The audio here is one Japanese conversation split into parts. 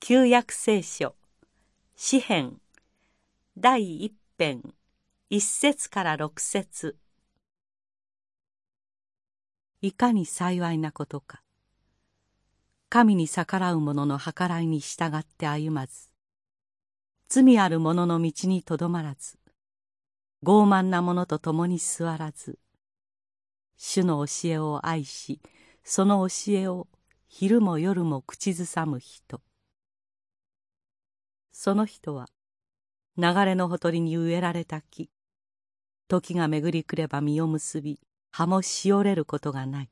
旧約聖書。詩編第一編。一節から六節。いかに幸いなことか。神に逆らう者の計らいに従って歩まず。罪ある者の道にとどまらず。傲慢な者と共に座らず。主の教えを愛しその教えを昼も夜も口ずさむ人。その人は流れのほとりに植えられた木時が巡りくれば実を結び葉もしおれることがない。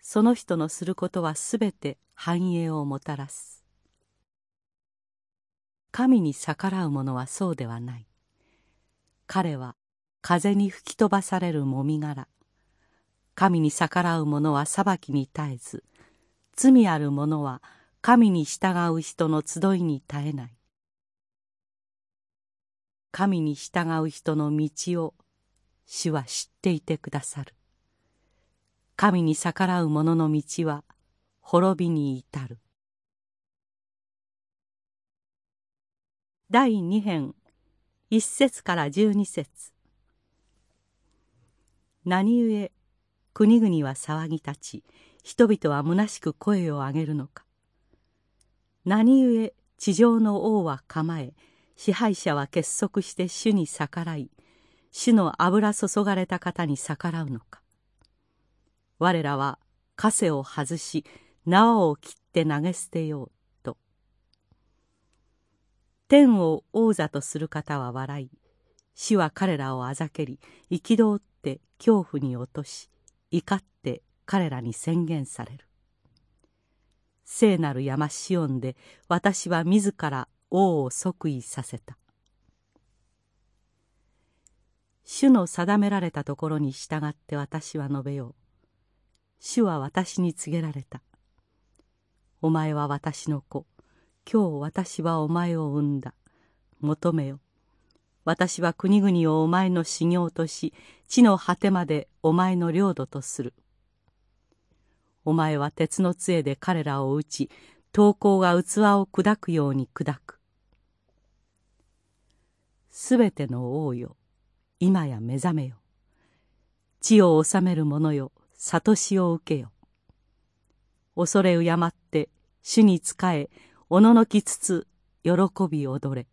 その人のすることはすべて繁栄をもたらす。神に逆らう者はそうではない。彼は風に吹き飛ばされるもみ殻。神に逆らう者は裁きに絶えず罪ある者は神に従う人の集いに絶えない。神に従う人の道を主は知っていてくださる。神に逆らう者の道は滅びに至る。第二編一節から十二節。何故国々は騒ぎ立ち人々は虚しく声を上げるのか。何故地上の王は構え支配者は結束して主に逆らい主の油注がれた方に逆らうのか。我らは枷を外し縄を切って投げ捨てようと。天を王座とする方は笑い主は彼らをあざけり憤って恐怖に落とし怒って彼らに宣言される。聖なる山シオンで私は自ら王を即位させた。主の定められたところに従って私は述べよう。主は私に告げられた。お前は私の子。今日私はお前を産んだ。求めよ私は国々をお前の修行とし地の果てまでお前の領土とする。お前は鉄の杖で彼らを打ち刀工が器を砕くように砕く。すべての王よ今や目覚めよ。地を治める者よ悟しを受けよ。恐れ敬って主に仕えおののきつつ喜び踊れ。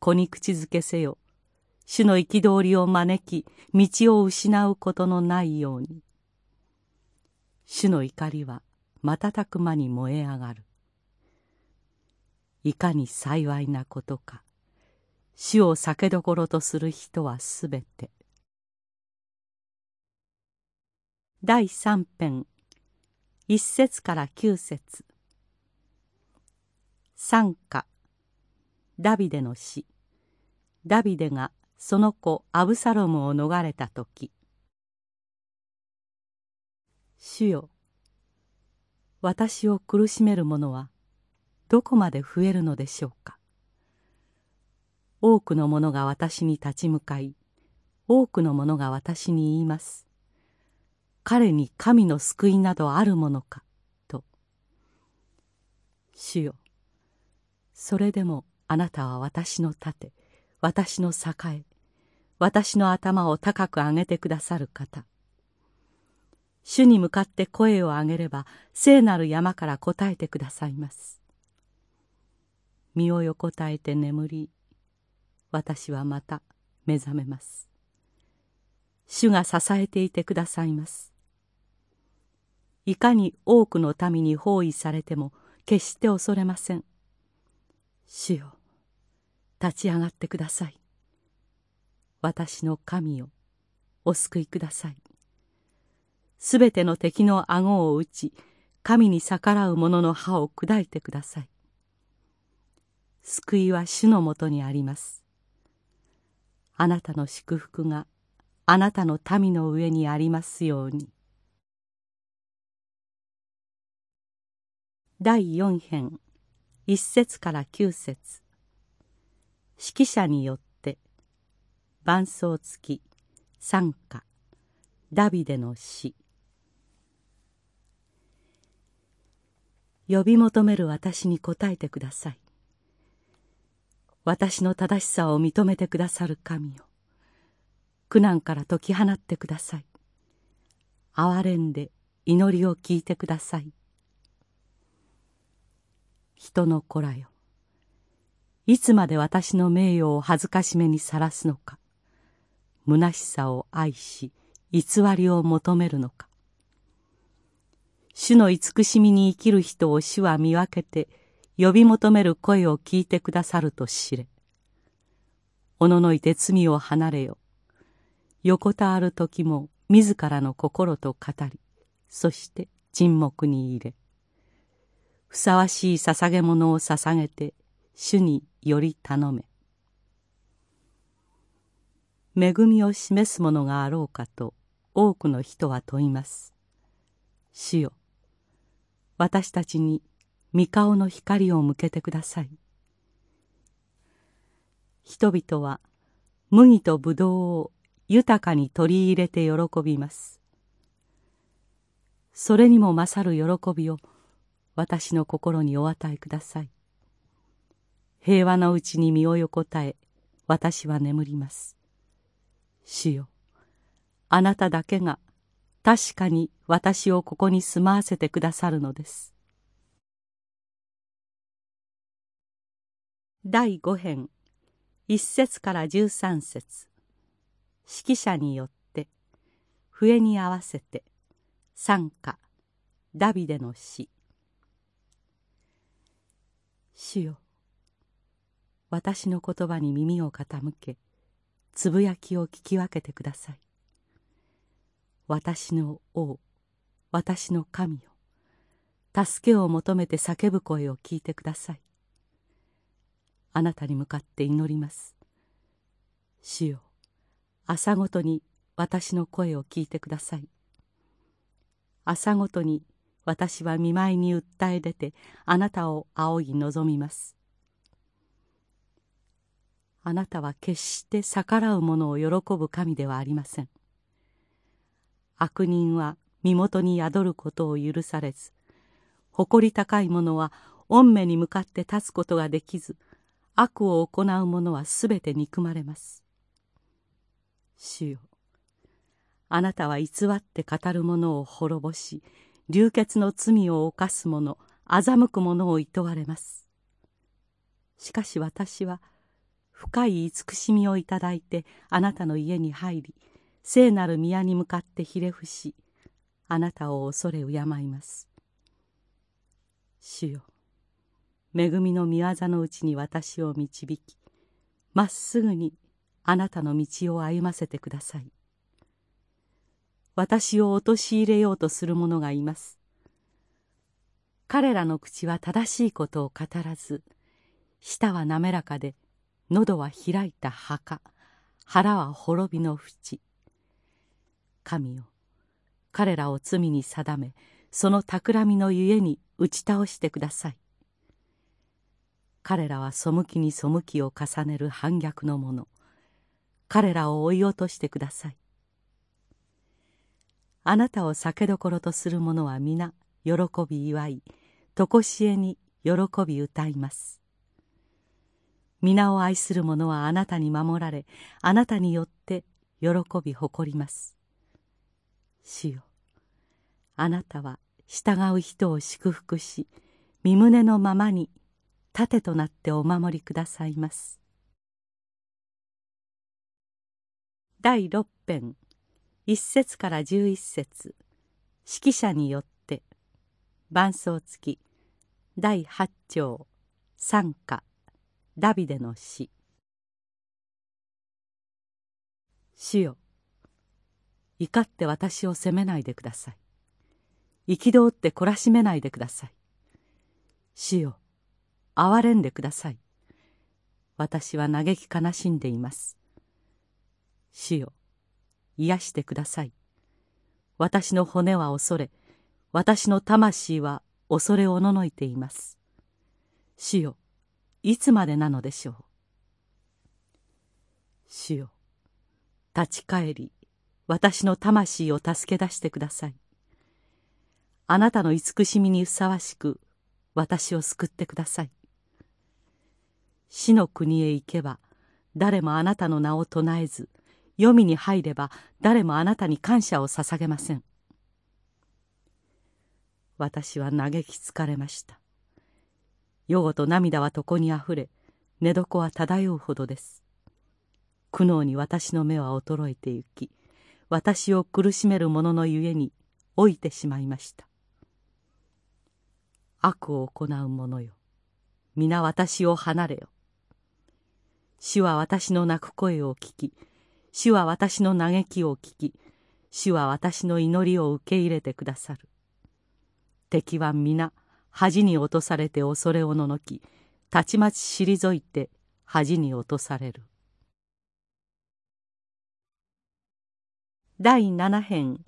子に口づけせよ。主の憤りを招き道を失うことのないように。主の怒りは瞬く間に燃え上がる。いかに幸いなことか主を酒どころとする人はすべて。第三編一節から九節。賛歌。ダビデの詩ダビデがその子アブサロムを逃れた時。主よ。私を苦しめる者はどこまで増えるのでしょうか。多くの者が私に立ち向かい多くの者が私に言います。彼に神の救いなどあるものかと。主よ。それでもあなたは私の盾私の栄私の頭を高く上げてくださる方。主に向かって声を上げれば聖なる山から答えてくださいます。身を横たえて眠り私はまた目覚めます。主が支えていてくださいます。いかに多くの民に包囲されても決して恐れません。主よ立ち上がってください。私の神をお救いください。すべての敵の顎を打ち神に逆らう者の歯を砕いてください。救いは主のもとにあります。あなたの祝福があなたの民の上にありますように。第四編一節から九節。指揮者によって伴奏付き賛歌ダビデの詩呼び求める私に答えてください。私の正しさを認めてくださる神よ。苦難から解き放ってください。憐れんで祈りを聞いてください。人の子らよ。いつまで私の名誉を恥ずかしめにさらすのか。虚しさを愛し偽りを求めるのか。主の慈しみに生きる人を主は見分けて呼び求める声を聞いてくださると知れ。おののいて罪を離れよ。横たわる時も自らの心と語りそして沈黙に入れ。ふさわしい捧げ物を捧げて主により頼め。恵みを示すものがあろうかと多くの人は問います。主よ私たちに御顔の光を向けてください。人々は麦とぶどうを豊かに取り入れて喜びます。それにも勝る喜びを私の心にお与えください。平和のうちに身を横たえ私は眠ります。主よあなただけが確かに私をここに住まわせてくださるのです。第五編。一節から十三節。指揮者によって。笛に合わせて。賛歌ダビデの詩主よ。私の言葉に耳を傾け。つぶやきを聞き分けてください。私の王私の神よ。助けを求めて叫ぶ声を聞いてください。あなたに向かって祈ります。主よ朝ごとに私の声を聞いてください。朝ごとに私は見舞いに訴え出てあなたを仰ぎ望みます。あなたは決して逆らう者を喜ぶ神ではありません。悪人は身元に宿ることを許されず誇り高い者は御目に向かって立つことができず悪を行う者はすべて憎まれます。主よあなたは偽って語る者を滅ぼし流血の罪を犯す者欺く者を厭われます。しかし私は深い慈しみをいただいてあなたの家に入り聖なる宮に向かってひれ伏しあなたを恐れ敬います。主よ恵みの御業のうちに私を導きまっすぐにあなたの道を歩ませてください。私を陥れようとする者がいます。彼らの口は正しいことを語らず舌は滑らかで喉は開いた墓腹は滅びの淵。神よ。彼らを罪に定めその企みのゆえに打ち倒してください。彼らは背きに背きを重ねる反逆の者。彼らを追い落としてください。あなたを酒どころとする者は皆喜び祝い常しえに喜び歌います。皆を愛する者はあなたに守られあなたによって喜び誇ります。主よあなたは従う人を祝福し身胸のままに盾となってお守りくださいます。第六編。一節から十一節。指揮者によって。伴奏付き。第八章賛歌ダビデの詩主よ。怒って私を責めないでください。憤って懲らしめないでください。主よ憐れんでください。私は嘆き悲しんでいます。主よ癒してください。私の骨は恐れ私の魂は恐れおののいています。主よいつまでなのでしょう。主よ立ち返り私の魂を助け出してください。あなたの慈しみにふさわしく私を救ってください。死の国へ行けば誰もあなたの名を唱えず黄泉に入れば誰もあなたに感謝を捧げません。私は嘆き疲れました。夜ごと涙は床にあふれ寝床は漂うほどです。苦悩に私の目は衰えてゆき私を苦しめる者のゆえに老いてしまいました。悪を行う者よ。皆私を離れよ。主は私の泣く声を聞き主は私の嘆きを聞き主は私の祈りを受け入れてくださる。敵は皆恥に落とされて恐れおののきたちまち退いて恥に落とされる。第7編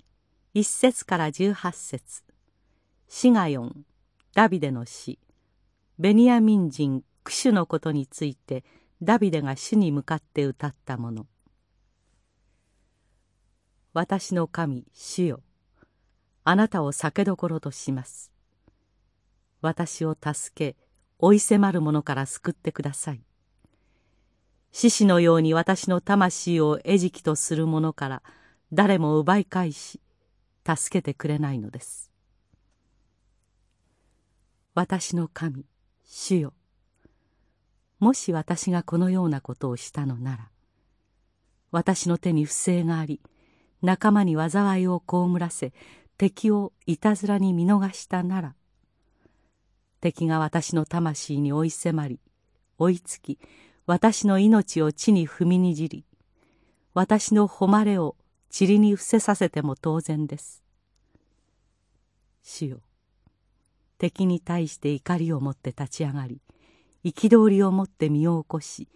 1節から18節。シガヨンダビデの詩ベニヤミン人クシュのことについてダビデが主に向かって歌ったもの。私の神主よ。あなたを酒どころとします。私を助け追い迫る者から救ってください。獅子のように私の魂を餌食とする者から誰も奪い返し助けてくれないのです。私の神主よ。もし私がこのようなことをしたのなら私の手に不正があり仲間に災いを被らせ敵をいたずらに見逃したなら敵が私の魂に追い迫り追いつき私の命を地に踏みにじり私の誉れを塵に伏せさせても当然です。主よ敵に対して怒りを持って立ち上がり憤りを持って身を起こし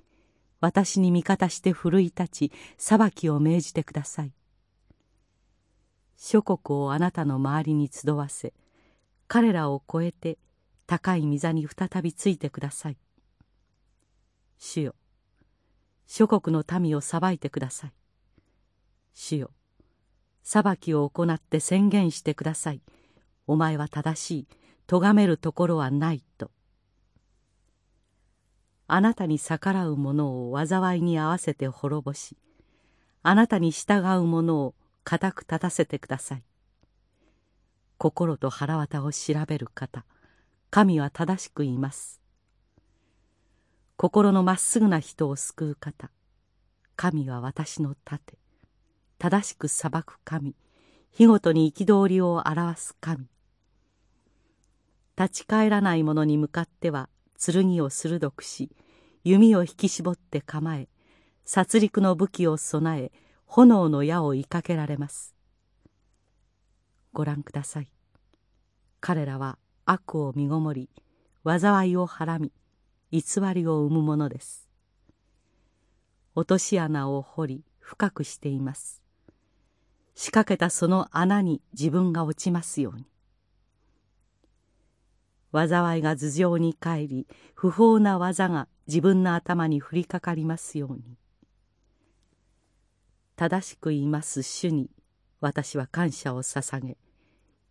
私に味方して奮い立ち裁きを命じてください。諸国をあなたの周りに集わせ彼らを超えて高い御座に再びついてください。主よ諸国の民を裁いてください。主よ。裁きを行って宣言してください。お前は正しい。咎めるところはないと。あなたに逆らう者を災いに合わせて滅ぼしあなたに従う者を固く立たせてください。心と腹渡を調べる方神は正しく言います。心のまっすぐな人を救う方神は私の盾。正しく裁く神。日ごとに憤りを表す神。立ち返らない者に向かっては剣を鋭くし弓を引き絞って構え殺戮の武器を備え炎の矢を追いかけられます。ご覧ください。彼らは悪を身ごもり災いをはらみ偽りを生むものです。落とし穴を掘り深くしています。仕掛けたその穴に自分が落ちますように。災いが頭上に帰り不法な技が自分の頭に降りかかりますように。正しく言います主に私は感謝を捧げ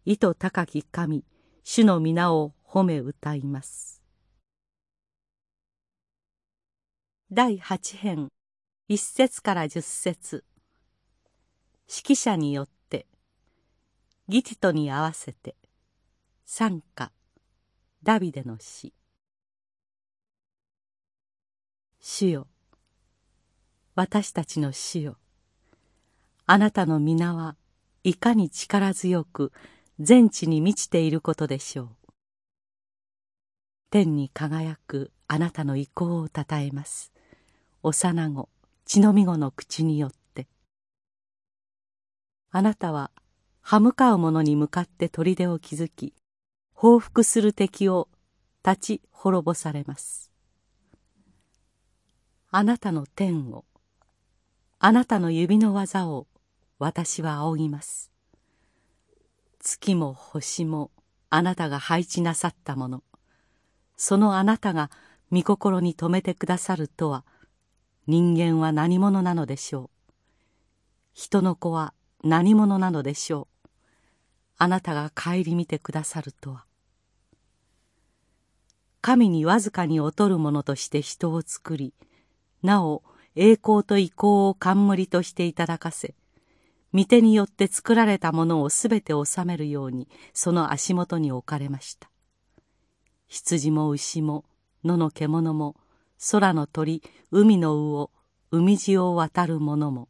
意図高き神主の皆を褒め歌います。第八編一節から十節。指揮者によってギティトに合わせて賛歌ダビデの詩主よ私たちの主よあなたの皆はいかに力強く全地に満ちていることでしょう。天に輝くあなたの意向をたたえます。幼子血のみ子の口によってあなたは歯向かう者に向かって砦を築き報復する敵を立ち滅ぼされます。あなたの天をあなたの指の技を私は仰ぎます。月も星もあなたが配置なさったもの。そのあなたが御心に留めてくださるとは人間は何者なのでしょう。人の子は何者なのでしょう。あなたが顧みてくださるとは。神にわずかに劣るものとして人を作りなお栄光と意向を冠としていただかせ御手によって作られたものをすべて収めるようにその足元に置かれました。羊も牛も野の獣も空の鳥海の魚海地を渡る者も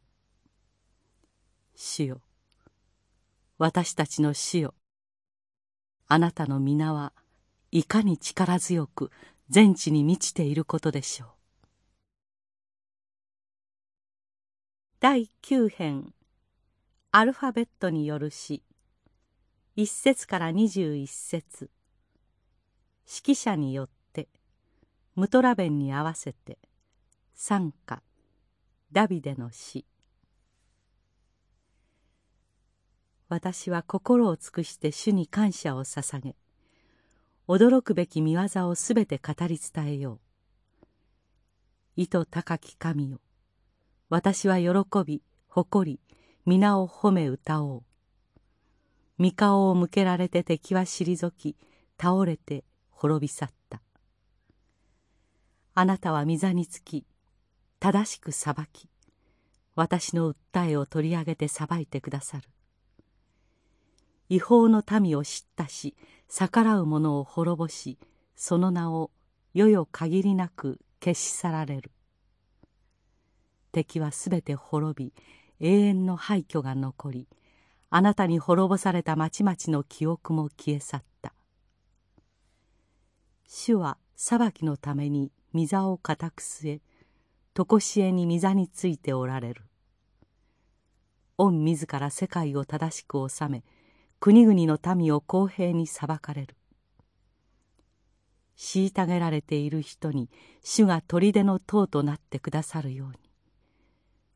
主よ。私たちの主よ。あなたの皆はいかに力強く全地に満ちていることでしょう。第9編。アルファベットによる詩。1節から21節。指揮者によって。ムトラ弁に合わせて。賛歌ダビデの詩。私は心を尽くして主に感謝を捧げ驚くべき見業をすべて語り伝えよう。意図高き神よ私は喜び誇り皆を褒め歌おう。御顔を向けられて敵は退き倒れて滅び去った。あなたは御座につき正しく裁き私の訴えを取り上げて裁いてくださる。違法の民を知ったし逆らう者を滅ぼしその名を世々限りなく消し去られる。敵はすべて滅び永遠の廃墟が残りあなたに滅ぼされた町々の記憶も消え去った。主は裁きのために御座を固く据え常しえに御座についておられる。御自ら世界を正しく治め国々の民を公平に裁かれる。虐げられている人に主が砦の塔となってくださるように。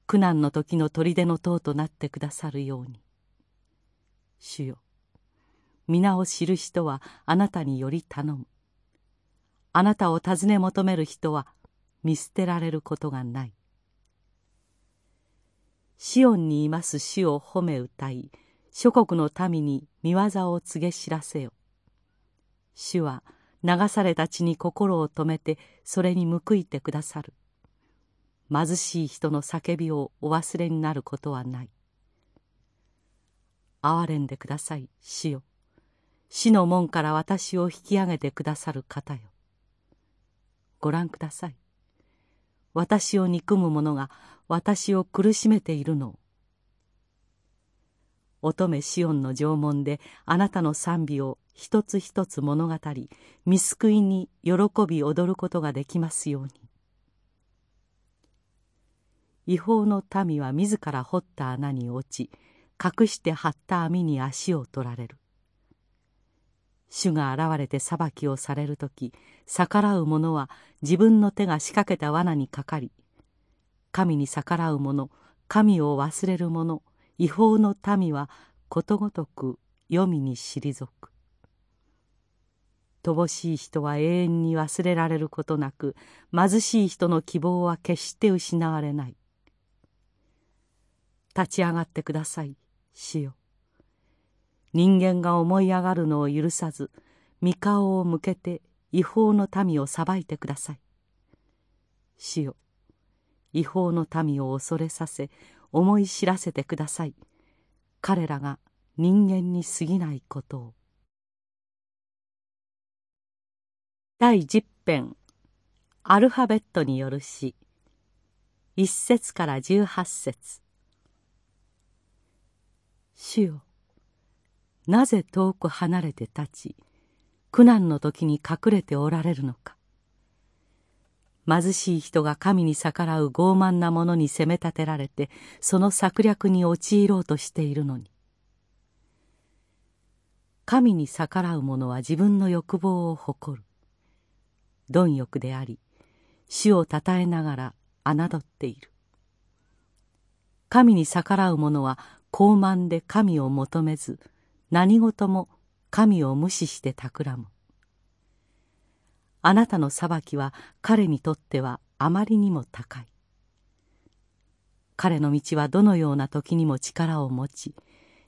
苦難の時の砦の塔となってくださるように。主よ皆を知る人はあなたにより頼む。あなたを尋ね求める人は見捨てられることがない。シオンにいます主を褒め歌い諸国の民に見業を告げ知らせよ。主は流された血に心を止めてそれに報いてくださる。貧しい人の叫びをお忘れになることはない。憐れんでください死よ。死の門から私を引き上げてくださる方よ。ご覧ください。私を憎む者が私を苦しめているのを乙女シオンの縄文であなたの賛美を一つ一つ物語り見救いに喜び踊ることができますように。違法の民は自ら掘った穴に落ち隠して張った網に足を取られる。主が現れて裁きをされる時逆らう者は自分の手が仕掛けた罠にかかり神に逆らう者神を忘れる者違法の民はことごとく黄泉に退く。乏しい人は永遠に忘れられることなく貧しい人の希望は決して失われない。立ち上がってください主よ。人間が思い上がるのを許さず御顔を向けて違法の民を裁いてください。主よ。違法の民を恐れさせ思い知らせてください。彼らが人間に過ぎないことを。第10編。アルファベットによる詩。1節から18節。主よなぜ遠く離れて立ち苦難の時に隠れておられるのか。貧しい人が神に逆らう傲慢な者に責め立てられてその策略に陥ろうとしているのに。神に逆らう者は自分の欲望を誇る。貪欲であり主をたたえながら侮っている。神に逆らう者は傲慢で神を求めず何事も神を無視して企む。あなたの裁きは彼にとってはあまりにも高い。彼の道はどのような時にも力を持ち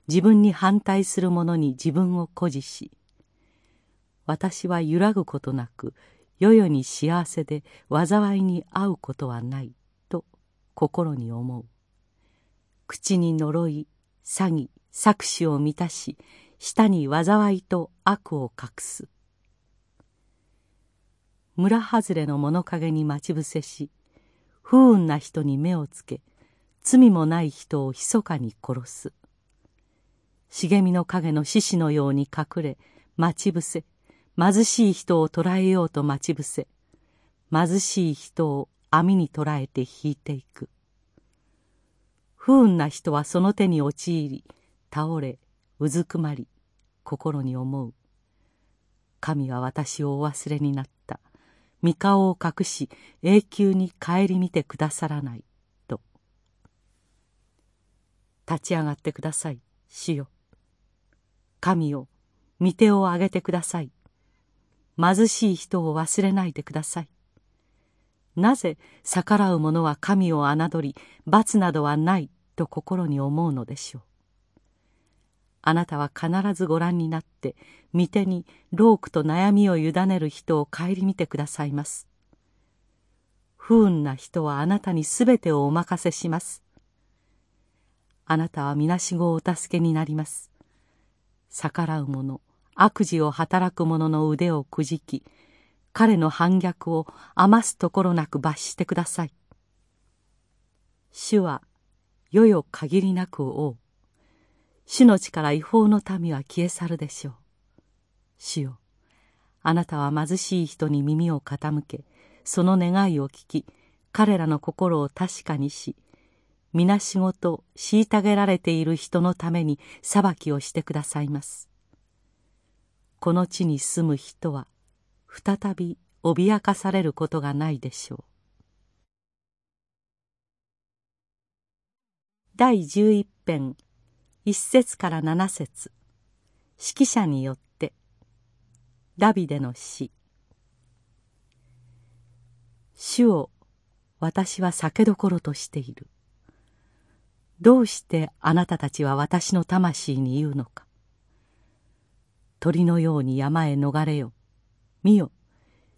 自分に反対する者に自分を誇示し私は揺らぐことなく世々に幸せで災いに遭うことはないと心に思う。口に呪い詐欺搾取を満たし舌に災いと悪を隠す。村外れの物陰に待ち伏せし不運な人に目をつけ罪もない人を密かに殺す。茂みの影の獅子のように隠れ待ち伏せ貧しい人を捕らえようと待ち伏せ貧しい人を網に捕らえて引いていく。不運な人はその手に陥り倒れうずくまり心に思う。神は私をお忘れになった。御顔を隠し永久に顧みてくださらない。と。立ち上がってください。主よ。神よ。御手を挙げてください。貧しい人を忘れないでください。なぜ逆らう者は神を侮り罰などはない。と心に思うのでしょう。あなたは必ずご覧になって御手に労苦と悩みを委ねる人を顧みてくださいます。不運な人はあなたにすべてをお任せします。あなたはみなしごをお助けになります。逆らう者悪事を働く者の腕をくじき彼の反逆を余すところなく罰してください。主は世々限りなく王。主の力違法の民は消え去るでしょう。主よ、あなたは貧しい人に耳を傾け、その願いを聞き、彼らの心を確かにし、皆仕事、虐げられている人のために裁きをしてくださいます。この地に住む人は、再び脅かされることがないでしょう。第十一編一節から七節指揮者によってダビデの詩主を私は酒どころとしている。どうしてあなたたちは私の魂に言うのか。鳥のように山へ逃れよ。見よ。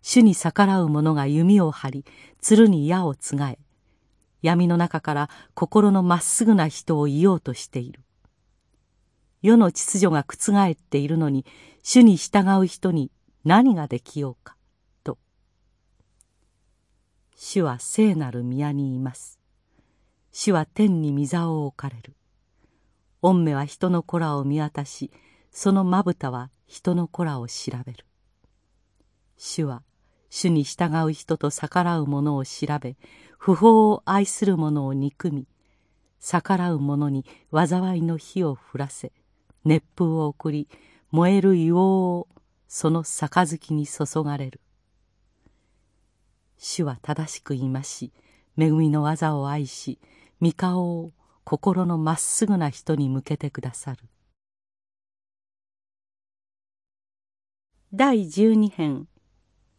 主に逆らう者が弓を張り鶴に矢をつがえ。闇の中から心のまっすぐな人を言おうとしている。世の秩序が覆っているのに主に従う人に何ができようかと。主は聖なる宮にいます。主は天に御座を置かれる。御目は人の子らを見渡しそのまぶたは人の子らを調べる。主は主に従う人と逆らう者を調べ不法を愛する者を憎み逆らう者に災いの火を降らせ熱風を送り燃える硫黄をその杯に注がれる。主は正しく言いまし恵みの技を愛し御顔を心のまっすぐな人に向けてくださる。第十二編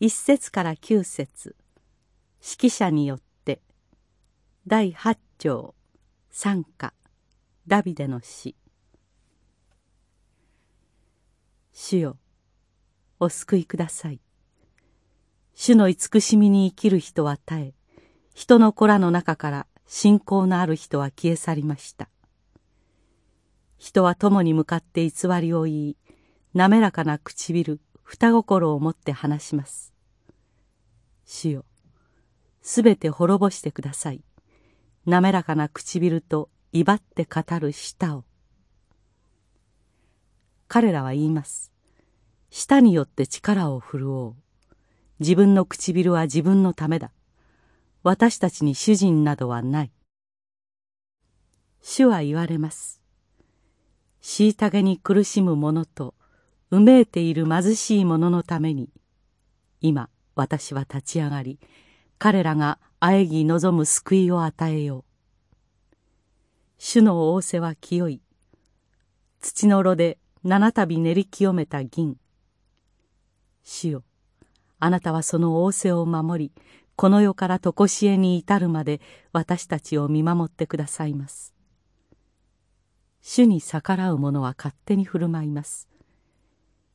一節から九節。指揮者によって。第八章賛歌ダビデの詩主よお救いください。主の慈しみに生きる人は絶え人の子らの中から信仰のある人は消え去りました。人は友に向かって偽りを言い滑らかな唇双心を持って話します。主よすべて滅ぼしてください。滑らかな唇と威張って語る舌を。彼らは言います。舌によって力を振るおう。自分の唇は自分のためだ。私たちに主人などはない。主は言われます。虐げに苦しむ者とうめいている貧しい者のために今私は立ち上がり彼らが喘ぎ望む救いを与えよう。主の仰せは清い。土の炉で七度練り清めた銀。主よあなたはその仰せを守りこの世から常しえに至るまで私たちを見守ってくださいます。主に逆らう者は勝手に振る舞います。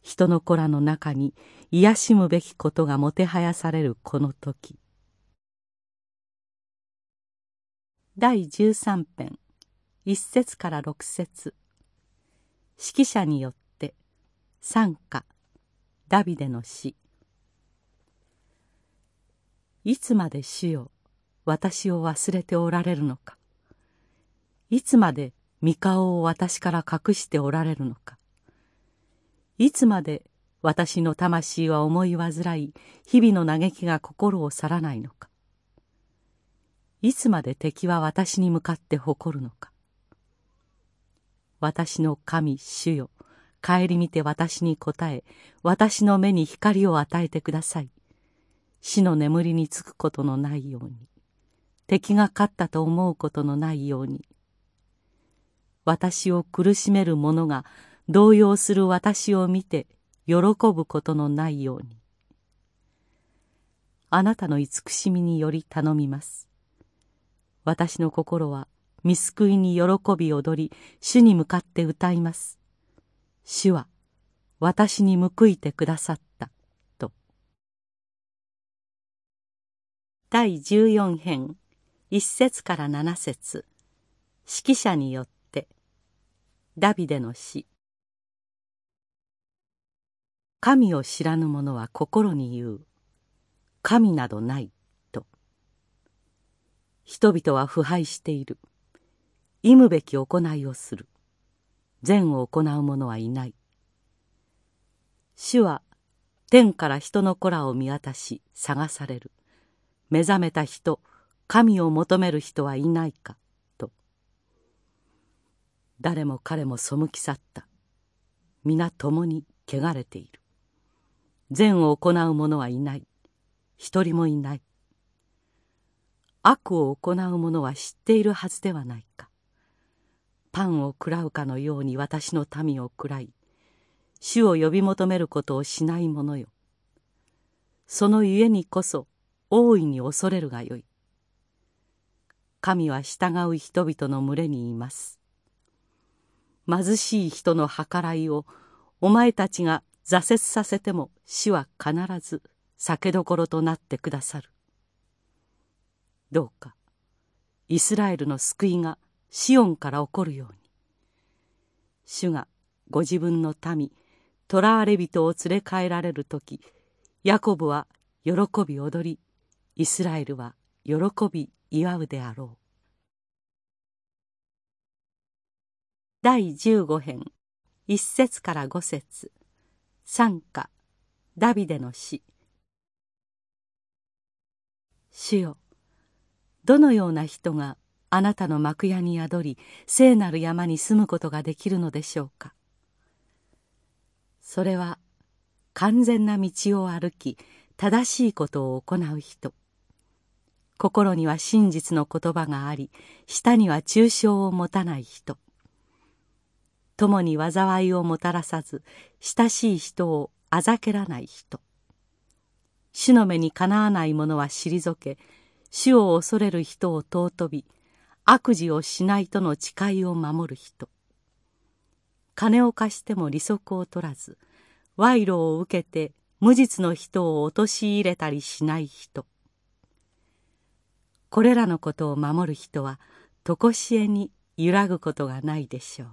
人の子らの中に癒しむべきことがもてはやされるこの時。第13編一節から六節。指揮者によって賛歌ダビデの詩いつまで主よ私を忘れておられるのか。いつまで御顔を私から隠しておられるのか。いつまで私の魂は思い煩い日々の嘆きが心を去らないのか。いつまで敵は私に向かって誇るのか。私の神主よ。顧みて私に答え私の目に光を与えてください。死の眠りにつくことのないように。敵が勝ったと思うことのないように。私を苦しめる者が動揺する私を見て喜ぶことのないように。あなたの慈しみにより頼みます。私の心は見救いに喜び踊り主に向かって歌います。主は私に報いてくださった。と。第14編1節から7節。指揮者によって。ダビデの詩神を知らぬ者は心に言う。神などない。と。人々は腐敗している。忌むべき行いをする。善を行う者はいない。主は天から人の子らを見渡し探される。目覚めた人神を求める人はいないかと。誰も彼も背き去った。皆共に汚れている。善を行う者はいない。一人もいない。悪を行う者は知っているはずではないか。パンを食らうかのように私の民を食らい主を呼び求めることをしない者よ。そのゆえにこそ大いに恐れるがよい。神は従う人々の群れにいます。貧しい人の計らいをお前たちが挫折させても死は必ず酒どころとなってくださる。どうかイスラエルの救いがシオンから起こるように。主がご自分の民トラーレ人を連れ帰られる時ヤコブは喜び踊りイスラエルは喜び祝うであろう。第15編1節から5節。賛歌ダビデの詩主よどのような人があなたの幕屋に宿り聖なる山に住むことができるのでしょうか。それは完全な道を歩き正しいことを行う人。心には真実の言葉があり舌には抽象を持たない人。共に災いをもたらさず親しい人をあざけらない人。主の目にかなわない者は退け主を恐れる人を尊び悪事をしないとの誓いを守る人。金を貸しても利息を取らず賄賂を受けて無実の人を陥れたりしない人。これらのことを守る人は常しえに揺らぐことがないでしょう。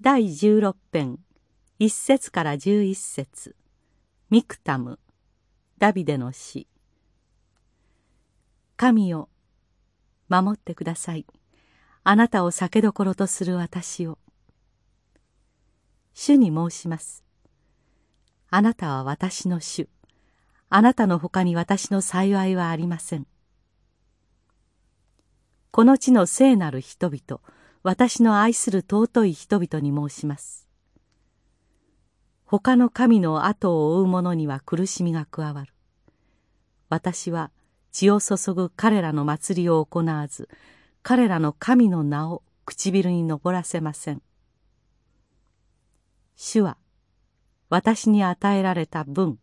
第16編1節から11節。ミクタムダビデの詩神よ守ってください。あなたを酒どころとする私を。主に申します。あなたは私の主。あなたのほかに私の幸いはありません。この地の聖なる人々私の愛する尊い人々に申します。他の神の後を追う者には苦しみが加わる。私は血を注ぐ彼らの祭りを行わず彼らの神の名を唇に上らせません。主は私に与えられた分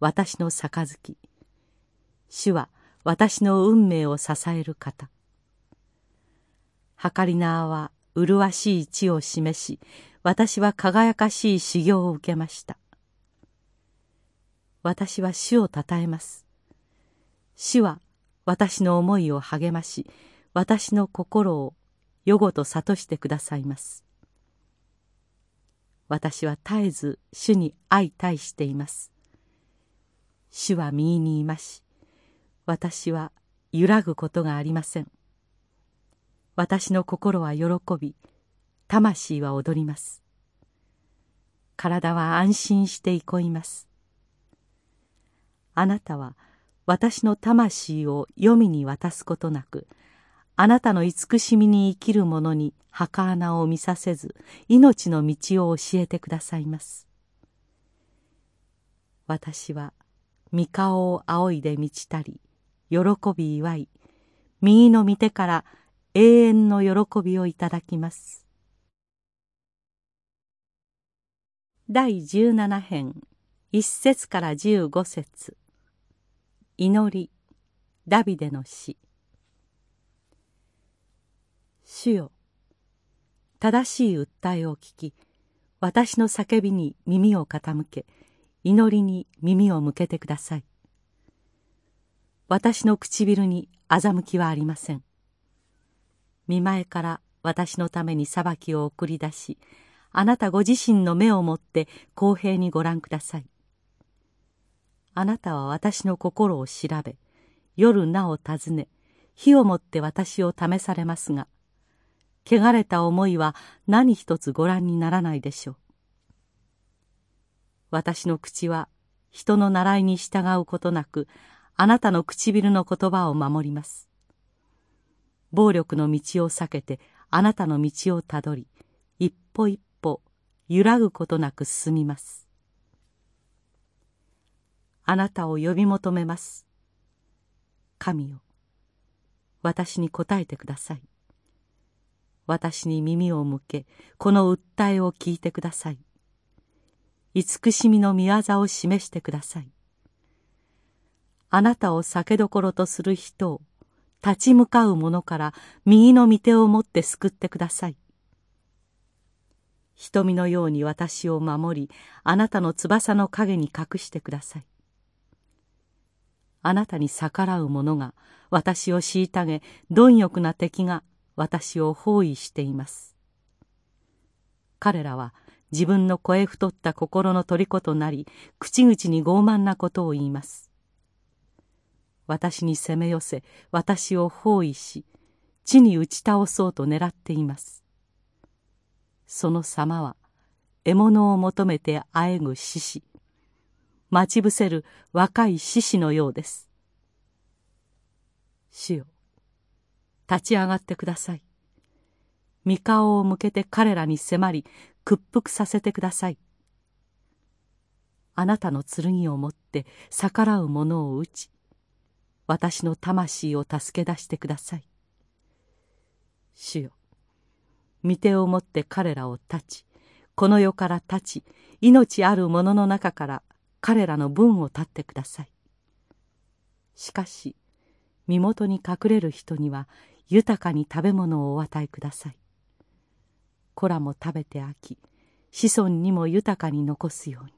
私の杯。主は私の運命を支える方。はかり縄は麗しい地を示し私は輝かしい修行を受けました。私は主をたたえます。主は私の思いを励まし私の心を夜ごと諭してくださいます。私は絶えず主に相対しています。主は右にいまし私は揺らぐことがありません。私の心は喜び魂は踊ります。体は安心して憩います。あなたは私の魂を黄泉に渡すことなくあなたの慈しみに生きる者に墓穴を見させず命の道を教えてくださいます。私は三顔を仰いで満ちたり喜び祝い右の御手から永遠の喜びをいただきます。第17編1節から15節。祈り。ダビデの詩主よ正しい訴えを聞き私の叫びに耳を傾け祈りに耳を向けてください。私の唇に欺きはありません。見前から私のために裁きを送り出しあなたご自身の目をもって公平にご覧ください。あなたは私の心を調べ夜なお尋ね火をもって私を試されますが汚れた思いは何一つご覧にならないでしょう。私の口は人の習いに従うことなくあなたの唇の言葉を守ります。暴力の道を避けてあなたの道をたどり一歩一歩揺らぐことなく進みます。あなたを呼び求めます。神よ私に答えてください。私に耳を向けこの訴えを聞いてください。慈しみの御業を示してください。あなたを酒どころとする人を立ち向かう者から右の御手を持って救ってください。瞳のように私を守りあなたの翼の陰に隠してください。あなたに逆らう者が私を虐げ貪欲な敵が私を包囲しています。彼らは自分の声太った心の虜となり口々に傲慢なことを言います。私に攻め寄せ私を包囲し地に打ち倒そうと狙っています。その様は獲物を求めてあえぐ獅子。待ち伏せる若い獅子のようです。主よ立ち上がってください。御顔を向けて彼らに迫り屈服させてください。あなたの剣を持って逆らう者を打ち私の魂を助け出してください。主よ御手を持って彼らを立ちこの世から立ち命ある者の中から彼らの分を立ってください。しかし身元に隠れる人には豊かに食べ物をお与えください。子らも食べて飽き子孫にも豊かに残すように。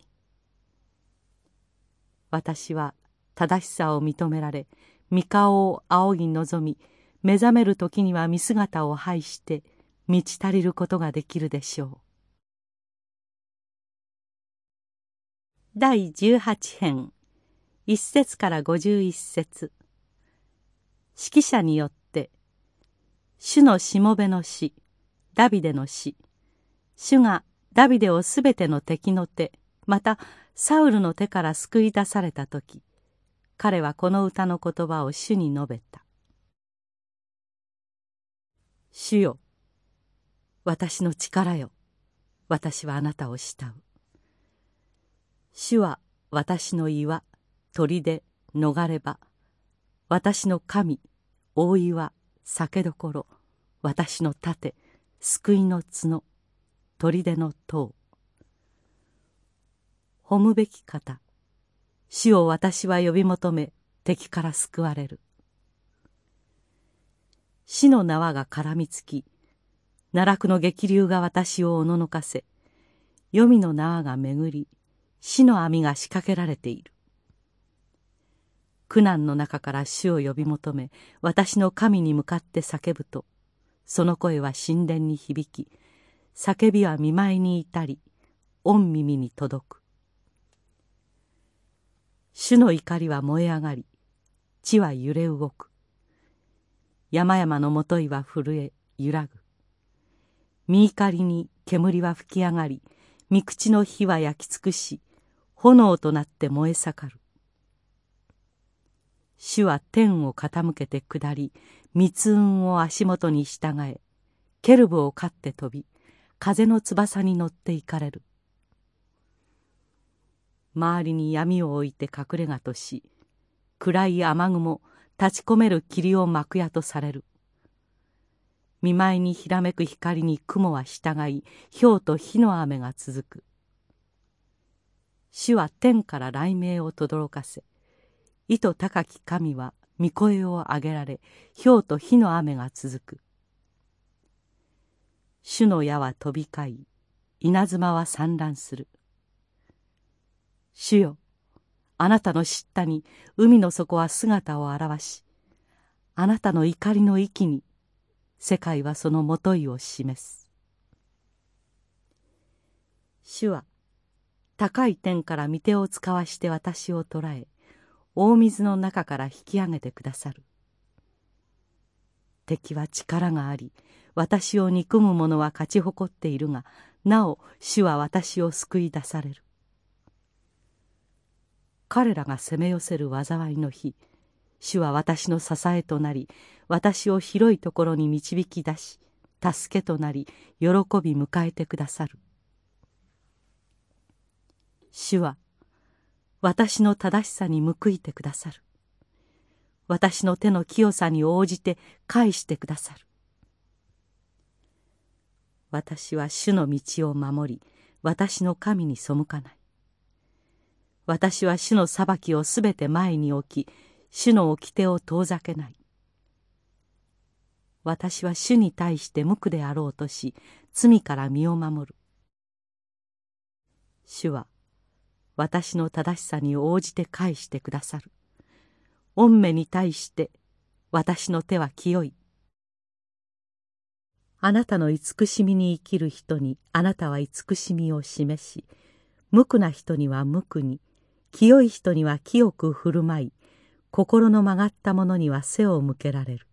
私は正しさを認められ三顔を仰ぎ望み目覚める時には見姿を拝して満ち足りることができるでしょう。第18編。1節から51節。指揮者によって主のしもべの死ダビデの死。主がダビデをすべての敵の手またサウルの手から救い出された時彼はこの歌の言葉を主に述べた「主よ私の力よ。私はあなたを慕う」「主は私の岩砦逃れ場私の神大岩酒どころ。私の盾救いの角。砦の塔。褒むべき方。死を私は呼び求め敵から救われる。死の縄が絡みつき奈落の激流が私をおののかせ黄泉の縄が巡り死の網が仕掛けられている。苦難の中から主を呼び求め私の神に向かって叫ぶとその声は神殿に響き叫びは見舞いに至り御耳に届く。主の怒りは燃え上がり地は揺れ動く。山々のもといは震え揺らぐ。身怒りに煙は吹き上がり三口の火は焼き尽くし炎となって燃え盛る。主は天を傾けて下り密雲を足元に従えケルブを飼って飛び風の翼に乗って行かれる。周りに闇を置いて隠れ家とし暗い雨雲立ち込める霧を幕屋とされる。見舞いにひらめく光に雲は従い氷と火の雨が続く。主は天から雷鳴を轟かせ意図高き神は御声を上げられ氷と火の雨が続く。主の矢は飛び交い稲妻は散乱する。主よあなたの知ったに海の底は姿を現しあなたの怒りの息に世界はそのもといを示す。主は高い天から御手を使わして私を捕らえ大水の中から引き上げてくださる。敵は力があり私を憎む者は勝ち誇っているがなお主は私を救い出される。彼らが攻め寄せる災いの日主は私の支えとなり私を広いところに導き出し助けとなり喜び迎えてくださる。主は私の正しさに報いてくださる。私の手の清さに応じて返してくださる。私は主の道を守り私の神に背かない。私は主の裁きをすべて前に置き主の掟を遠ざけない。私は主に対して無垢であろうとし罪から身を守る。主は私の正しさに応じて返してくださる。御目に対して私の手は清い。あなたの慈しみに生きる人にあなたは慈しみを示し無垢な人には無垢に清い人には清く振る舞い心の曲がった者には背を向けられる。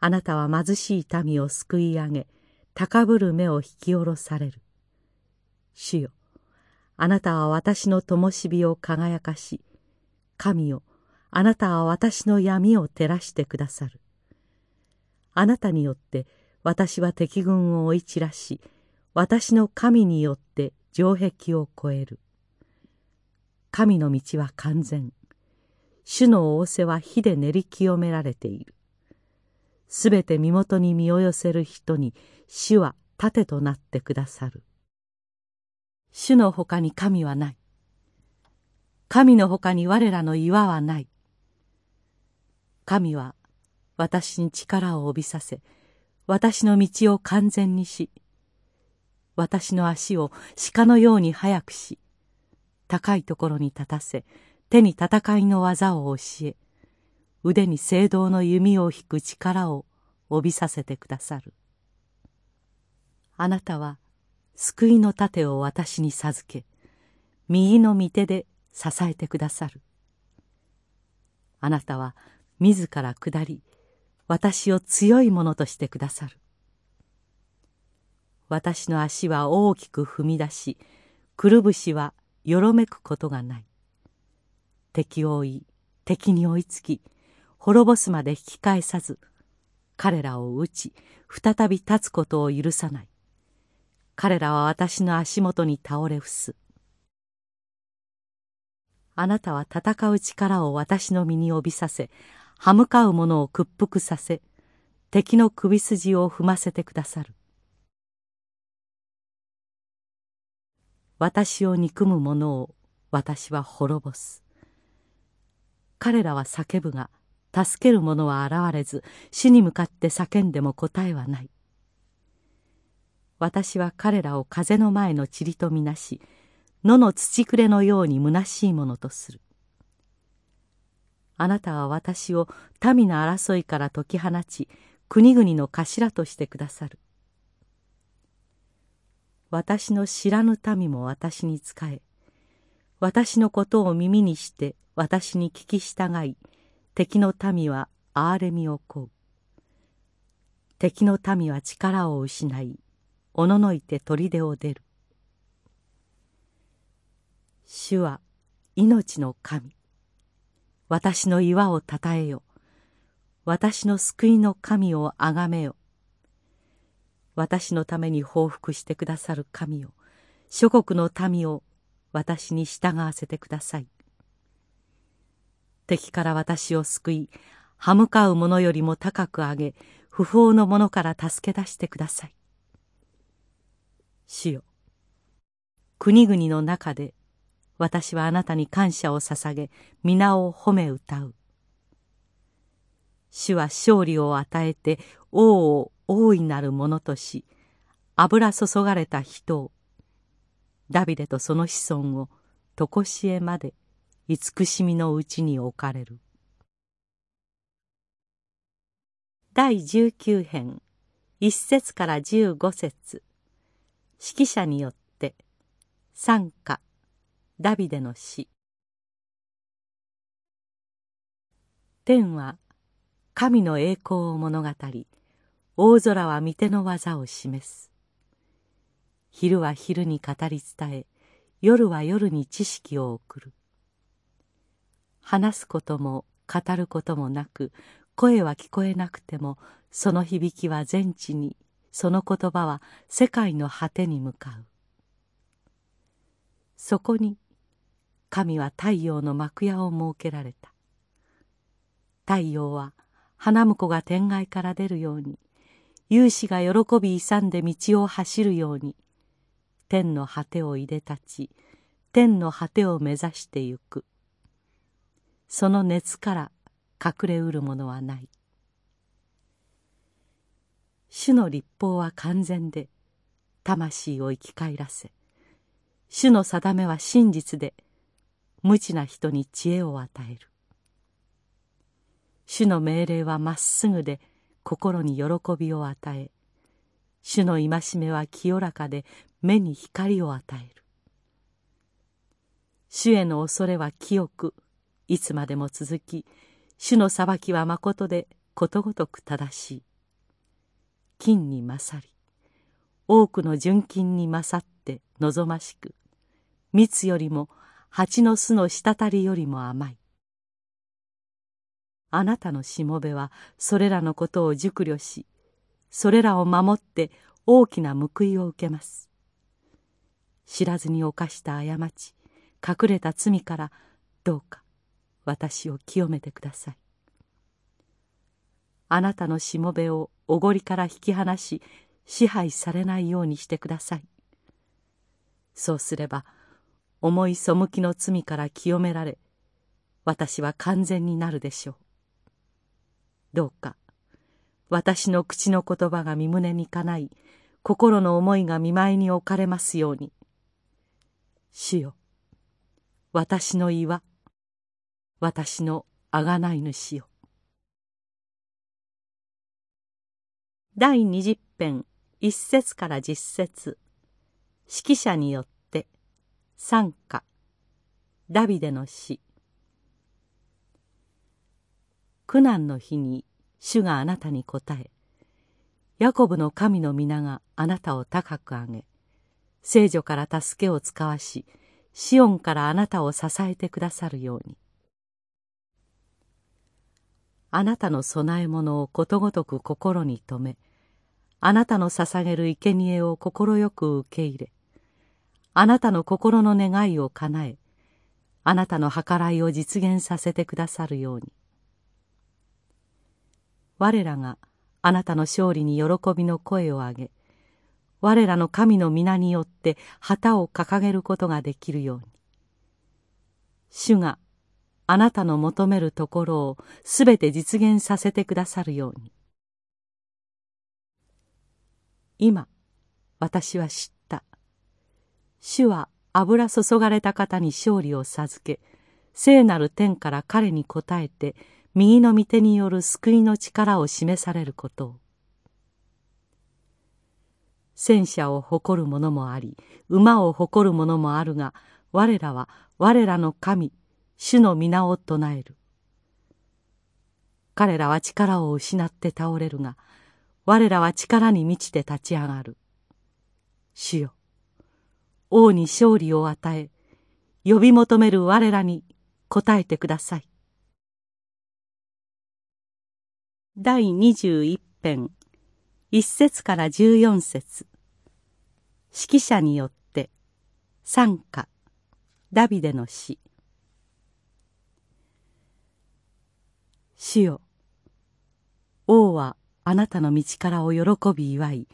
あなたは貧しい民を救い上げ高ぶる目を引き下ろされる。主よあなたは私の灯火を輝かし神よあなたは私の闇を照らしてくださる。あなたによって私は敵軍を追い散らし私の神によって城壁を越える。神の道は完全。主の仰せは火で練り清められている。すべて身元に身を寄せる人に主は盾となってくださる。主のほかに神はない。神のほかに我らの岩はない。神は私に力を帯びさせ私の道を完全にし私の足を鹿のように速くし高いところに立たせ手に戦いの技を教え腕に聖堂の弓を引く力を帯びさせてくださる。あなたは救いの盾を私に授け右の御手で支えてくださる。あなたは自ら下り私を強いものとしてくださる。私の足は大きく踏み出しくるぶしはよろめくことがない。敵を追い敵に追いつき滅ぼすまで引き返さず彼らを撃ち再び立つことを許さない。彼らは私の足元に倒れ伏す。あなたは戦う力を私の身に帯びさせ歯向かう者を屈服させ敵の首筋を踏ませてくださる。私を憎む者を私は滅ぼす。彼らは叫ぶが助ける者は現れず死に向かって叫んでも答えはない。私は彼らを風の前の塵とみなし野の土くれのように虚しいものとする。あなたは私を民の争いから解き放ち国々の頭としてくださる。私の知らぬ民も私に仕え私のことを耳にして私に聞き従い敵の民は憐れみを請う。敵の民は力を失いおののいて砦を出る。主は命の神。私の岩をたたえよ。私の救いの神をあがめよ。私のために報復してくださる神を諸国の民を私に従わせてください。敵から私を救い歯向かう者よりも高く上げ不法の者から助け出してください。主よ。国々の中で私はあなたに感謝を捧げ皆を褒め歌う。主は勝利を与えて王を大いなるものとし油注がれた人をダビデとその子孫を常しえまで慈しみのうちに置かれる。第19編1節から15節。指揮者によって賛歌ダビデの詩天は神の栄光を物語大空は御手の技を示す。昼は昼に語り伝え夜は夜に知識を送る。話すことも語ることもなく声は聞こえなくてもその響きは全地にその言葉は世界の果てに向かう。そこに神は太陽の幕屋を設けられた。太陽は花婿が天外から出るように勇士が喜び勇んで道を走るように天の果てをいで立ち天の果てを目指してゆく。その熱から隠れうるものはない。主の立法は完全で魂を生き返らせ主の定めは真実で無知な人に知恵を与える。主の命令はまっすぐで心に喜びを与え主の戒めは清らかで目に光を与える。主への恐れは清くいつまでも続き主の裁きはまことでことごとく正しい。金に勝り多くの純金に勝って望ましく蜜よりも蜂の巣の滴りよりも甘い。あなたのしもべはそれらのことを熟慮しそれらを守って大きな報いを受けます。知らずに犯した過ち隠れた罪からどうか私を清めてください。あなたのしもべをおごりから引き離し支配されないようにしてください。そうすれば重い背きの罪から清められ私は完全になるでしょう。どうか私の口の言葉が身胸にかない心の思いが見舞いに置かれますように。主よ私の岩私の贖い主よ。第二十編一節から十節。指揮者によって賛歌ダビデの詩苦難の日に主があなたに答えヤコブの神の皆があなたを高く上げ聖女から助けを使わしシオンからあなたを支えてくださるように。あなたの供え物をことごとく心に留めあなたの捧げる生贄を快く受け入れあなたの心の願いを叶えあなたの計らいを実現させてくださるように。我らがあなたの勝利に喜びの声を上げ我らの神の皆によって旗を掲げることができるように。主があなたの求めるところをすべて実現させてくださるように。今私は知った。主は油注がれた方に勝利を授け聖なる天から彼に応えて右の御手による救いの力を示されることを。戦車を誇る者もあり馬を誇る者もあるが我らは我らの神主の皆を唱える。彼らは力を失って倒れるが我らは力に満ちて立ち上がる。主よ王に勝利を与え呼び求める我らに応えてください。第21編1節から14節。指揮者によって賛歌ダビデの詩主よ。王はあなたの道からを喜び祝い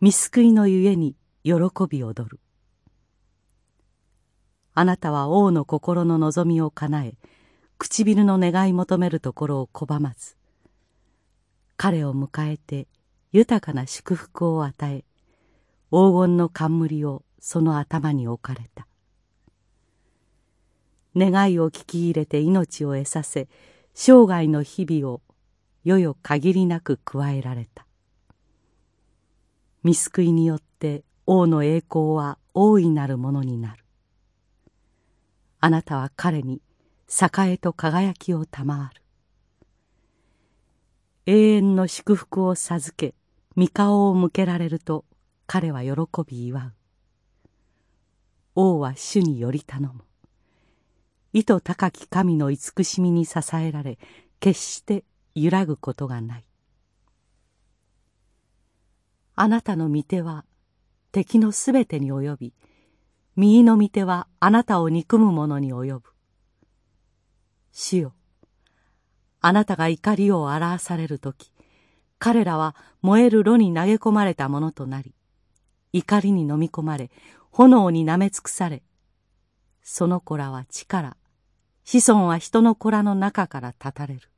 見救いのゆえに喜び踊る。あなたは王の心の望みを叶え唇の願い求めるところを拒まず彼を迎えて豊かな祝福を与え黄金の冠をその頭に置かれた。願いを聞き入れて命を得させ生涯の日々をよよ限りなく加えられた。見救いによって王の栄光は大いなるものになる。あなたは彼に栄と輝きを賜る。永遠の祝福を授け御顔を向けられると彼は喜び祝う。王は主により頼む。意図高き神の慈しみに支えられ決して揺らぐことがない。あなたの御手は敵のすべてに及び右の御手はあなたを憎む者に及ぶ。主よあなたが怒りを表される時彼らは燃える炉に投げ込まれたものとなり怒りに飲み込まれ炎に舐め尽くされその子らは力子孫は人の子らの中から断たれる。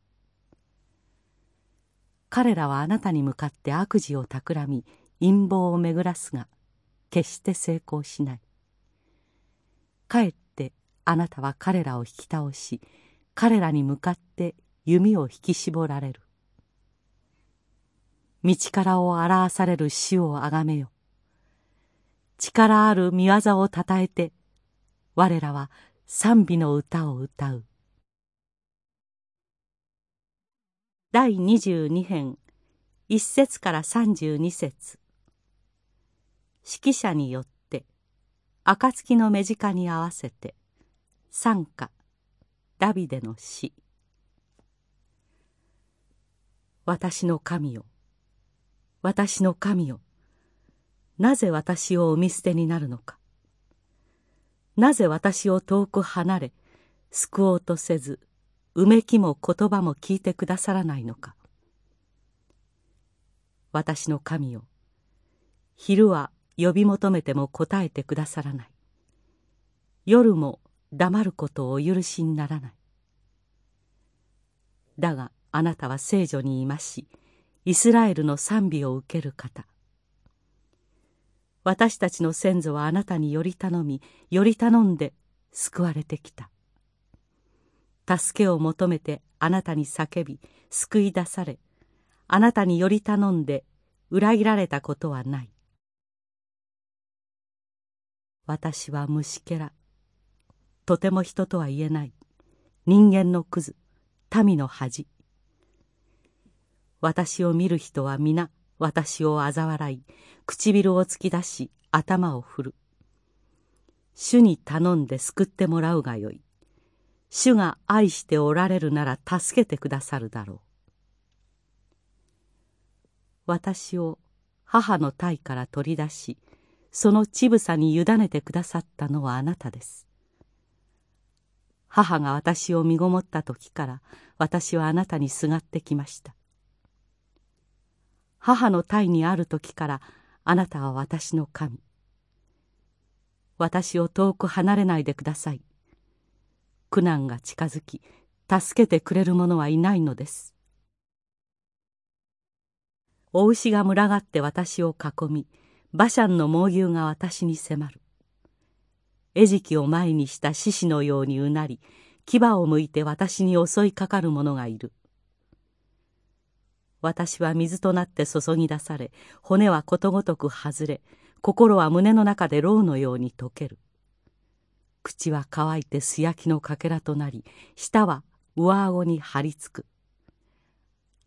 彼らはあなたに向かって悪事を企み陰謀を巡らすが決して成功しない。かえってあなたは彼らを引き倒し彼らに向かって弓を引き絞られる。道からを表される死をあがめよ力ある見業をたたえて我らは賛美の歌を歌う。第22編1節から32節。指揮者によって暁の目近に合わせて賛歌ダビデの詩私の神よ私の神よなぜ私をお見捨てになるのか。なぜ私を遠く離れ救おうとせずうめきも言葉も聞いてくださらないのか。私の神よ昼は呼び求めても答えてくださらない。夜も黙ることをお許しにならない。だがあなたは聖女にいましイスラエルの賛美を受ける方。私たちの先祖はあなたにより頼みより頼んで救われてきた。助けを求めてあなたに叫び救い出されあなたにより頼んで裏切られたことはない。私は虫けらとても人とは言えない。人間のクズ民の恥。私を見る人は皆私を嘲笑い唇を突き出し頭を振る。主に頼んで救ってもらうがよい。主が愛しておられるなら助けてくださるだろう。私を母の体から取り出しその乳房に委ねてくださったのはあなたです。母が私を身ごもった時から私はあなたにすがってきました。母の胎にある時からあなたは私の神。私を遠く離れないでください。苦難が近づき助けてくれる者はいないのです。お牛が群がって私を囲み馬車の猛牛が私に迫る。餌食を前にした獅子のようにうなり牙をむいて私に襲いかかる者がいる。私は水となって注ぎ出され骨はことごとく外れ心は胸の中で牢のように溶ける。口は乾いて素焼きのかけらとなり舌は上顎に張り付く。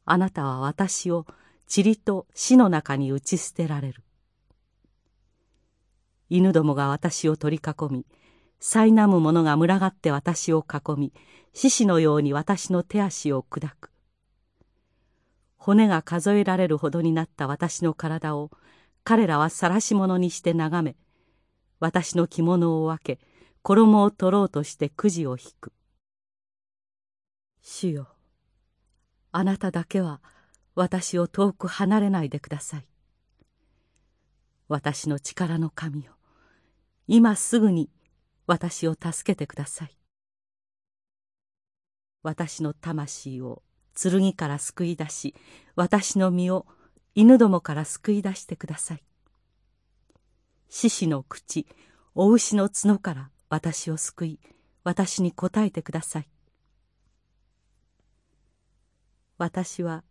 あなたは私を塵と死の中に打ち捨てられる。犬どもが私を取り囲み苛む者が群がって私を囲み獅子のように私の手足を砕く。骨が数えられるほどになった私の体を彼らは晒し者にして眺め私の着物を分け衣を取ろうとしてくじを引く。主よあなただけは私を遠く離れないでください。私の力の神よ今すぐに私を助けてください。私の魂を剣から救い出し私の身を犬どもから救い出してください。獅子の口お牛の角から私を救い私に答えてください。私は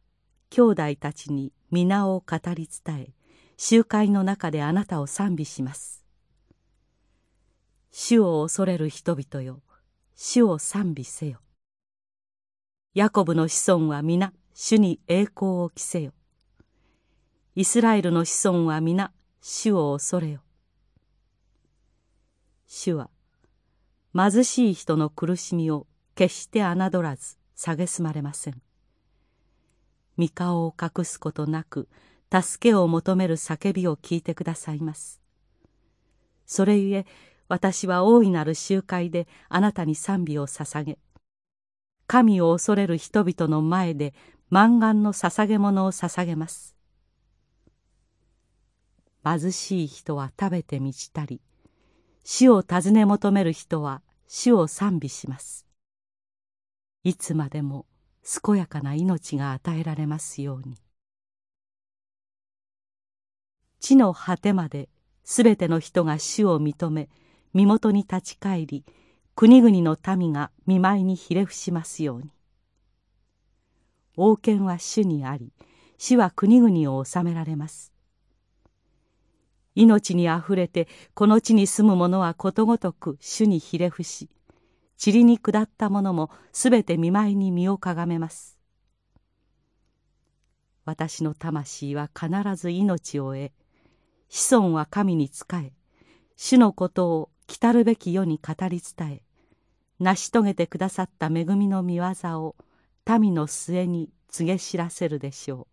兄弟たちに皆を語り伝え集会の中であなたを賛美します。主を恐れる人々よ主を賛美せよ。ヤコブの子孫は皆主に栄光を着せよ。イスラエルの子孫は皆主を恐れよ。主は貧しい人の苦しみを決して侮らず蔑まれません。御顔を隠すことなく助けを求める叫びを聞いてくださいます。それゆえ私は大いなる集会であなたに賛美を捧げ神を恐れる人々の前で満願の捧げ物を捧げます。貧しい人は食べて満ちたり死を尋ね求める人は死を賛美します。いつまでも健やかな命が与えられますように。地の果てまですべての人が主を認め身元に立ち返り国々の民が見舞いにひれ伏しますように。王権は主にあり死は国々を治められます。命にあふれてこの地に住む者はことごとく主にひれ伏し塵に下った者もすべて見舞いに身をかがめます。私の魂は必ず命を得子孫は神に仕え主のことを来るべき世に語り伝え成し遂げてくださった恵みの御業を民の末に告げ知らせるでしょ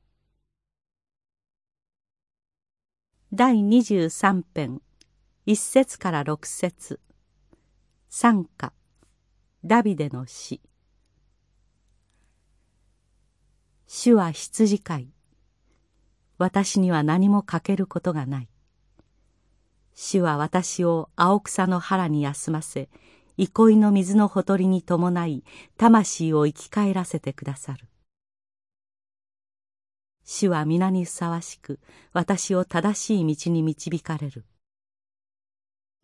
う。第23編一節から六節。賛歌。ダビデの詩。主は羊飼い。私には何も欠けることがない。主は私を青草の腹に休ませ憩いの水のほとりに伴い魂を生き返らせてくださる。主は皆にふさわしく私を正しい道に導かれる。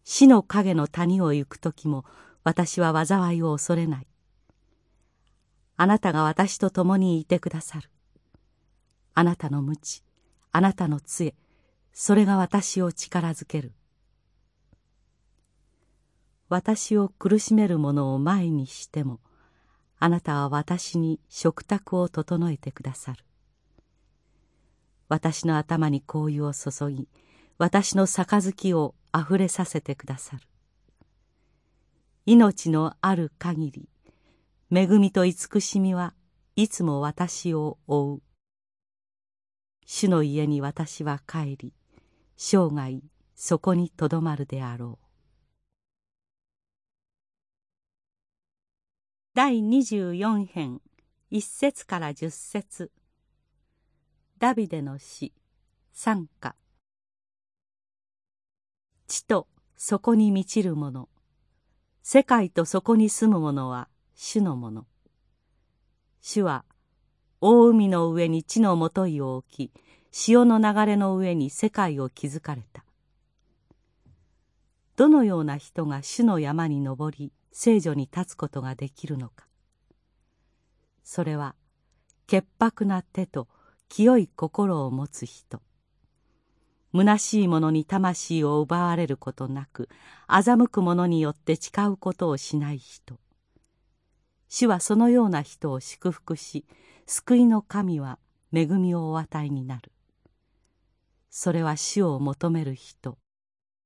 死の影の谷を行く時も私は災いを恐れない。あなたが私と共にいてくださる。あなたの無知あなたの杖それが私を力づける。私を苦しめる者を前にしてもあなたは私に食卓を整えてくださる。私の頭に香油を注ぎ私の杯をあふれさせてくださる。命のある限り恵みと慈しみはいつも私を追う。主の家に私は帰り生涯そこにとどまるであろう。第24編1節から10節。ダビデの詩賛歌。地とそこに満ちるもの。世界とそこに住む者は主のもの。主は大海の上に地のもといを置き潮の流れの上に世界を築かれた。どのような人が主の山に登り聖女に立つことができるのか。それは潔白な手と清い心を持つ人。虚しいものに魂を奪われることなく欺く者によって誓うことをしない人。主はそのような人を祝福し救いの神は恵みをお与えになる。それは主を求める人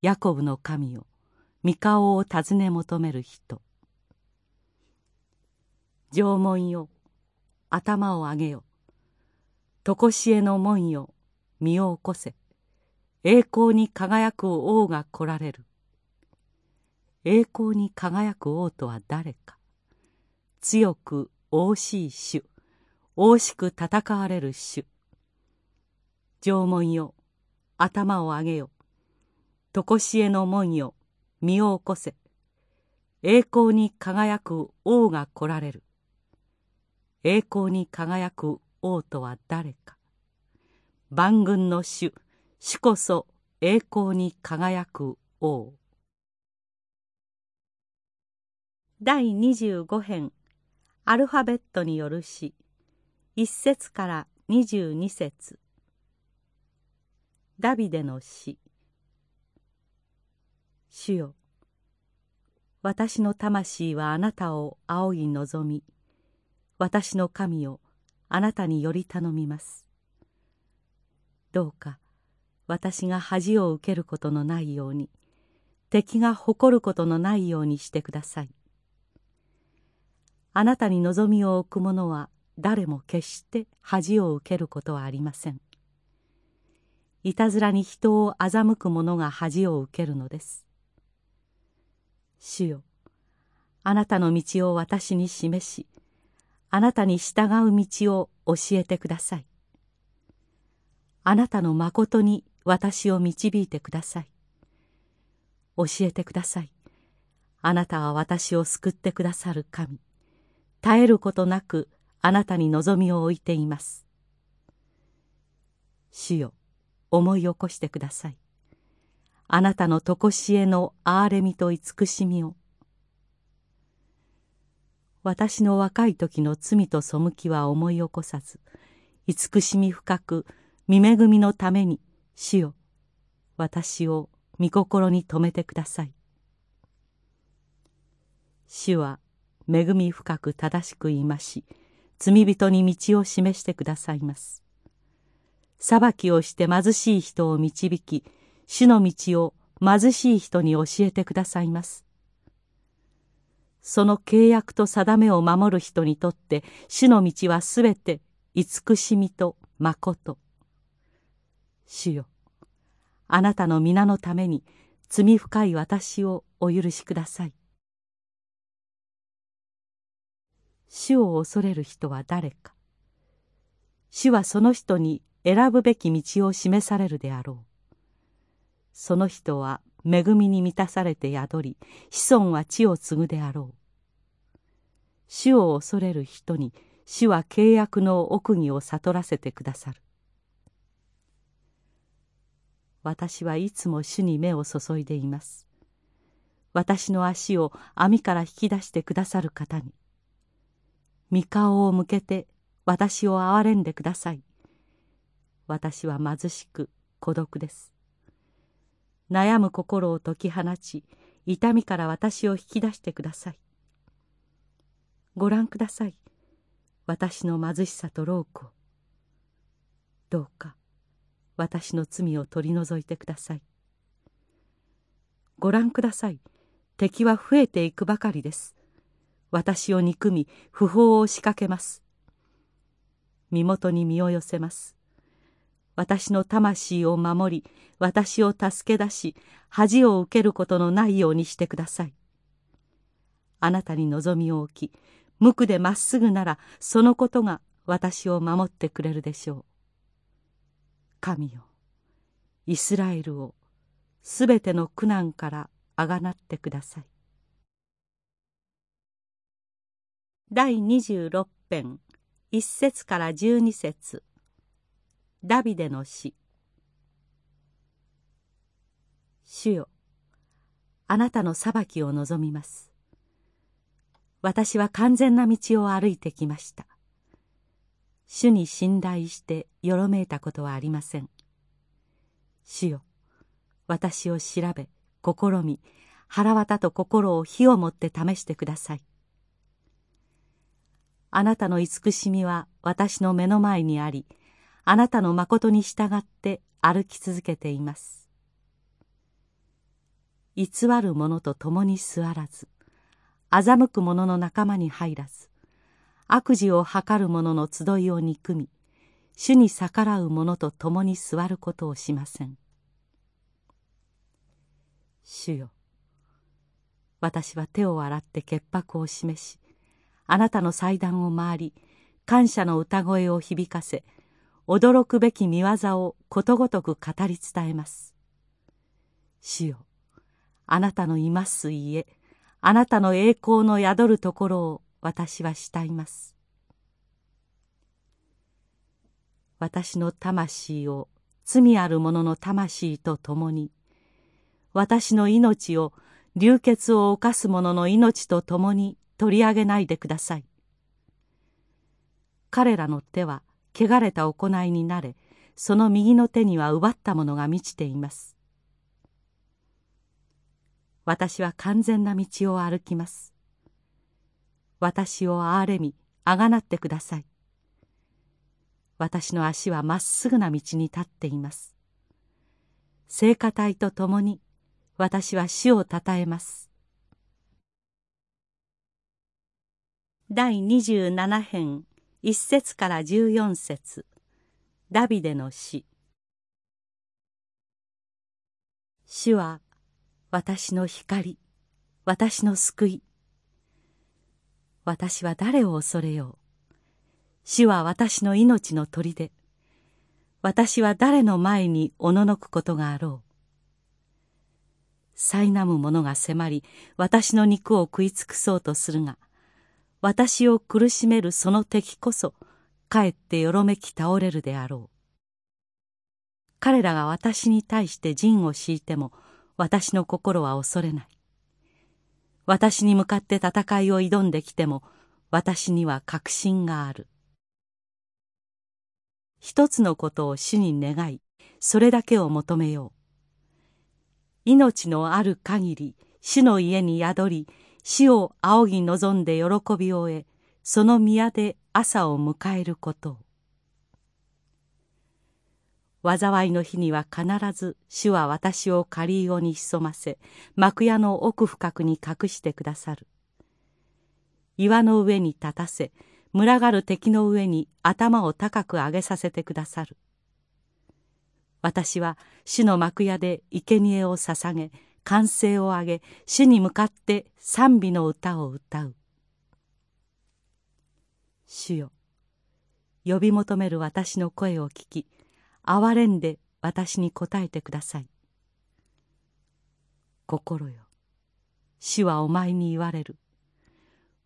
ヤコブの神を御顔を尋ね求める人。縄文よ頭を上げよ。常しえの門よ身を起こせ。栄光に輝く王が来られる。栄光に輝く王とは誰か。強く惜しい主惜しく戦われる主。縄文よ頭を上げよ。常しえの門よ身を起こせ。栄光に輝く王が来られる。栄光に輝く王とは誰か。万軍の主主こそ栄光に輝く王。第25編アルファベットによる詩。1節から22節。ダビデの詩。主よ。私の魂はあなたを仰ぎ望み私の神をあなたにより頼みます。どうか私が恥を受けることのないように敵が誇ることのないようにしてください。あなたに望みを置く者は誰も決して恥を受けることはありません。いたずらに人を欺く者が恥を受けるのです。主よ。あなたの道を私に示しあなたに従う道を教えてください。あなたのまことに私を導いてください。教えてください。あなたは私を救ってくださる神。絶えることなくあなたに望みを置いています。主よ思い起こしてください。あなたの常しえの憐れみと慈しみを。私の若い時の罪と背きは思い起こさず慈しみ深く見恵みのために主よ私を御心に留めてください。主は恵み深く正しく言いまし罪人に道を示してくださいます。裁きをして貧しい人を導き主の道を貧しい人に教えてくださいます。その契約と定めを守る人にとって主の道はすべて慈しみと誠。主よあなたの皆のために罪深い私をお許しください。主を恐れる人は誰か。主はその人に選ぶべき道を示されるであろう。その人は恵みに満たされて宿り子孫は地を継ぐであろう。主を恐れる人に主は契約の奥義を悟らせてくださる。私はいつも主に目を注いでいます。私の足を網から引き出してくださる方に。御顔を向けて私を憐れんでください。私は貧しく孤独です。悩む心を解き放ち痛みから私を引き出してください。ご覧ください。私の貧しさと労苦どうか私の罪を取り除いてください。ご覧ください。敵は増えていくばかりです。私を憎み不法を仕掛けます。身元に身を寄せます。私の魂を守り私を助け出し恥を受けることのないようにしてください。あなたに望みを置き無垢でまっすぐならそのことが私を守ってくれるでしょう。神よイスラエルをすべての苦難からあがなってください。第26編1節から12節。ダビデの詩主よあなたの裁きを望みます。私は完全な道を歩いてきました。主に信頼してよろめいたことはありません。主よ私を調べ試み腹渡と心を火をもって試してください。あなたの慈しみは私の目の前にありあなたの誠に従って歩き続けています。偽る者と共に座らず欺く者の仲間に入らず悪事を図る者の集いを憎み主に逆らう者と共に座ることをしません。主よ私は手を洗って潔白を示しあなたの祭壇を回り感謝の歌声を響かせ驚くべき見業をことごとく語り伝えます。主よあなたのいます家あなたの栄光の宿るところを私は慕います。私の魂を罪ある者の魂と共に私の命を流血を犯す者の命と共に取り上げないでください。彼らの手は汚れた行いになれその右の手には奪ったものが満ちています。私は完全な道を歩きます。私を憐れみあがなってください。私の足はまっすぐな道に立っています。聖歌隊と共に私は主をたたえます。第27編。1節から14節。ダビデの詩主は私の光私の救い。私は誰を恐れよう。主は私の命の砦。私は誰の前におののくことがあろう。苛む者が迫り私の肉を食い尽くそうとするが私を苦しめるその敵こそかえってよろめき倒れるであろう。彼らが私に対して陣を敷いても私の心は恐れない。私に向かって戦いを挑んできても私には確信がある。一つのことを主に願いそれだけを求めよう。命のある限り主の家に宿り死を仰ぎ望んで喜びを得その宮で朝を迎えること。を災いの日には必ず主は私を仮りに潜ませ幕屋の奥深くに隠してくださる。岩の上に立たせ群がる敵の上に頭を高く上げさせてくださる。私は主の幕屋で生贄を捧げ歓声を上げ主に向かって賛美の歌を歌う。主よ呼び求める私の声を聞き憐れんで私に答えてください。心よ主はお前に言われる。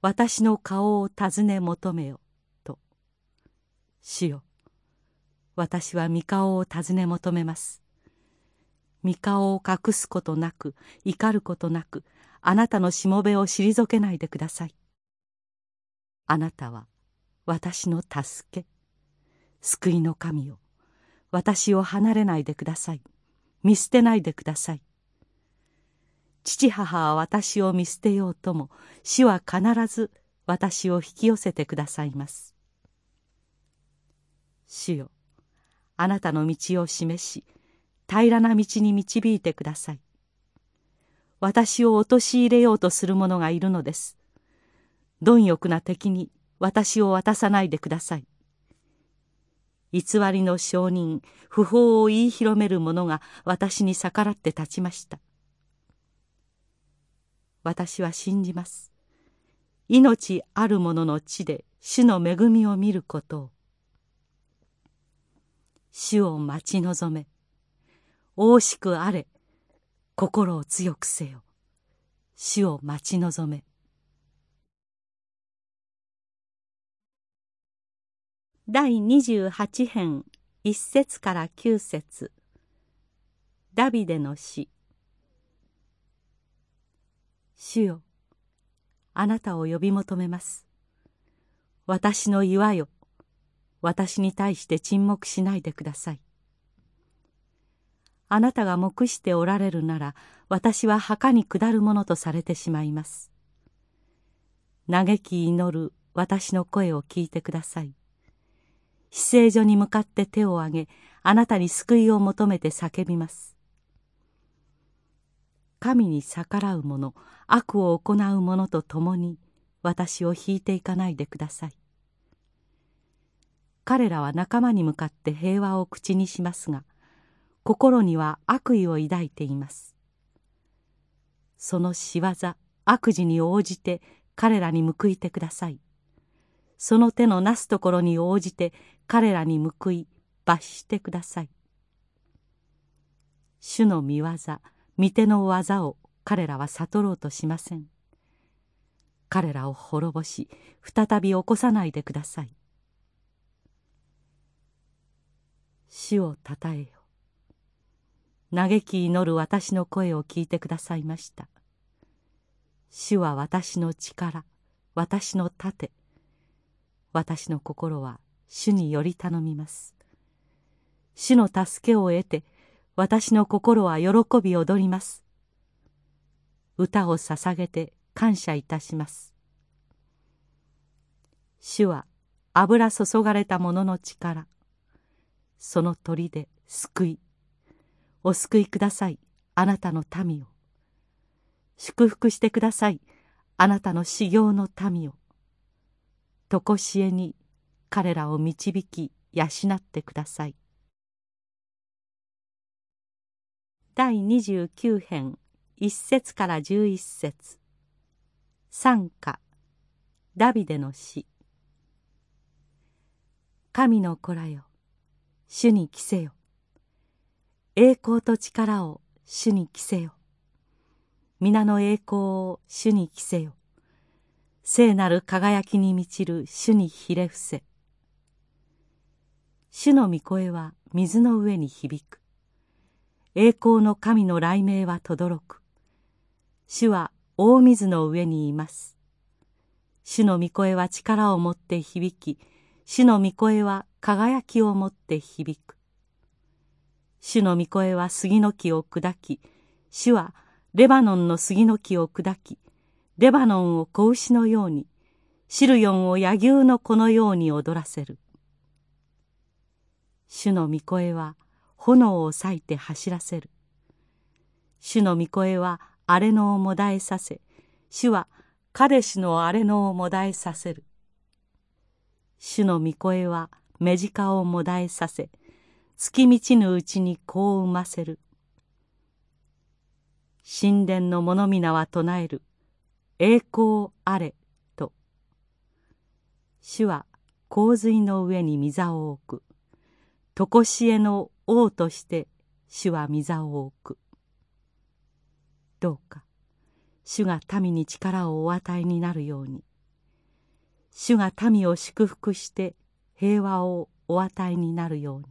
私の顔を尋ね求めよと。主よ私は御顔を尋ね求めます。御顔を隠すことなく怒ることなくあなたのしもべを退けないでください。あなたは私の助け救いの神よ私を離れないでください。見捨てないでください。父母は私を見捨てようとも死は必ず私を引き寄せてくださいます。主よあなたの道を示し平らな道に導いてください。私を陥れようとする者がいるのです。貪欲な敵に私を渡さないでください。偽りの証人不法を言い広める者が私に逆らって立ちました。私は信じます。命ある者の地で主の恵みを見ることを。主を待ち望め。惜しくあれ。心を強くせよ。主を待ち望め。第28編一節から九節。ダビデの詩主よあなたを呼び求めます。私の岩よ私に対して沈黙しないでください。あなたが黙しておられるなら私は墓に下るものとされてしまいます。嘆き祈る私の声を聞いてください。死聖所に向かって手を挙げあなたに救いを求めて叫びます。神に逆らう者悪を行う者と共に私を引いていかないでください。彼らは仲間に向かって平和を口にしますが心には悪意を抱いています。その仕業悪事に応じて彼らに報いてください。その手のなすところに応じて彼らに報い罰してください。主の見業御手の技を彼らは悟ろうとしません。彼らを滅ぼし再び起こさないでください。主をたたえよ嘆き祈る私の声を聞いてくださいました。主は私の力私の盾私の心は主により頼みます。主の助けを得て私の心は喜び踊ります。歌を捧げて感謝いたします。主は油注がれた者の力その鳥で救いお救いください。あなたの民を。祝福してください。あなたの修行の民を。常しえに彼らを導き養ってください。第29編1節から11節。賛歌。ダビデの詩神の子らよ。主に着せよ。栄光と力を主に着せよ。皆の栄光を主に着せよ。聖なる輝きに満ちる主にひれ伏せ。主の御声は水の上に響く。栄光の神の雷鳴は轟く。主は大水の上にいます。主の御声は力を持って響き主の御声は輝きを持って響く。主の御声は杉の木を砕き主はレバノンの杉の木を砕きレバノンを子牛のようにシルヨンを柳牛の子のように踊らせる。主の御声は炎を裂いて走らせる。主の御声は荒れ野をもだえさせ主はカデシの荒れ野をもだえさせる。主の御声は目近をもだえさせ月道ぬうちに子を産ませる。神殿の者皆は唱える。栄光あれと。主は洪水の上に御座を置く。常しえの王として主は御座を置く。どうか。主が民に力をお与えになるように。主が民を祝福して平和をお与えになるように。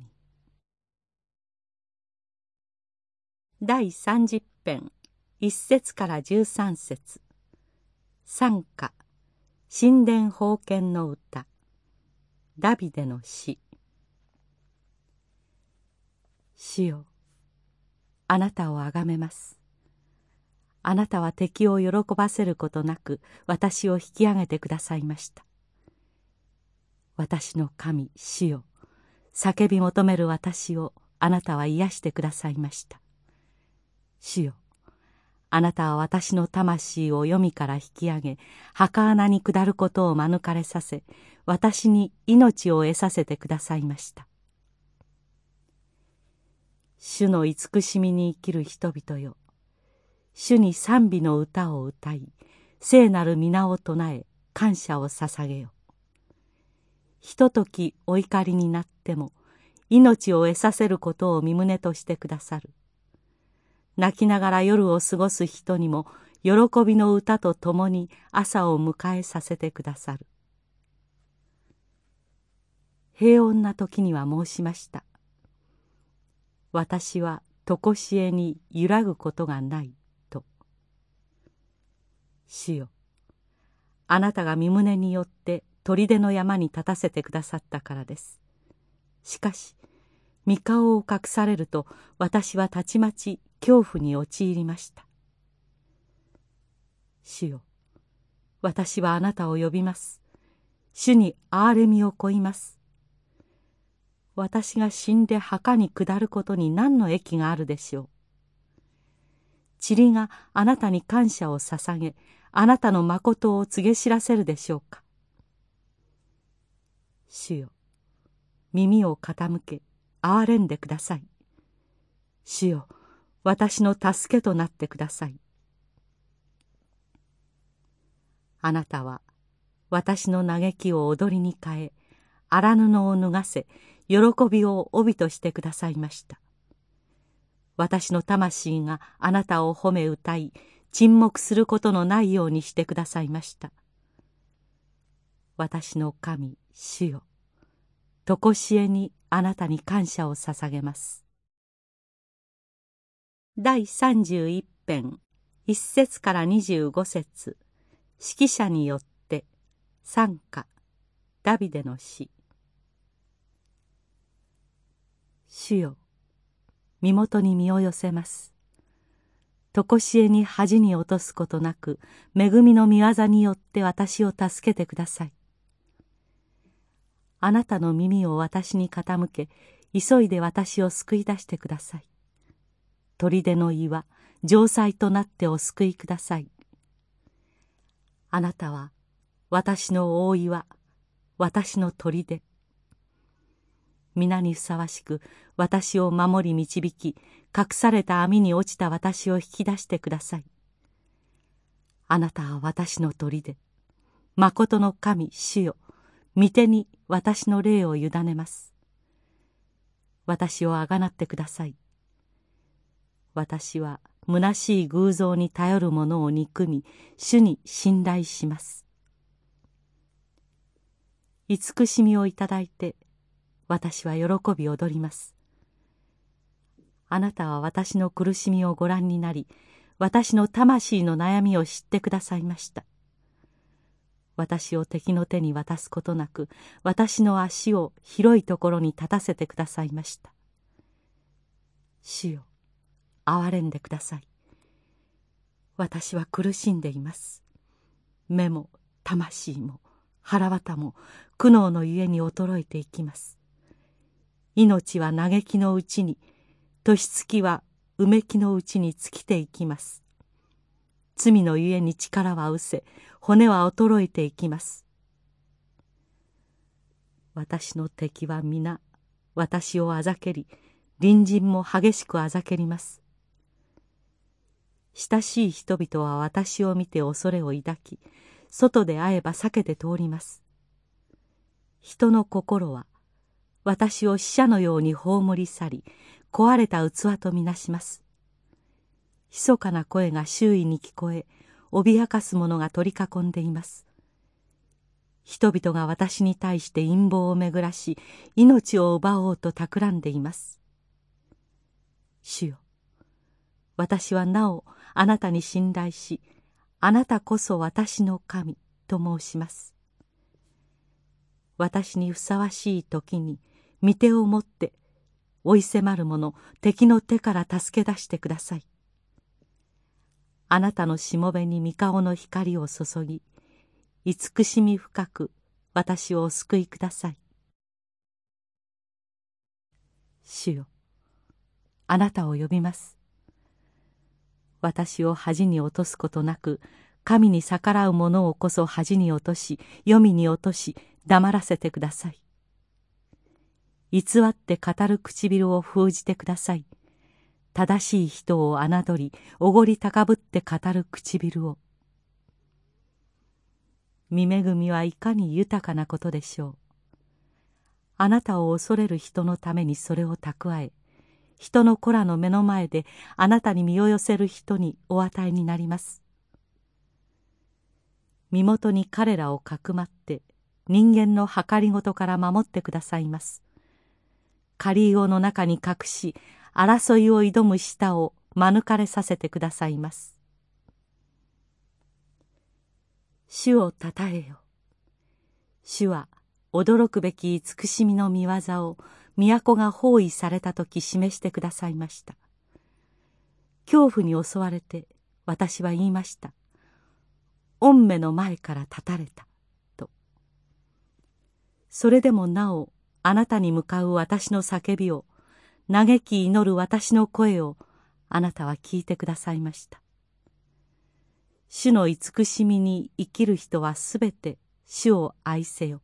第30編1節から13節。賛歌。神殿封建の歌。ダビデの詩主よあなたをあがめます。あなたは敵を喜ばせることなく私を引き上げてくださいました。私の神主よ叫び求める私をあなたは癒してくださいました。主よ。あなたは私の魂を読みから引き上げ墓穴に下ることを免れさせ私に命を得させてくださいました。主の慈しみに生きる人々よ。主に賛美の歌を歌い聖なる皆を唱え感謝を捧げよ。ひとときお怒りになっても命を得させることを身旨としてくださる。泣きながら夜を過ごす人にも喜びの歌とともに朝を迎えさせてくださる。平穏な時には申しました。私は常しえに揺らぐことがないと。主よあなたが身胸によって砦の山に立たせてくださったからです。しかし御顔を隠されると私はたちまち恐怖に陥りました。主よ私はあなたを呼びます。主に憐れみをこいます。私が死んで墓に下ることに何の益があるでしょう。塵があなたに感謝を捧げあなたの誠を告げ知らせるでしょうか。主よ耳を傾け憐れんでください。主よ私の助けとなってください。あなたは私の嘆きを踊りに変え荒布を脱がせ喜びを帯としてくださいました。私の魂があなたを褒め歌い沈黙することのないようにしてくださいました。私の神主よ。常しえにあなたに感謝を捧げます。第31編。1節から25節。指揮者によって。賛歌。ダビデの詩。主よ身元に身を寄せます。常しえに恥に落とすことなく恵みの御業によって私を助けてください。あなたの耳を私に傾け急いで私を救い出してください。砦の岩城塞となってお救いください。あなたは私の大岩私の砦皆にふさわしく私を守り導き隠された網に落ちた私を引き出してください。あなたは私の砦まことの神主よ御手に私の霊を委ねます。私をあがなってください。私は虚しい偶像に頼る者を憎み主に信頼します。慈しみをいただいて私は喜び踊ります。あなたは私の苦しみをご覧になり私の魂の悩みを知ってくださいました。私を敵の手に渡すことなく私の足を広いところに立たせてくださいました。主よ憐れんでください。私は苦しんでいます。目も魂も腹渡も苦悩のゆえに衰えていきます。命は嘆きのうちに年月はうめきのうちに尽きていきます。罪のゆえに力は失せ骨は衰えていきます。私の敵は皆私をあざけり隣人も激しくあざけります。親しい人々は私を見て恐れを抱き外で会えば避けて通ります。人の心は私を死者のように葬り去り壊れた器とみなします。密かな声が周囲に聞こえ脅かす者が取り囲んでいます。人々が私に対して陰謀を巡らし命を奪おうと企んでいます。主よ私はなおあなたに信頼しあなたこそ私の神と申します。私にふさわしい時に御手を持って追い迫る者敵の手から助け出してください。あなたのしもべに御顔の光を注ぎ慈しみ深く私をお救いください。主よあなたを呼びます。私を恥に落とすことなく神に逆らう者をこそ恥に落とし黄泉に落とし黙らせてください。偽って語る唇を封じてください。正しい人を侮りおごり高ぶって語る唇を。見恵みはいかに豊かなことでしょう。あなたを恐れる人のためにそれを蓄え人の子らの目の前であなたに身を寄せる人にお与えになります。身元に彼らをかくまって人間の計りごとから守ってくださいます。仮魚の中に隠し争いを挑む舌を免れさせてくださいます。主をたたえよ。主は驚くべき慈しみの見業を都が包囲された時示してくださいました。恐怖に襲われて私は言いました。御目の前から立たれた。と。それでもなおあなたに向かう私の叫びを嘆き祈る私の声をあなたは聞いてくださいました。主の慈しみに生きる人はすべて主を愛せよ。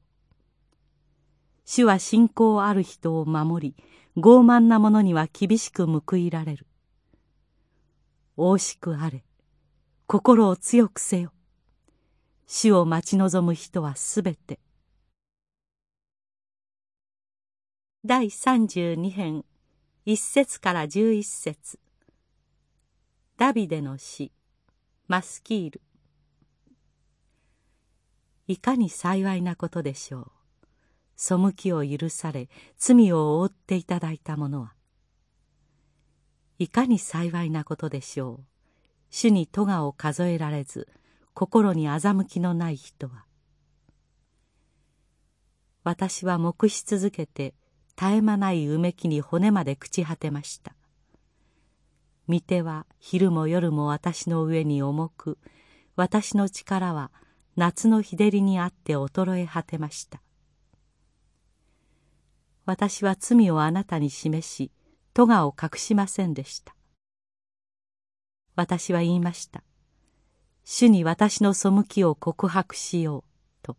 主は信仰ある人を守り傲慢な者には厳しく報いられる。惜しくあれ心を強くせよ。主を待ち望む人はすべて。第32編一節から十一節。ダビデの詩マスキール。いかに幸いなことでしょう。背きを許され罪を負っていただいた者はいかに幸いなことでしょう。主に咎を数えられず心に欺きのない人は私は黙し続けて絶え間ないうめきに骨まで朽ち果てました。見ては昼も夜も私の上に重く私の力は夏の日照りにあって衰え果てました。私は罪をあなたに示し咎を隠しませんでした。私は言いました。主に私の背きを告白しようと。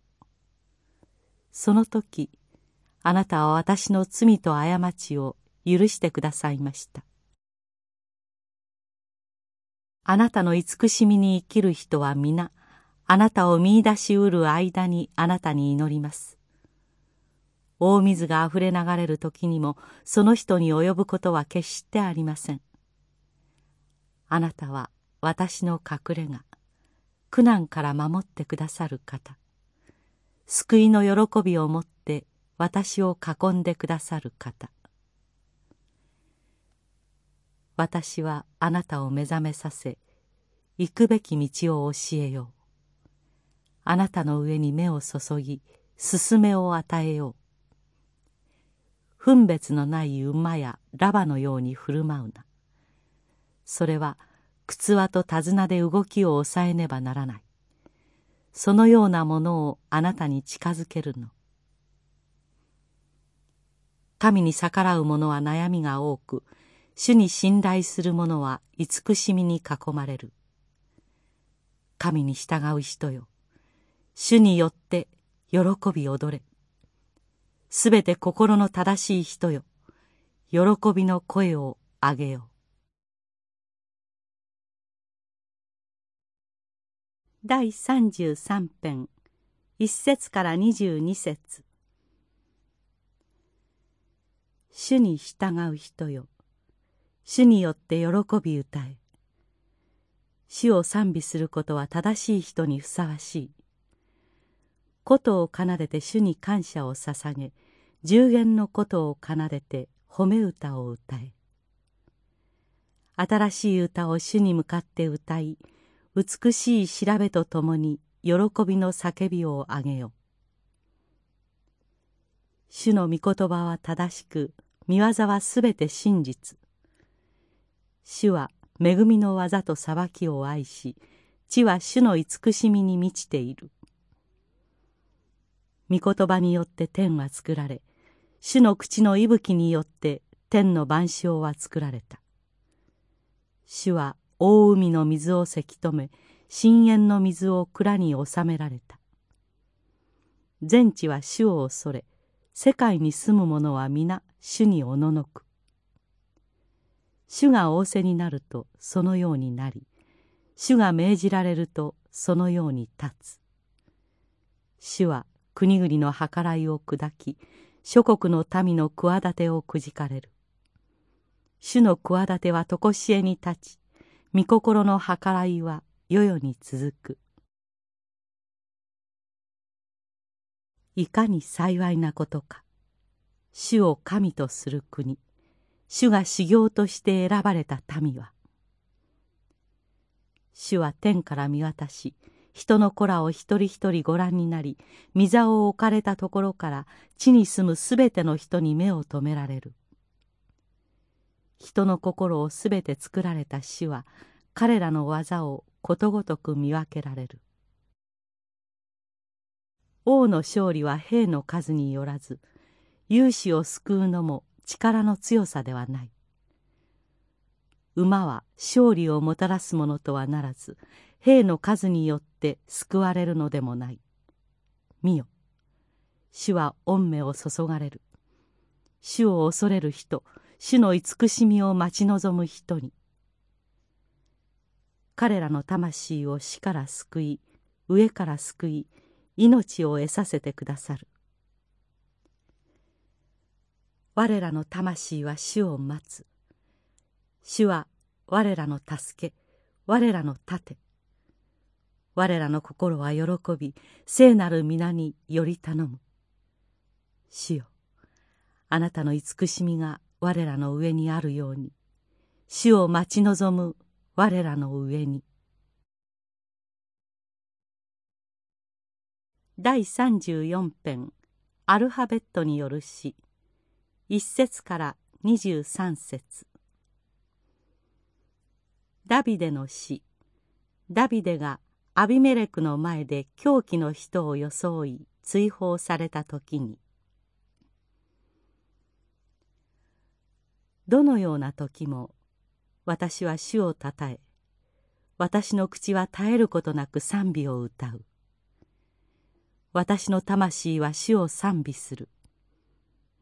その時あなたは私の罪と過ちを許してくださいました。あなたの慈しみに生きる人は皆あなたを見いだしうる間にあなたに祈ります。大水があふれ流れる時にもその人に及ぶことは決してありません。あなたは私の隠れ家。苦難から守ってくださる方。救いの喜びをもって私を囲んでくださる方。私はあなたを目覚めさせ行くべき道を教えよう。あなたの上に目を注ぎ勧めを与えよう。分別のない馬やラバのように振る舞うなそれは靴輪と手綱で動きを抑えねばならないそのようなものをあなたに近づけるの神に逆らう者は悩みが多く主に信頼する者は慈しみに囲まれる神に従う人よ主によって喜び踊れすべて心の正しい人よ。喜びの声をあげよ。う第33編。一節から二十二節。主に従う人よ。主によって喜び歌え。主を賛美することは正しい人にふさわしい。ことを奏でて主に感謝を捧げ。十弦のことを奏でて褒め歌を歌え。新しい歌を主に向かって歌い美しい調べとともに喜びの叫びをあげよ主の御言葉は正しく見業はすべて真実。主は恵みの技と裁きを愛し地は主の慈しみに満ちている。御言葉によって天は作られ主の口の息吹によって天の万象は作られた。主は大海の水をせき止め深淵の水を蔵に収められた。全地は主を恐れ世界に住む者は皆主におののく。主が仰せになるとそのようになり主が命じられるとそのように立つ。主は国々の計らいを砕き諸国の民の企てをくじかれる。主の企ては常しえに立ち御心の計らいは世々に続く。いかに幸いなことか。主を神とする国。主が修行として選ばれた民は。主は天から見渡し人の子らを一人一人ご覧になり御座を置かれたところから地に住むすべての人に目を留められる。人の心をすべて作られた主は彼らの技をことごとく見分けられる。王の勝利は兵の数によらず勇士を救うのも力の強さではない。馬は勝利をもたらすものとはならず兵の数によって救われるのでもない。見よ。主は御目を注がれる。主を恐れる人。主の慈しみを待ち望む人に。彼らの魂を死から救い上から救い命を得させてくださる。我らの魂は主を待つ。主は我らの助け我らの盾。我らの心は喜び聖なる皆により頼む。主よあなたの慈しみが我らの上にあるように。主を待ち望む我らの上に。第34編アルファベットによる詩。1節から23節。ダビデの死ダビデがアビメレクの前で狂気の人を装い追放された時にどのような時も私は主をたたえ私の口は絶えることなく賛美を歌う。私の魂は主を賛美する。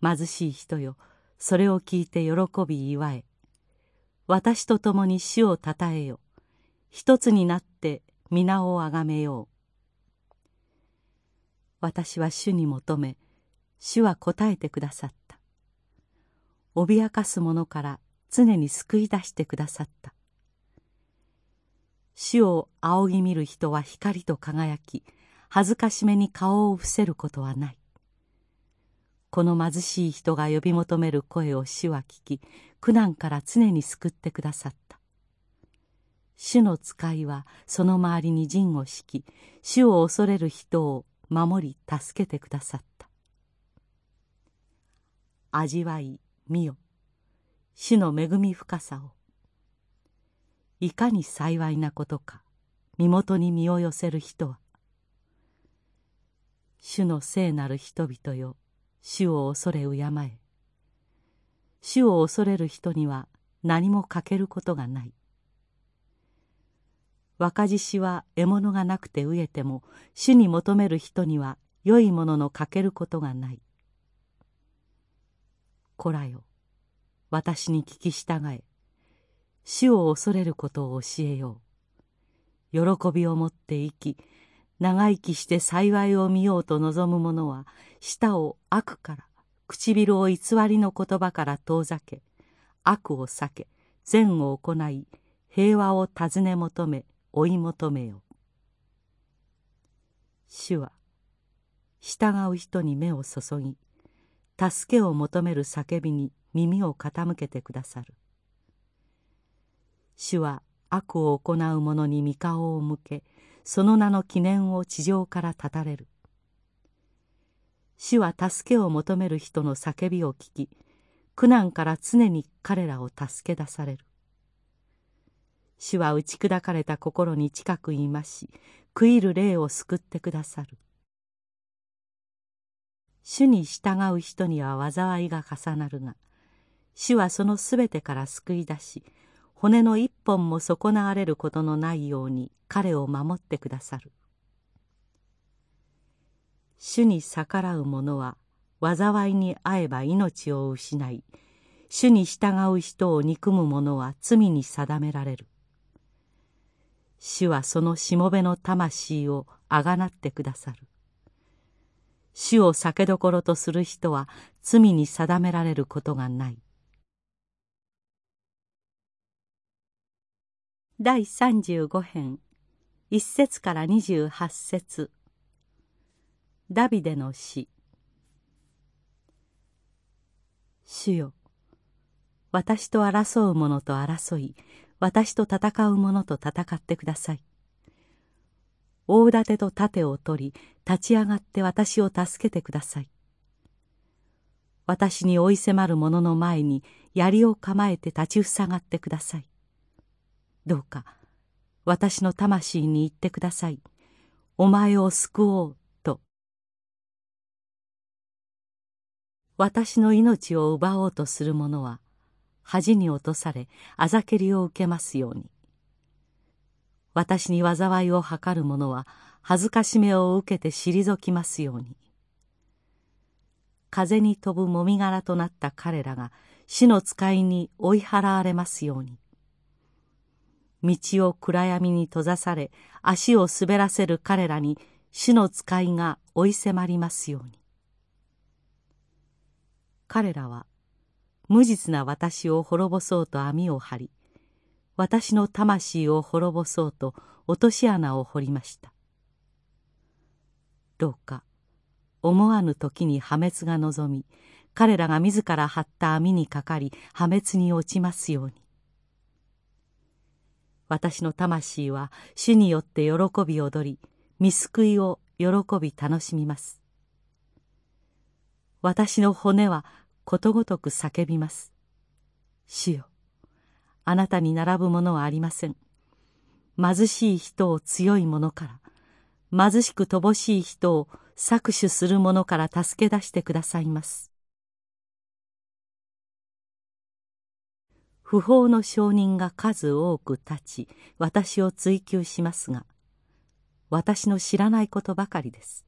貧しい人よそれを聞いて喜び祝え。私と共に主をたたえよ。一つになって皆をあがめよう。私は主に求め主は答えてくださった。脅かす者から常に救い出してくださった。主を仰ぎ見る人は光と輝き恥ずかしめに顔を伏せることはない。この貧しい人が呼び求める声を主は聞き苦難から常に救ってくださった。主の使いはその周りに陣を敷き主を恐れる人を守り助けてくださった。味わい見よ。主の恵み深さを。いかに幸いなことか身元に身を寄せる人は。主の聖なる人々よ主を恐れ敬え。主を恐れる人には何も欠けることがない。若獅子は獲物がなくて飢えても主に求める人には良いものの欠けることがない。こらよ。私に聞き従え。主を恐れることを教えよう。喜びを持って生き長生きして幸いを見ようと望む者は舌を悪から唇を偽りの言葉から遠ざけ悪を避け善を行い平和を尋ね求め追い求めよ。主は従う人に目を注ぎ助けを求める叫びに耳を傾けてくださる。主は悪を行う者に御顔を向けその名の記念を地上から断たれる。主は助けを求める人の叫びを聞き苦難から常に彼らを助け出される。主は打ち砕かれた心に近くいまし悔いる霊を救ってくださる。主に従う人には災いが重なるが主はそのすべてから救い出し骨の一本も損なわれることのないように彼を守ってくださる。主に逆らう者は災いに遭えば命を失い主に従う人を憎む者は罪に定められる。主はそのしもべの魂をあがなってくださる。主を酒どころとする人は罪に定められることがない。第35編1節から28節。ダビデの詩主よ私と争う者と争い私と戦う者と戦ってください。大盾と盾を取り立ち上がって私を助けてください。私に追い迫る者の前に槍を構えて立ちふさがってください。どうか私の魂に言ってください。お前を救おうと。私の命を奪おうとする者は恥に落とされあざけりを受けますように。私に災いを図る者は恥ずかしめを受けて退きますように。風に飛ぶもみ殻となった彼らが死の使いに追い払われますように。道を暗闇に閉ざされ足を滑らせる彼らに死の使いが追い迫りますように。彼らは無実な私を滅ぼそうと網を張り私の魂を滅ぼそうと落とし穴を掘りました。どうか思わぬ時に破滅が望み彼らが自ら張った網にかかり破滅に落ちますように。私の魂は主によって喜び踊り見救いを喜び楽しみます。私の骨はことごとく叫びます。主よあなたに並ぶものはありません。貧しい人を強い者から貧しく乏しい人を搾取する者から助け出してくださいます。不法の証人が数多く立ち私を追求しますが私の知らないことばかりです。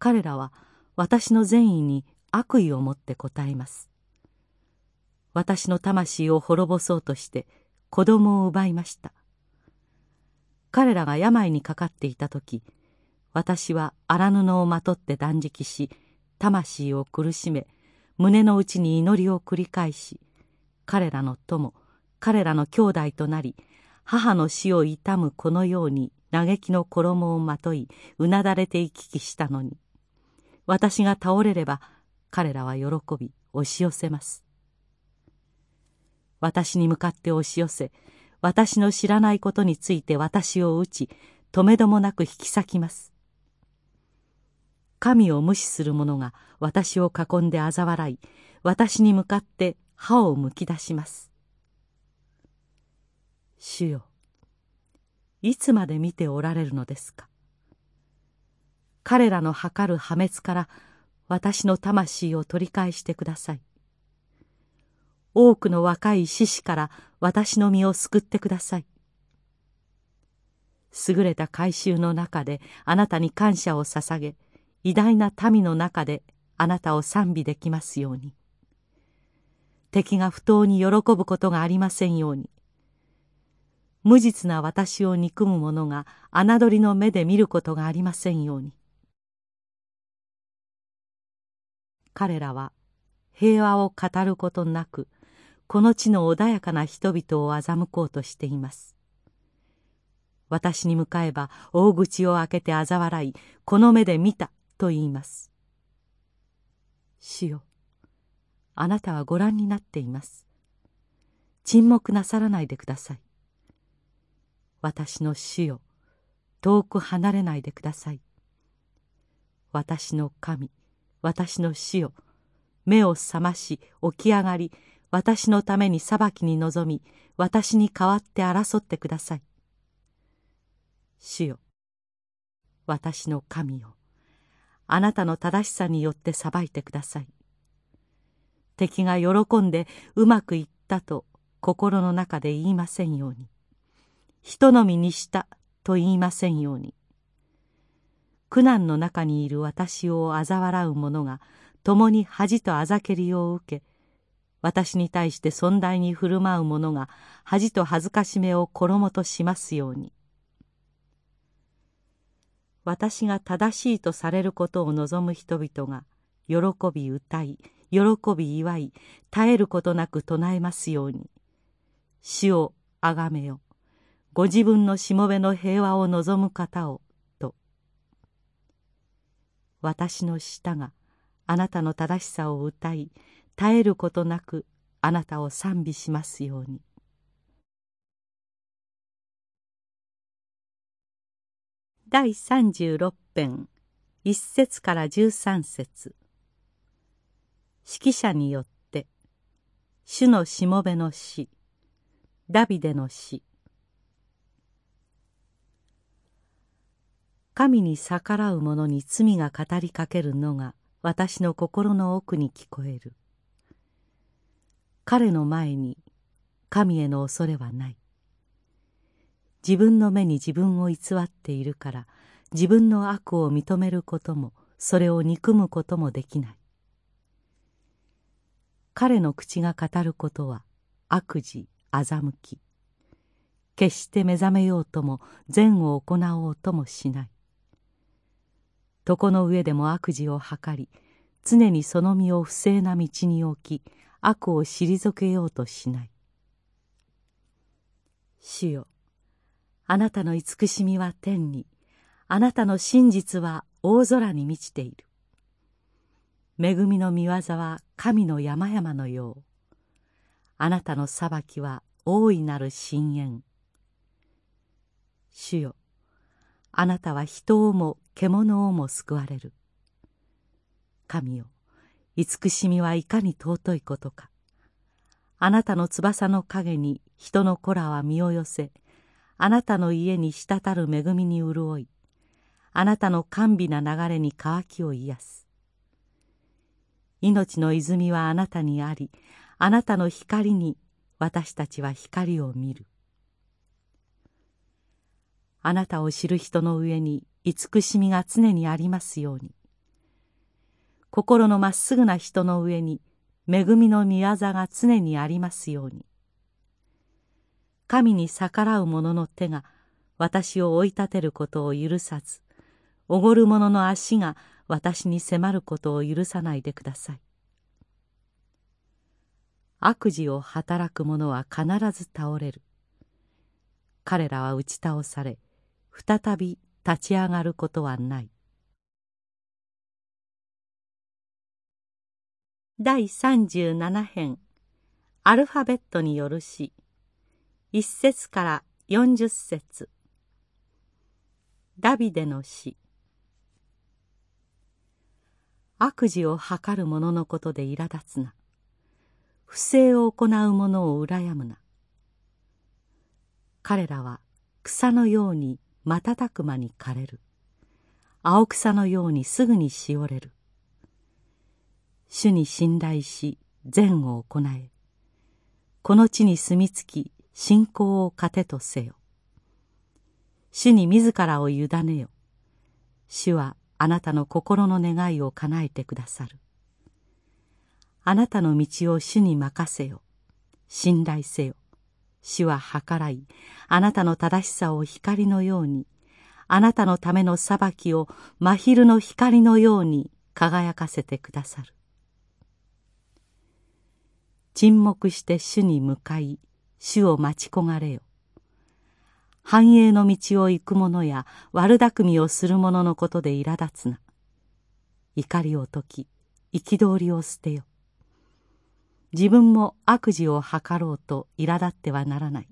彼らは私の善意に悪意を持って答えます。私の魂を滅ぼそうとして子供を奪いました。彼らが病にかかっていた時私は荒布をまとって断食し魂を苦しめ胸の内に祈りを繰り返し彼らの友彼らの兄弟となり母の死を悼むこのように嘆きの衣をまというなだれて行き来したのに私が倒れれば彼らは喜び押し寄せます。私に向かって押し寄せ私の知らないことについて私を打ち止めどもなく引き裂きます。神を無視する者が私を囲んで嘲笑い私に向かって歯をむき出します。主よいつまで見ておられるのですか？彼らの計る破滅から私の魂を取り返してください。多くの若い獅子から私の身を救ってください。優れた改宗の中であなたに感謝を捧げ偉大な民の中であなたを賛美できますように。敵が不当に喜ぶことがありませんように。無実な私を憎む者が侮りの目で見ることがありませんように。彼らは平和を語ることなくこの地の穏やかな人々を欺こうとしています。私に向かえば大口を開けて嘲笑いこの目で見たと言います。主よあなたはご覧になっています。沈黙なさらないでください。私の主よ遠く離れないでください。私の神私の死よ目を覚まし起き上がり私のために裁きに臨み私に代わって争ってください。主よ私の神よあなたの正しさによって裁いてください。敵が喜んでうまくいったと心の中で言いませんように。人のみにしたと言いませんように。苦難の中にいる私を嘲笑う者が共に恥とあざけりを受け私に対して尊大に振る舞う者が恥と恥ずかしめを衣としますように。私が正しいとされることを望む人々が喜び歌い喜び祝い絶えることなく唱えますように。死をあがめよ。ご自分のしもべの平和を望む方を私の舌があなたの正しさを歌い絶えることなくあなたを賛美しますように。第36編1節から13節。指揮者によって主のしもべの詩ダビデの詩神に逆らう者に罪が語りかけるのが私の心の奥に聞こえる。彼の前に神への恐れはない。自分の目に自分を偽っているから自分の悪を認めることもそれを憎むこともできない。彼の口が語ることは悪事欺き。決して目覚めようとも善を行おうともしない。床の上でも悪事を図り常にその身を不正な道に置き悪を退けようとしない。主よあなたの慈しみは天にあなたの真実は大空に満ちている。恵みの御業は神の山々のよう。あなたの裁きは大いなる深淵。主よあなたは人をも獣をも救われる。神よ慈しみはいかに尊いことか。あなたの翼の陰に人の子らは身を寄せあなたの家に滴る恵みに潤いあなたの甘美な流れに渇きを癒す。命の泉はあなたにありあなたの光に私たちは光を見る。あなたを知る人の上に慈しみが常にありますように。心のまっすぐな人の上に恵みの御業が常にありますように。神に逆らう者の手が私を追い立てることを許さずおごる者の足が私に迫ることを許さないでください。悪事を働く者は必ず倒れる。彼らは打ち倒され再び立ち上がることはない。第37編。アルファベットによる詩。1節から40節。ダビデの詩。悪事を図る者のことで苛立つな。不正を行う者を羨むな。彼らは草のように瞬く間に枯れる。青草のようにすぐにしおれる。主に信頼し善を行え。この地に住み着き信仰を糧とせよ。主に自らを委ねよ。主はあなたの心の願いを叶えてくださる。あなたの道を主に任せよ。信頼せよ。主は計らいあなたの正しさを光のようにあなたのための裁きを真昼の光のように輝かせてくださる。沈黙して主に向かい主を待ち焦がれよ。繁栄の道を行く者や悪巧みをする者のことで苛立つな。怒りを解き憤りを捨てよ。自分も悪事を図ろうと苛立ってはならない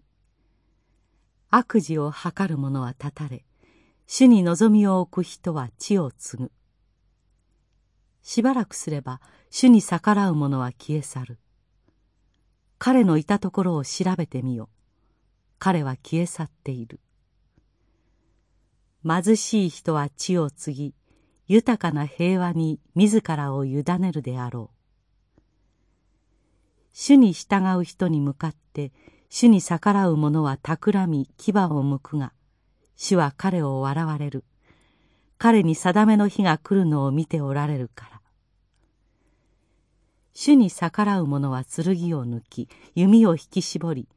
悪事を図る者は断たれ主に望みを置く人は地を継ぐしばらくすれば主に逆らう者は消え去る彼のいたところを調べてみよ。彼は消え去っている。貧しい人は地を継ぎ、豊かな平和に自らを委ねるであろう。主に従う人に向かって、主に逆らう者は企み牙を向くが、主は彼を笑われる。彼に定めの日が来るのを見ておられるから。主に逆らう者は剣を抜き弓を引き絞り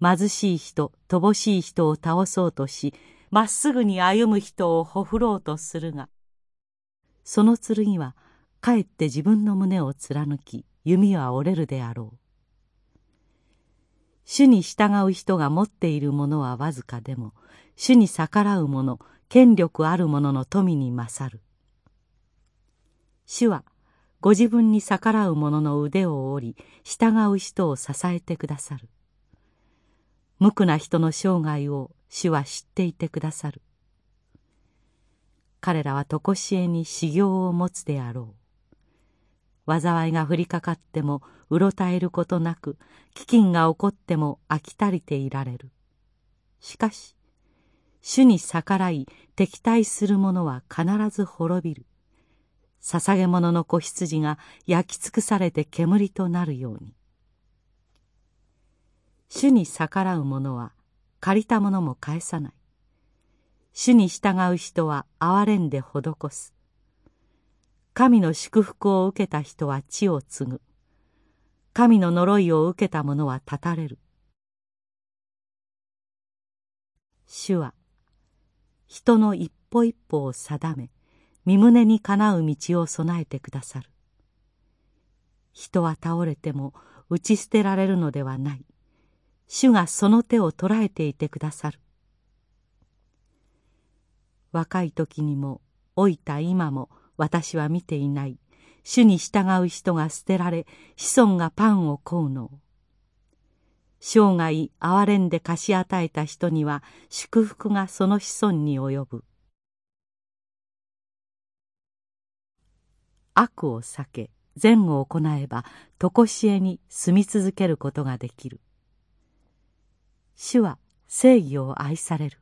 貧しい人乏しい人を倒そうとしまっすぐに歩む人をほふろうとするがその剣はかえって自分の胸を貫き弓は折れるであろう。主に従う人が持っているものはわずかでも主に逆らう者権力ある者の富に勝る。主はご自分に逆らう者の腕を折り従う人を支えてくださる。無垢な人の生涯を主は知っていてくださる。彼らは常しえに修行を持つであろう。災いが降りかかってもうろたえることなく飢饉が起こっても飽き足りていられる。しかし主に逆らい敵対する者は必ず滅びる。捧げ物の子羊が焼き尽くされて煙となるように。主に逆らう者は借りたものも返さない。主に従う人は憐れんで施す。神の祝福を受けた人は地を継ぐ。神の呪いを受けた者は断たれる。主は人の一歩一歩を定め身胸にかなう道を備えてくださる。人は倒れても打ち捨てられるのではない。主がその手を捉えていてくださる。若い時にも老いた今も私は見ていない。主に従う人が捨てられ子孫がパンを乞うの。生涯憐れんで貸し与えた人には祝福がその子孫に及ぶ。悪を避け善を行えば常しえに住み続けることができる。主は正義を愛される。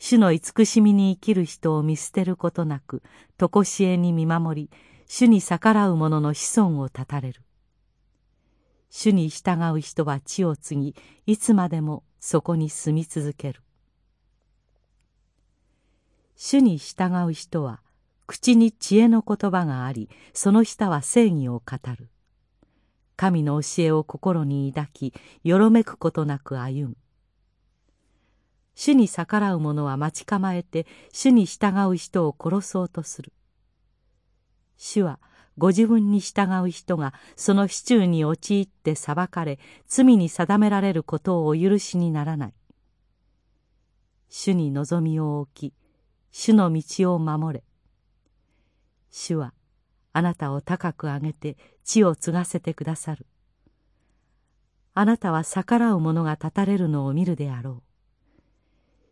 主の慈しみに生きる人を見捨てることなく常しえに見守り主に逆らう者の子孫を絶たれる。主に従う人は地を継ぎいつまでもそこに住み続ける。主に従う人は口に知恵の言葉がありその下は正義を語る。神の教えを心に抱きよろめくことなく歩む。主に逆らう者は待ち構えて主に従う人を殺そうとする。主はご自分に従う人がその市中に陥って裁かれ罪に定められることをお許しにならない。主に望みを置き主の道を守れ。主はあなたを高く上げて地を継がせてくださる。あなたは逆らう者が立たれるのを見るであろう。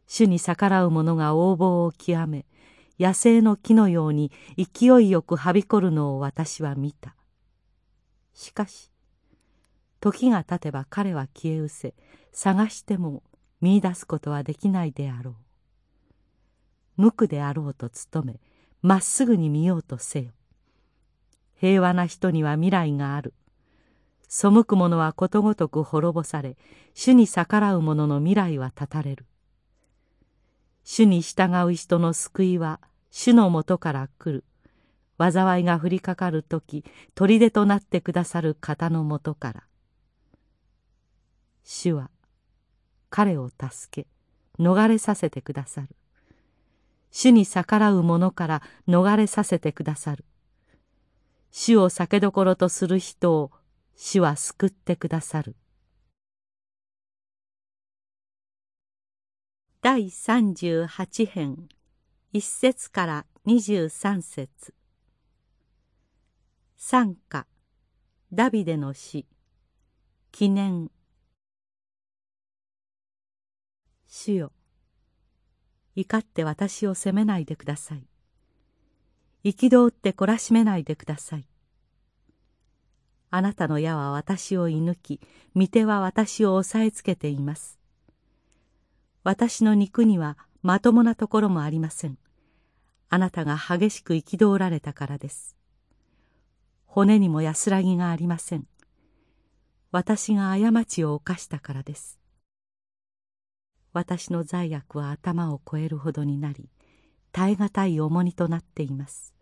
主に逆らう者が横暴を極め野生の木のように勢いよくはびこるのを私は見た。しかし時が経てば彼は消え失せ探しても見いだすことはできないであろう。無垢であろうと努めまっすぐに見ようとせよ。平和な人には未来がある。背く者はことごとく滅ぼされ主に逆らう者の未来は断たれる。主に従う人の救いは主のもとから来る。災いが降りかかる時砦となってくださる方のもとから。主は彼を助け逃れさせてくださる。主に逆らう者から逃れさせてくださる。主を酒どころとする人を主は救ってくださる。第38編1節から23節。賛歌ダビデの詩。記念。主よ怒って私を責めないでください。憤って懲らしめないでください。あなたの矢は私を射抜き御手は私を押さえつけています。私の肉にはまともなところもありません。あなたが激しく憤られたからです。骨にも安らぎがありません。私が過ちを犯したからです。私の罪悪は頭を越えるほどになり耐え難い重荷となっています。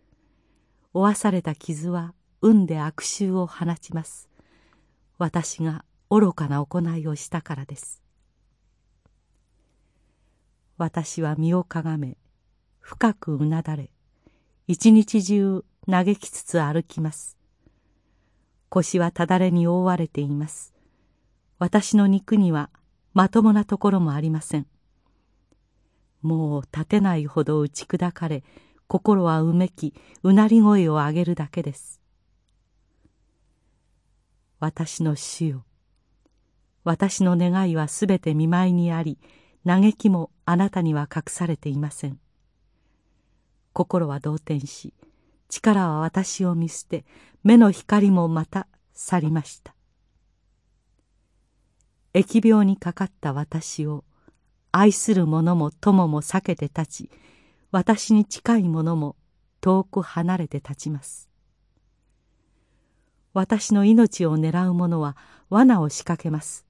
負わされた傷は運で悪臭を放ちます。私が愚かな行いをしたからです。私は身をかがめ深くうなだれ一日中嘆きつつ歩きます。腰はただれに覆われています。私の肉にはまともなところもありません。もう立てないほど打ち砕かれ心はうめきうなり声を上げるだけです。私の主よ私の願いはすべて見舞いにあり嘆きもあなたには隠されていません。心は動転し力は私を見捨て目の光もまた去りました。疫病にかかった私を愛する者も友も避けて立ち私に近い者も遠く離れて立ちます。私の命を狙う者は罠を仕掛けます。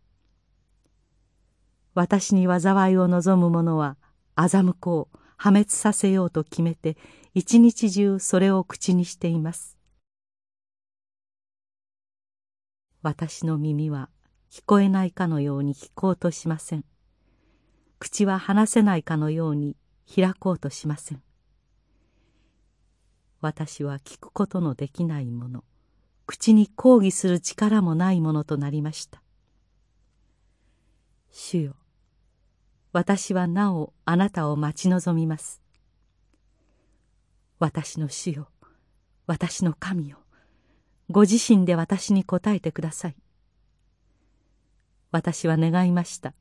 私に災いを望む者は欺こう破滅させようと決めて一日中それを口にしています。私の耳は聞こえないかのように聞こうとしません。口は話せないかのように開こうとしません。私は聞くことのできないもの口に抗議する力もないものとなりました。主よ私はなおあなたを待ち望みます。私の主よ私の神よご自身で私に答えてください。私は願いました。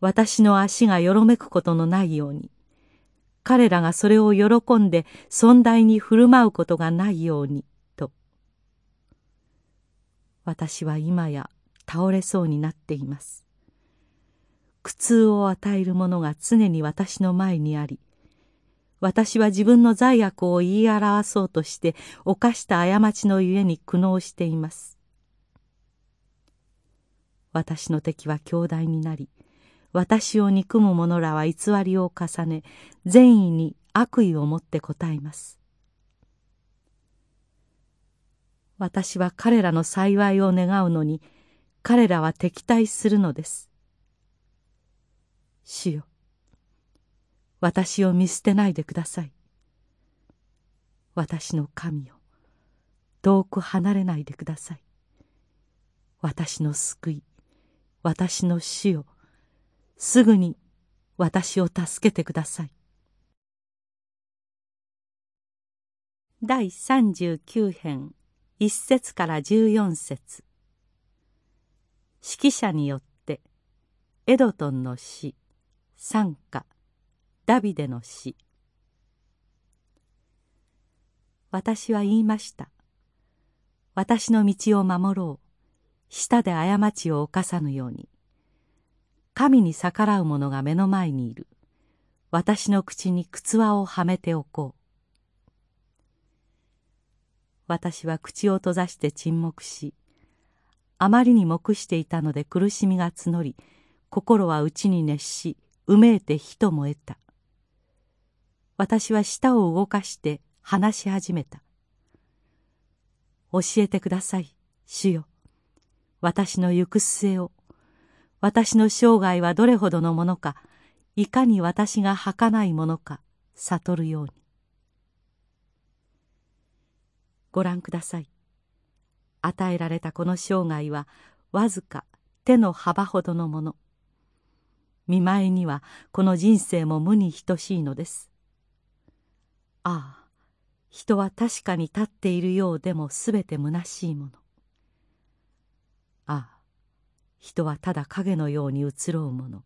私の足がよろめくことのないように。彼らがそれを喜んで尊大に振る舞うことがないようにと。私は今や倒れそうになっています。苦痛を与えるものが常に私の前にあり私は自分の罪悪を言い表そうとして犯した過ちのゆえに苦悩しています。私の敵は強大になり私を憎む者らは偽りを重ね善意に悪意を持って答えます。私は彼らの幸いを願うのに彼らは敵対するのです。主よ。私を見捨てないでください。私の神よ。遠く離れないでください。私の救い。私の死をすぐに私を助けてください。第39編1節から14節。指揮者によってエドトンの詩賛歌ダビデの詩私は言いました。私の道を守ろう。舌で過ちを犯さぬように。神に逆らう者が目の前にいる。私の口に靴輪をはめておこう。私は口を閉ざして沈黙しあまりに黙していたので苦しみが募り心は内に熱しうめいて火と燃えた私は舌を動かして話し始めた。教えてください、主よ。私の行く末を、私の生涯はどれほどのものか、いかに私が儚いものか、悟るように。ご覧ください。与えられたこの生涯は、わずか手の幅ほどのもの。見舞いにはこの人生も無に等しいのです。ああ人は確かに立っているようでもすべて虚しいもの。ああ人はただ影のように移ろうもの。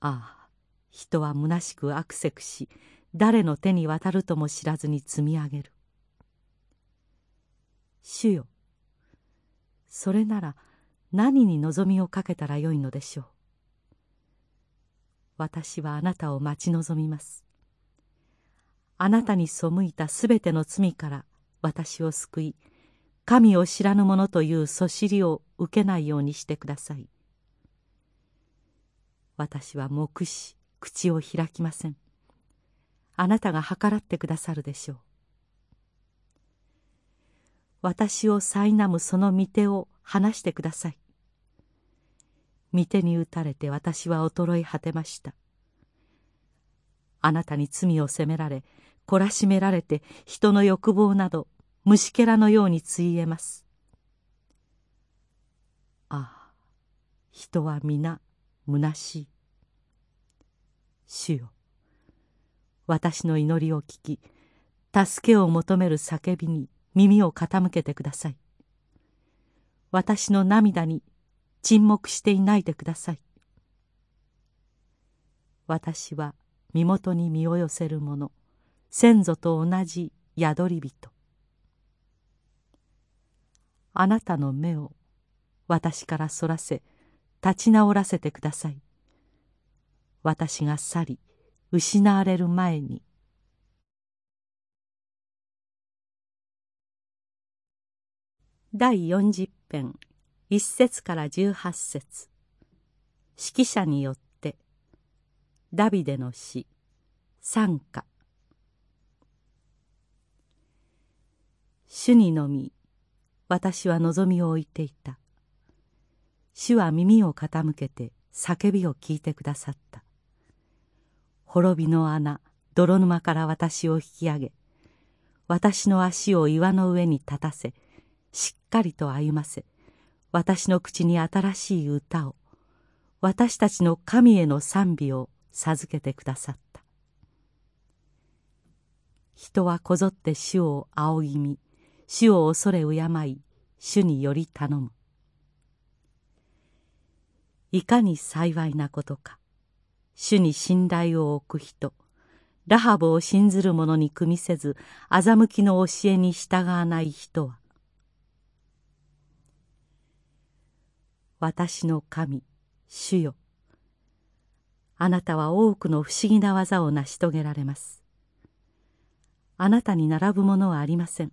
ああ人は虚しく悪せくし誰の手に渡るとも知らずに積み上げる。主よそれなら何に望みをかけたらよいのでしょう。私はあなたを待ち望みます。あなたに背いたすべての罪から私を救い神を知らぬ者というそしりを受けないようにしてください。私は黙し口を開きません。あなたが計らってくださるでしょう。私を苛むその御手を離してください。御手に打たれて私は衰え果てました。あなたに罪を責められ懲らしめられて人の欲望など虫けらのようについえます。ああ人は皆虚しい。主よ私の祈りを聞き助けを求める叫びに耳を傾けてください。私の涙に沈黙していないでください。私は身元に身を寄せる者先祖と同じ宿り人。あなたの目を私からそらせ立ち直らせてください。私が去り失われる前に第40編1節から18節。指揮者によってダビデの詩賛歌主にのみ私は望みを置いていた。主は耳を傾けて叫びを聞いてくださった。滅びの穴泥沼から私を引き上げ私の足を岩の上に立たせしっかりと歩ませ私の口に新しい歌を私たちの神への賛美を授けてくださった。人はこぞって主を仰ぎ見主を恐れ敬い主により頼む。いかに幸いなことか主に信頼を置く人ラハブを信ずる者に組みせず欺きの教えに従わない人は私の神主よ。あなたは多くの不思議な技を成し遂げられます。あなたに並ぶものはありません。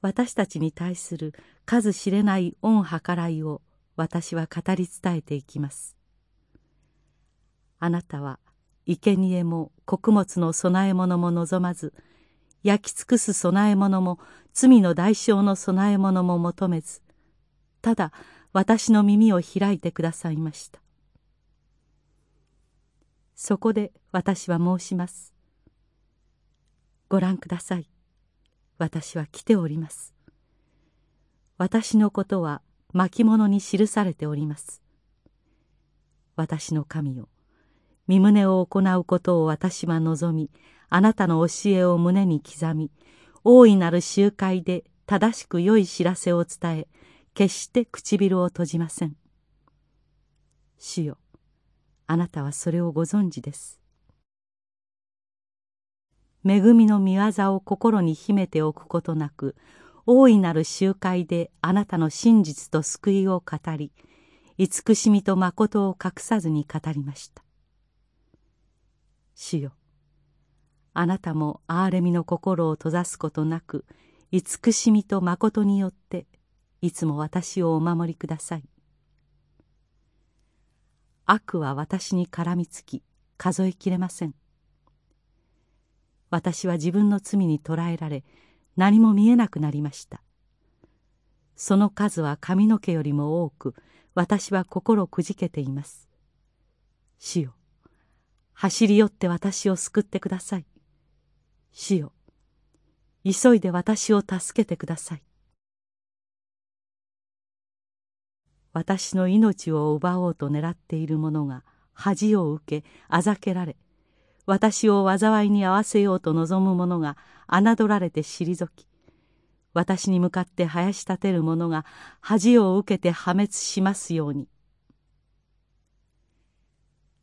私たちに対する数知れない恩計らいを私は語り伝えていきます。あなたは生贄も穀物の供え物も望まず焼き尽くす供え物も罪の代償の供え物も求めずただ私の耳を開いてくださいました。そこで私は申します。ご覧ください。私は来ております。私のことは巻物に記されております。私の神よ身旨を行うことを私は望みあなたの教えを胸に刻み大いなる集会で正しく良い知らせを伝え決して唇を閉じません。主よあなたはそれをご存知です。恵みの御業を心に秘めておくことなく大いなる集会であなたの真実と救いを語り慈しみと誠を隠さずに語りました。主よあなたも憐れみの心を閉ざすことなく慈しみと誠によっていつも私をお守りください悪は私に絡みつき数えきれません私は自分の罪に捕らえられ何も見えなくなりましたその数は髪の毛よりも多く私は心くじけています主よ走り寄って私を救ってください。主よ、急いで私を助けてください。私の命を奪おうと狙っている者が恥を受けあざけられ私を災いに合わせようと望む者が侮られて退き私に向かって生やし立てる者が恥を受けて破滅しますように。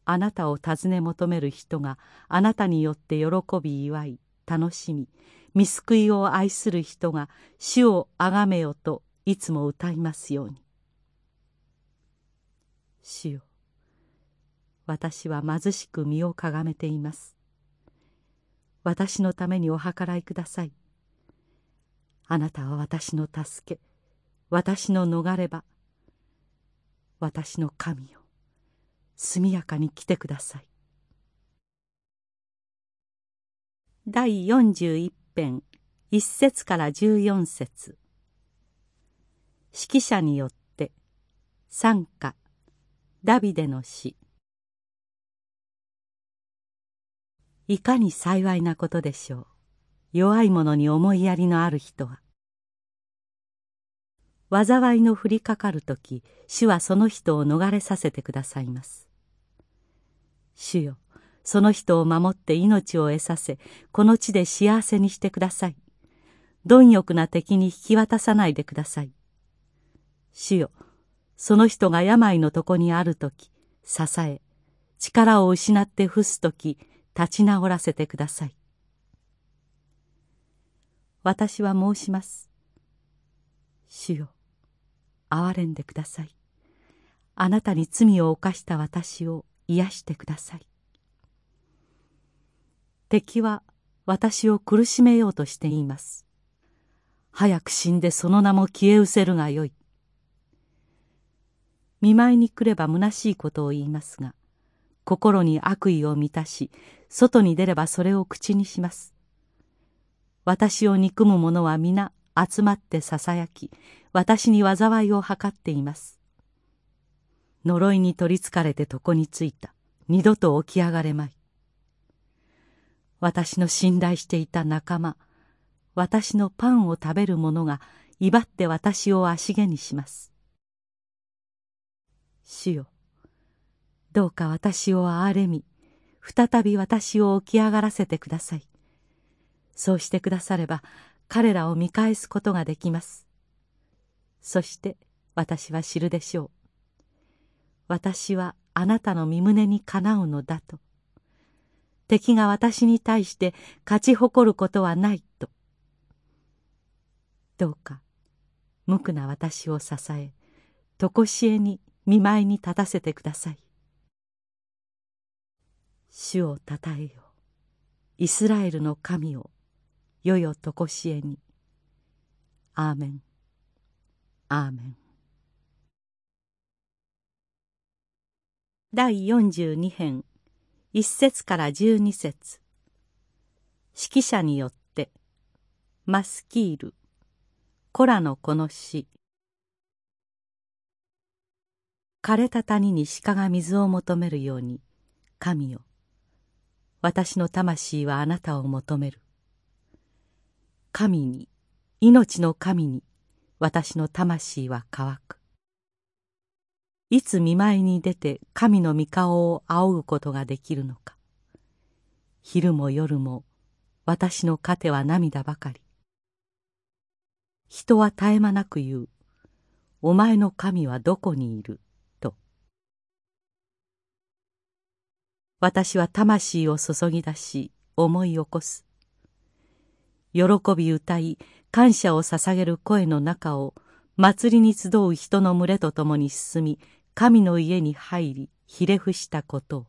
あなたを尋ね求める人があなたによって喜び祝い楽しみ見救いを愛する人が主をあがめよといつも歌いますように。主よ私は貧しく身をかがめています。私のためにお計らいください。あなたは私の助け。私の逃れ場。私の神よ。速やかに来てください。第41編。1節から14節。指揮者によって賛歌ダビデの詩いかに幸いなことでしょう。弱い者に思いやりのある人は。災いの降りかかる時主はその人を逃れさせてくださいます。主よその人を守って命を得させこの地で幸せにしてください。貪欲な敵に引き渡さないでください。主よその人が病の床にある時支え力を失って伏す時立ち直らせてください。私は申します。主よ憐れんでください。あなたに罪を犯した私を癒してください。敵は私を苦しめようとしています。早く死んでその名も消え失せるがよい。見舞いに来れば虚しいことを言いますが心に悪意を満たし外に出ればそれを口にします。私を憎む者は皆集まってささやき私に災いを図っています。呪いに取りつかれて床についた二度と起き上がれまい。私の信頼していた仲間私のパンを食べる者が威張って私を足毛にします。主よ。どうか私を憐れみ再び私を起き上がらせてください。そうしてくだされば彼らを見返すことができます。そして私は知るでしょう。私はあなたの身胸にかなうのだと。敵が私に対して勝ち誇ることはないと。どうか無垢な私を支え常しえに見舞いに立たせてください。主をたたえよ。イスラエルの神をよよとこしえに。アーメン。アーメン。第42編。1節から12節。指揮者によって。マスキール。コラのこの詩枯れた谷に鹿が水を求めるように神よ私の魂はあなたを求める。神に命の神に私の魂は乾く。いつ見舞いに出て神の御顔を仰ぐことができるのか。昼も夜も私の糧は涙ばかり。人は絶え間なく言う。お前の神はどこにいると私は魂を注ぎ出し思い起こす。喜び歌い感謝を捧げる声の中を祭りに集う人の群れと共に進み神の家に入りひれ伏したこと。を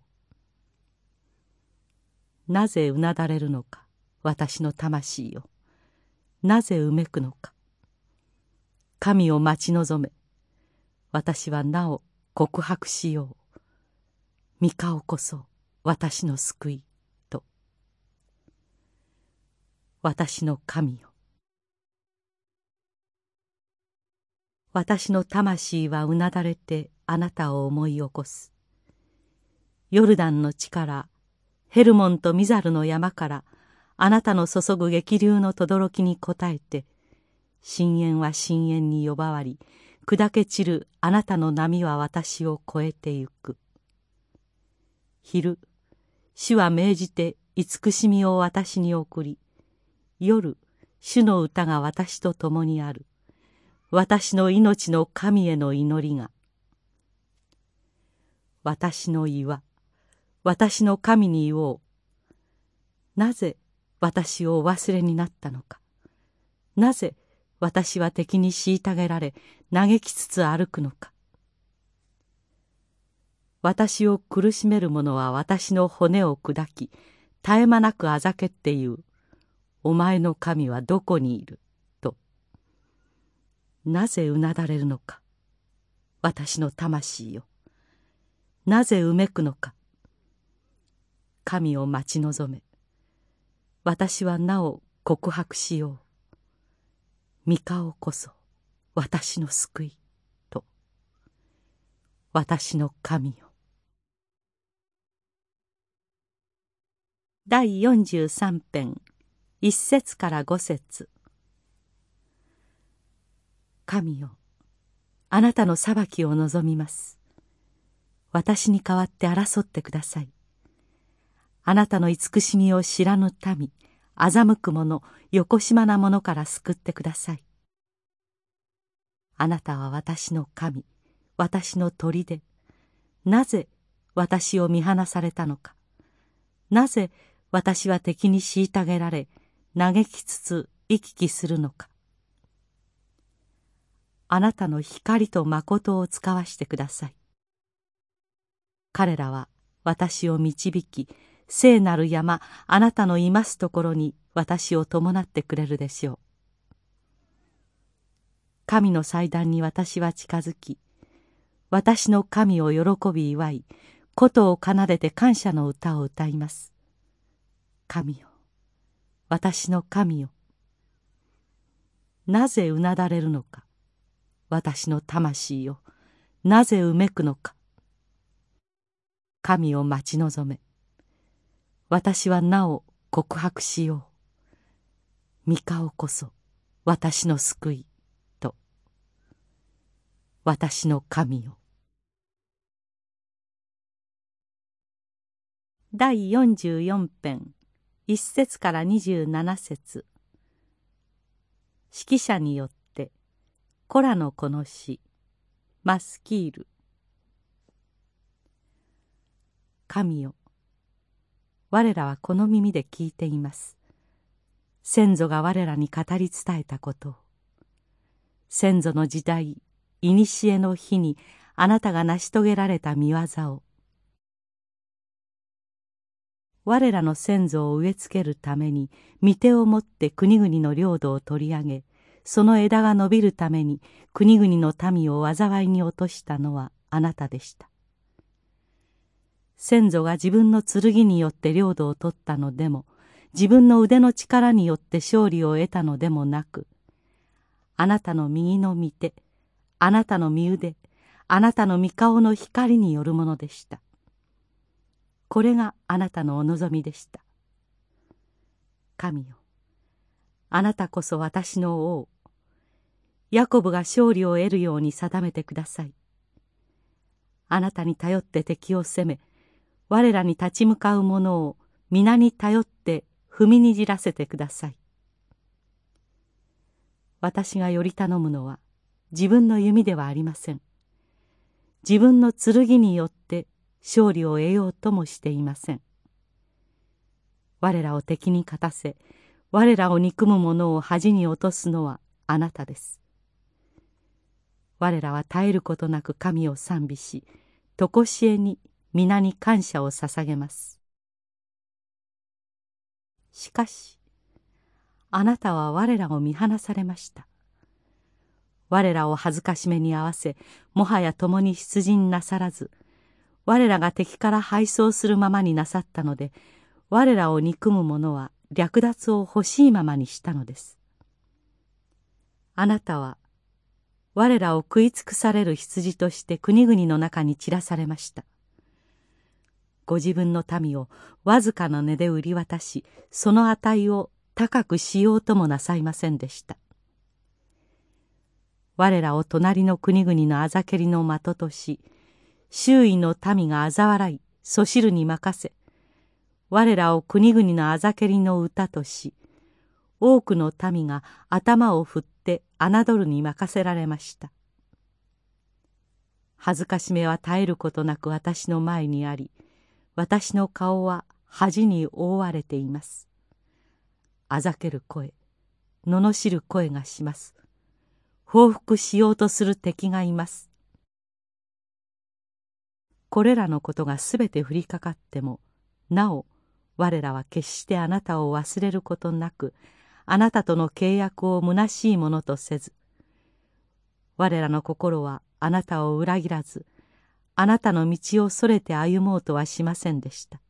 なぜうなだれるのか私の魂よなぜうめくのか。神を待ち望め。私はなお告白しよう。三顔こそう。私の救いと。私の神よ。私の魂はうなだれてあなたを思い起こす。ヨルダンの地からヘルモンとミザルの山からあなたの注ぐ激流の轟に応えて深淵は深淵に呼ばわり砕け散るあなたの波は私を越えてゆく。昼主は命じて慈しみを私に送り夜主の歌が私と共にある。私の命の神への祈りが。私の岩私の神に言おう。なぜ私をお忘れになったのか。なぜ私は敵に虐げられ嘆きつつ歩くのか。私を苦しめる者は私の骨を砕き絶え間なくあざけって言う。お前の神はどこにいる？と。なぜうなだれるのか？私の魂よなぜうめくのか？神を待ち望め。私はなお告白しよう。三顔こそ私の救い。と。私の神よ第43編一節から五節。神よあなたの裁きを望みます。私に代わって争ってください。あなたの慈しみを知らぬ民欺く者よこしまな者から救ってください。あなたは私の神私の砦。なぜ私を見放されたのか。なぜ私は敵に虐げられ嘆きつつ行き来するのか。あなたの光と誠を使わしてください。彼らは私を導き聖なる山あなたのいますところに私を伴ってくれるでしょう。神の祭壇に私は近づき私の神を喜び祝い琴を奏でて感謝の歌を歌います。神よ。私の神よ。なぜうなだれるのか。私の魂よ。なぜうめくのか。神を待ち望め。私はなお告白しよう。御顔こそ。私の救い。と。私の神よ。第44編。1節から27節。指揮者によってコラのこの詩マスキール。神よ我らはこの耳で聞いています。先祖が我らに語り伝えたことを。先祖の時代古の日にあなたが成し遂げられた見業を。我らの先祖を植え付けるために御手をもって国々の領土を取り上げその枝が伸びるために国々の民を災いに落としたのはあなたでした。先祖が自分の剣によって領土を取ったのでも自分の腕の力によって勝利を得たのでもなくあなたの右の御手あなたの身腕あなたの御顔の光によるものでした。これがあなたのお望みでした。神よあなたこそ私の王。ヤコブが勝利を得るように定めてください。あなたに頼って敵を攻め我らに立ち向かう者を皆に頼って踏みにじらせてください。私がより頼むのは自分の弓ではありません。自分の剣によって勝利を得ようともしていません。我らを敵に勝たせ我らを憎む者を恥に落とすのはあなたです。我らは絶えることなく神を賛美し常しえに皆に感謝を捧げます。しかしあなたは我らを見放されました。我らを恥ずかしめに合わせもはや共に出陣なさらず我らが敵から敗走するままになさったので我らを憎む者は略奪を欲しいままにしたのです。あなたは我らを食い尽くされる羊として国々の中に散らされました。ご自分の民をわずかな値で売り渡しその値を高くしようともなさいませんでした。我らを隣の国々のあざけりの的とし周囲の民が嘲笑いそしるに任せ我らを国々のあざけりの歌とし多くの民が頭を振って侮るに任せられました。恥ずかしめは絶えることなく私の前にあり私の顔は恥に覆われています。あざける声罵る声がします。報復しようとする敵がいます。これらのことがすべて降りかかってもなお我らは決してあなたを忘れることなくあなたとの契約を虚しいものとせず我らの心はあなたを裏切らずあなたの道をそれて歩もうとはしませんでした。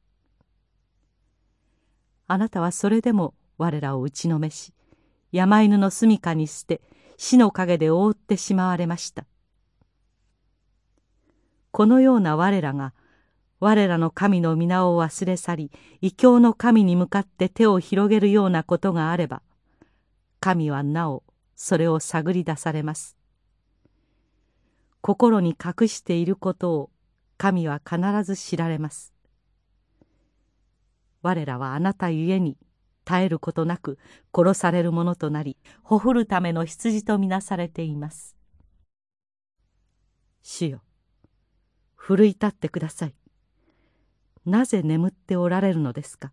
あなたはそれでも我らを打ちのめし山犬の住処に捨て死の陰で覆ってしまわれました。このような我らが我らの神の皆を忘れ去り異教の神に向かって手を広げるようなことがあれば神はなおそれを探り出されます。心に隠していることを神は必ず知られます。我らはあなたゆえに絶えることなく殺されるものとなりほふるための羊とみなされています。主よ奮い立ってください。なぜ眠っておられるのですか？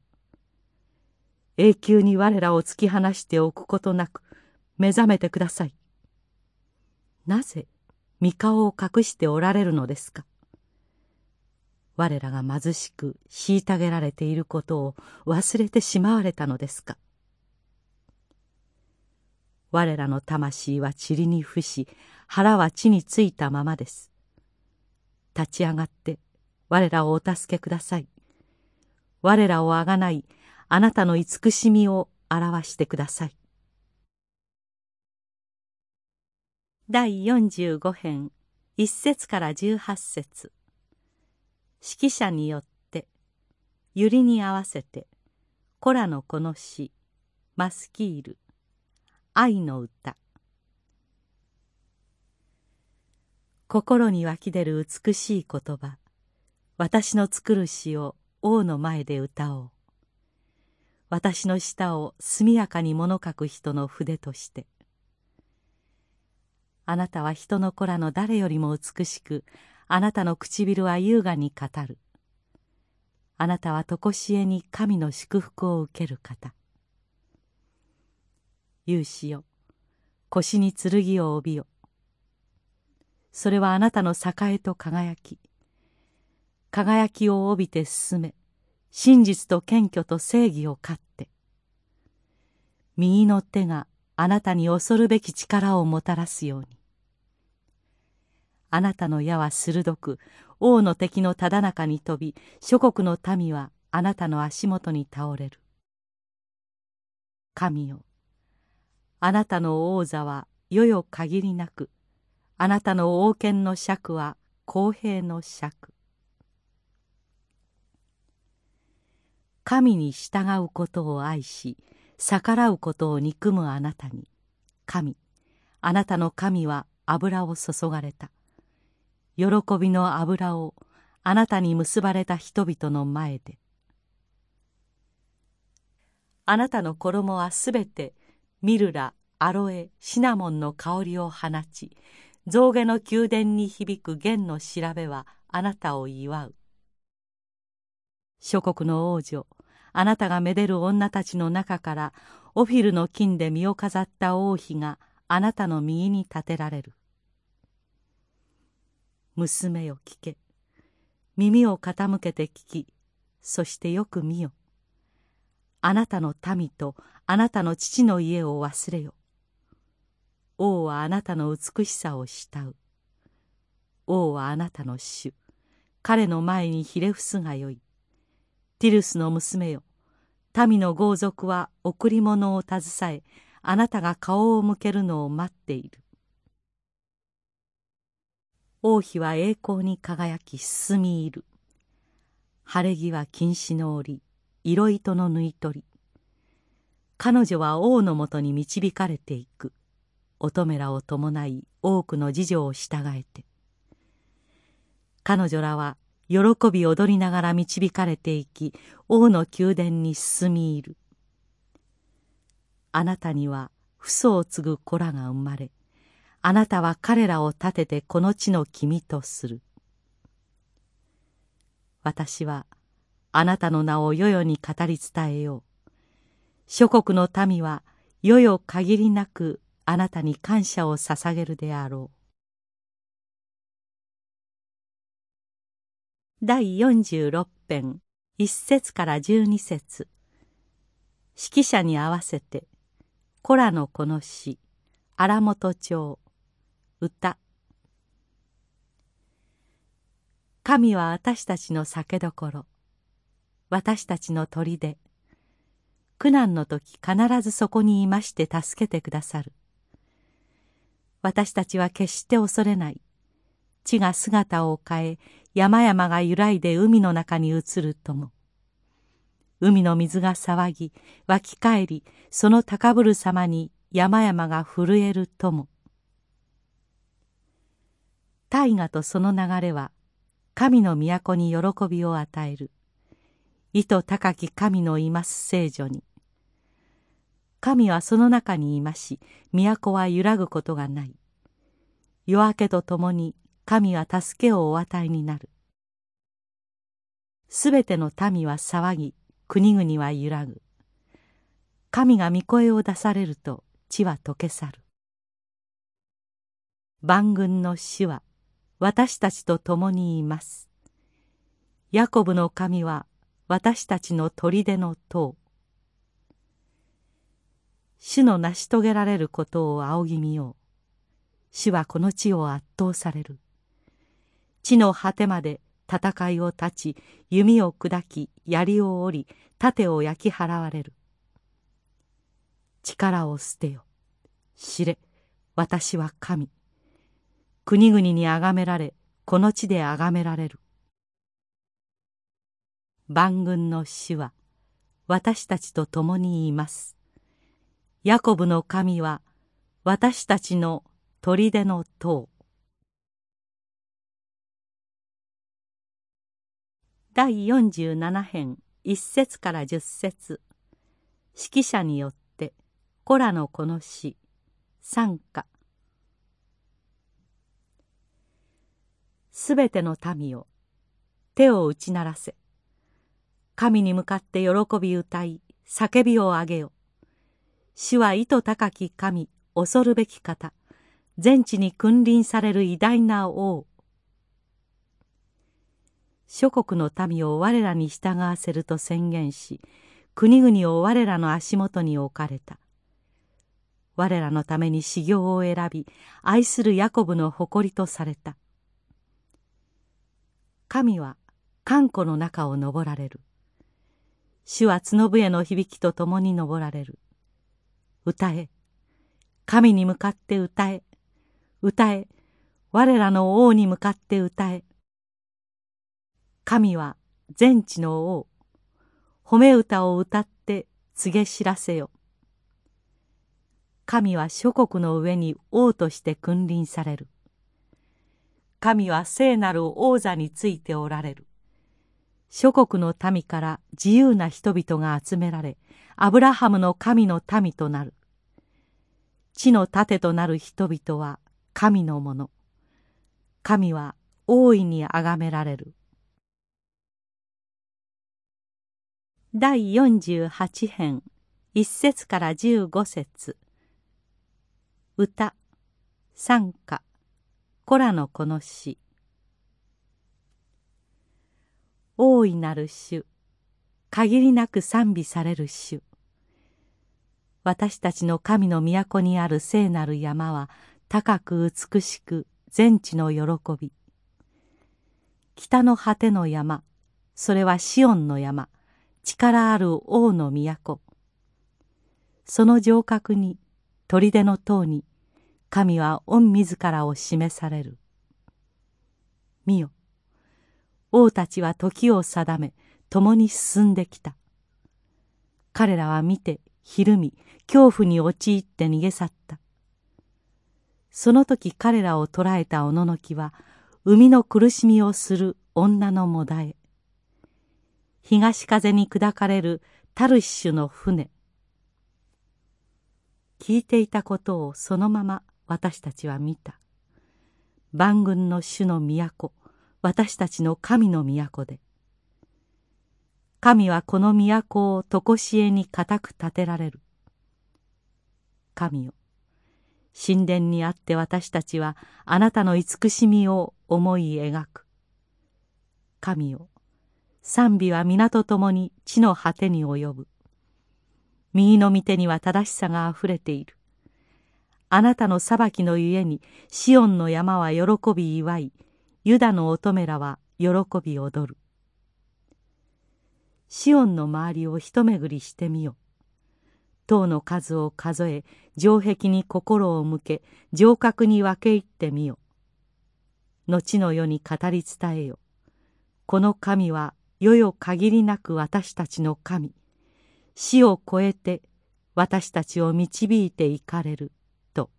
永久に我らを突き放しておくことなく目覚めてください。なぜ御顔を隠しておられるのですか？我らが貧しく虐げられていることを忘れてしまわれたのですか？我らの魂は塵に伏し腹は地についたままです。立ち上がって我らをお助けください。我らをあがないあなたの慈しみを表してください。第45編1節から18節。指揮者によって百合に合わせてコラのこの詩マスキール愛の歌。心に湧き出る美しい言葉。私の作る詩を王の前で歌おう。私の舌を速やかに物書く人の筆として。あなたは人の子らの誰よりも美しくあなたの唇は優雅に語る。あなたは常しえに神の祝福を受ける方。勇士よ。腰に剣を帯びよ。それはあなたの栄と輝き。輝きを帯びて進め真実と謙虚と正義を勝って。右の手があなたに恐るべき力をもたらすように。あなたの矢は鋭く王の敵のただ中に飛び諸国の民はあなたの足元に倒れる。神よあなたの王座は世々限りなくあなたの王権の尺は公平の尺。神に従うことを愛し逆らうことを憎むあなたに。神あなたの神は油を注がれた。喜びの油をあなたに結ばれた人々の前で。あなたの衣はすべてミルラアロエシナモンの香りを放ち象牙の宮殿に響く弦の調べはあなたを祝う。諸国の王女あなたがめでる女たちの中からオフィルの金で身を飾った王妃があなたの右に立てられる。娘よ聞け。耳を傾けて聞きそしてよく見よ。あなたの民とあなたの父の家を忘れよ。王はあなたの美しさを慕う。王はあなたの主。彼の前にひれ伏すがよい。ティルスの娘よ。民の豪族は贈り物を携えあなたが顔を向けるのを待っている。王妃は栄光に輝き進み入る。晴れ着は金糸の織。色糸の縫い取り。彼女は王のもとに導かれていく。乙女らを伴い多くの次女を従えて彼女らは喜び踊りながら導かれていき王の宮殿に進み入るあなたには父祖を継ぐ子らが生まれあなたは彼らを立ててこの地の君とする。私はあなたの名を世々に語り伝えよう。諸国の民は世々限りなくあなたに感謝を捧げるであろう。第46編1節から12節。指揮者に合わせて「コラのこの詩荒本町歌。神は私たちの酒どころ私たちの砦。苦難の時必ずそこにいまして助けてくださる。私たちは決して恐れない。地が姿を変え山々が揺らいで海の中に移るとも。海の水が騒ぎ湧き返りその高ぶる様に山々が震えるとも。大河とその流れは神の都に喜びを与える。意図高き神のいます聖女に。神はその中にいまし都は揺らぐことがない。夜明けとともに神は助けをお与えになる。すべての民は騒ぎ国々は揺らぐ。神が御声を出されると地は溶け去る。万軍の主は私たちと共にいます。ヤコブの神は私たちの砦の塔。主の成し遂げられることを仰ぎ見よう。主はこの地を圧倒される。地の果てまで戦いを断ち弓を砕き槍を折り盾を焼き払われる。力を捨てよ。知れ私は神。国々に崇められこの地で崇められる。万軍の主は私たちと共にいます。ヤコブの神は私たちの砦の塔。第47編1節から10節。指揮者によってコラのこの詩賛歌。すべての民を手を打ち鳴らせ。神に向かって喜び歌い叫びをあげよ。主は意図高き神恐るべき方全地に君臨される偉大な王。諸国の民を我らに従わせると宣言し国々を我らの足元に置かれた。我らのために修行を選び愛するヤコブの誇りとされた。神は寒湖の中を登られる。主は角笛の響きとともに登られる。歌え。神に向かって歌え。歌え。我らの王に向かって歌え。神は全地の王。褒め歌を歌って告げ知らせよ。神は諸国の上に王として君臨される。神は聖なる王座についておられる。諸国の民から自由な人々が集められアブラハムの神の民となる。地の盾となる人々は神のもの。神は大いに崇められる。第48編1節から15節。歌。賛歌コラのこの詩大いなる主。限りなく賛美される主。私たちの神の都にある聖なる山は高く美しく全地の喜び。北の果ての山それはシオンの山力ある王の都。その城郭に砦の塔に神は御自らを示される。見よ。王たちは時を定め共に進んできた。彼らは見てひるみ恐怖に陥って逃げ去った。その時彼らを捕らえたおののきは海の苦しみをする女のもだえ。東風に砕かれるタルシュの船。聞いていたことをそのまま私たちは見た。万軍の主の都私たちの神の都で。神はこの都を常しえに固く建てられる。神よ神殿にあって私たちはあなたの慈しみを思い描く。神よ賛美は皆と共に地の果てに及ぶ。右の御手には正しさがあふれている。あなたの裁きのゆえにシオンの山は喜び祝いユダの乙女らは喜び踊る。シオンの周りを一巡りしてみよ塔の数を数え城壁に心を向け城郭に分け入ってみよ後の世に語り伝えよこの神は世々限りなく私たちの神。死を超えて私たちを導いていかれる。と。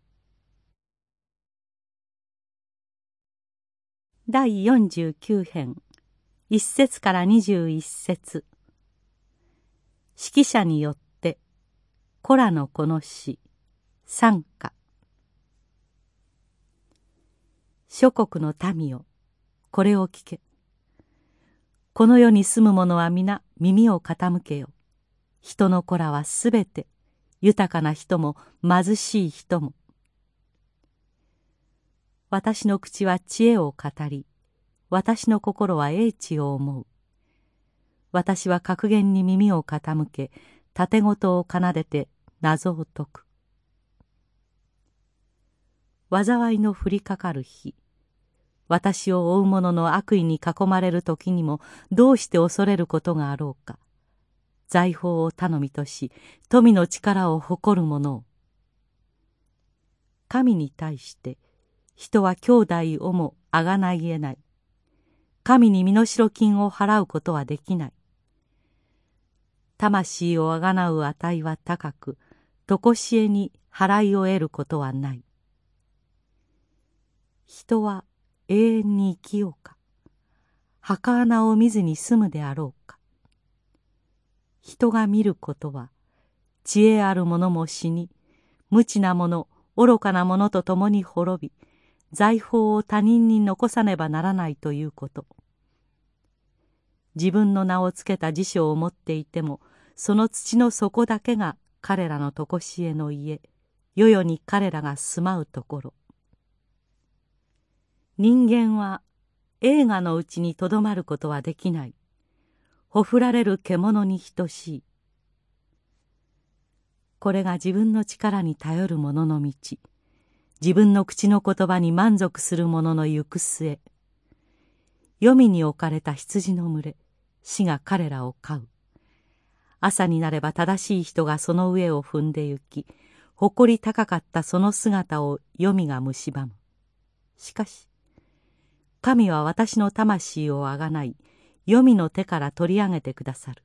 第49編。1節から21節。指揮者によってコラのこの詩賛歌諸国の民よこれを聞け。この世に住む者は皆耳を傾けよ。人の子らはすべて豊かな人も貧しい人も。私の口は知恵を語り私の心は英知を思う。私は格言に耳を傾け盾事を奏でて謎を解く。災いの降りかかる日。私を追う者の悪意に囲まれる時にもどうして恐れることがあろうか。財宝を頼みとし富の力を誇る者を。神に対して人は兄弟をもあがないえない。神に身代金を払うことはできない。魂をあがなう値は高く常しえに払いを得ることはない。人は永遠に生きようか。墓穴を見ずに済むであろうか。人が見ることは知恵ある者も死に無知な者愚かな者と共に滅び財宝を他人に残さねばならないということ。自分の名を付けた辞書を持っていてもその土の底だけが彼らの常しえの家。世々に彼らが住まうところ。人間は映画のうちにとどまることはできない。ほふられる獣に等しい。これが自分の力に頼る者の道。自分の口の言葉に満足する者の行く末。黄泉に置かれた羊の群れ。死が彼らを飼う。朝になれば正しい人がその上を踏んで行き誇り高かったその姿を黄泉が蝕む。しかし神は私の魂をあがない。黄泉の手から取り上げてくださる。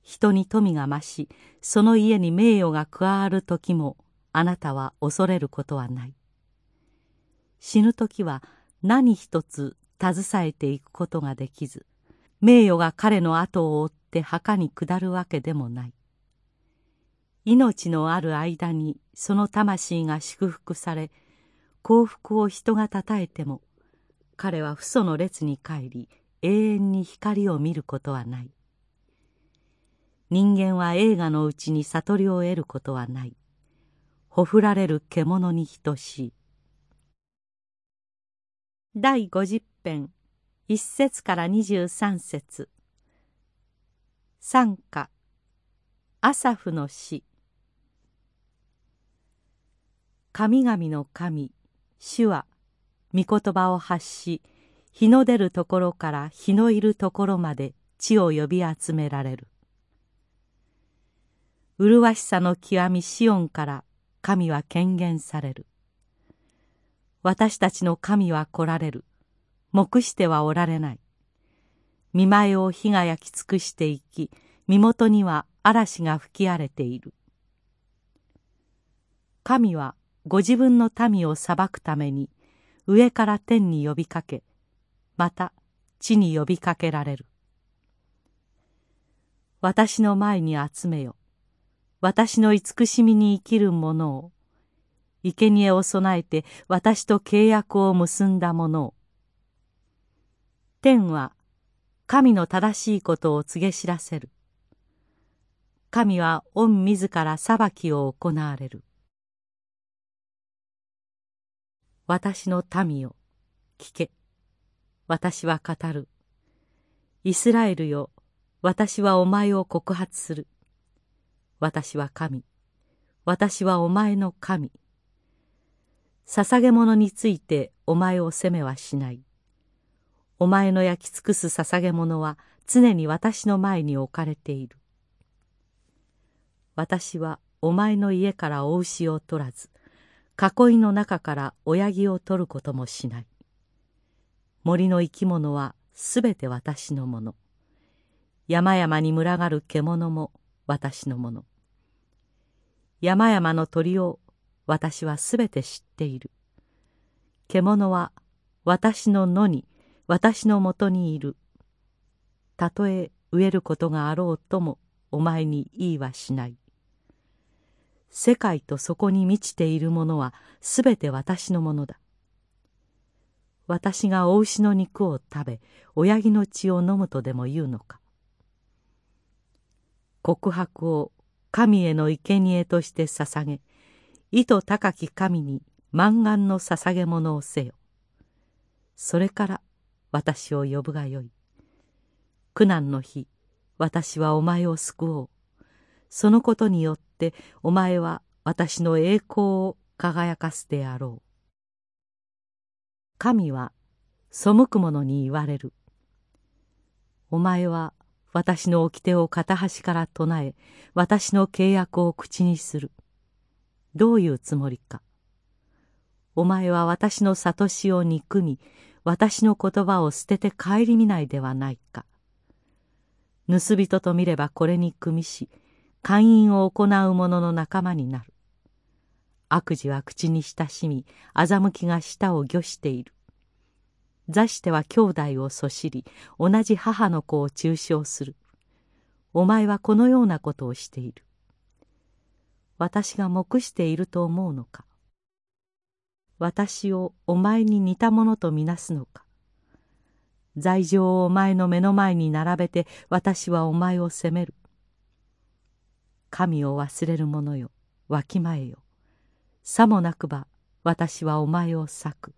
人に富が増しその家に名誉が加わる時もあなたは恐れることはない。死ぬ時は何一つ携えていくことができず名誉が彼の後を追ってて墓に下るわけでもない。命のある間にその魂が祝福され幸福を人がたたえても彼は父祖の列に帰り永遠に光を見ることはない。人間は映画のうちに悟りを得ることはない。ほふられる獣に等しい。第五十編一節から二十三節。賛歌アサフの詩神々の神。主は。御言葉を発し。日の出るところから。日のいるところまで。地を呼び集められる。麗しさの極み。シオンから。神は権限される。私たちの神は来られる。黙してはおられない。見前を火が焼き尽くしていき身元には嵐が吹き荒れている。神はご自分の民を裁くために上から天に呼びかけまた地に呼びかけられる。私の前に集めよ。私の慈しみに生きる者を生贄を備えて私と契約を結んだ者を。天は神の正しいことを告げ知らせる。神は御自ら裁きを行われる。私の民よ聞け。私は語る。イスラエルよ私はお前を告発する。私は神。私はお前の神。捧げ物についてお前を責めはしない。お前の焼き尽くす捧げ物は常に私の前に置かれている。私はお前の家からお牛を取らず囲いの中から親木を取ることもしない。森の生き物はすべて私のもの。山々に群がる獣も私のもの。山々の鳥を私はすべて知っている。獣は私の野に私のもとにいる。たとえ飢えることがあろうともお前に言いはしない。世界とそこに満ちているものはすべて私のものだ。私がお牛の肉を食べ親木の血を飲むとでも言うのか。告白を神への生贄として捧げ意図高き神に満願の捧げ物をせよ。それから私を呼ぶがよい。苦難の日私はお前を救おう。そのことによってお前は私の栄光を輝かせてやろう。神は背く者に言われる。お前は私の掟を片端から唱え私の契約を口にする。どういうつもりか。お前は私の悟しを憎み私の言葉を捨てて顧みないではないか。盗人と見ればこれに組みし勧誘を行う者の仲間になる。悪事は口に親しみ欺きが舌を御している。座しては兄弟をそしり同じ母の子を中傷する。お前はこのようなことをしている。私が黙していると思うのか？私をお前に似たものとみなすのか。罪状をお前の目の前に並べて私はお前を責める。神を忘れる者よわきまえよ。さもなくば私はお前を裂く。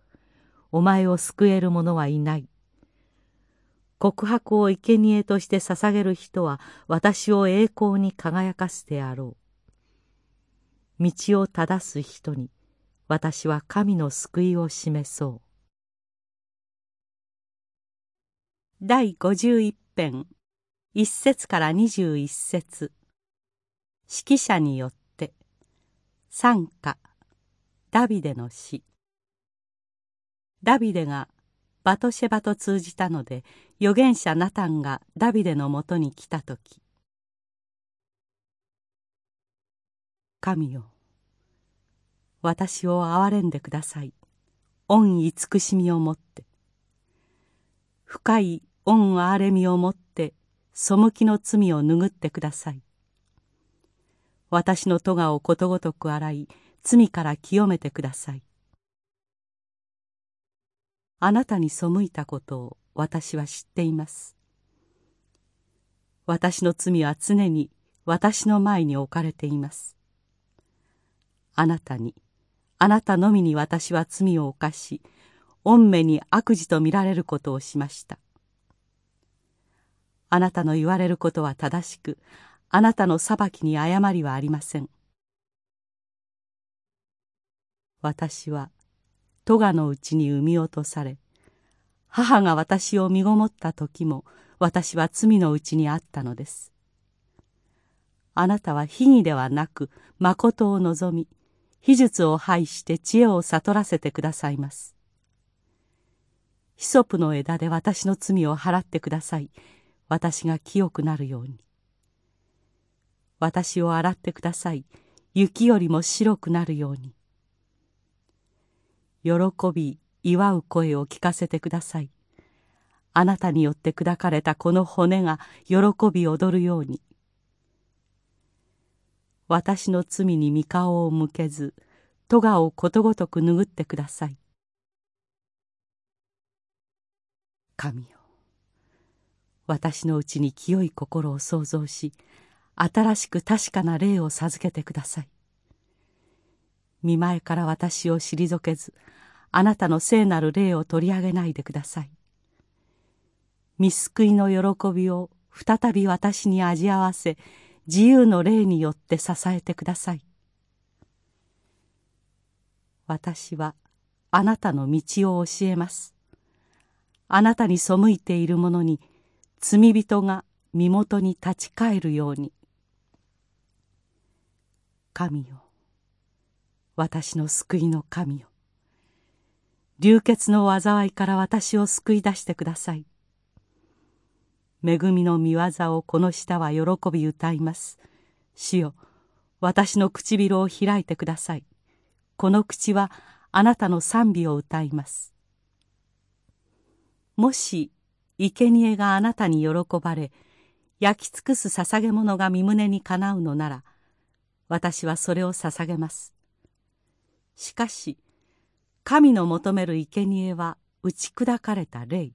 お前を救える者はいない。告白を生贄として捧げる人は私を栄光に輝かせてやろう。道を正す人に私は神の救いを示そう。第51編。一節から21節。指揮者によって。賛歌。ダビデの詩ダビデがバトシェバと通じたので預言者ナタンがダビデのもとに来た時「神よ私を憐れんでください。恩慈しみをもって。深い恩憐れみをもって背きの罪を拭ってください。私の咎をことごとく洗い罪から清めてください。あなたに背いたことを私は知っています。私の罪は常に私の前に置かれています。あなたにあなたのみに私は罪を犯し御目に悪事と見られることをしました。あなたの言われることは正しくあなたの裁きに誤りはありません。私は咎のうちに産み落とされ母が私を身ごもった時も私は罪のうちにあったのです。あなたは秘儀ではなく誠を望み秘術を排して知恵を悟らせてくださいます。ヒソプの枝で私の罪を払ってください。私が清くなるように。私を洗ってください。雪よりも白くなるように。喜び祝う声を聞かせてください。あなたによって砕かれたこの骨が喜び踊るように。私の罪に御顔を向けず咎をことごとく拭ってください。神よ私のうちに清い心を創造し新しく確かな霊を授けてください。見前から私を退けずあなたの聖なる霊を取り上げないでください。見救いの喜びを再び私に味合わせ自由の霊によって支えてください。私はあなたの道を教えます。あなたに背いている者に罪人が身元に立ち返るように。神よ私の救いの神よ流血の災いから私を救い出してください。恵みの御業をこの舌は喜び歌います。主よ私の唇を開いてください。この口はあなたの賛美を歌います。もし生贄があなたに喜ばれ焼き尽くす捧げ物が身胸にかなうのなら私はそれを捧げます。しかし神の求める生贄は打ち砕かれた霊。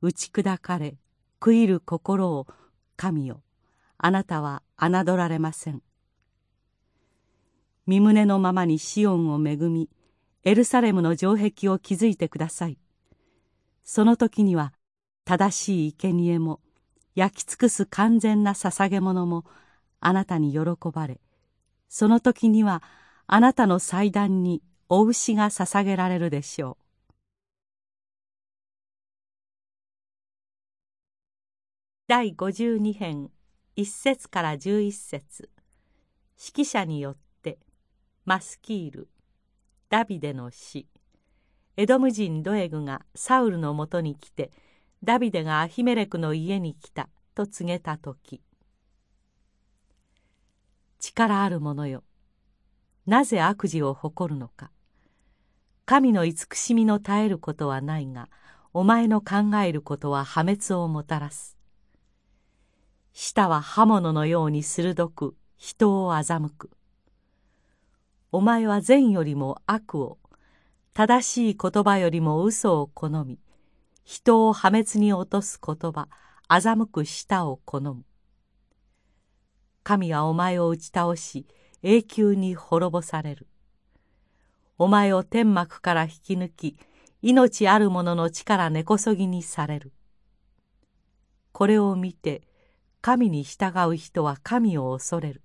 打ち砕かれ悔いる心を神よあなたは侮られません。身胸のままにシオンを恵みエルサレムの城壁を築いてください。その時には正しい生贄も焼き尽くす完全な捧げ物もあなたに喜ばれ。その時にはあなたの祭壇にお牛が捧げられるでしょう。第52編1節から11節。指揮者によってマスキールダビデの死。エドム人ドエグがサウルのもとに来てダビデがアヒメレクの家に来たと告げた時。力ある者よ。なぜ悪事を誇るのか。神の慈しみの絶えることはないがお前の考えることは破滅をもたらす。舌は刃物のように鋭く人を欺く。お前は善よりも悪を正しい言葉よりも嘘を好み人を破滅に落とす言葉欺く舌を好む。神はお前を打ち倒し永久に滅ぼされる。お前を天幕から引き抜き命ある者の力根こそぎにされる。これを見て神に従う人は神を恐れる。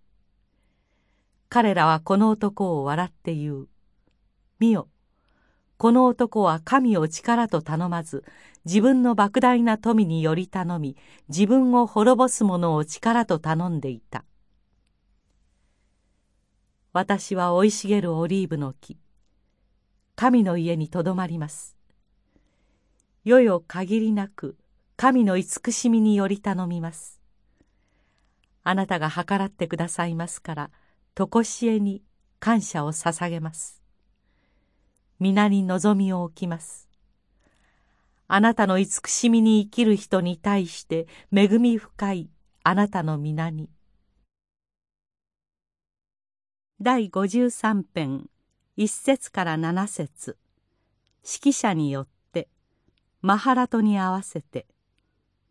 彼らはこの男を笑って言う。見よ。この男は神を力と頼まず自分の莫大な富により頼み自分を滅ぼす者を力と頼んでいた。私は生い茂るオリーブの木神の家にとどまります。世よ限りなく神の慈しみにより頼みます。あなたが計らってくださいますから常しえに感謝を捧げます。皆に望みを置きます。あなたの慈しみに生きる人に対して恵み深いあなたの皆に。第53編1節から7節。指揮者によってマハラトに合わせて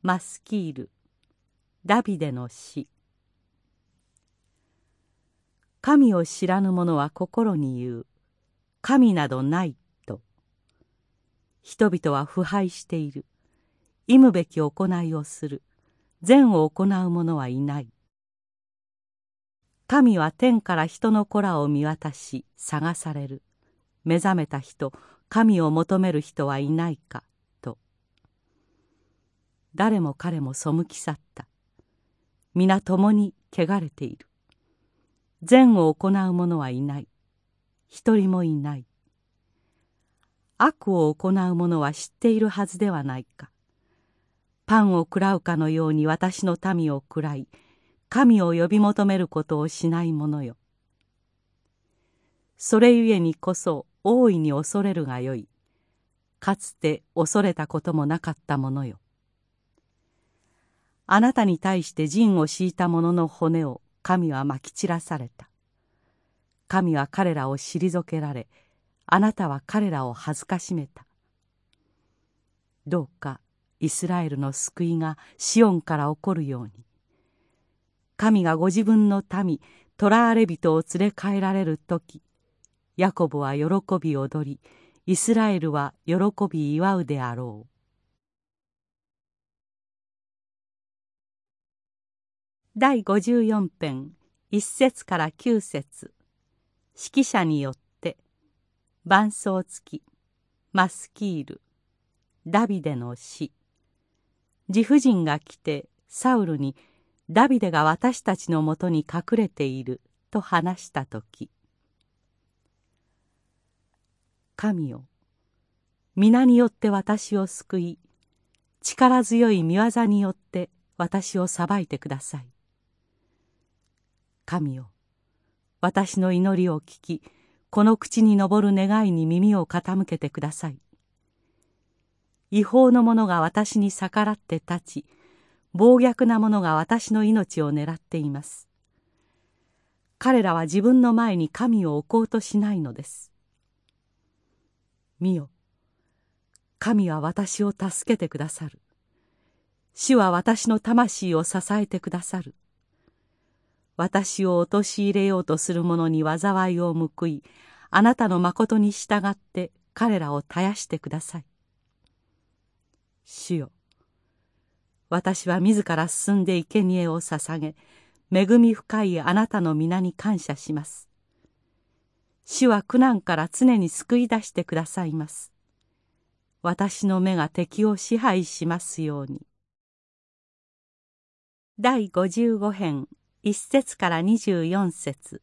マスキールダビデの詩神を知らぬ者は心に言う。神などないと。人々は腐敗している。忌むべき行いをする。善を行う者はいない。神は天から人の子らを見渡し探される。目覚めた人神を求める人はいないかと。誰も彼も背き去った。皆共に汚れている。善を行う者はいない。一人もいない。悪を行う者は知っているはずではないか。パンを食らうかのように私の民を食らい神を呼び求めることをしない者よ。それゆえにこそ大いに恐れるがよい。かつて恐れたこともなかったものよ。あなたに対して陣を敷いた者の骨を神はまき散らされた。神は彼らを退けられあなたは彼らを恥ずかしめた。どうかイスラエルの救いがシオンから起こるように。神がご自分の民トラーレ人を連れ帰られる時ヤコブは喜び踊りイスラエルは喜び祝うであろう。第54編1節から9節。指揮者によって伴奏付きマスキールダビデの死。自婦人が来てサウルにダビデが私たちのもとに隠れていると話した時。神よ皆によって私を救い力強い見業によって私を裁いてください。神よ。私の祈りを聞きこの口に上る願いに耳を傾けてください。違法の者が私に逆らって立ち暴虐な者が私の命を狙っています。彼らは自分の前に神を置こうとしないのです。見よ。神は私を助けてくださる。主は私の魂を支えてくださる。私を陥れようとする者に災いを報いあなたの誠に従って彼らを絶やしてください。主よ私は自ら進んで生贄を捧げ恵み深いあなたの皆に感謝します。主は苦難から常に救い出してくださいます。私の目が敵を支配しますように。第55編。1節から24節。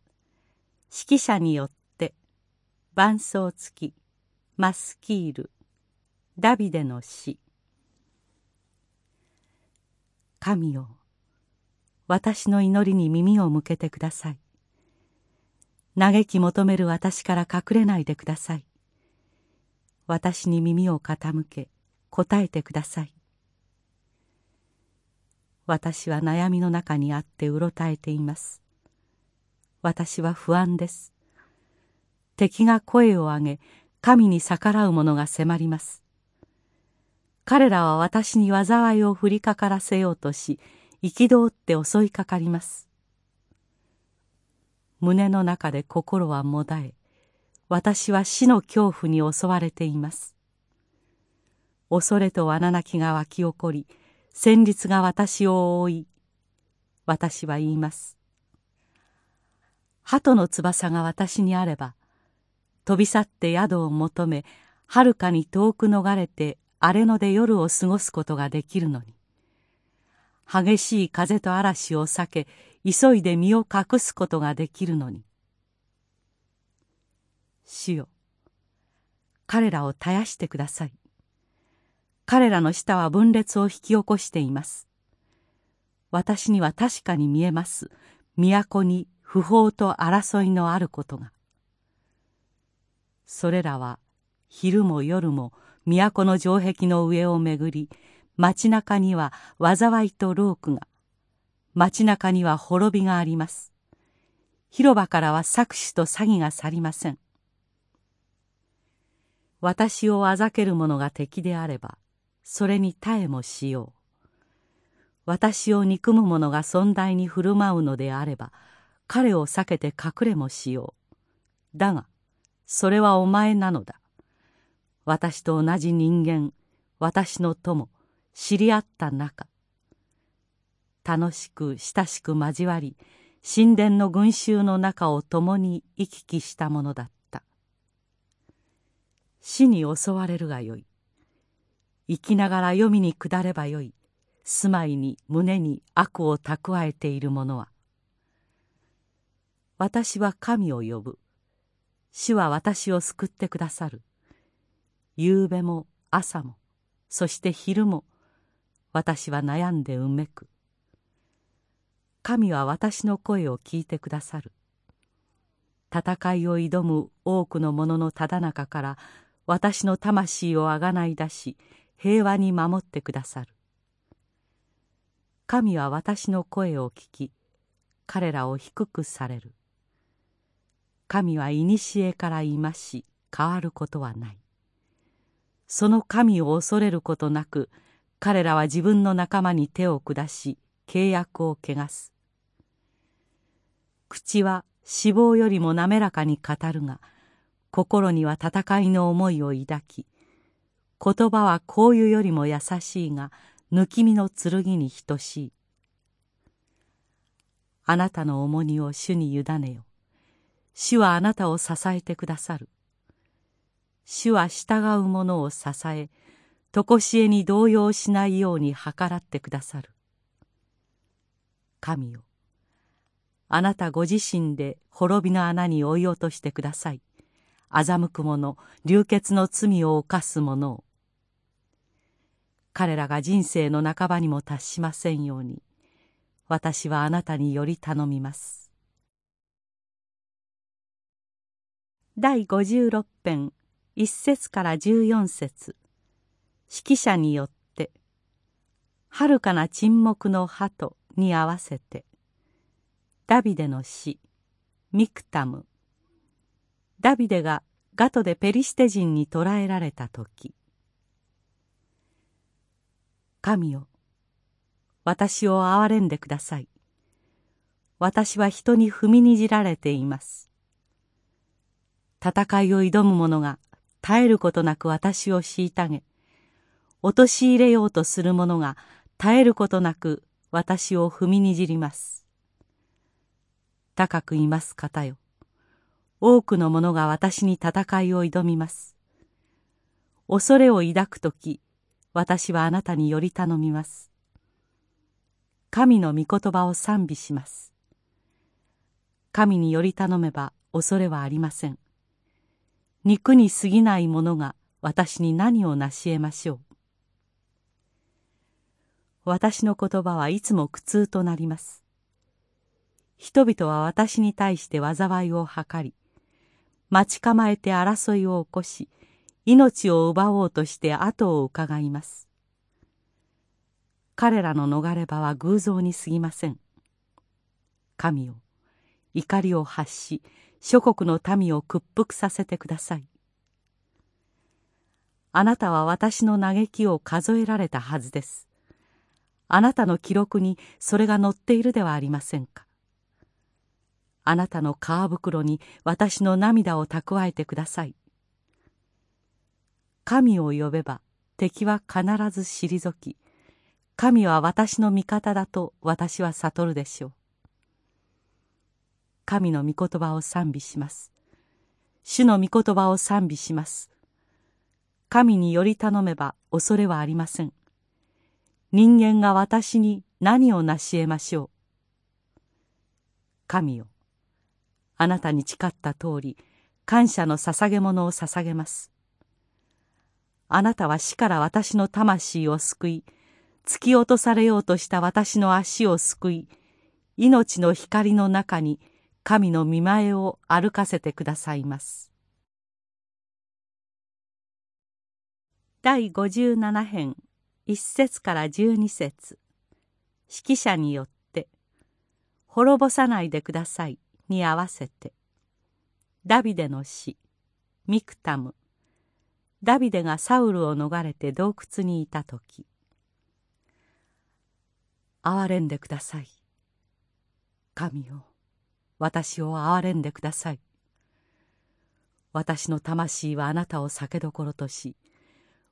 指揮者によって伴奏付きマスキールダビデの詩神よ私の祈りに耳を向けてください。嘆き求める私から隠れないでください。私に耳を傾け答えてください。私は悩みの中にあってうろたえています。私は不安です。敵が声を上げ神に逆らう者が迫ります。彼らは私に災いを降りかからせようとし憤って襲いかかります。胸の中で心はもだえ私は死の恐怖に襲われています。恐れと穴泣きが湧き起こり戦慄が私を覆い私は言います。鳩の翼が私にあれば飛び去って宿を求めはるかに遠く逃れて荒れ野で夜を過ごすことができるのに。激しい風と嵐を避け急いで身を隠すことができるのに。主よ彼らを絶やしてください。彼らの舌は分裂を引き起こしています。私には確かに見えます。都に不法と争いのあることが。それらは昼も夜も都の城壁の上を巡り街中には災いと労苦が。街中には滅びがあります。広場からは搾取と詐欺が去りません。私をあざける者が敵であればそれに耐えもしよう。私を憎む者が尊大に振る舞うのであれば彼を避けて隠れもしよう。だがそれはお前なのだ。私と同じ人間私の友知り合った仲。楽しく親しく交わり神殿の群衆の中を共に行き来したものだった。死に襲われるがよい。生きながら読みに下ればよい。住まいに胸に悪を蓄えている者は。私は神を呼ぶ。主は私を救ってくださる。夕べも朝もそして昼も私は悩んでうめく。神は私の声を聞いてくださる。戦いを挑む多くの者のただ中から私の魂をあがない出し平和に守ってくださる。神は私の声を聞き彼らを低くされる。神は古からいまし変わることはない。その神を恐れることなく彼らは自分の仲間に手を下し契約を汚す。口は死亡よりも滑らかに語るが心には戦いの思いを抱き言葉は香油よりも優しいが抜き身の剣に等しい。あなたの重荷を主に委ねよ。主はあなたを支えてくださる。主は従う者を支え常しえに動揺しないように計らってくださる。神よあなたご自身で滅びの穴に追い落としてください。欺く者流血の罪を犯す者を。彼らが人生の半ばにも達しませんように。私はあなたにより頼みます。第56編1節から14節。指揮者によって遥かな沈黙の鳩に合わせてダビデの詩ミクタム。ダビデがガトでペリシテ人に捕らえられた時神よ私を憐れんでください。私は人に踏みにじられています。戦いを挑む者が絶えることなく私を虐げ陥れようとする者が絶えることなく私を踏みにじります。高くいます方よ多くの者が私に戦いを挑みます。恐れを抱く時私はあなたにより頼みます。神の御言葉を賛美します。神により頼めば恐れはありません。肉に過ぎないものが私に何を成し得ましょう。私の言葉はいつも苦痛となります。人々は私に対して災いを図り待ち構えて争いを起こし命を奪おうとして後をうかがいます。彼らの逃れ場は偶像に過ぎません。神よ怒りを発し諸国の民を屈服させてください。あなたは私の嘆きを数えられたはずです。あなたの記録にそれが載っているではありませんか。あなたの皮袋に私の涙を蓄えてください。神を呼べば敵は必ず退き、神は私の味方だと私は悟るでしょう。神の御言葉を賛美します。主の御言葉を賛美します。神により頼めば恐れはありません。人間が私に何を成し得ましょう。神よあなたに誓った通り感謝の捧げ物を捧げますあなたは死から私の魂を救い突き落とされようとした私の足を救い命の光の中に神の見前を歩かせてくださいます。第57編1節から12節。指揮者によって「滅ぼさないでください」に合わせて。ダビデの死ミクタム。ダビデがサウルを逃れて洞窟にいた時憐れんでください神よ私を憐れんでください私の魂はあなたを酒どころとし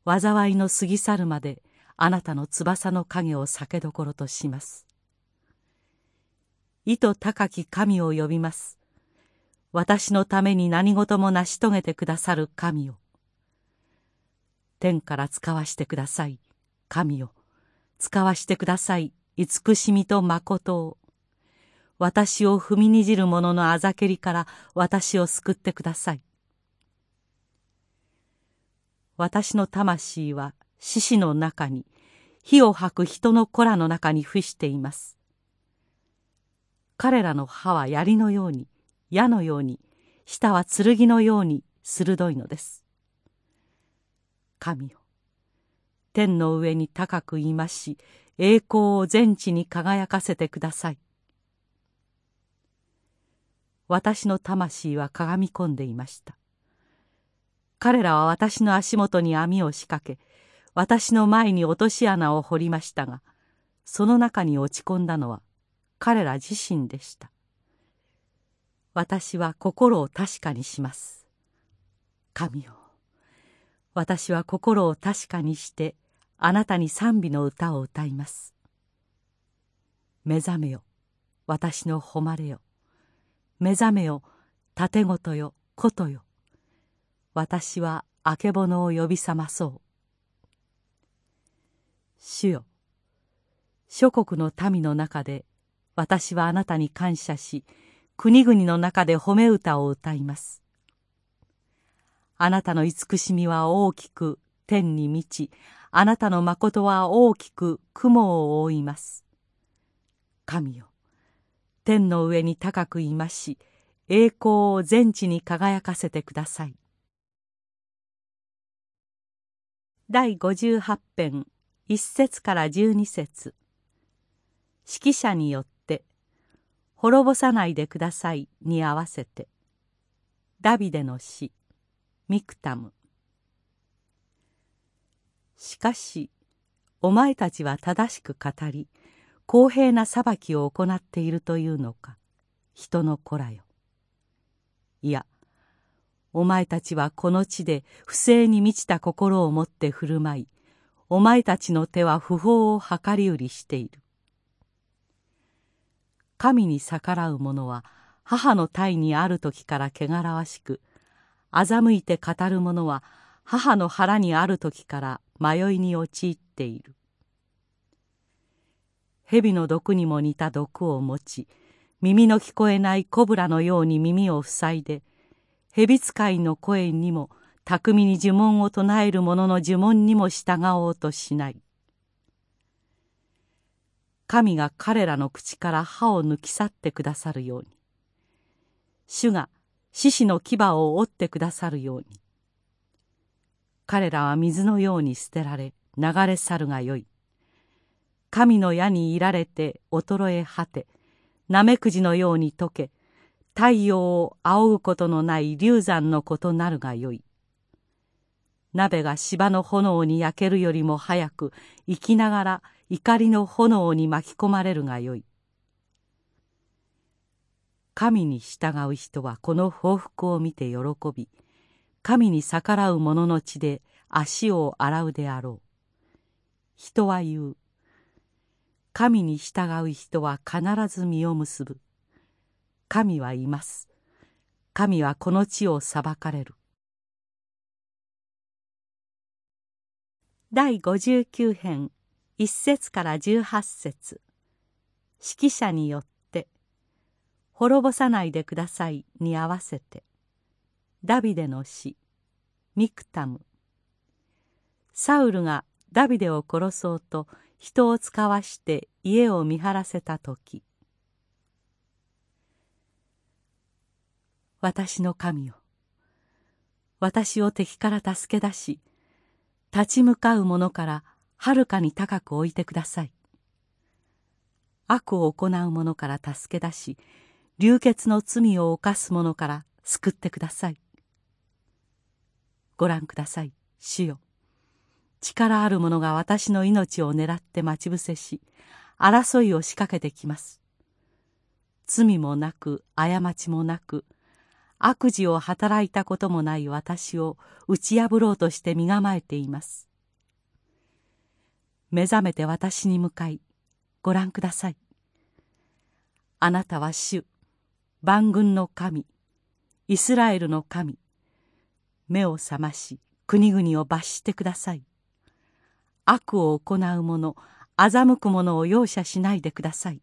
災いの過ぎ去るまであなたの翼の影を酒どころとします意図高き神を呼びます。私のために何事も成し遂げてくださる神を。天から使わしてください、神を。使わしてください、慈しみと誠を。私を踏みにじる者のあざけりから私を救ってください。私の魂は獅子の中に火を吐く人の子らの中に伏しています。彼らの歯は槍のように矢のように舌は剣のように鋭いのです神よ。天の上に高くいまし栄光を全地に輝かせてください。私の魂はかがみ込んでいました。彼らは私の足元に網を仕掛け私の前に落とし穴を掘りましたがその中に落ち込んだのは彼ら自身でした。私は心を確かにします。神よ。私は心を確かにしてあなたに賛美の歌を歌います。目覚めよ私の誉れよ。目覚めよ盾事よことよ。私はあけぼのを呼び覚まそう。主よ諸国の民の中で私はあなたに感謝し国々の中で褒め歌を歌います。あなたの慈しみは大きく天に満ちあなたの誠は大きく雲を覆います。神よ天の上に高くいまし栄光を全地に輝かせてください。第58編一節から十二節。指揮者によって「滅ぼさないでください」に合わせてダビデの詩ミクタム。しかしお前たちは正しく語り公平な裁きを行っているというのか人の子らよ。いやお前たちはこの地で不正に満ちた心を持って振る舞いお前たちの手は不法を計り売りしている。神に逆らう者は母の体にある時から汚らわしく欺いて語る者は母の腹にある時から迷いに陥っている。蛇の毒にも似た毒を持ち耳の聞こえないコブラのように耳を塞いで蛇使いの声にも巧みに呪文を唱える者の呪文にも従おうとしない。神が彼らの口から歯を抜き去ってくださるように。主が獅子の牙を折ってくださるように。彼らは水のように捨てられ流れ去るがよい。神の矢にいられて衰え果てなめくじのように溶け太陽を仰ぐことのない流産のことなるがよい。鍋が芝の炎に焼けるよりも早く生きながら怒りの炎に巻き込まれるがよい。神に従う人はこの報復を見て喜び神に逆らう者の血で足を洗うであろう。人は言う。神に従う人は必ず実を結ぶ。神はいます。神はこの地を裁かれる。第59編1節から18節。指揮者によって「滅ぼさないでください」に合わせて。ダビデの詩ミクタム。サウルがダビデを殺そうと人を使わして家を見張らせた時。私の神よ。私を敵から助け出し立ち向かう者からはるかに高く置いてください。悪を行う者から助け出し流血の罪を犯す者から救ってください。ご覧ください。主よ。力ある者が私の命を狙って待ち伏せし争いを仕掛けてきます。罪もなく過ちもなく悪事を働いたこともない私を打ち破ろうとして身構えています。目覚めて私に向かいご覧ください。あなたは主。万軍の神イスラエルの神目を覚まし国々を罰してください。悪を行う者欺く者を容赦しないでください。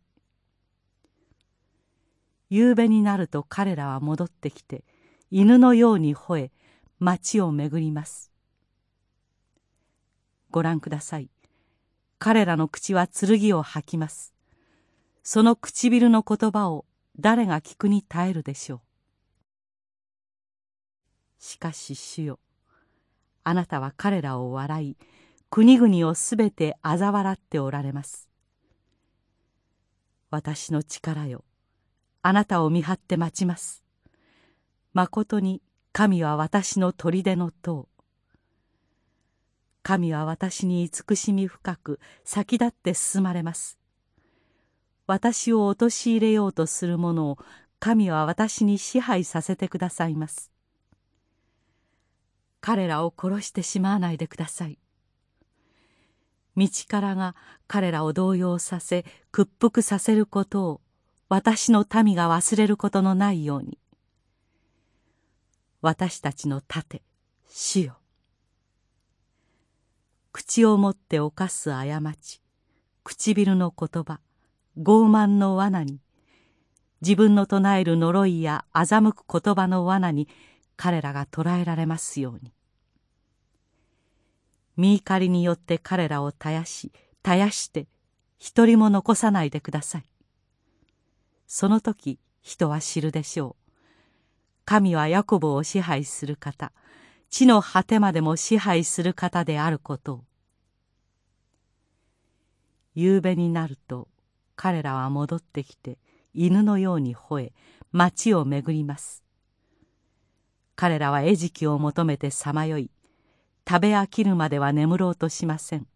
夕べになると彼らは戻ってきて犬のように吠え町を巡ります。ご覧ください。彼らの口は剣を吐きます。その唇の言葉を誰が聞くに耐えるでしょう。しかし主よあなたは彼らを笑い国々をすべて嘲笑っておられます。私の力よあなたを見張って待ちます。まことに神は私の砦の塔。神は私に慈しみ深く先立って進まれます。私を陥れようとする者を神は私に支配させてくださいます。彼らを殺してしまわないでください。道からが彼らを動揺させ屈服させることを私の民が忘れることのないように。私たちの盾主よ。口をもって犯す過ち唇の言葉傲慢の罠に自分の唱える呪いや欺く言葉の罠に彼らが捕らえられますように。身怒りによって彼らを絶やし絶やして一人も残さないでください。その時人は知るでしょう。神はヤコブを支配する方。地の果てまでも支配する方であることを。夕べになると彼らは戻ってきて犬のように吠え町を巡ります。彼らは餌食を求めてさまよい。食べ飽きるまでは眠ろうとしません。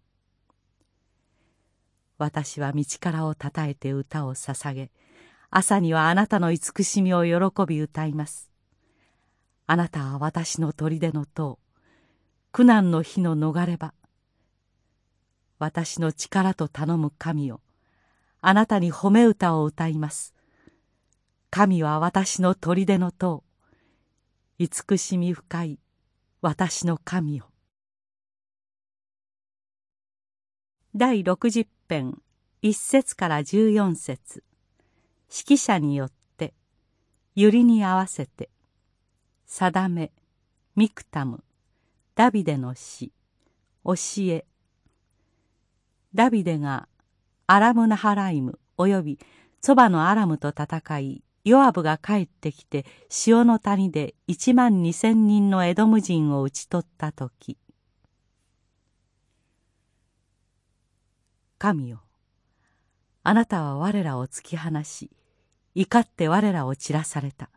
私は道からをたたえて歌を捧げ朝にはあなたの慈しみを喜び歌います。あなたは私の砦の塔苦難の日の逃れ場。私の力と頼む神よ。あなたに褒め歌を歌います。神は私の砦の塔。慈しみ深い私の神よ。第60編1節から14節。指揮者によって百合に合わせて定めミクタムダビデの詩教え。ダビデがアラムナハライムおよびそばのアラムと戦いヨアブが帰ってきて潮の谷で一万二千人のエドム人を討ち取った時。神よあなたは我らを突き放し怒って我らを散らされた。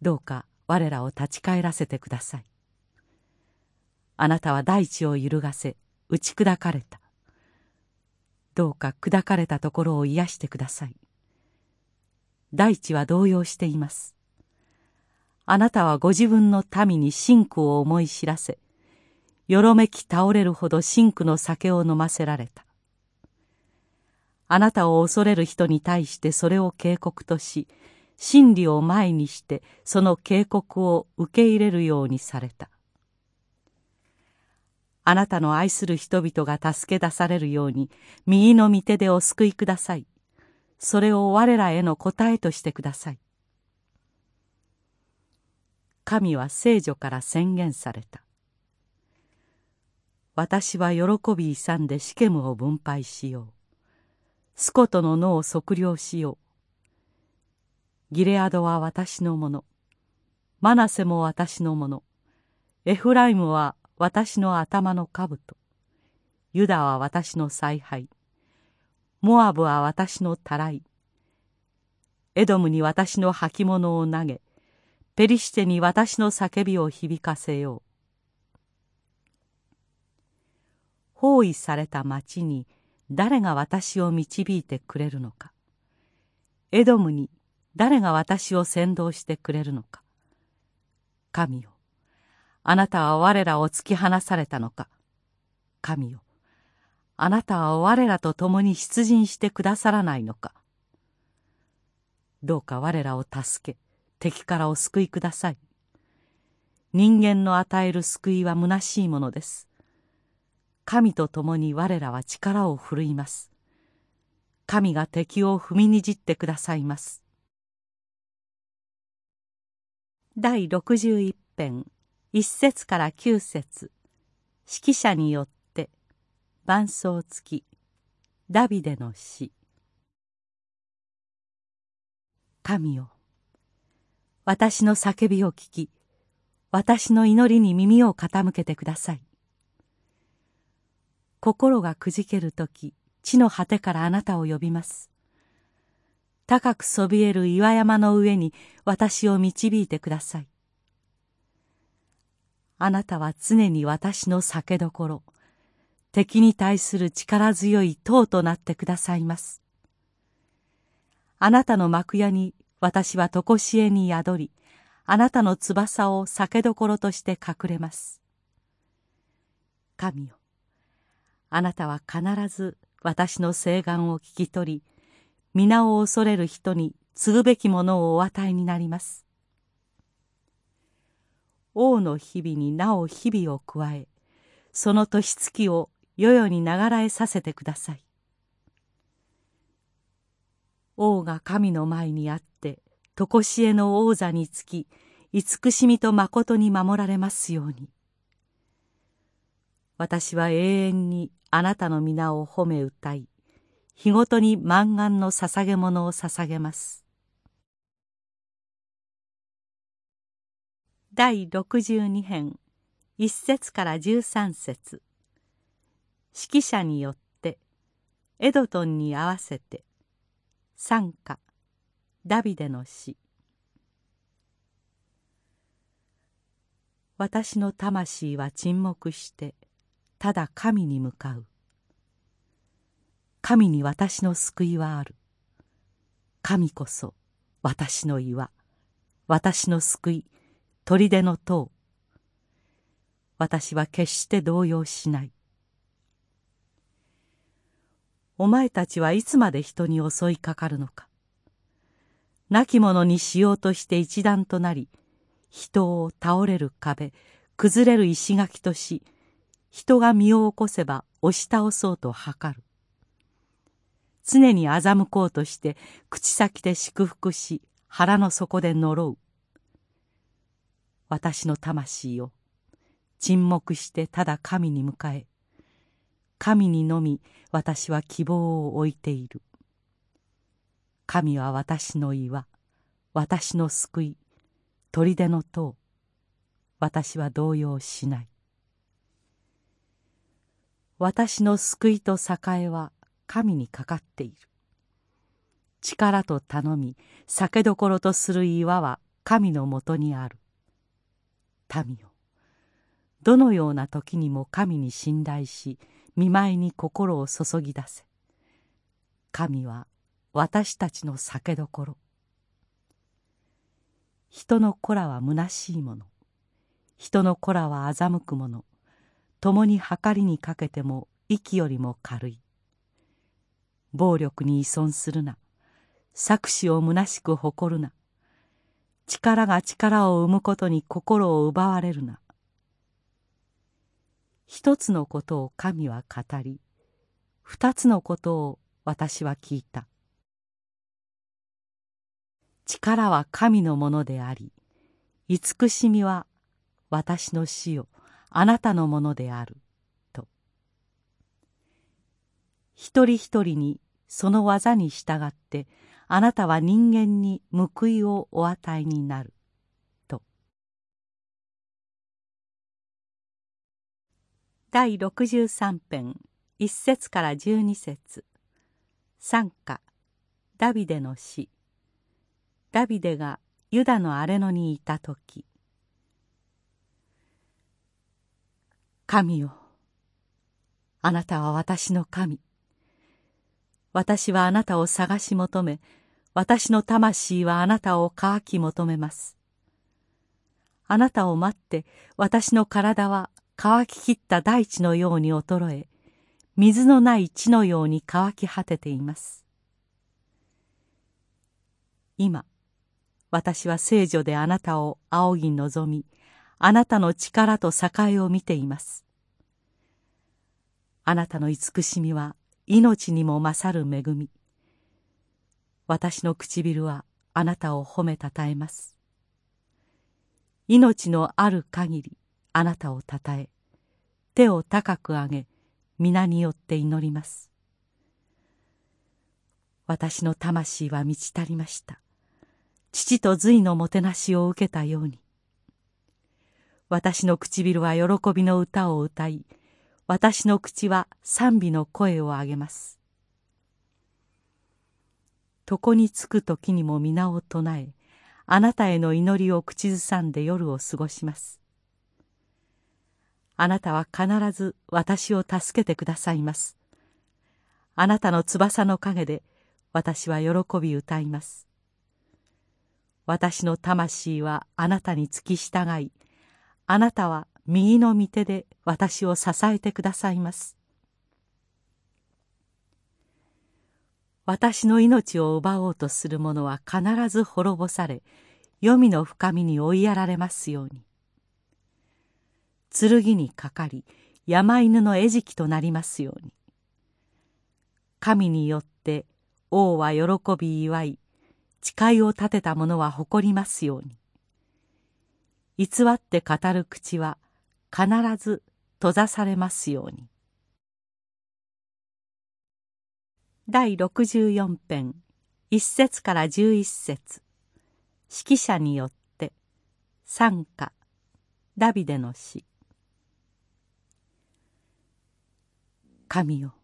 どうか我らを立ち返らせてください。あなたは大地を揺るがせ打ち砕かれた。どうか砕かれたところを癒してください。大地は動揺しています。あなたはご自分の民に真苦を思い知らせよろめき倒れるほど真苦の酒を飲ませられた。あなたを恐れる人に対してそれを警告とし真理を前にしてその警告を受け入れるようにされた。あなたの愛する人々が助け出されるように右の御手でお救いください。それを我らへの答えとしてください。神は聖女から宣言された。私は喜び勇んでシケムを分配しよう。スコトの野を測量しよう。ギレアドは私のもの。マナセも私のもの。エフライムは私の頭の兜。ユダは私の采配。モアブは私のたらい。エドムに私の履物を投げ。ペリシテに私の叫びを響かせよう。包囲された町に誰が私を導いてくれるのか。エドムに誰が私を先導してくれるのか。神よ。あなたは我らを突き放されたのか。神よあなたは我らと共に出陣してくださらないのか。どうか我らを助け敵からお救いください。人間の与える救いは虚しいものです。神と共に我らは力を振るいます。神が敵を踏みにじってくださいます。第61編。1節から9節。指揮者によって。伴奏付き。ダビデの詩神よ。私の叫びを聞き。私の祈りに耳を傾けてください。心がくじける時。地の果てからあなたを呼びます。高くそびえる岩山の上に私を導いてください。あなたは常に私の酒どころ敵に対する力強い塔となってくださいます。あなたの幕屋に私は常しえに宿り、あなたの翼を酒どころとして隠れます。神よ、あなたは必ず私の請願を聞き取り、皆を恐れる人に継ぐべきものをお与えになります。王の日々になお日々を加え、その年月を世々に流らえさせてください。王が神の前にあって常しえの王座につき慈しみと誠に守られますように。私は永遠にあなたの皆を褒め歌い日ごとに満願の捧げ物を捧げます。第62編1節から13節。指揮者によってエドトンに合わせて賛歌ダビデの詩私の魂は沈黙してただ神に向かう。神に私の救いはある。神こそ私の岩。私の救い砦の塔。私は決して動揺しない。お前たちはいつまで人に襲いかかるのか。亡き者にしようとして一段となり人を倒れる壁崩れる石垣とし人が身を起こせば押し倒そうと図る。常に欺こうとして口先で祝福し腹の底で呪う。私の魂を。沈黙してただ神に迎え神にのみ私は希望を置いている。神は私の岩私の救い砦の塔私は動揺しない。私の救いと栄は神にかかっている。力と頼み酒どころとする岩は神のもとにある。民よどのような時にも神に信頼し見舞いに心を注ぎ出せ。神は私たちの酒どころ。人の子らは虚しいもの。人の子らは欺くもの。共に計りにかけても息よりも軽い。暴力に依存するな。作詞を虚しく誇るな。力が力を生むことに心を奪われるな。一つのことを神は語り二つのことを私は聞いた。力は神のものであり慈しみは私の死をあなたのものであると。一人一人にその技に従ってあなたは人間に報いをお与えになる。と。第63編1節から12節。賛歌。ダビデの詩。ダビデがユダの荒野にいた時。神よあなたは私の神。私はあなたを探し求め私の魂はあなたを渇き求めます。あなたを待って私の体は乾ききった大地のように衰え水のない地のように乾き果てています。今私は聖女であなたを仰ぎ望みあなたの力と栄を見ています。あなたの慈しみは命にも勝る恵み。私の唇はあなたを褒めたたえます。命のある限りあなたをたたえ手を高く上げ皆によって祈ります。私の魂は満ち足りました。父と髄のもてなしを受けたように。私の唇は喜びの歌を歌い私の口は賛美の声を上げます。床につく時にも皆を唱えあなたへの祈りを口ずさんで夜を過ごします。あなたは必ず私を助けてくださいます。あなたの翼の陰で私は喜び歌います。私の魂はあなたに付き従いあなたは右の御手で私を支えてくださいます。私の命を奪おうとする者は必ず滅ぼされ黄泉の深みに追いやられますように。剣にかかり山犬の餌食となりますように。神によって王は喜び祝い誓いを立てた者は誇りますように。偽って語る口は必ず閉ざされますように。第64編1節から11節。指揮者によって賛歌ダビデの詩神よ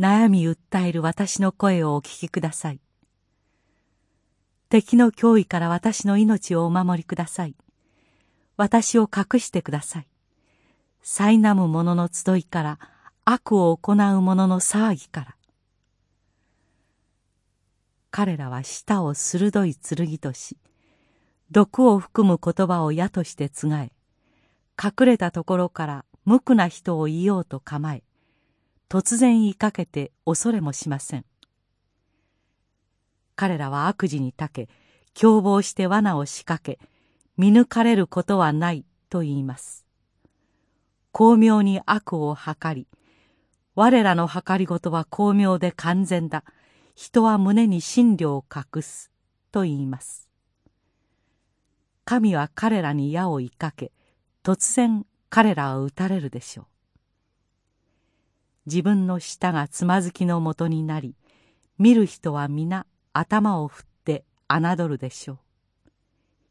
悩み訴える私の声をお聞きください。敵の脅威から私の命をお守りください。私を隠してください。苛む者の集いから悪を行う者の騒ぎから。彼らは舌を鋭い剣とし毒を含む言葉を矢としてつがえ隠れたところから無垢な人を言おうと構え突然言いかけて恐れもしません。彼らは悪事にたけ凶暴して罠を仕掛け見抜かれることはないと言います。巧妙に悪を図り我らの計りごとは巧妙で完全だ。人は胸に真理を隠すと言います。神は彼らに矢を追いかけ突然彼らは撃たれるでしょう。自分の舌がつまずきのもとになり見る人は皆頭を振って侮るでしょう。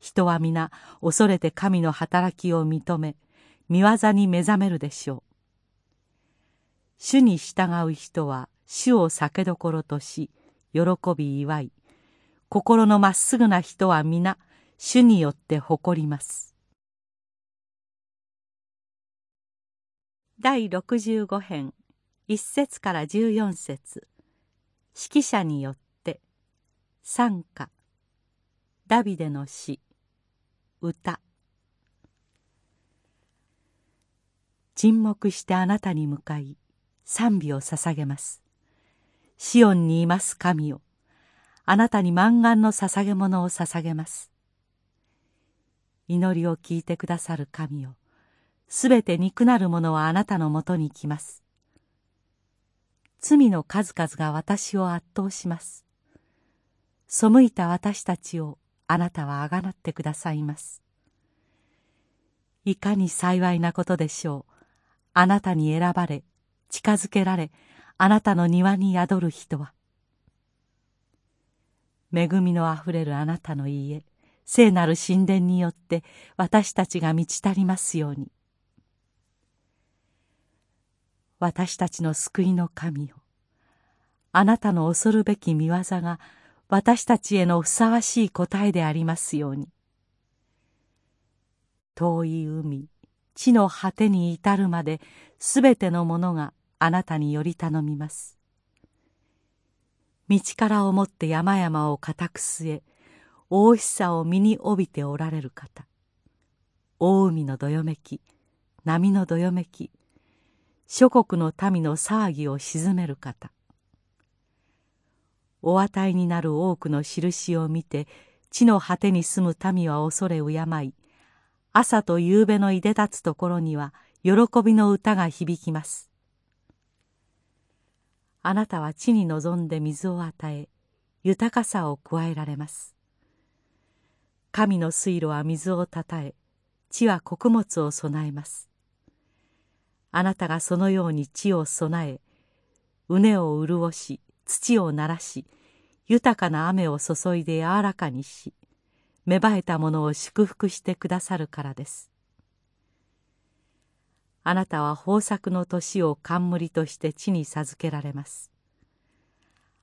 人は皆恐れて神の働きを認め見業に目覚めるでしょう。主に従う人は主を酒どころとし喜び祝い心のまっすぐな人は皆主によって誇ります。第65編1節から14節。指揮者によって賛歌ダビデの詩歌。沈黙してあなたに向かい賛美を捧げます。シオンにいます神よ。あなたに満願の捧げ物を捧げます。祈りを聞いてくださる神よ。すべて憎なる者はあなたのもとに来ます。罪の数々が私を圧倒します。背いた私たちをあなたはあがなってくださいます。いかに幸いなことでしょう。あなたに選ばれ近づけられあなたの庭に宿る人は。恵みのあふれるあなたの家聖なる神殿によって私たちが満ち足りますように。私たちの救いの神よあなたの恐るべき見業が私たちへのふさわしい答えでありますように。遠い海地の果てに至るまですべてのものがあなたにより頼みます。道からをもって山々を固く据え大しさを身に帯びておられる方。大海のどよめき波のどよめき諸国の民の騒ぎを鎮める方。お与えになる多くの印を見て地の果てに住む民は恐れ敬い朝と夕べのいで立つところには喜びの歌が響きます。あなたは地に望んで水を与え豊かさを加えられます。神の水路は水をたたえ地は穀物を備えます。あなたがそのように地を備え畝を潤し土をならし豊かな雨を注いで柔らかにし芽生えたものを祝福してくださるからです。あなたは豊作の年を冠として地に授けられます。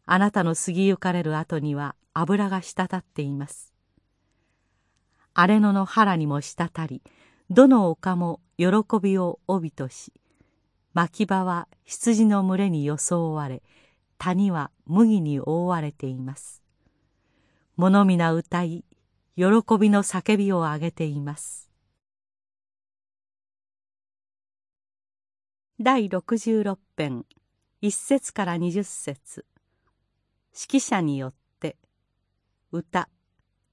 あなたの過ぎゆかれる後には油が滴っています。荒れ野の腹にも滴りどの丘も喜びを帯とし牧場は羊の群れに装われ谷は麦に覆われています。物皆歌い喜びの叫びを上げています。第66編1節から20節。指揮者によって歌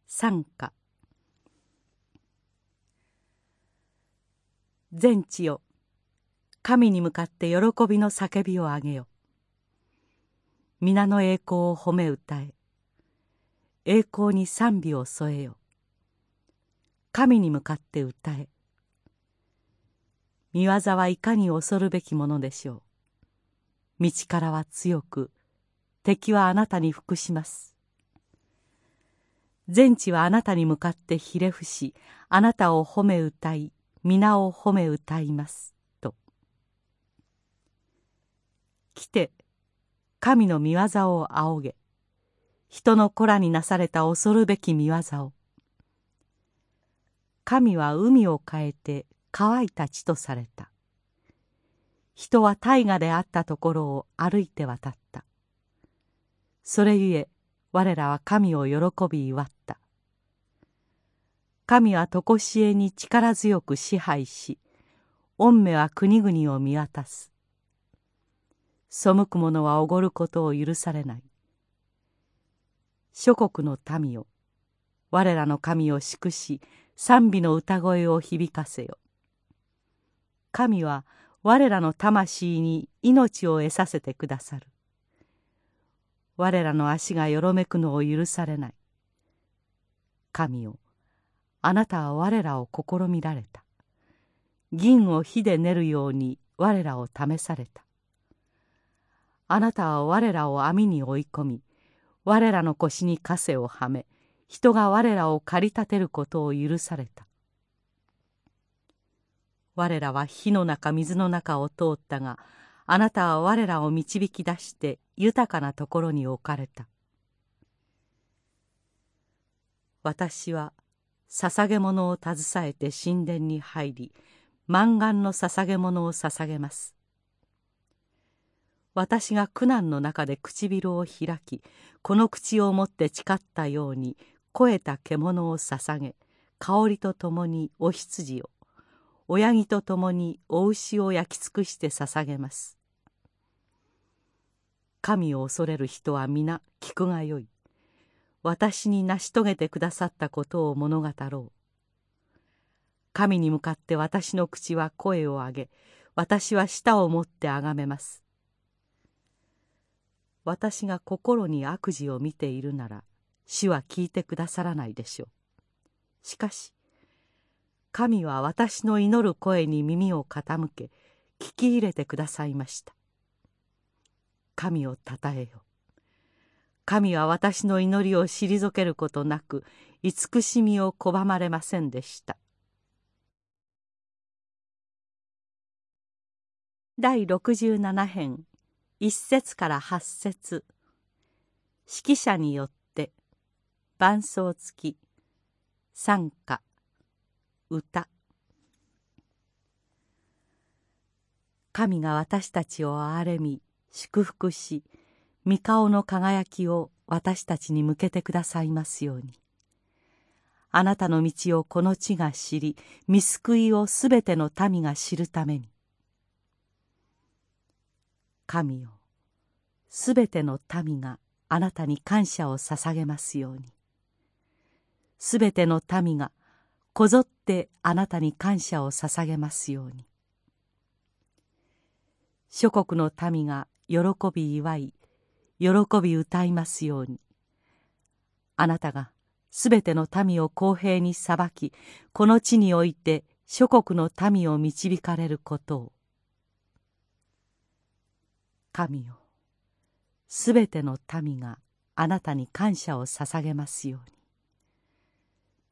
賛歌全地よ神に向かって喜びの叫びを上げよ。皆の栄光を褒め歌え。栄光に賛美を添えよ。神に向かって歌え。見業はいかに恐るべきものでしょう。道からは強く敵はあなたに服します。全地はあなたに向かってひれ伏しあなたを褒め歌い皆を褒め歌いますと。来て神の御業を仰げ人の子らになされた恐るべき御業を。神は海を変えて乾いた地とされた。人は大河であったところを歩いて渡った。それゆえ我らは神を喜び祝った。神は常しえに力強く支配し御目は国々を見渡す。背く者はおごることを許されない。諸国の民よ我らの神を祝し賛美の歌声を響かせよ。神は我らの魂に命を得させてくださる。我らの足がよろめくのを許されない。神よあなたは我らを試みられた。銀を火で練るように我らを試された。あなたは我らを網に追い込み我らの腰に枷をはめ人が我らを駆り立てることを許された。我らは火の中水の中を通ったがあなたは我らを導き出して豊かなところに置かれた。私は捧げ物を携えて神殿に入り満願の捧げ物を捧げます。私が苦難の中で唇を開きこの口を持って誓ったように肥えた獣を捧げ香りとともにお羊を親木とともにお牛を焼き尽くして捧げます。神を恐れる人は皆聞くがよい。私に成し遂げてくださったことを物語ろう。神に向かって私の口は声を上げ私は舌を持ってあがめます。私が心に悪事を見ているなら主は聞いてくださらないでしょう。しかし神は私の祈る声に耳を傾け聞き入れてくださいました。神をたたえよ。神は私の祈りを退けることなく慈しみを拒まれませんでした。第67編。一節から八節。指揮者によって伴奏付き賛歌歌。神が私たちを憐れみ祝福し御顔の輝きを私たちに向けてくださいますように。あなたの道をこの地が知り見救いをすべての民が知るために。神よ。すべての民があなたに感謝を捧げますように。すべての民がこぞってあなたに感謝を捧げますように。諸国の民が喜び祝い喜び歌いますように。あなたがすべての民を公平に裁きこの地において諸国の民を導かれることを神よ。すべての民があなたに感謝を捧げますように。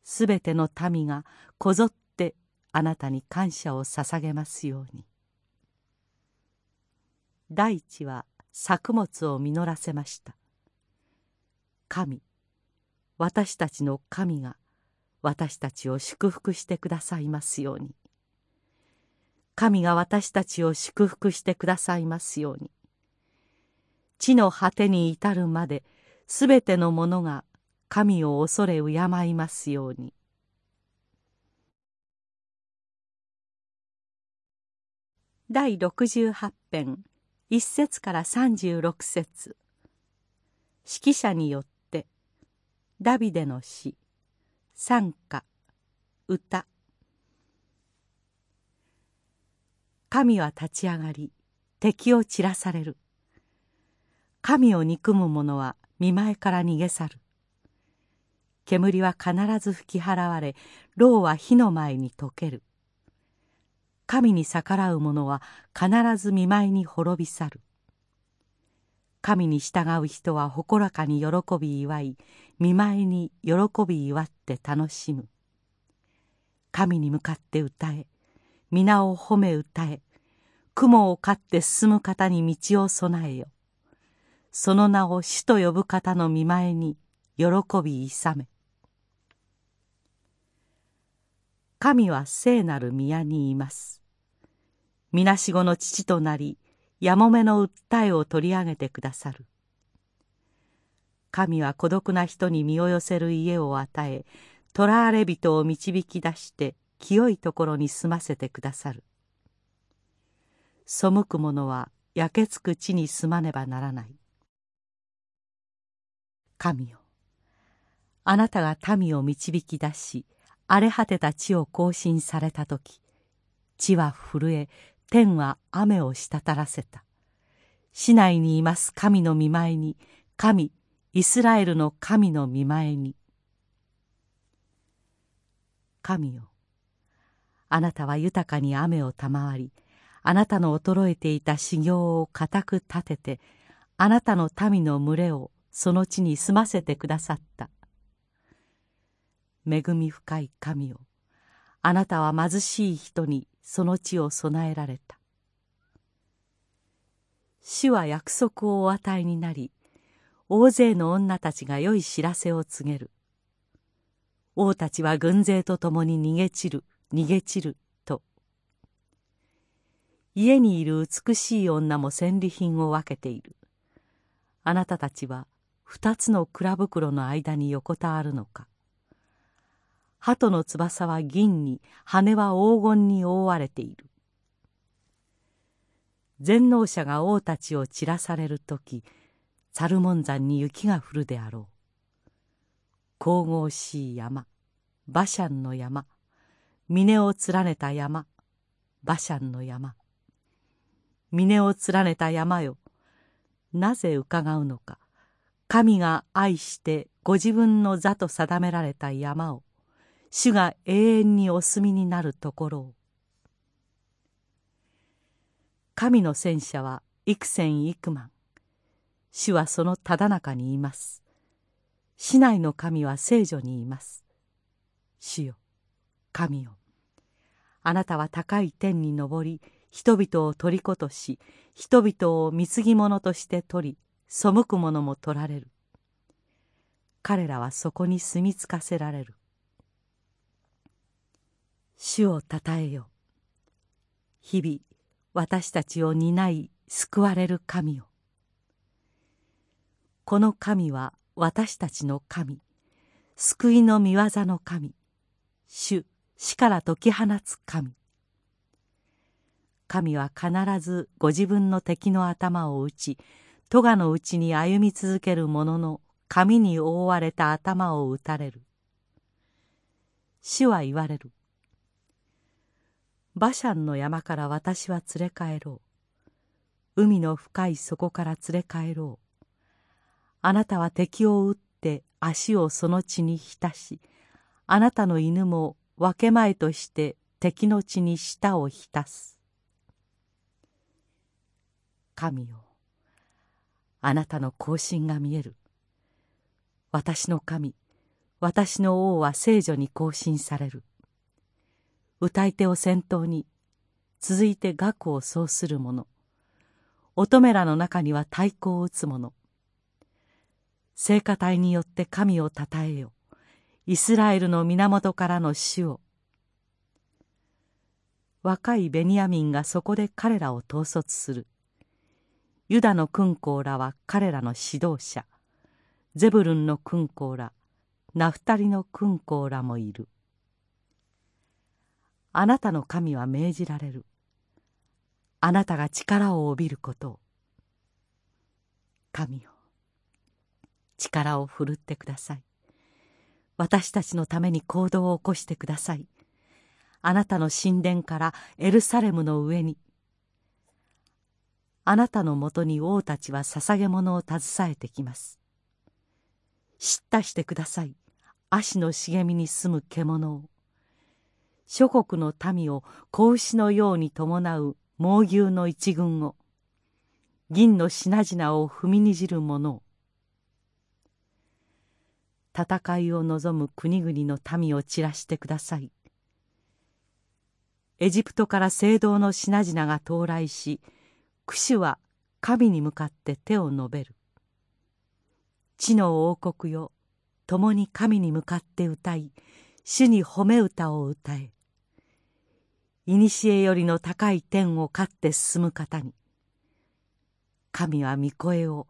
すべての民がこぞってあなたに感謝を捧げますように。大地は作物を実らせました。神私たちの神が私たちを祝福してくださいますように。神が私たちを祝福してくださいますように。地の果てに至るまですべてのものが神を恐れ敬いますように。第68編1節から36節。指揮者によってダビデの詩賛歌歌。神は立ち上がり敵を散らされる。神を憎む者は見前から逃げ去る。煙は必ず吹き払われ牢は火の前に溶ける。神に逆らう者は必ず見舞いに滅び去る。神に従う人は誇らかに喜び祝い見舞いに喜び祝って楽しむ。神に向かって歌え皆を褒め歌え雲を飼って進む方に道を備えよ。その名を主と呼ぶ方の見前に喜び勇め。神は聖なる宮にいます。みなしごの父となりやもめの訴えを取り上げてくださる。神は孤独な人に身を寄せる家を与え囚われ人を導き出して清いところに住ませてくださる。背く者は焼けつく地に住まねばならない。神よ。あなたが民を導き出し荒れ果てた地を更新された時地は震え天は雨を滴らせた。市内にいます神の見前に神イスラエルの神の見前に。神よ。あなたは豊かに雨を賜りあなたの衰えていた修行を固く立ててあなたの民の群れをその地に住ませてくださった。恵み深い神よ。あなたは貧しい人にその地を備えられた。主は約束をお与えになり大勢の女たちが良い知らせを告げる。王たちは軍勢と共に逃げ散る逃げ散ると。家にいる美しい女も戦利品を分けている。あなたたちは二つの蔵袋の間に横たわるのか。鳩の翼は銀に羽は黄金に覆われている。全能者が王たちを散らされる時サルモン山に雪が降るであろう。神々しい山馬シャンの山峰を連ねた山馬シャンの山。峰を連ねた山よなぜ伺うのか。神が愛してご自分の座と定められた山を主が永遠にお住みになるところを。神の戦車は幾千幾万。主はそのただ中にいます。市内の神は聖女にいます。主よ神よ。あなたは高い天に昇り人々を虜とし人々を貢ぎ物として取り背く者も取られる。彼らはそこに住み着かせられる。主をたたえよ。日々私たちを担い救われる神よ。この神は私たちの神。救いの御業の神。主死から解き放つ神。神は必ずご自分の敵の頭を打ち咎のうちに歩み続ける者の髪に覆われた頭を打たれる。主は言われる。馬シャンの山から私は連れ帰ろう。海の深い底から連れ帰ろう。あなたは敵を撃って足をその地に浸しあなたの犬も分け前として敵の地に舌を浸す。神よあなたの行進が見える。私の神私の王は聖女に行進される。歌い手を先頭に続いて楽を奏する者。乙女らの中には太鼓を打つ者。聖歌隊によって神をたたえよ。イスラエルの源からの主を。若いベニヤミンがそこで彼らを統率する。ユダの君公らは彼らの指導者。ゼブルンの君公らナフタリの君公らもいる。あなたの神は命じられる。あなたが力を帯びることを。神よ力を振るってください。私たちのために行動を起こしてください。あなたの神殿からエルサレムの上にあなたのもとに王たちは捧げ物を携えてきます。叱咤してください。足の茂みに住む獣を。諸国の民を子牛のように伴う猛牛の一群を。銀の品々を踏みにじる者を。戦いを望む国々の民を散らしてください。エジプトから聖堂の品々が到来し櫛は神に向かって手を伸べる。地の王国よ共に神に向かって歌い主に褒め歌を歌え。古よりの高い天を勝って進む方に神は御声を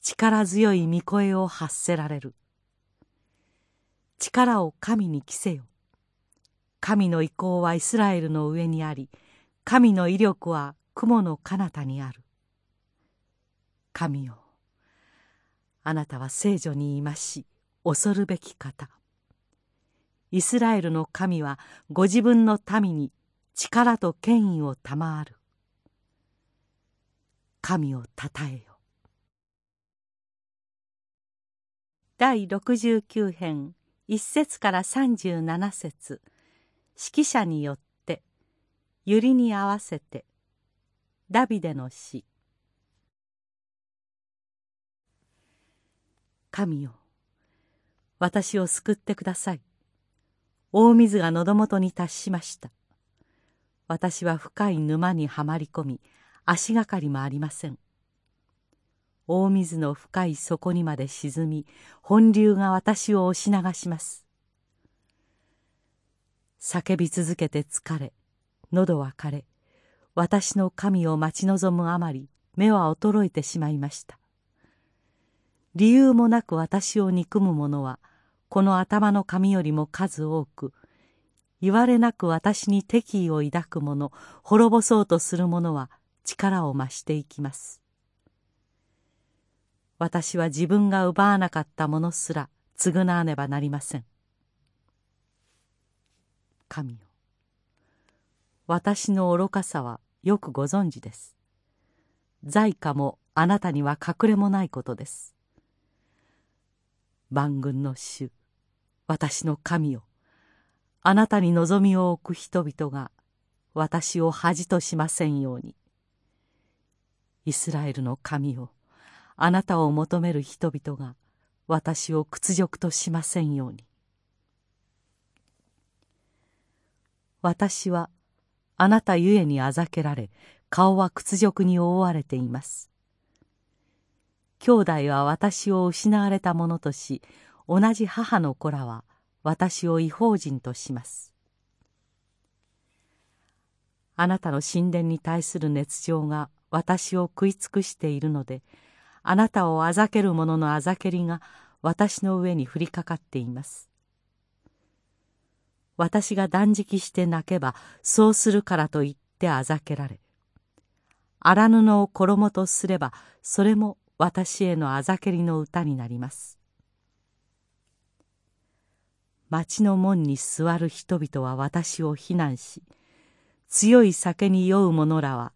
力強い御声を発せられる。力を神に着せよ。神の意向はイスラエルの上にあり神の威力は雲の彼方にある。神よあなたは聖女にいまし恐るべき方。イスラエルの神はご自分の民に力と権威を賜る。神をたたえよ。第69編1節から37節。指揮者によって百合に合わせてダビデの詩神よ私を救ってください。大水が喉元に達しました。私は深い沼にはまり込み足がかりもありません。大水の深い底にまで沈み本流が私を押し流します。叫び続けて疲れ喉は枯れ私の神を待ち望むあまり目は衰えてしまいました。理由もなく私を憎む者はこの頭の髪よりも数多く言われなく私に敵意を抱く者滅ぼそうとする者は力を増していきます。私は自分が奪わなかったものすら償わねばなりません。神よ私の愚かさはよくご存知です。在家もあなたには隠れもないことです。万軍の主私の神よ。あなたに望みを置く人々が私を恥としませんように。イスラエルの神をあなたを求める人々が私を屈辱としませんように。私はあなたゆえにあざけられ顔は屈辱に覆われています。兄弟は私を失われたものとし同じ母の子らは私を違法人とします。あなたの神殿に対する熱情が私を食い尽くしているのであなたをあざける者のあざけりが私の上に降りかかっています。私が断食して泣けばそうするからと言ってあざけられ荒布を衣とすればそれも私へのあざけりの歌になります。町の門に座る人々は私を非難し強い酒に酔う者らは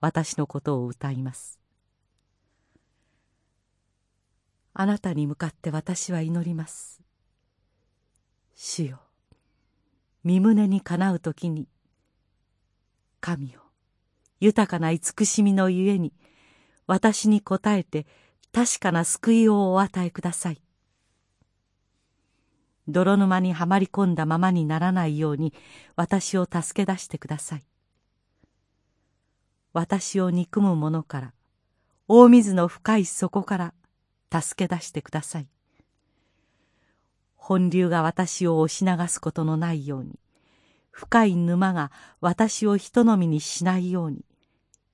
私のことを歌います。あなたに向かって私は祈ります。主よ。身胸にかなう時に神よ豊かな慈しみのゆえに私に応えて確かな救いをお与えください。泥沼にはまり込んだままにならないように私を助け出してください。私を憎む者から大水の深い底から助け出してください。本流が私を押し流すことのないように深い沼が私を人のみにしないように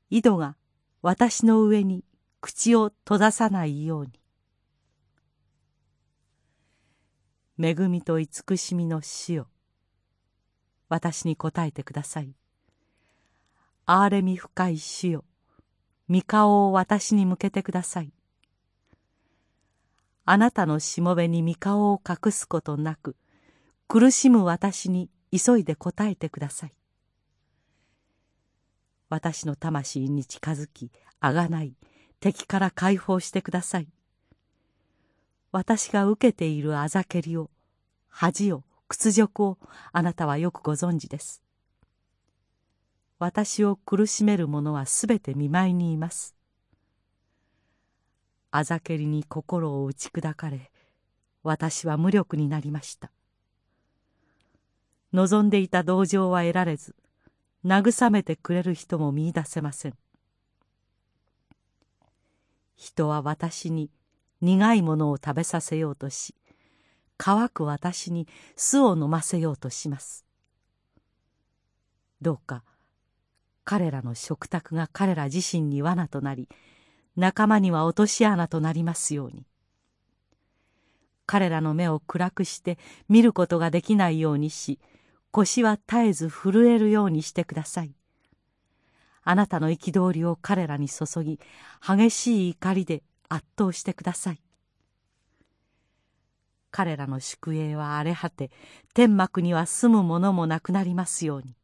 井戸が私の上に口を閉ざさないように。恵みと慈しみの死よ私に答えてください。憐れみ深い主よ御顔を私に向けてください。あなたのしもべに御顔を隠すことなく苦しむ私に急いで答えてください。私の魂に近づきあがない。敵から解放してください。私が受けているあざけりを恥を屈辱をあなたはよくご存知です。私を苦しめる者はすべて見舞いにいます。あざけりに心を打ち砕かれ私は無力になりました。望んでいた同情は得られず慰めてくれる人も見いだせません。人は私に苦いものを食べさせようとし乾く私に酢を飲ませようとします。どうか彼らの食卓が彼ら自身に罠となり仲間には落とし穴となりますように。彼らの目を暗くして見ることができないようにし腰は絶えず震えるようにしてください。あなたの憤りを彼らに注ぎ激しい怒りで圧倒してください。彼らの宿営は荒れ果て天幕には住むももなくなりますように。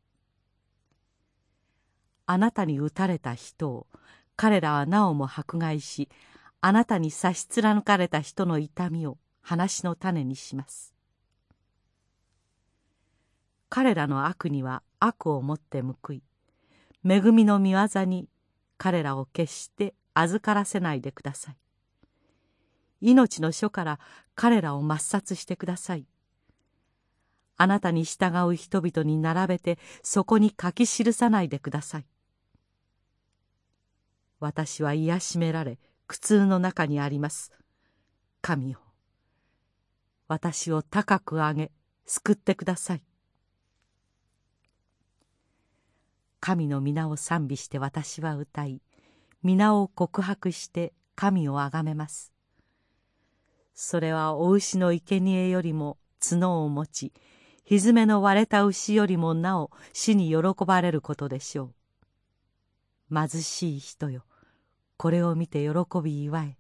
あなたに撃たれた人を彼らはなおも迫害しあなたに差し貫かれた人の痛みを話の種にします。彼らの悪には悪をもって報い恵みの御業に彼らを決して預からせないでください。命の書から彼らを抹殺してください。あなたに従う人々に並べてそこに書き記さないでください。私は癒しめられ苦痛の中にあります。神よ私を高く上げ救ってください。神の皆を賛美して私は歌い皆を告白して神をあがめます。それはお牛の生贄よりも角を持ち蹄の割れた牛よりもなお死に喜ばれることでしょう。貧しい人よ。これを見て喜び祝え。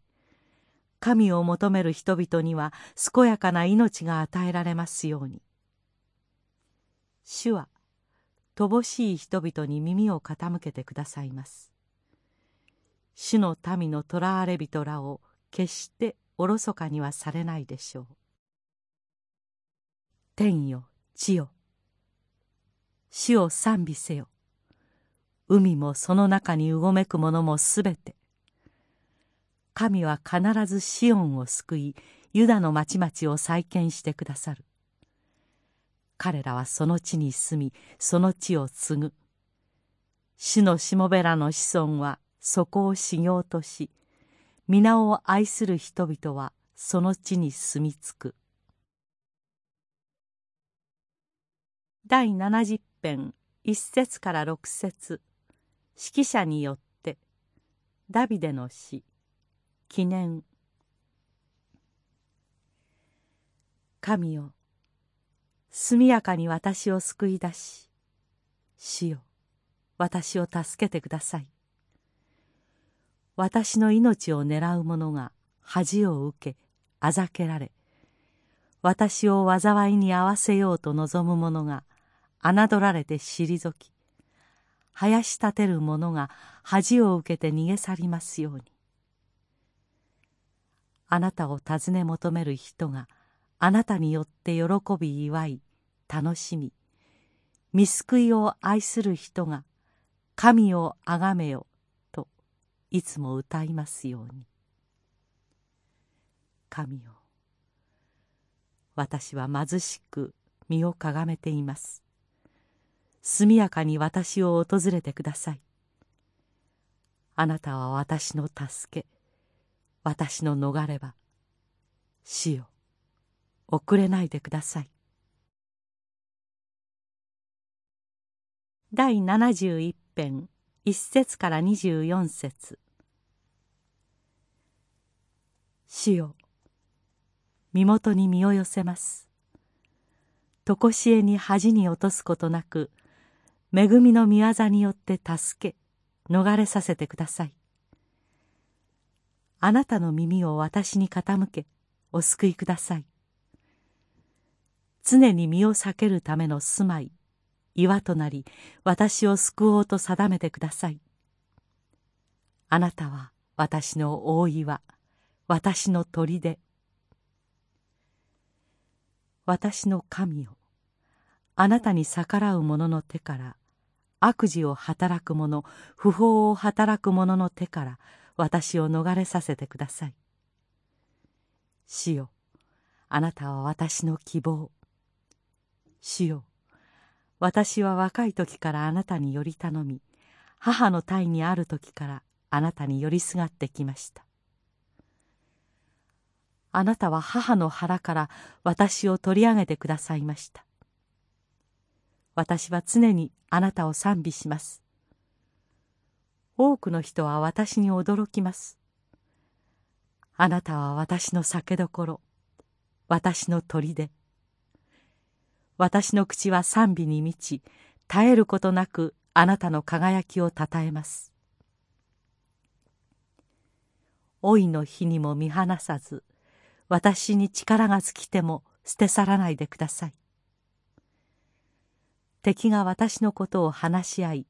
神を求める人々には健やかな命が与えられますように。主は乏しい人々に耳を傾けてくださいます。主の民の囚われ人らを決しておろそかにはされないでしょう。天よ地よ。主を賛美せよ。海もその中にうごめくものもすべて。神は必ずシオンを救いユダの町々を再建してくださる。彼らはその地に住みその地を継ぐ。主のしもべらの子孫はそこを修行とし皆を愛する人々はその地に住み着く。第70編1節から6節。指揮者によってダビデの詩記念。神よ速やかに私を救い出し死よ私を助けてください。私の命を狙う者が恥を受けあざけられ私を災いに合わせようと望む者が侮られて退き生やし立てる者が恥を受けて逃げ去りますように。あなたを尋ね求める人があなたによって喜び祝い楽しみ。見救いを愛する人が神をあがめよといつも歌いますように。神よ私は貧しく身をかがめています。速やかに私を訪れてください。あなたは私の助け私の逃れ場死よ遅れないでください。第71編1節から24節。主よ身元に身を寄せます。常しえに恥に落とすことなく恵みの御業によって助け逃れさせてください。あなたの耳を私に傾けお救いください。常に身を避けるための住まい岩となり私を救おうと定めてください。あなたは私の大岩私の砦。私の神よあなたに逆らう者の手から悪事を働く者不法を働く者の手から私を逃れさせてください。主よあなたは私の希望。主よ私は若い時からあなたにより頼み母の胎にある時からあなたに寄りすがってきました。あなたは母の腹から私を取り上げてくださいました。私は常にあなたを賛美します。多くの人は私に驚きます。あなたは私の酒どころ。私の砦。私の口は賛美に満ち絶えることなくあなたの輝きをたたえます。老いの日にも見放さず私に力が尽きても捨て去らないでください。敵が私のことを話し合い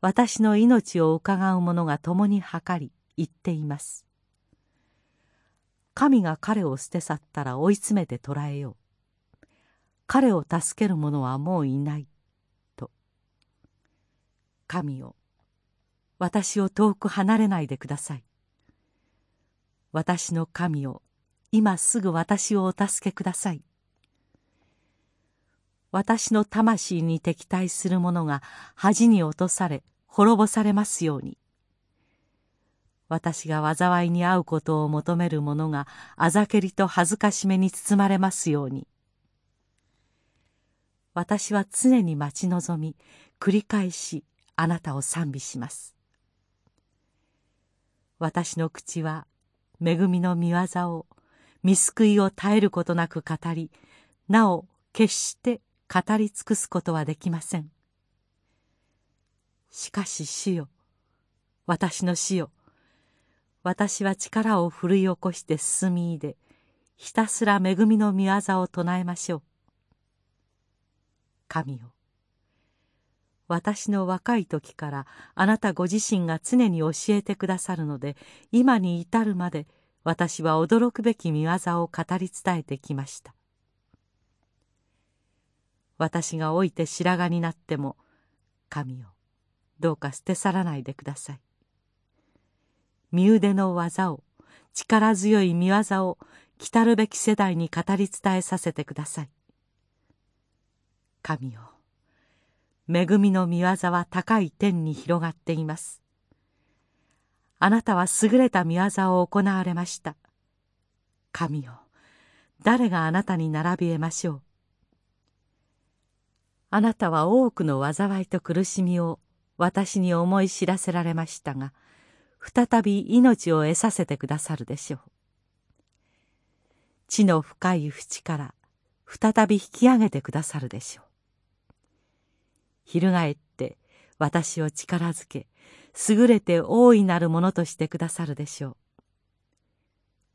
私の命を伺う者が共に計り言っています。神が彼を捨て去ったら追い詰めて捕らえよう。彼を助ける者はもういないと。神よ私を遠く離れないでください。私の神を今すぐ私をお助けください。私の魂に敵対する者が恥に落とされ滅ぼされますように。私が災いに遭うことを求める者があざけりと恥ずかしめに包まれますように。私は常に待ち望み繰り返しあなたを賛美します。私の口は恵みの御業を見救いを絶えることなく語りなお決して語り尽くすことはできません。しかし主よ私の死よ私は力を奮い起こして進みいでひたすら恵みの御業を唱えましょう。神よ私の若い時からあなたご自身が常に教えてくださるので今に至るまで私は驚くべき御業を語り伝えてきました。私が老いて白髪になっても神よどうか捨て去らないでください。身腕の技を力強い見業を来るべき世代に語り伝えさせてください。神よ恵みの見業は高い天に広がっています。あなたは優れた見業を行われました。神よ誰があなたに並びえましょう。あなたは多くの災いと苦しみを私に思い知らせられましたが再び命を得させてくださるでしょう。地の深い淵から再び引き上げてくださるでしょう。翻って私を力づけ優れて大いなるものとしてくださるでしょう。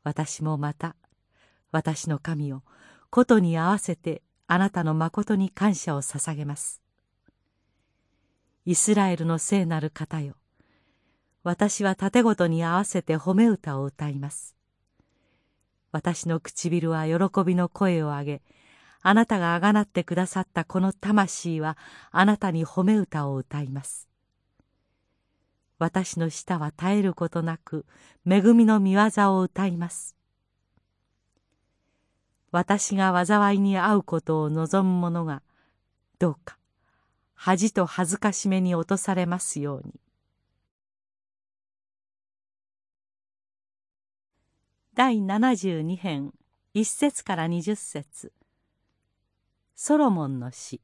私もまた私の神をことに合わせてあなたの誠に感謝を捧げます。イスラエルの聖なる方よ私は盾ごとに合わせて褒め歌を歌います。私の唇は喜びの声を上げあなたがあがなってくださったこの魂はあなたに褒め歌を歌います。私の舌は絶えることなく恵みの御業を歌います。私が災いに遭うことを望む者がどうか恥と恥ずかしめに落とされますように。第72編1節から20節。ソロモンの詩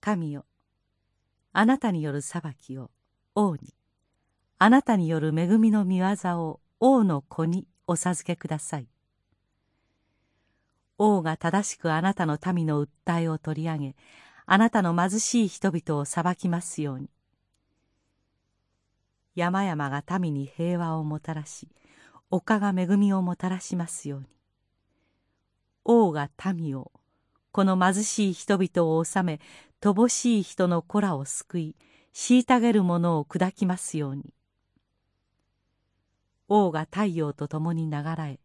神よあなたによる裁きを王に。あなたによる恵みの御業を王の子に。お授けください。王が正しくあなたの民の訴えを取り上げあなたの貧しい人々を裁きますように。山々が民に平和をもたらし丘が恵みをもたらしますように。王が民をこの貧しい人々を治め乏しい人の子らを救い虐げる者を砕きますように。王が太陽と共に流らえ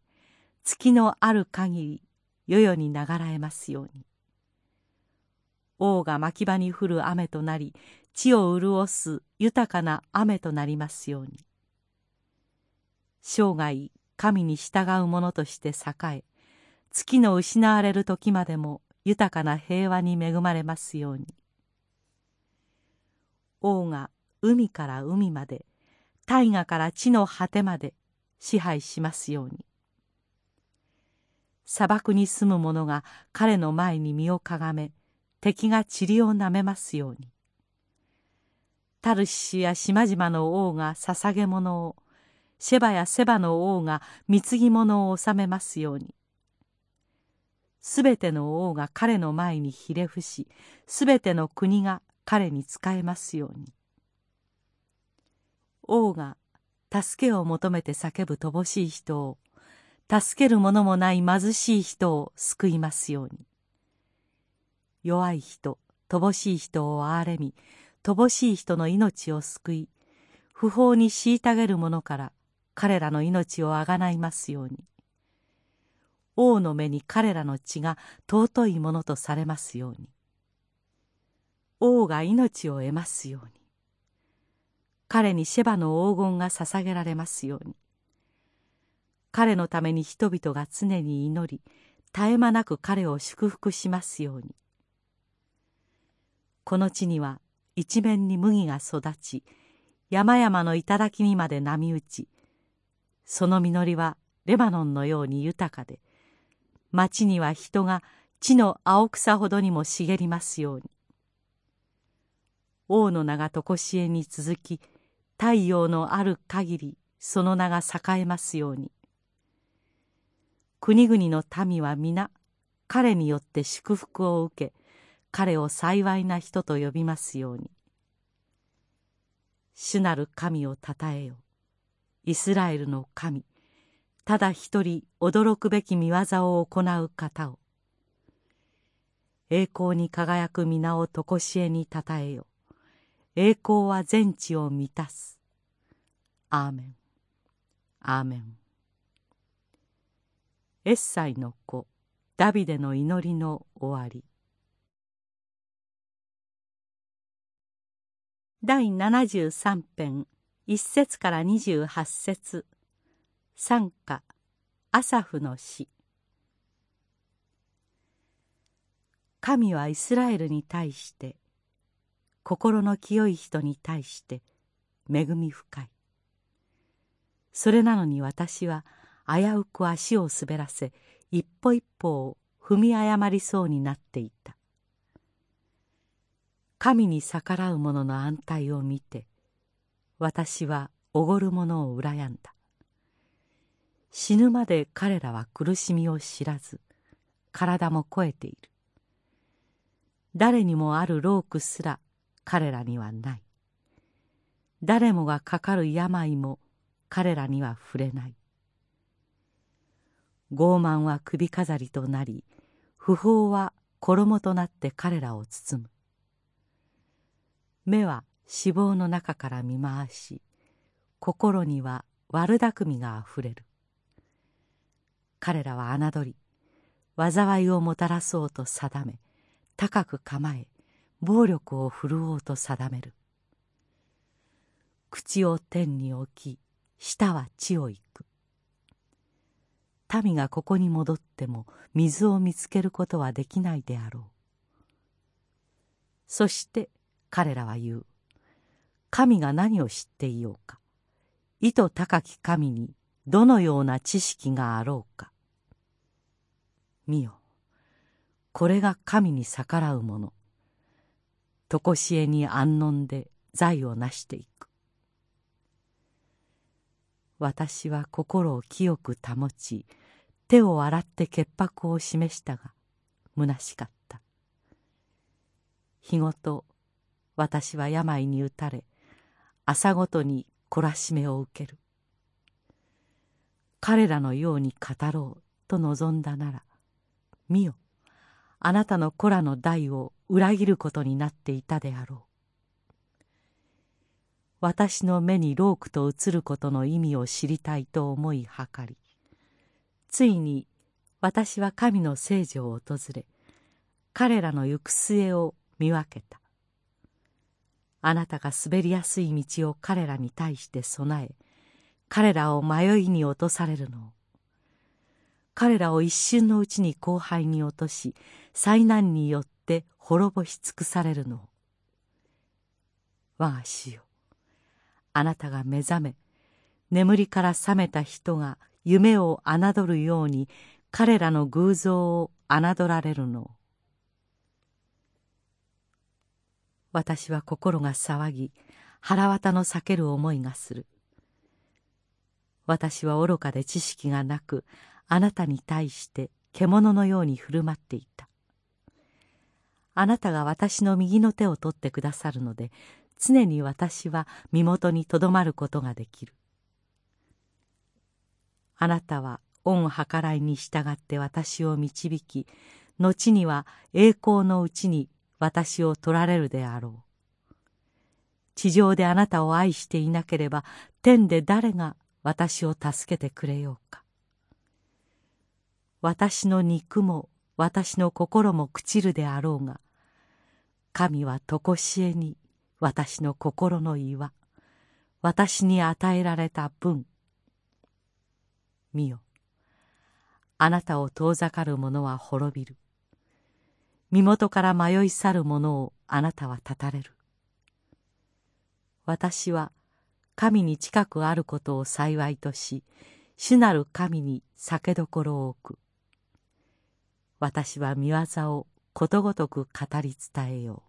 月のある限り世々に流らえますように。王が牧場に降る雨となり地を潤す豊かな雨となりますように。生涯神に従う者として栄え月の失われる時までも豊かな平和に恵まれますように。王が海から海まで大河から地の果てまで支配しますように。砂漠に住む者が彼の前に身をかがめ敵が塵をなめますように。タルシシや島々の王が捧げ物をシェバやセバの王が貢ぎ物を納めますように。すべての王が彼の前にひれ伏しすべての国が彼に仕えますように。王が助けを求めて叫ぶ乏しい人を助けるものもない貧しい人を救いますように。弱い人乏しい人を憐れみ乏しい人の命を救い不法に虐げる者から彼らの命をあがないますように。王の目に彼らの血が尊いものとされますように。王が命を得ますように。彼にシェバの黄金が捧げられますように。彼のために人々が常に祈り絶え間なく彼を祝福しますように。この地には一面に麦が育ち山々の頂にまで波打ちその実りはレバノンのように豊かで町には人が地の青草ほどにも茂りますように。王の名が常しえに続き太陽のある限りその名が栄えますように。国々の民は皆彼によって祝福を受け彼を幸いな人と呼びますように。主なる神をたたえよ。イスラエルの神。ただ一人驚くべき見業を行う方を。栄光に輝く皆を常しえにたたえよ。栄光は全地を満たす。アーメン。アーメン。エッサイの子。ダビデの祈りの終わり。第73編。1節から28節。賛歌。アサフの詩。神はイスラエルに対して心の清い人に対して恵み深い。それなのに私は危うく足を滑らせ一歩一歩を踏み誤りそうになっていた。神に逆らう者の安泰を見て私はおごる者を羨んだ。死ぬまで彼らは苦しみを知らず体も肥えている。誰にもあるロークすら彼らにはない。誰もがかかる病も彼らには触れない。傲慢は首飾りとなり不法は衣となって彼らを包む。目は脂肪の中から見回し心には悪巧みがあふれる。彼らは侮り災いをもたらそうと定め高く構え暴力を振るおうと定める。口を天に置き舌は地を行く。民がここに戻っても水を見つけることはできないであろう。そして彼らは言う。神が何を知っていようか。意図高き神にどのような知識があろうか。見よ。これが神に逆らう者常しえに安穏で財を成していく。私は心を清く保ち手を洗って潔白を示したが虚しかった。日ごと私は病に打たれ朝ごとに懲らしめを受ける。彼らのように語ろうと望んだなら見よあなたの子らの代を裏切ることになっていたであろう。私の目にロークと映ることの意味を知りたいと思い計りついに私は神の聖女を訪れ彼らの行く末を見分けた。あなたが滑りやすい道を彼らに対して備え彼らを迷いに落とされるのを。彼らを一瞬のうちに荒廃に落とし災難によって滅ぼし尽くされるの。を我が主よ。あなたが目覚め眠りから覚めた人が夢を侮るように彼らの偶像を侮られるの。私は心が騒ぎ腹渡の避ける思いがする。私は愚かで知識がなくあなたに対して獣のように振る舞っていた。あなたが私の右の手を取ってくださるので常に私は身元にとどまることができる。あなたは恩計らいに従って私を導き後には栄光のうちに私を取られるであろう。地上であなたを愛していなければ天で誰が私を助けてくれようか。私の肉も私の心も朽ちるであろうが神は常しえに私の心の岩。私に与えられた分。見よ。あなたを遠ざかる者は滅びる。身元から迷い去る者をあなたは断たれる。私は神に近くあることを幸いとし主なる神に酒どころを置く。私は見業をことごとく語り伝えよう。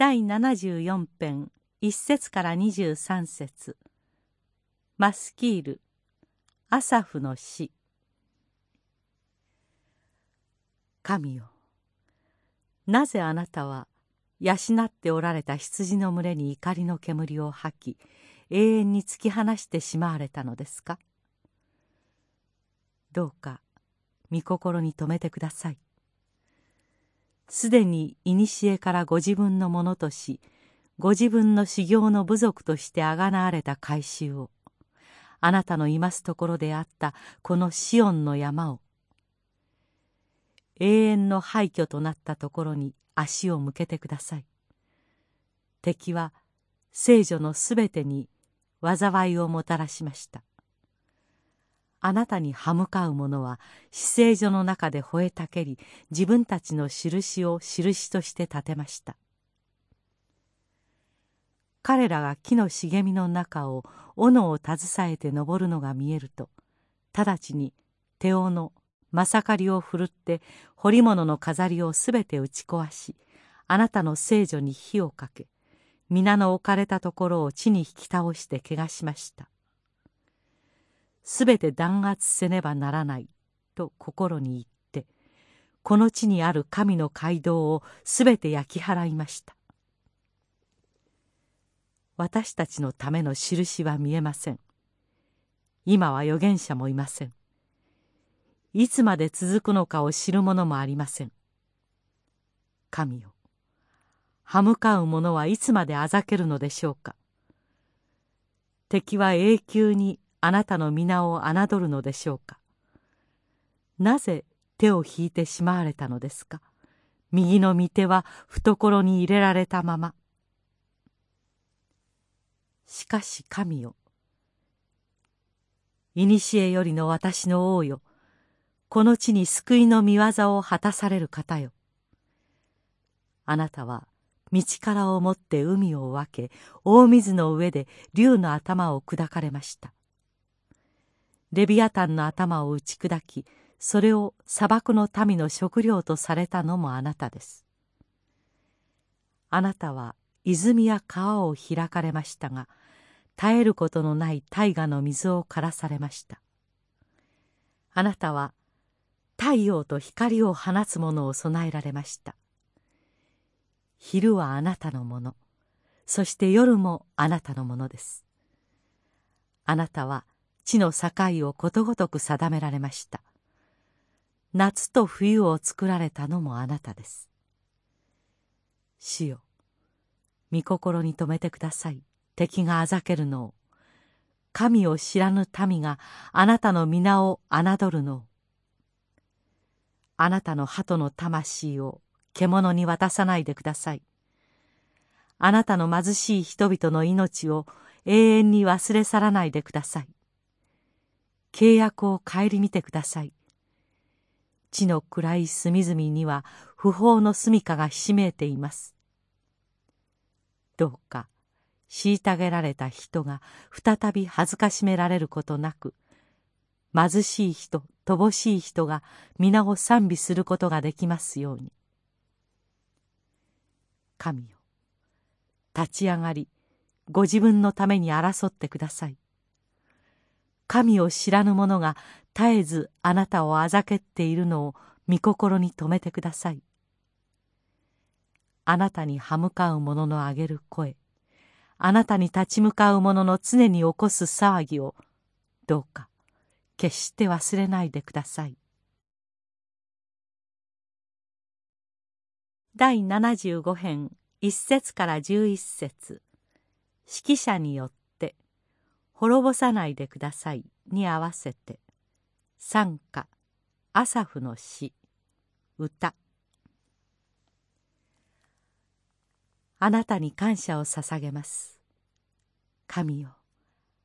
第74編1節から23節。マスキールアサフの詩神よなぜあなたは養っておられた羊の群れに怒りの煙を吐き永遠に突き放してしまわれたのですか？どうか御心に留めてください。すでに古からご自分のものとしご自分の修行の部族としてあがなわれた改宗をあなたのいますところであったこのシオンの山を永遠の廃墟となったところに足を向けてください。敵は聖女のすべてに災いをもたらしました。あなたに歯向かう者は死聖所の中で吠えたけり自分たちの印を印として立てました。彼らが木の茂みの中を斧を携えて登るのが見えると直ちに手尾のまさかりを振るって彫り物の飾りをすべて打ち壊しあなたの聖女に火をかけ皆の置かれたところを地に引き倒して汚しました。すべて弾圧せねばならないと心に言ってこの地にある神の街道をすべて焼き払いました。私たちのための印は見えません。今は預言者もいません。いつまで続くのかを知る者もありません。神よ歯向かう者はいつまであざけるのでしょうか。敵は永久にあなたの皆を侮るのでしょうか？なぜ手を引いてしまわれたのですか？右の御手は懐に入れられたまま。しかし神よ古よりの私の王よこの地に救いの御業を果たされる方よ。あなたは道からを持って海を分け大水の上で竜の頭を砕かれました。レビアタンの頭を打ち砕きそれを砂漠の民の食料とされたのもあなたです。あなたは泉や川を開かれましたが絶えることのない大河の水を枯らされました。あなたは太陽と光を放つものを備えられました。昼はあなたのものそして夜もあなたのものです。あなたは地の境をことごとく定められました。夏と冬を作られたのもあなたです。主よ御心に留めてください。敵があざけるのを。神を知らぬ民があなたの皆を侮るのを。あなたの鳩の魂を獣に渡さないでください。あなたの貧しい人々の命を永遠に忘れ去らないでください。契約を顧みてください。地の暗い隅々には不法の住みかがひしめいています。どうか虐げられた人が再び恥ずかしめられることなく貧しい人乏しい人が皆を賛美することができますように。神よ立ち上がりご自分のために争ってください。神を知らぬ者が絶えずあなたをあざけっているのを御心に留めてください。あなたに歯向かう者のあげる声。あなたに立ち向かう者の常に起こす騒ぎをどうか。決して忘れないでください。第75編1節から11節。指揮者によって「滅ぼさないでください」に合わせて賛歌アサフの詩歌あなたに感謝を捧げます。神よ、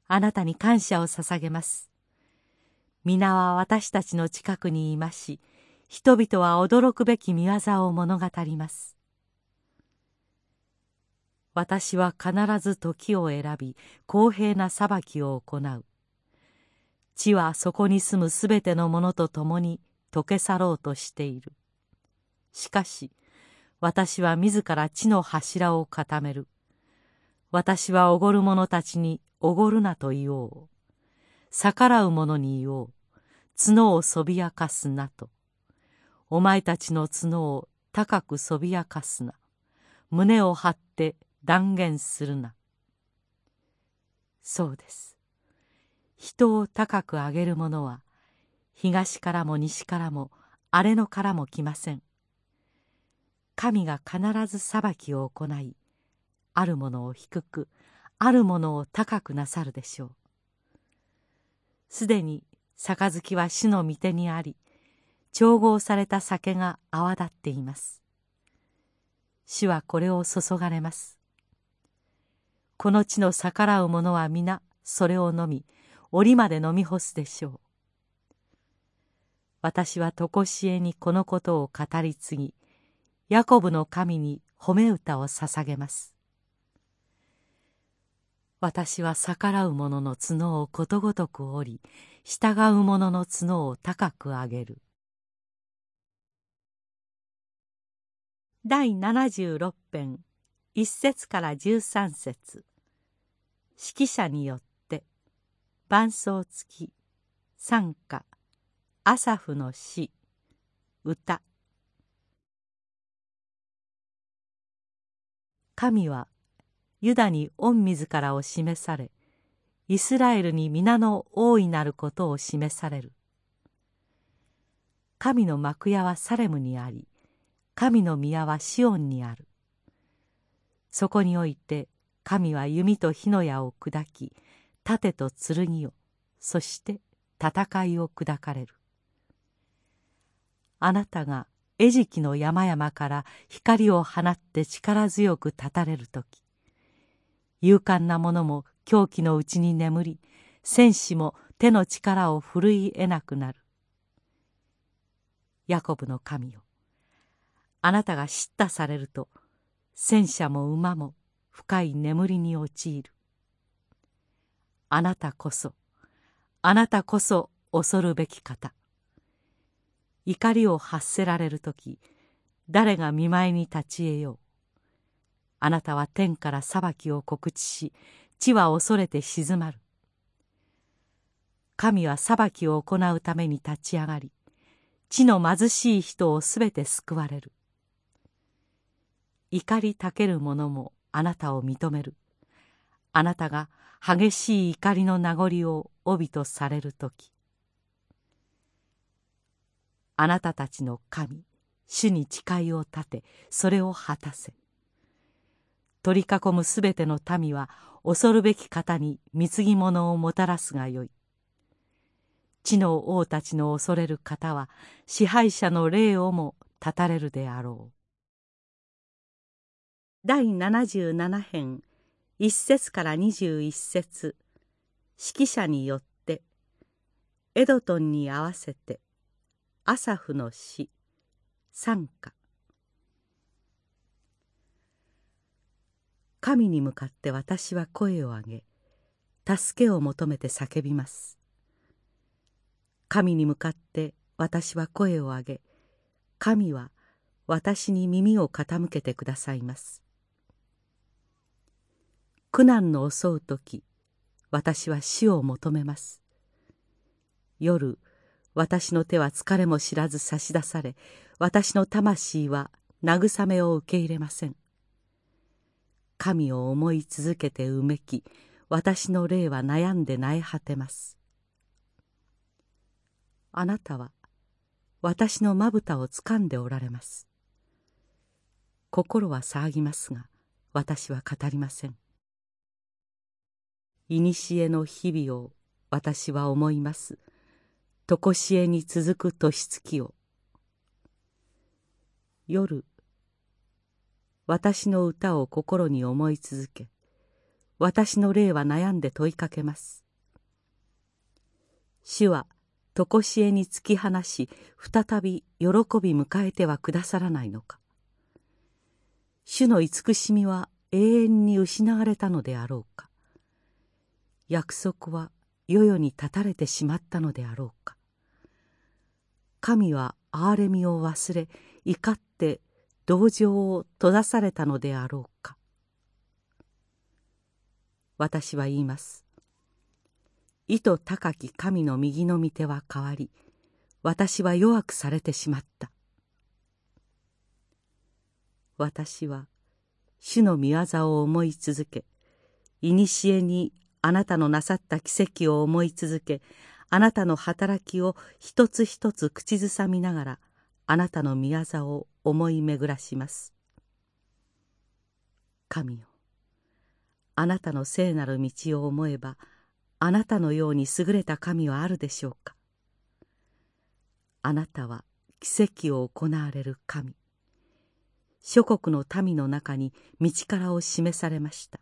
あなたに感謝を捧げます。皆は私たちの近くにいまし、人々は驚くべき見業を物語ります。私は必ず時を選び、公平な裁きを行う。地はそこに住むすべてのものと共に溶け去ろうとしている。しかし、私は自ら地の柱を固める。私はおごる者たちにおごるなと言おう。逆らう者に言おう。角をそびやかすなと。お前たちの角を高くそびやかすな。胸を張って断言するな。そうです。人を高く上げる者は、東からも西からも荒れ野からも来ません。神が必ず裁きを行いあるものを低くあるものを高くなさるでしょうすでに杯は主の御手にあり調合された酒が泡立っています主はこれを注がれますこの地の逆らう者は皆それを飲み檻まで飲み干すでしょう。私は常しえにこのことを語り継ぎヤコブの神に褒め歌を捧げます。私は逆らう者の角をことごとく折り従う者の角を高く上げる。第76編。1節から13節。指揮者によって伴奏付き賛歌アサフの詩歌。神はユダに御自らを示されイスラエルに皆の大いなることを示される。神の幕屋はサレムにあり神の宮はシオンにある。そこにおいて神は弓と火の矢を砕き盾と剣をそして戦いを砕かれる。あなたが餌食の山々から光を放って力強く立たれる時勇敢な者も狂気のうちに眠り戦士も手の力を振るい得なくなる。ヤコブの神よあなたが叱咤されると戦車も馬も深い眠りに陥る。あなたこそあなたこそ恐るべき方。怒りを発せられる時誰が見舞いに立ち得よう。あなたは天から裁きを告知し地は恐れて静まる。神は裁きを行うために立ち上がり地の貧しい人をすべて救われる。怒りたける者もあなたを認める。あなたが激しい怒りの名残を帯とされる時。あなたたちの神主に誓いを立てそれを果たせ。取り囲むすべての民は恐るべき方に貢ぎ物をもたらすがよい。地の王たちの恐れる方は支配者の霊をも断たれるであろう。第77編1節から21節。指揮者によって。エドトンに合わせて。アサフの詩賛歌神に向かって私は声を上げ助けを求めて叫びます。神に向かって私は声を上げ神は私に耳を傾けてくださいます。苦難の襲う時私は死を求めます。夜私の手は疲れも知らず差し出され私の魂は慰めを受け入れません。神を思い続けてうめき私の霊は悩んで苗果てます。あなたは私のまぶたをつかんでおられます。心は騒ぎますが私は語りません。いにしえの日々を私は思います。とこしえに続く年月を。夜私の歌を心に思い続け私の霊は悩んで問いかけます。主はとこしえに突き放し再び喜び迎えてはくださらないのか。主の慈しみは永遠に失われたのであろうか。約束は世々に断たれてしまったのであろうか。神は憐れみを忘れ怒って同情を閉ざされたのであろうか。私は言います。意図高き神の右の御手は変わり私は弱くされてしまった。私は主の御業を思い続け古にあなたのなさった奇跡を思い続けあなたの働きを一つ一つ口ずさみながらあなたの御業を思い巡らします。神よあなたの聖なる道を思えばあなたのように優れた神はあるでしょうか。あなたは奇跡を行われる神。諸国の民の中に道からを示されました。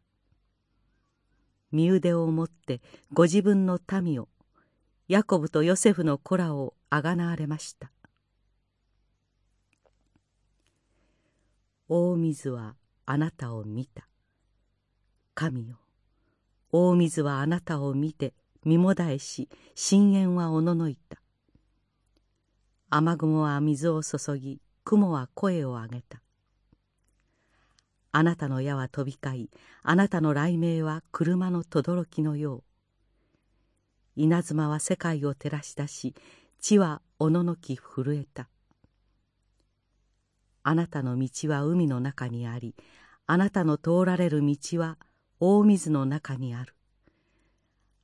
身腕を持ってご自分の民をヤコブとヨセフの子らをあがなわれました。大水はあなたを見た。神よ大水はあなたを見て身もだえし深淵はおののいた。雨雲は水を注ぎ雲は声を上げた。あなたの矢は飛び交いあなたの雷鳴は車の轟のよう。稲妻は世界を照らし出し地はおののき震えた。あなたの道は海の中にありあなたの通られる道は大水の中にある。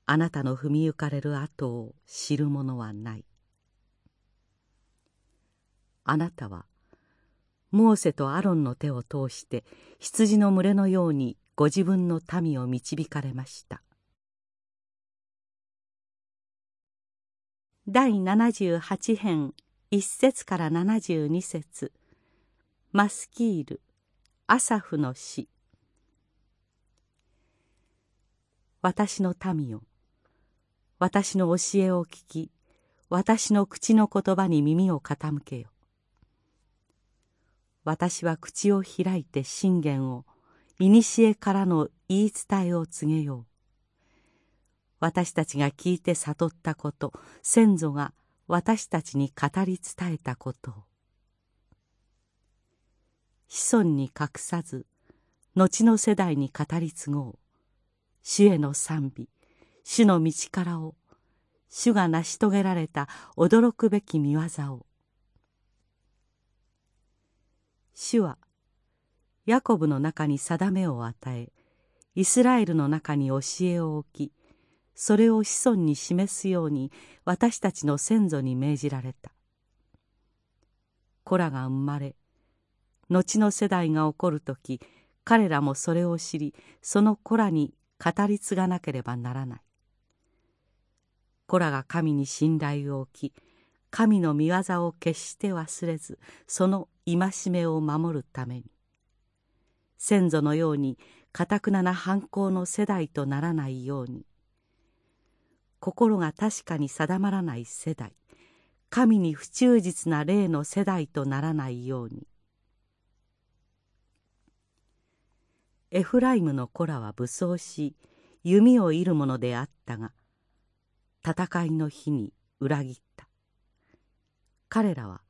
あなたの踏みゆかれる跡を知る者はない。あなたはモーセとアロンの手を通して羊の群れのようにご自分の民を導かれました。第78編1節から72節。マスキールアサフの詩私の民よ私の教えを聞き私の口の言葉に耳を傾けよ。私は口を開いて信玄を古からの言い伝えを告げよう。私たちが聞いて悟ったこと先祖が私たちに語り伝えたこと。を子孫に隠さず後の世代に語り継ごう。主への賛美主の道からを主が成し遂げられた驚くべき見業を。主はヤコブの中に定めを与えイスラエルの中に教えを置きそれを子孫に示すように私たちの先祖に命じられた。子らが生まれ後の世代が起こる時彼らもそれを知りその子らに語り継がなければならない。子らが神に信頼を置き神の御業を決して忘れずその戒めを守るために。先祖のようにかたくなな反抗の世代とならないように。心が確かに定まらない世代神に不忠実な霊の世代とならないように。エフライムの子らは武装し弓を射るものであったが戦いの日に裏切った。彼らは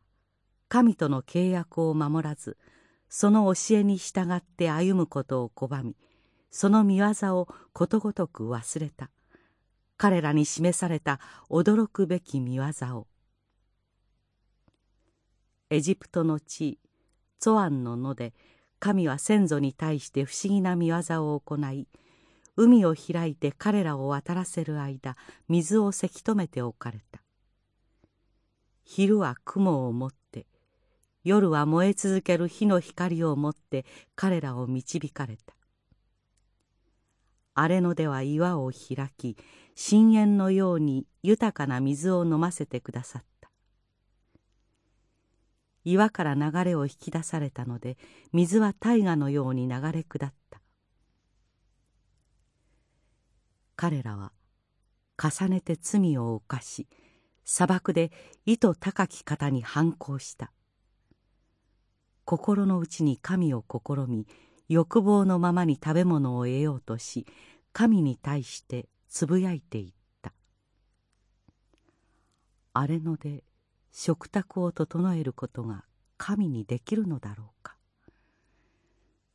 神との契約を守らずその教えに従って歩むことを拒みその見業をことごとく忘れた。彼らに示された驚くべき見業を。エジプトの地ツォアンの野で神は先祖に対して不思議な見業を行い海を開いて彼らを渡らせる間水をせき止めておかれた。昼は雲を持っ夜は燃え続ける火の光を持って彼らを導かれた。荒れ野では岩を開き深淵のように豊かな水を飲ませてくださった。岩から流れを引き出されたので水は大河のように流れ下った。彼らは重ねて罪を犯し砂漠で意図高き方に反抗した。心の内に神を試み欲望のままに食べ物を得ようとし神に対してつぶやいていった。荒れ野で食卓を整えることが神にできるのだろうか。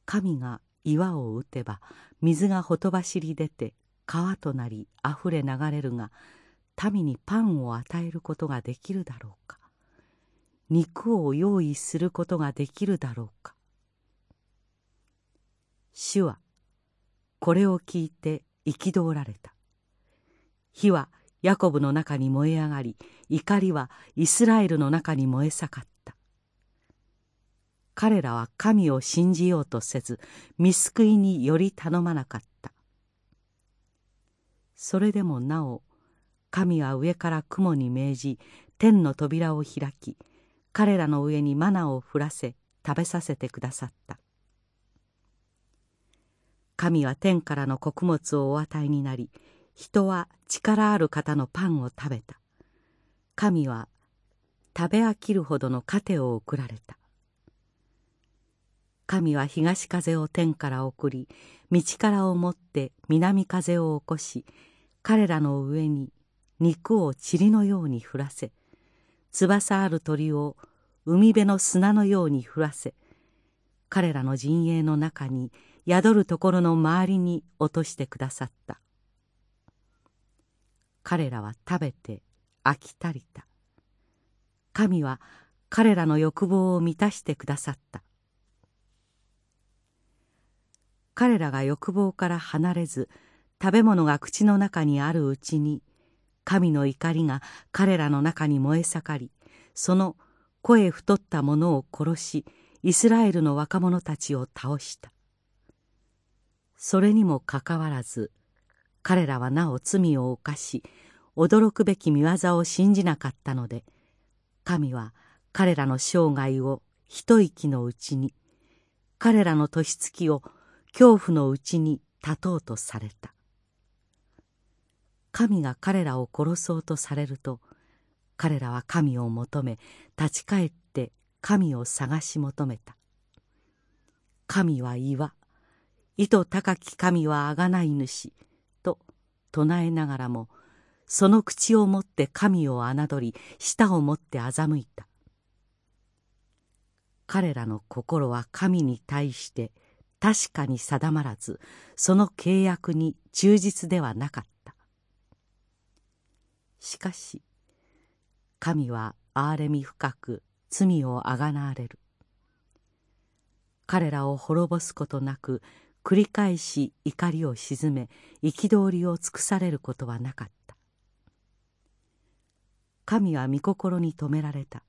神が岩を打てば水がほとばしり出て川となりあふれ流れるが民にパンを与えることができるだろうか。肉を用意することができるだろうか。主はこれを聞いて憤られた。火はヤコブの中に燃え上がり怒りはイスラエルの中に燃え盛った。彼らは神を信じようとせず見救いにより頼まなかった。それでもなお神は上から雲に命じ天の扉を開き彼らの上にマナを降らせ食べさせてくださった。神は天からの穀物をお与えになり人は力ある方のパンを食べた。神は食べ飽きるほどの糧を送られた。神は東風を天から送り道からをもって南風を起こし彼らの上に肉を塵のように降らせ翼ある鳥を海辺の砂のように降らせ彼らの陣営の中に宿るところの周りに落としてくださった。彼らは食べて飽き足りた。神は彼らの欲望を満たしてくださった。彼らが欲望から離れず食べ物が口の中にあるうちに神の怒りが彼らの中に燃え盛りその声太った者を殺しイスラエルの若者たちを倒した。それにもかかわらず彼らはなお罪を犯し驚くべき見業を信じなかったので神は彼らの生涯を一息のうちに彼らの年月を恐怖のうちに立とうとされた。神が彼らを殺そうとされると彼らは神を求め立ち返って神を探し求めた。神は岩意図高き神は贖い主と唱えながらもその口を持って神を侮り舌を持って欺いた。彼らの心は神に対して確かに定まらずその契約に忠実ではなかった。しかし神は憐れみ深く罪をあがなわれる。彼らを滅ぼすことなく繰り返し怒りを鎮め憤りを尽くされることはなかった。神は御心に止められた。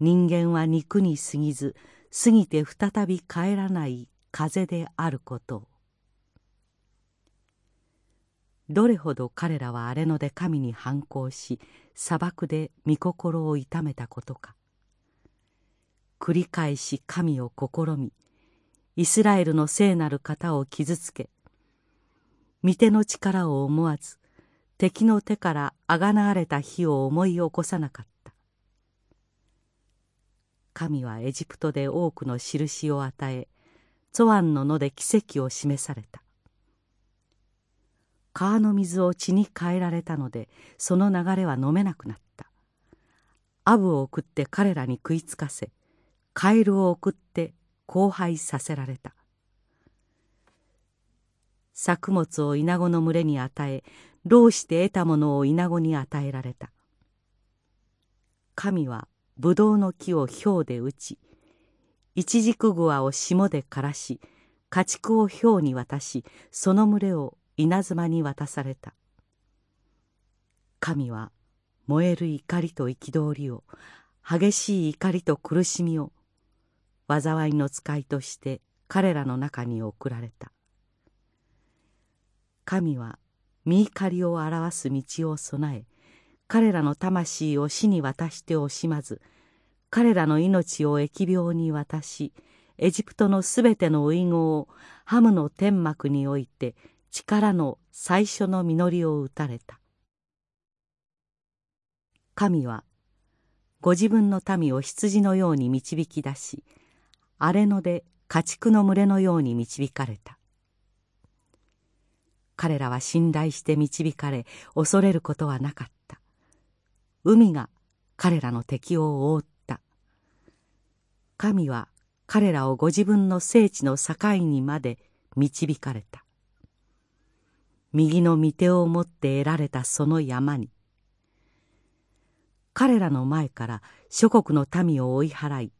人間は肉に過ぎず過ぎて再び帰らない風であることをどれほど彼らは荒れ野で神に反抗し砂漠で御心を痛めたことか。繰り返し神を試みイスラエルの聖なる方を傷つけ御手の力を思わず敵の手からあがなわれた日を思い起こさなかった。神はエジプトで多くの印を与えツォアンの野で奇跡を示された。川の水を血に変えられたのでその流れは飲めなくなった。アブを送って彼らに食いつかせカエルを送って荒廃させられた。作物をイナゴの群れに与え労して得たものをイナゴに与えられた。神はブドウの木を氷で打ちイチジクグワを霜で枯らし家畜を氷に渡しその群れを稲妻に渡された。神は燃える怒りと憤りを激しい怒りと苦しみを災いの使いとして彼らの中に送られた。神は見怒りを表す道を備え彼らの魂を死に渡して惜しまず彼らの命を疫病に渡しエジプトのすべての遺語をハムの天幕において力の最初の実りを打たれた。神はご自分の民を羊のように導き出し荒れ野で家畜の群れのように導かれた。彼らは信頼して導かれ恐れることはなかった。海が彼らの敵を覆った。神は彼らをご自分の聖地の境にまで導かれた。右の御手を持って得られたその山に。彼らの前から諸国の民を追い払い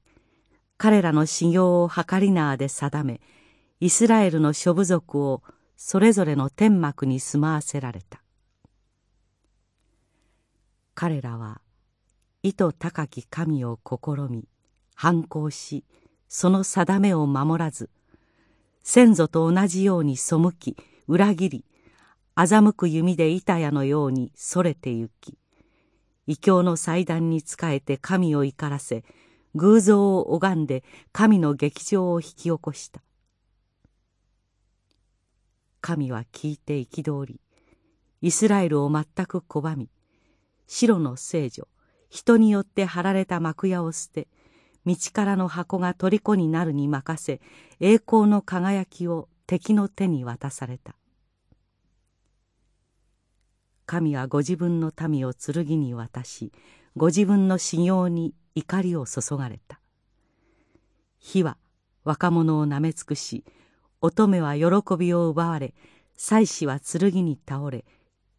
彼らの修行を計り縄で定めイスラエルの諸部族をそれぞれの天幕に住まわせられた。彼らは意図高き神を試み反抗しその定めを守らず先祖と同じように背き裏切り欺く弓で板屋のようにそれてゆき異教の祭壇に仕えて神を怒らせ偶像を拝んで神の劇場を引き起こした。神は聞いて憤りイスラエルを全く拒み白の聖女人によって貼られた幕屋を捨て道からの箱が虜になるに任せ栄光の輝きを敵の手に渡された。神はご自分の民を剣に渡しご自分の修行に怒りを注がれた。火は若者をなめ尽くし乙女は喜びを奪われ妻子は剣に倒れ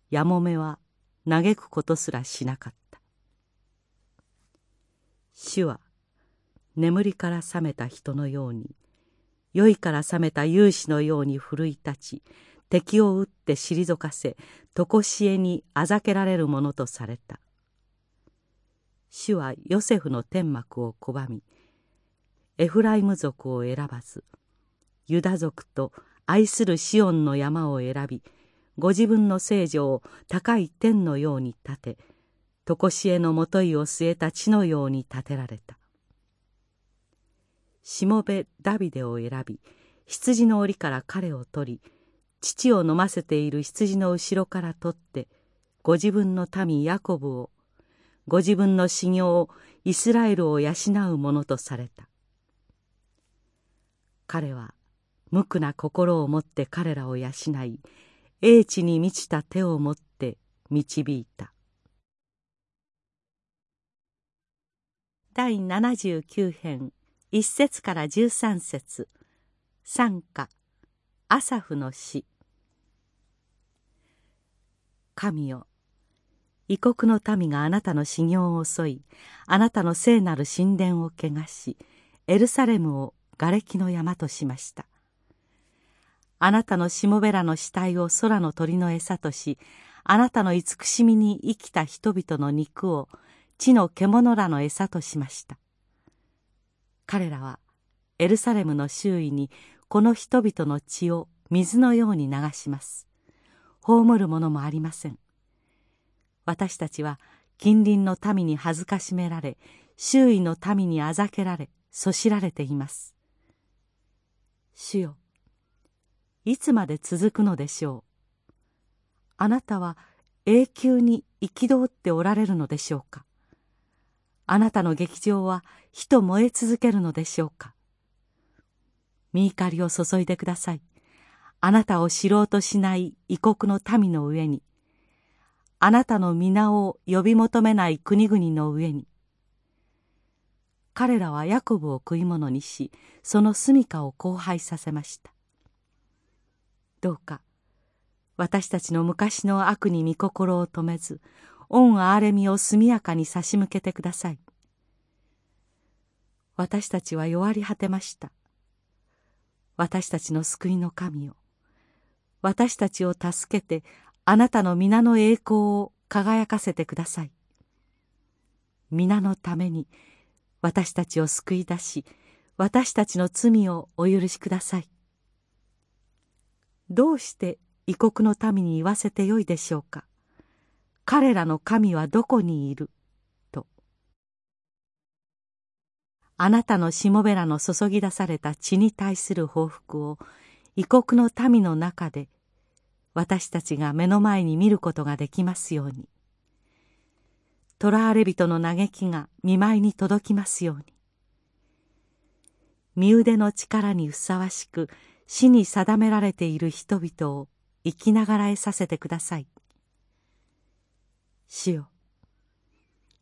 やもめは嘆くことすらしなかった。主は眠りから覚めた人のように酔いから覚めた勇士のように奮い立ち敵を撃って退かせ常しえにあざけられるものとされた。主はヨセフの天幕を拒みエフライム族を選ばずユダ族と愛するシオンの山を選びご自分の聖女を高い天のように立て常しえのもといを据えた地のように建てられた。しもべダビデを選び羊の檻から彼を取り乳を飲ませている羊の後ろから取ってご自分の民ヤコブをご自分の修行をイスラエルを養うものとされた。彼は無垢な心を持って彼らを養い英知に満ちた手を持って導いた。第79編1節から13節。賛歌。アサフの詩。神よ。異国の民があなたの修行を襲いあなたの聖なる神殿を汚しエルサレムを瓦礫の山としました。あなたのしもべらの死体を空の鳥の餌としあなたの慈しみに生きた人々の肉を地の獣らの餌としました。彼らはエルサレムの周囲にこの人々の血を水のように流します。葬るものもありません。私たちは近隣の民に恥ずかしめられ周囲の民にあざけられそしられています。主よいつまで続くのでしょう？あなたは永久に憤っておられるのでしょうか？あなたの劇場は火と燃え続けるのでしょうか？見怒りを注いでください。あなたを知ろうとしない異国の民の上に。あなたの皆を呼び求めない国々の上に。彼らはヤコブを食い物にしその住みかを荒廃させました。どうか私たちの昔の悪に御心を止めず恩憐れみを速やかに差し向けてください。私たちは弱り果てました。私たちの救いの神よ私たちを助けてあなたの皆の栄光を輝かせてください。皆のために私たちを救い出し私たちの罪をお許しください。どうして異国の民に言わせてよいでしょうか。彼らの神はどこにいる。と。あなたのしもべらの注ぎ出された血に対する報復を異国の民の中で私たちが目の前に見ることができますように。囚われ人の嘆きが見舞いに届きますように。身腕の力にふさわしく死に定められている人々を生きながらえさせてください。主よ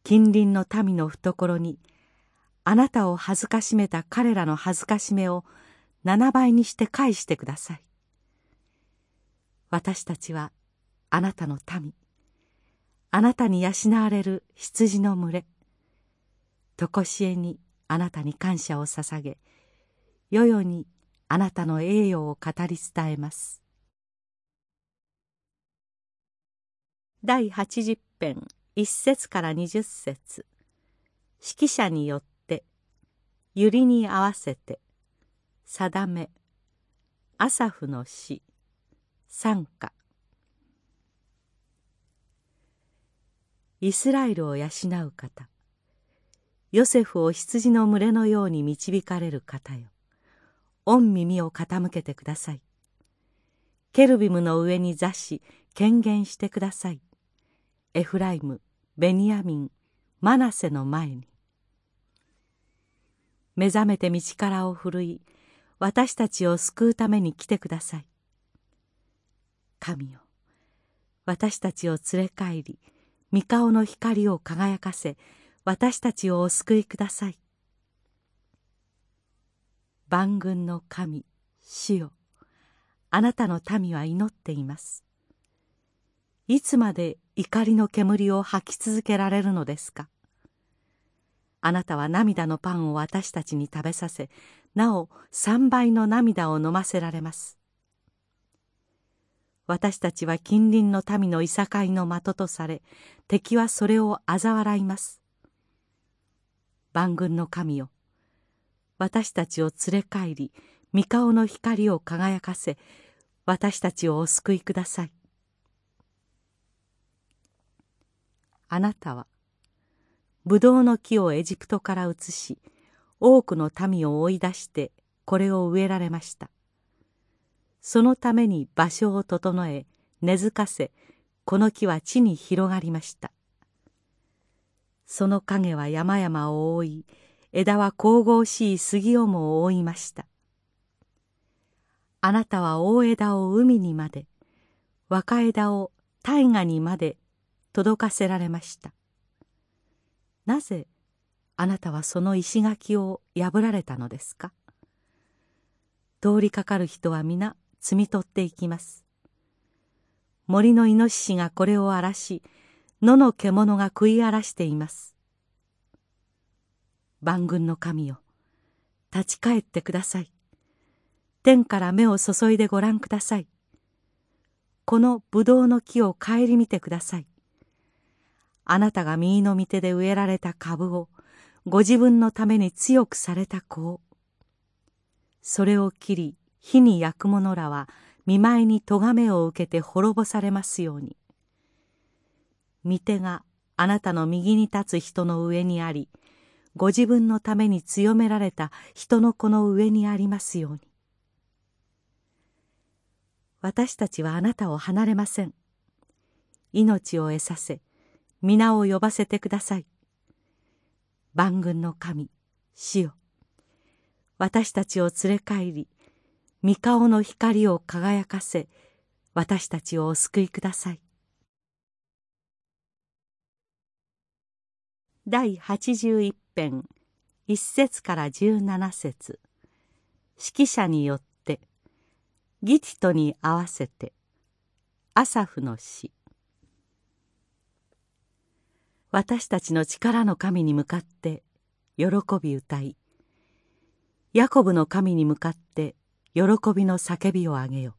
近隣の民の懐にあなたを恥ずかしめた彼らの恥ずかしめを七倍にして返してください。私たちはあなたの民。あなたに養われる羊の群れ。とこしえにあなたに感謝を捧げ世々にあなたの栄誉を語り伝えます。第80編1節から20節。指揮者によって百合に合わせて定め。アサフの詩賛歌イスラエルを養う方。ヨセフを羊の群れのように導かれる方よ。御耳を傾けてください。ケルビムの上に座し権限してください。エフライムベニヤミンマナセの前に。目覚めて道からを振るい私たちを救うために来てください。神よ私たちを連れ帰り御顔の光を輝かせ私たちをお救いください。万軍の神主よあなたの民は祈っています。いつまで怒りの煙を吐き続けられるのですか。あなたは涙のパンを私たちに食べさせなお三倍の涙を飲ませられます。私たちは近隣の民のいさかいの的とされ敵はそれを嘲笑います。万軍の神よ私たちを連れ帰り御顔の光を輝かせ私たちをお救いください。あなたはブドウの木をエジプトから移し多くの民を追い出してこれを植えられました。そのために場所を整え根付かせこの木は地に広がりました。その影は山々を覆い枝は神々しい杉をも覆いました。あなたは大枝を海にまで若枝を大河にまで届かせられました。なぜあなたはその石垣を破られたのですか？通りかかる人は皆摘み取っていきます。森のイノシシがこれを荒らし野の獣が食い荒らしています。万軍の神よ立ち返ってください。天から目を注いでご覧ください。このブドウの木を顧みてください。あなたが右の御手で植えられた株をご自分のために強くされた子を。それを切り火に焼く者らは見舞いに咎めを受けて滅ぼされますように。御手があなたの右に立つ人の上にありご自分のために強められた人の子の上にありますように。私たちはあなたを離れません。命を得させ皆を呼ばせてください。万軍の神主よ。私たちを連れ帰り御顔の光を輝かせ私たちをお救いください。第81編1節から17節。指揮者によってギティトに合わせてアサフの詩私たちの力の神に向かって喜び歌い。ヤコブの神に向かって喜びの叫びを上げよ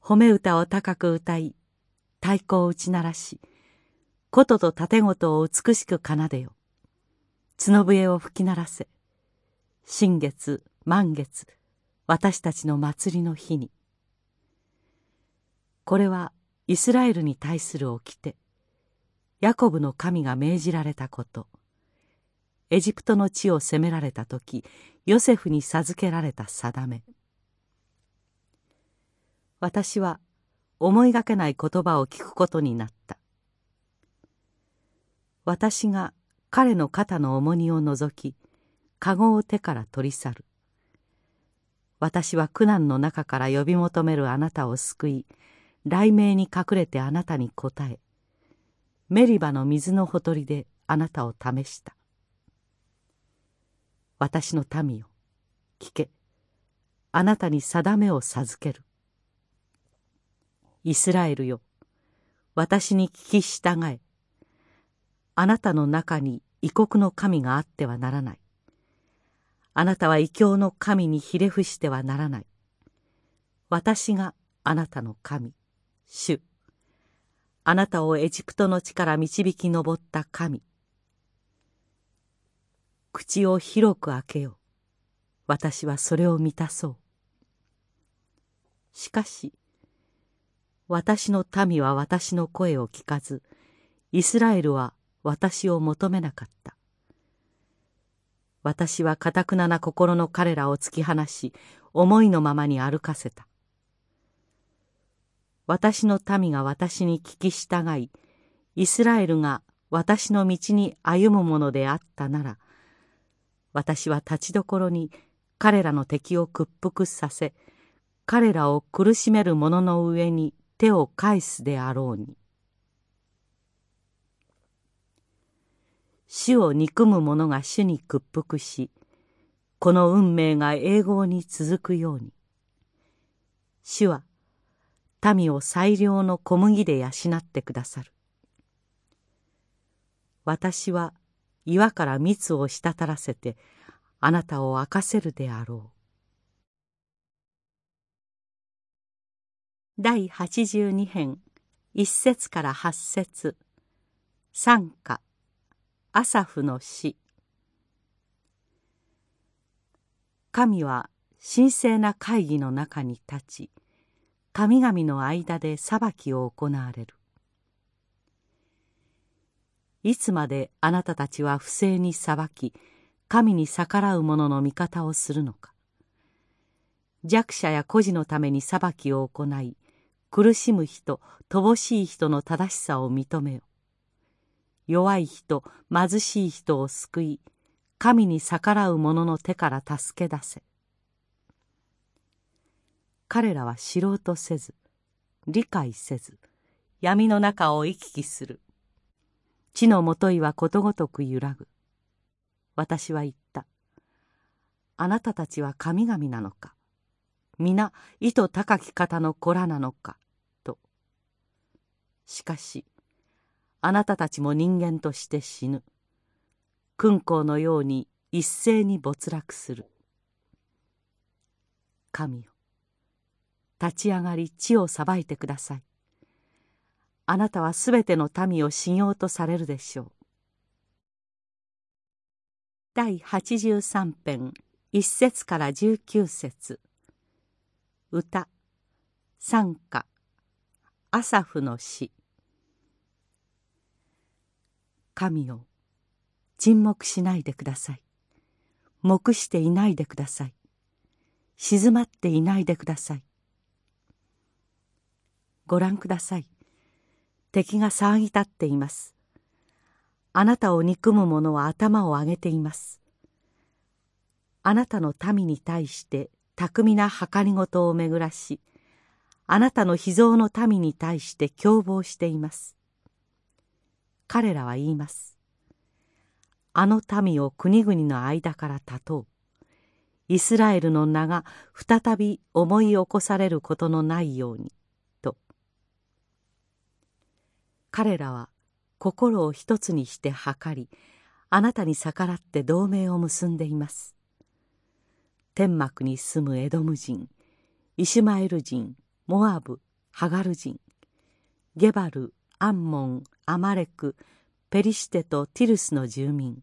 褒め歌を高く歌い太鼓を打ち鳴らし琴と盾事を美しく奏でよ角笛を吹き鳴らせ新月満月私たちの祭りの日に。これはイスラエルに対する掟。ヤコブの神が命じられたこと。エジプトの地を攻められた時ヨセフに授けられた定め。私は思いがけない言葉を聞くことになった。私が彼の肩の重荷を除き籠を手から取り去る。私は苦難の中から呼び求めるあなたを救い雷鳴に隠れてあなたに答えメリバの水のほとりであなたを試した。私の民よ聞け。あなたに定めを授ける。イスラエルよ私に聞き従え。あなたの中に異国の神があってはならない。あなたは異教の神にひれ伏してはならない。私があなたの神主。あなたをエジプトの地から導き上った神。口を広く開けよ。私はそれを満たそう。しかし私の民は私の声を聞かずイスラエルは私を求めなかった。私はかたくなな心の彼らを突き放し思いのままに歩かせた。私の民が私に聞き従いイスラエルが私の道に歩むものであったなら私は立ちどころに彼らの敵を屈服させ彼らを苦しめる者の上に手を返すであろうに。主を憎む者が主に屈服しこの運命が永劫に続くように。主は民を最良の小麦で養ってくださる。私は岩から蜜を滴らせてあなたを明かせるであろう。第82編一節から八節。賛歌アサフの詩神は神聖な会議の中に立ち神々の間で裁きを行われる。いつまであなたたちは不正に裁き神に逆らう者の味方をするのか。弱者や孤児のために裁きを行い苦しむ人乏しい人の正しさを認めよ。弱い人貧しい人を救い神に逆らう者の手から助け出せ。彼らは知ろうとせず理解せず闇の中を行き来する。地のもといはことごとく揺らぐ。私は言った。あなたたちは神々なのか。皆意図高き方の子らなのか。と。しかしあなたたちも人間として死ぬ。君皇のように一斉に没落する。神よ。立ち上がり地を裁いてください。あなたはすべての民を信用とされるでしょう。第83編1節から19節。歌。賛歌アサフの詩神よ沈黙しないでください。黙していないでください。静まっていないでください。ご覧ください。敵が騒ぎ立っています。あなたを憎む者は頭を上げています。あなたの民に対して巧みな計りごとを巡らしあなたの秘蔵の民に対して共謀しています。彼らは言います。あの民を国々の間から断とう。イスラエルの名が再び思い起こされることのないようにと彼らは心を一つにして計りあなたに逆らって同盟を結んでいます。天幕に住むエドム人イシュマエル人モアブハガル人ゲバルアンモンアマレクペリシテとティルスの住民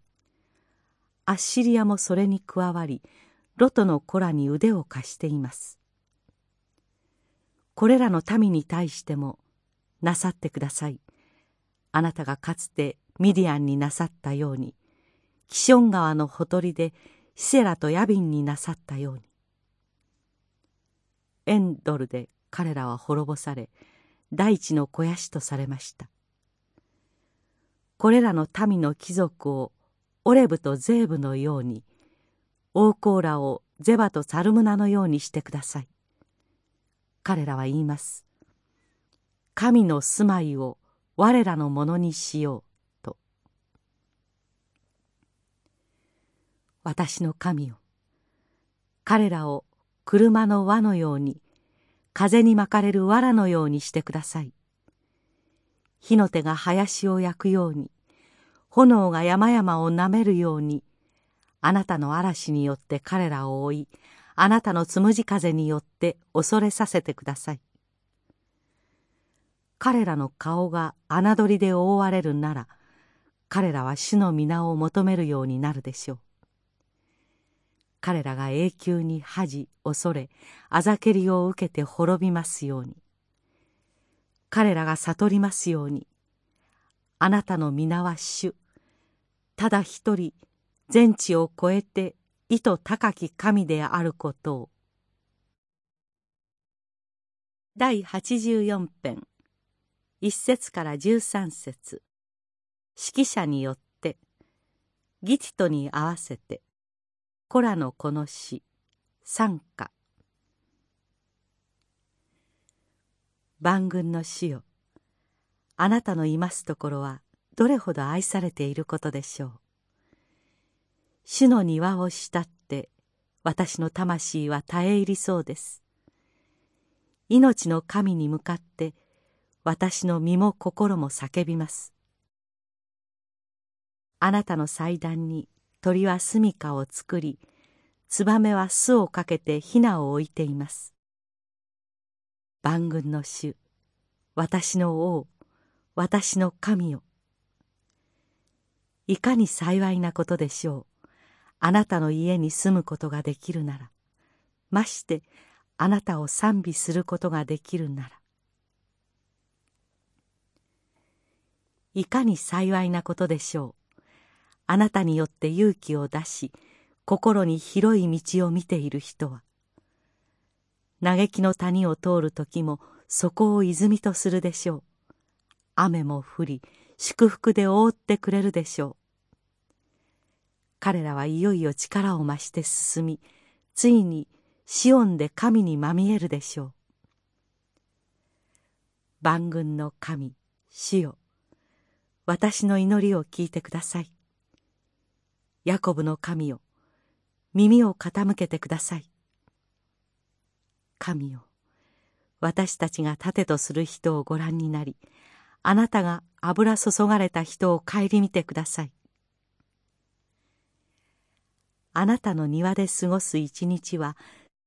アッシリアもそれに加わりロトの子らに腕を貸しています。これらの民に対してもなさってください。あなたがかつてミディアンになさったようにキション川のほとりでシセラとヤビンになさったように。エンドルで彼らは滅ぼされ大地の肥やしとされました。これらの民の貴族をオレブとゼーブのようにオーコーラをゼバとサルムナのようにしてください。彼らは言います。神の住まいを我らのものにしようと。私の神よ彼らを車の輪のように風に巻かれる藁のようにしてください。火の手が林を焼くように炎が山々をなめるようにあなたの嵐によって彼らを追いあなたのつむじ風によって恐れさせてください。彼らの顔が侮りで覆われるなら彼らは主の皆を求めるようになるでしょう。彼らが永久に恥恐れあざけりを受けて滅びますように。彼らが悟りますように。あなたの皆は主。ただ一人全地を超えて意図高き神であることを。第84編。1節から13節。指揮者によってギティトに合わせてコラのこの詩賛歌万軍の死よあなたのいますところはどれほど愛されていることでしょう。主の庭を慕って私の魂は絶え入りそうです。命の神に向かって私の身も心も叫びます。あなたの祭壇に鳥は住みかを作りツバメは巣をかけてヒナを置いています。万軍の主私の王私の神よ。いかに幸いなことでしょう。あなたの家に住むことができるなら。ましてあなたを賛美することができるなら。いかに幸いなことでしょう。あなたによって勇気を出し心に広い道を見ている人は。嘆きの谷を通る時もそこを泉とするでしょう。雨も降り祝福で覆ってくれるでしょう。彼らはいよいよ力を増して進みついにシオンで神にまみえるでしょう。万軍の神主よ。私の祈りを聞いてください。ヤコブの神よ、耳を傾けてください。神よ、私たちが盾とする人をご覧になり、あなたが油注がれた人を顧みてください。あなたの庭で過ごす一日は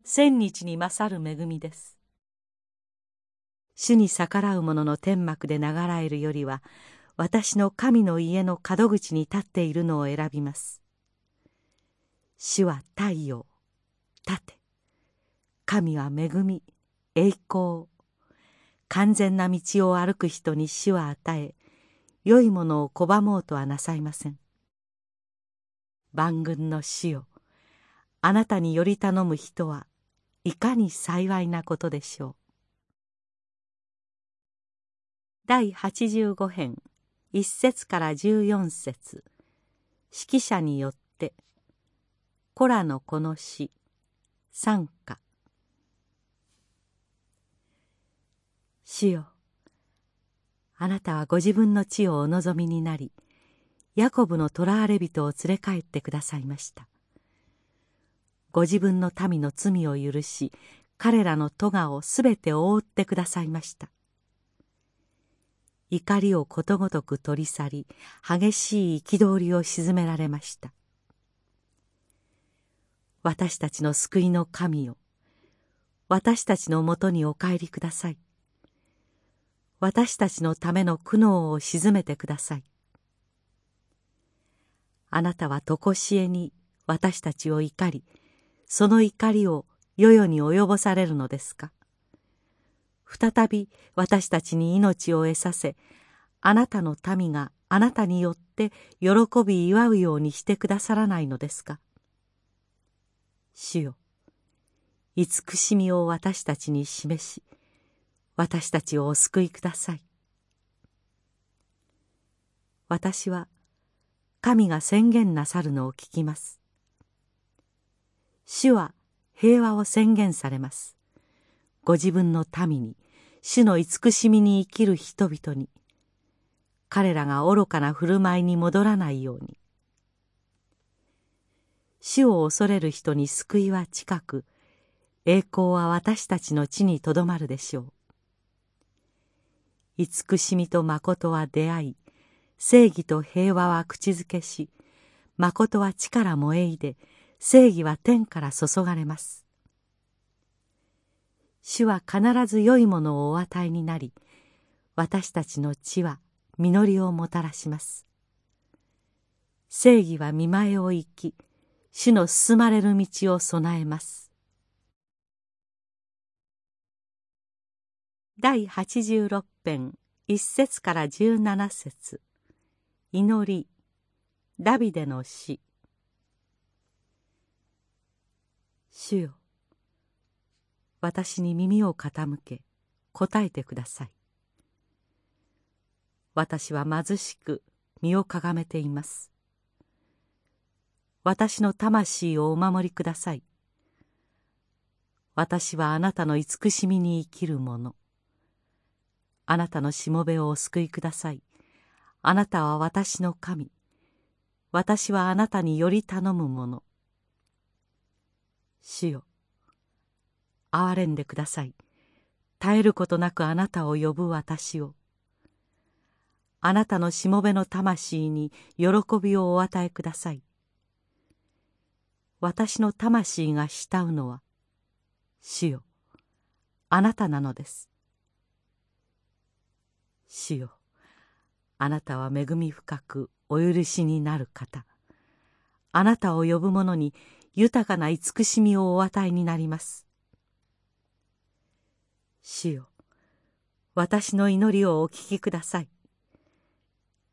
千日に勝る恵みです。主に逆らう者の天幕で流らえるよりは私の神の家の門口に立っているのを選びます。主は太陽盾神は恵み栄光。完全な道を歩く人に主は与え良いものを拒もうとはなさいません。万軍の主よあなたにより頼む人はいかに幸いなことでしょう。第85編。1節から14節。指揮者によって「コラのこの詩」賛歌。主よあなたはご自分の地をお望みになりヤコブの囚われ人を連れ帰ってくださいました。ご自分の民の罪を許し彼らの咎をすべて覆ってくださいました。怒りをことごとく取り去り激しい憤りを鎮められました。私たちの救いの神よ私たちのもとにお帰りください。私たちのための苦悩を鎮めてください。あなたは常しえに私たちを怒りその怒りを世々に及ぼされるのですか？再び私たちに命を得させあなたの民があなたによって喜び祝うようにしてくださらないのですか？主よ慈しみを私たちに示し私たちをお救いください。私は神が宣言なさるのを聞きます。主は平和を宣言されます。ご自分の民に主の慈しみに生きる人々に彼らが愚かな振る舞いに戻らないように。主を恐れる人に救いは近く栄光は私たちの地にとどまるでしょう。慈しみと誠は出会い正義と平和は口づけし誠は地から燃えいで正義は天から注がれます。主は必ず良いものをお与えになり私たちの地は実りをもたらします。正義は見前を行き主の進まれる道を備えます。第86編1節から17節。祈り。ダビデの詩主よ私に耳を傾け答えてください私は貧しく身をかがめています私の魂をお守りください。私はあなたの慈しみに生きる者。あなたのしもべをお救いください。あなたは私の神。私はあなたにより頼む者。主よ、憐れんでください。絶えることなくあなたを呼ぶ私を。あなたのしもべの魂に喜びをお与えください。私の魂が慕うのは主よあなたなのです主よあなたは恵み深くお許しになる方あなたを呼ぶ者に豊かな慈しみをお与えになります主よ私の祈りをお聞きください。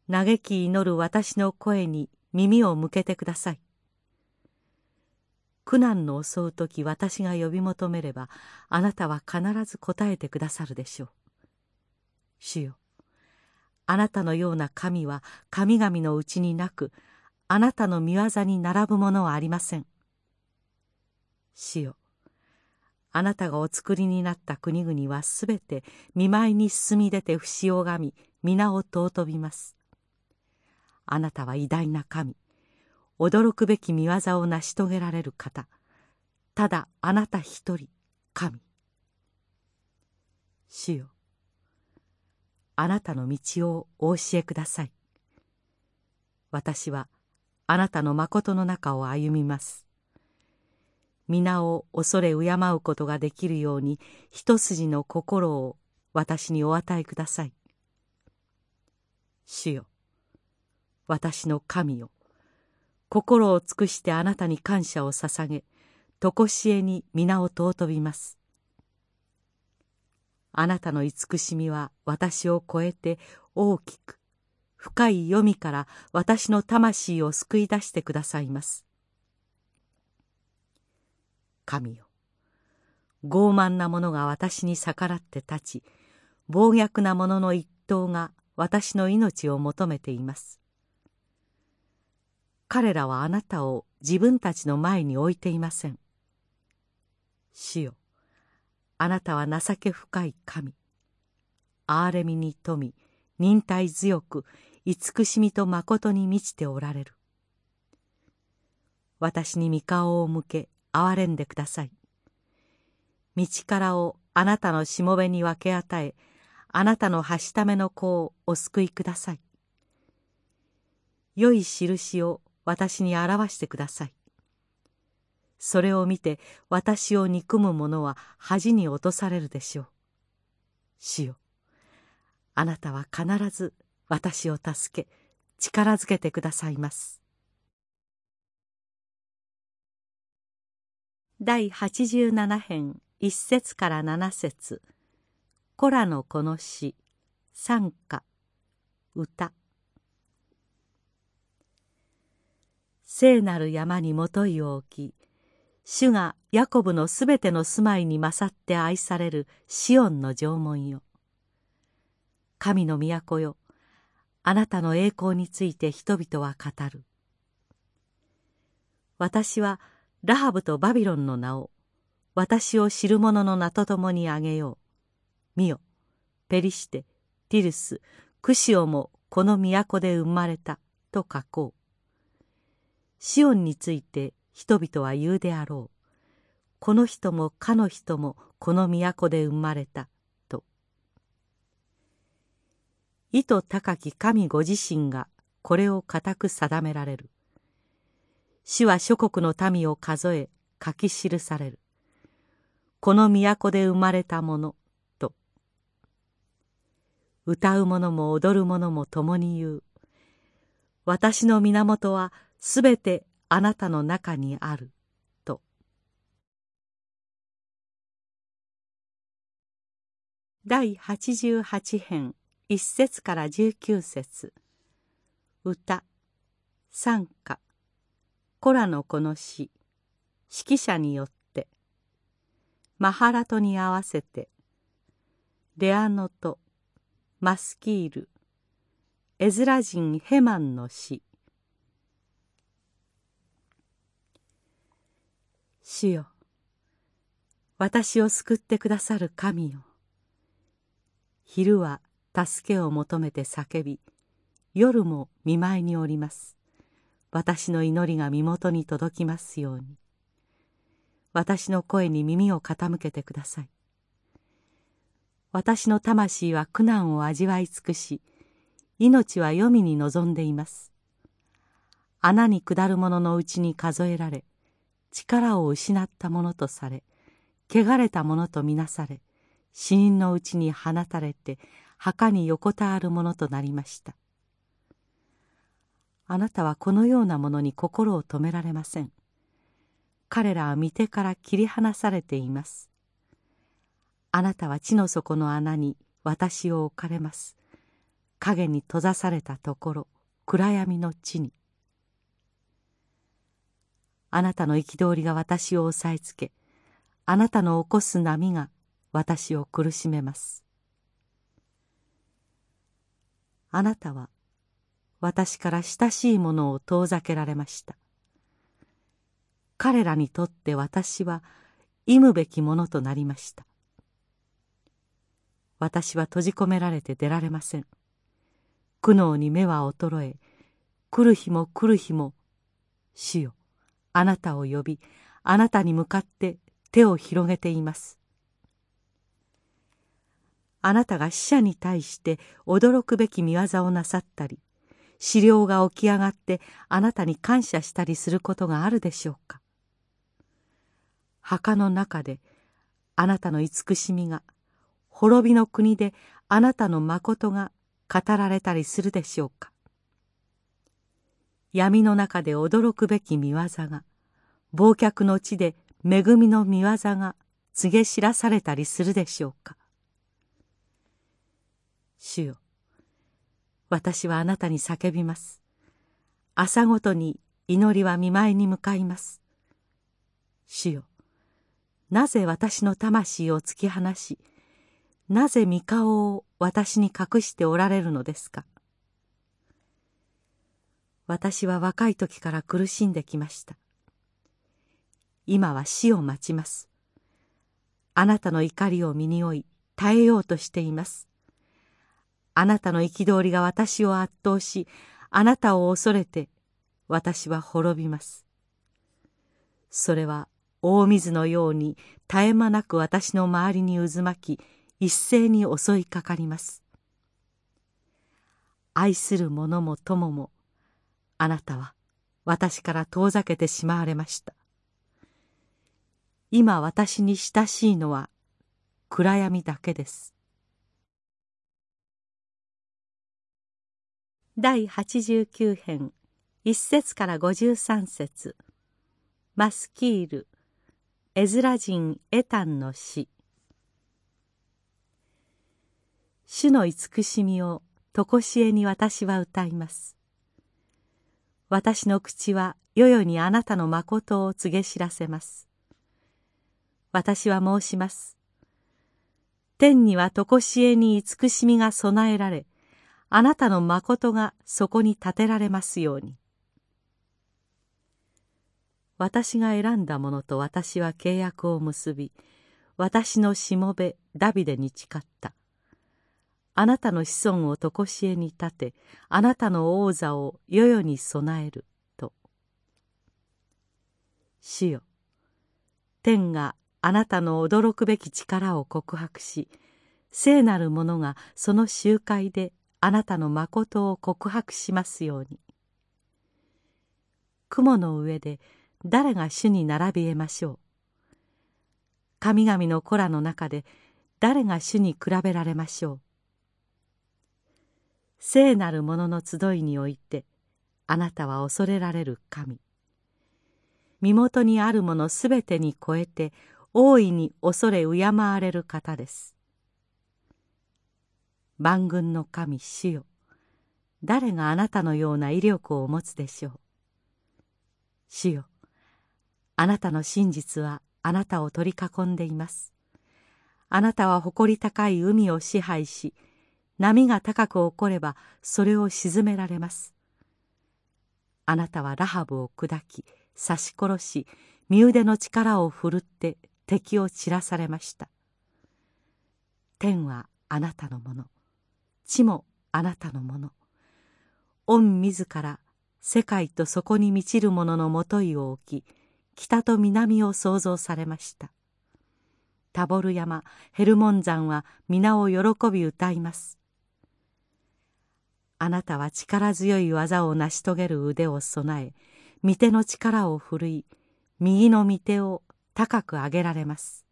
嘆き祈る私の声に耳を向けてください。苦難の襲う時私が呼び求めればあなたは必ず答えてくださるでしょう。主よあなたのような神は神々のうちになくあなたの御業に並ぶものはありません。主よあなたがお作りになった国々はすべて見舞いに進み出て不死をがみ皆を尊びます。あなたは偉大な神。驚くべき見業を成し遂げられる方。ただあなた一人神。主よ。あなたの道をお教えください。私はあなたの誠の中を歩みます。皆を恐れ敬うことができるように一筋の心を私にお与えください。主よ私の神よ心を尽くしてあなたに感謝を捧げ常しえに皆を尊びます。あなたの慈しみは私を超えて大きく深い読みから私の魂を救い出してくださいます。神よ。傲慢な者が私に逆らって立ち暴虐な者の一党が私の命を求めています。彼らはあなたを自分たちの前に置いていません。主よあなたは情け深い神。憐れみに富み忍耐強く慈しみと誠に満ちておられる。私に御顔を向け憐れんでください。道からをあなたのしもべに分け与えあなたのはしための子をお救いください。良い印を私に表してください。それを見て私を憎む者は恥に落とされるでしょう。主よあなたは必ず私を助け力づけてくださいます。第87編一節から七節「コラのこの詩」「賛歌」「歌」聖なる山にもといを置き主がヤコブのすべての住まいに勝って愛されるシオンの縄文よ。神の都よ。あなたの栄光について人々は語る。私はラハブとバビロンの名を私を知る者の名とともにあげよう。見よペリシテティルスクシオもこの都で生まれたと書こう。シオンについて人々は言うであろう。この人もかの人もこの都で生まれたと。意図高き神ご自身がこれを固く定められる。主は諸国の民を数え書き記される。この都で生まれたものと。歌う者も踊る者も共に言う。私の源はすべてあなたの中にあると。第88編1節から19節。歌。賛歌。コラのこの詩指揮者によって。マハラトに合わせて。レアノトマスキール。エズラ人ヘマンの詩主よ。私を救ってくださる神よ。昼は助けを求めて叫び夜も見舞いにおります。私の祈りが身元に届きますように。私の声に耳を傾けてください。私の魂は苦難を味わい尽くし命は黄泉に望んでいます。穴に下る者のうちに数えられ力を失ったものとされ汚れたものとみなされ死人のうちに放たれて墓に横たわるものとなりました。あなたはこのようなものに心を止められません。彼らは御手から切り離されています。あなたは地の底の穴に私を置かれます。影に閉ざされたところ暗闇の地に。あなたの憤りが私を押さえつけあなたの起こす波が私を苦しめます。あなたは私から親しいものを遠ざけられました。彼らにとって私は忌むべきものとなりました。私は閉じ込められて出られません。苦悩に目は衰え来る日も来る日も主よあなたを呼びあなたに向かって手を広げています。あなたが死者に対して驚くべき見業をなさったり資料が起き上がってあなたに感謝したりすることがあるでしょうか？墓の中であなたの慈しみが滅びの国であなたの誠が語られたりするでしょうか？闇の中で驚くべき見業が忘却の地で恵みの見業が告げ知らされたりするでしょうか？主よ私はあなたに叫びます。朝ごとに祈りは見舞いに向かいます。主よなぜ私の魂を突き放しなぜ御顔を私に隠しておられるのですか？私は若い時から苦しんできました。今は死を待ちます。あなたの怒りを身に負い耐えようとしています。あなたの憤りが私を圧倒しあなたを恐れて私は滅びます。それは大水のように絶え間なく私の周りに渦巻き一斉に襲いかかります。愛する者も友もあなたは私から遠ざけてしまわれました。今私に親しいのは暗闇だけです。第89編1節から53節。マスキールエズラ人エタンの詩主の慈しみを常しえに私は歌います。私の口は世々にあなたの誠を告げ知らせます。私は申します。天には常しえに慈しみが備えられあなたの誠がそこに立てられますように。私が選んだものと私は契約を結び私のしもべダビデに誓った。あなたの子孫を常しえに立てあなたの王座を世々に備えると。主よ天があなたの驚くべき力を告白し聖なる者がその集会であなたの誠を告白しますように。雲の上で誰が主に並びえましょう。神々の子らの中で誰が主に比べられましょう。聖なる者の集いにおいてあなたは恐れられる神。身元にあるものすべてに超えて大いに恐れ敬われる方です。万軍の神主よ。誰があなたのような威力を持つでしょう。主よあなたの真実はあなたを取り囲んでいます。あなたは誇り高い海を支配し波が高く起こればそれを沈められます。あなたはラハブを砕き刺し殺し身腕の力を振るって敵を散らされました。天はあなたのもの。地もあなたのもの。御自ら世界とそこに満ちる者のもといを置き北と南を創造されました。タボル山ヘルモン山は皆を喜び歌います。あなたは力強い技を成し遂げる腕を備え御手の力を振るい右の御手を高く上げられます。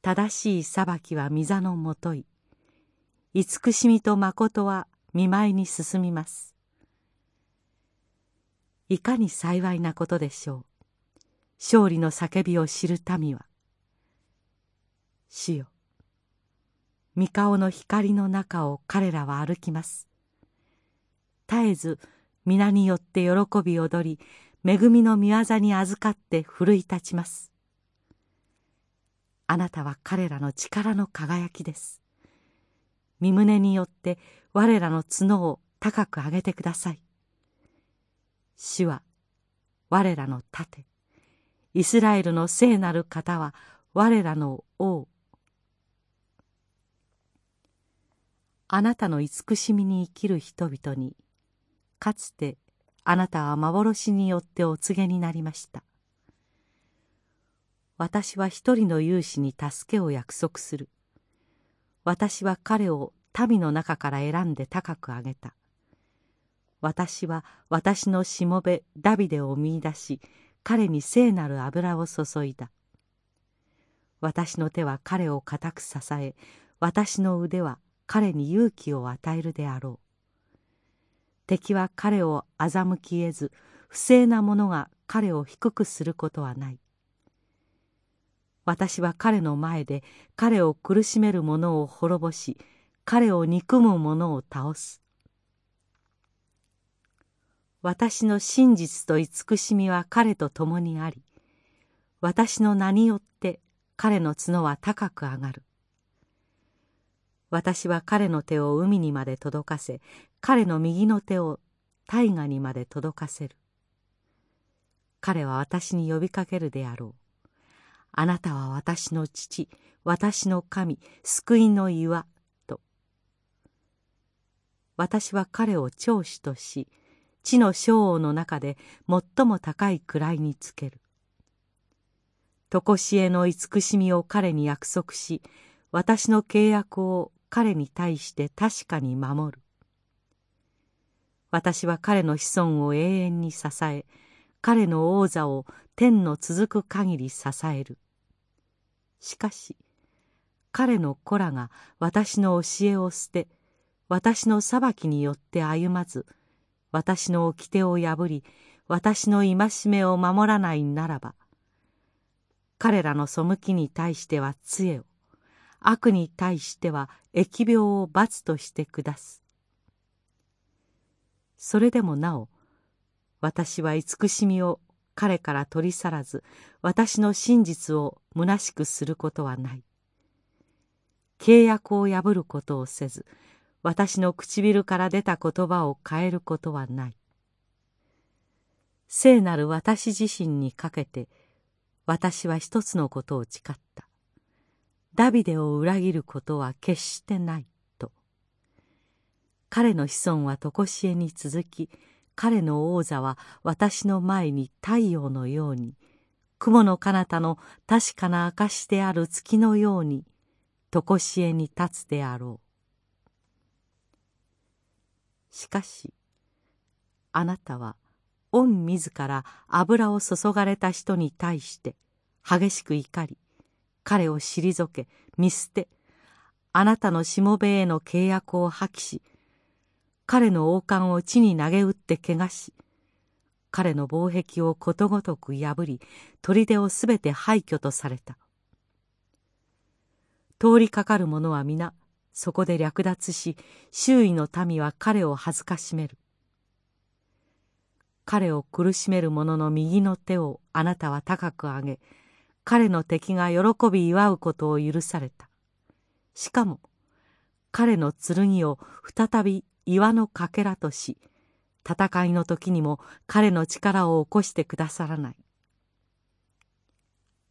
正しい裁きは御座のもとい。慈しみと誠は見舞いに進みます。いかに幸いなことでしょう。勝利の叫びを知る民は。主よ三顔の光の中を彼らは歩きます。絶えず皆によって喜び踊り恵みの御業に預かって奮い立ちます。あなたは彼らの力の輝きです。身胸によって我らの角を高く上げてください。主は我らの盾。イスラエルの聖なる方は我らの王。あなたの慈しみに生きる人々にかつてあなたは幻によってお告げになりました。私は一人の勇士に助けを約束する。私は彼を民の中から選んで高く上げた。私は私のしもべダビデを見いだし彼に聖なる油を注いだ。私の手は彼を固く支え私の腕は彼に勇気を与えるであろう。敵は彼を欺き得ず不正な者が彼を低くすることはない。私は彼の前で彼を苦しめる者を滅ぼし彼を憎む者を倒す。私の真実と慈しみは彼と共にあり私の名によって彼の角は高く上がる。私は彼の手を海にまで届かせ彼の右の手を大河にまで届かせる。彼は私に呼びかけるであろう。あなたは私の父私の神救いの岩と。私は彼を長子とし地の将王の中で最も高い位につける。常しえの慈しみを彼に約束し私の契約を彼に対して確かに守る。私は彼の子孫を永遠に支え彼の王座を天の続く限り支える。しかし彼の子らが私の教えを捨て私の裁きによって歩まず私の掟を破り私の戒めを守らないならば彼らの背きに対しては杖を悪に対しては疫病を罰として下す。それでもなお私は慈しみを彼から取り去らず私の真実を虚しくすることはない。契約を破ることをせず私の唇から出た言葉を変えることはない。聖なる私自身にかけて私は一つのことを誓った。ダビデを裏切ることは決してないと。彼の子孫は常しえに続き彼の王座は私の前に太陽のように雲の彼方の確かな証である月のように常しえに立つであろう。しかしあなたは御自ら油を注がれた人に対して激しく怒り彼を退け見捨てあなたのしもべへの契約を破棄し彼の王冠を地に投げ打って汚し彼の防壁をことごとく破り砦をすべて廃墟とされた。通りかかる者は皆そこで略奪し周囲の民は彼を恥ずかしめる。彼を苦しめる者の右の手をあなたは高く上げ彼の敵が喜び祝うことを許された。しかも彼の剣を再び岩のかけらとし戦いの時にも彼の力を起こしてくださらない。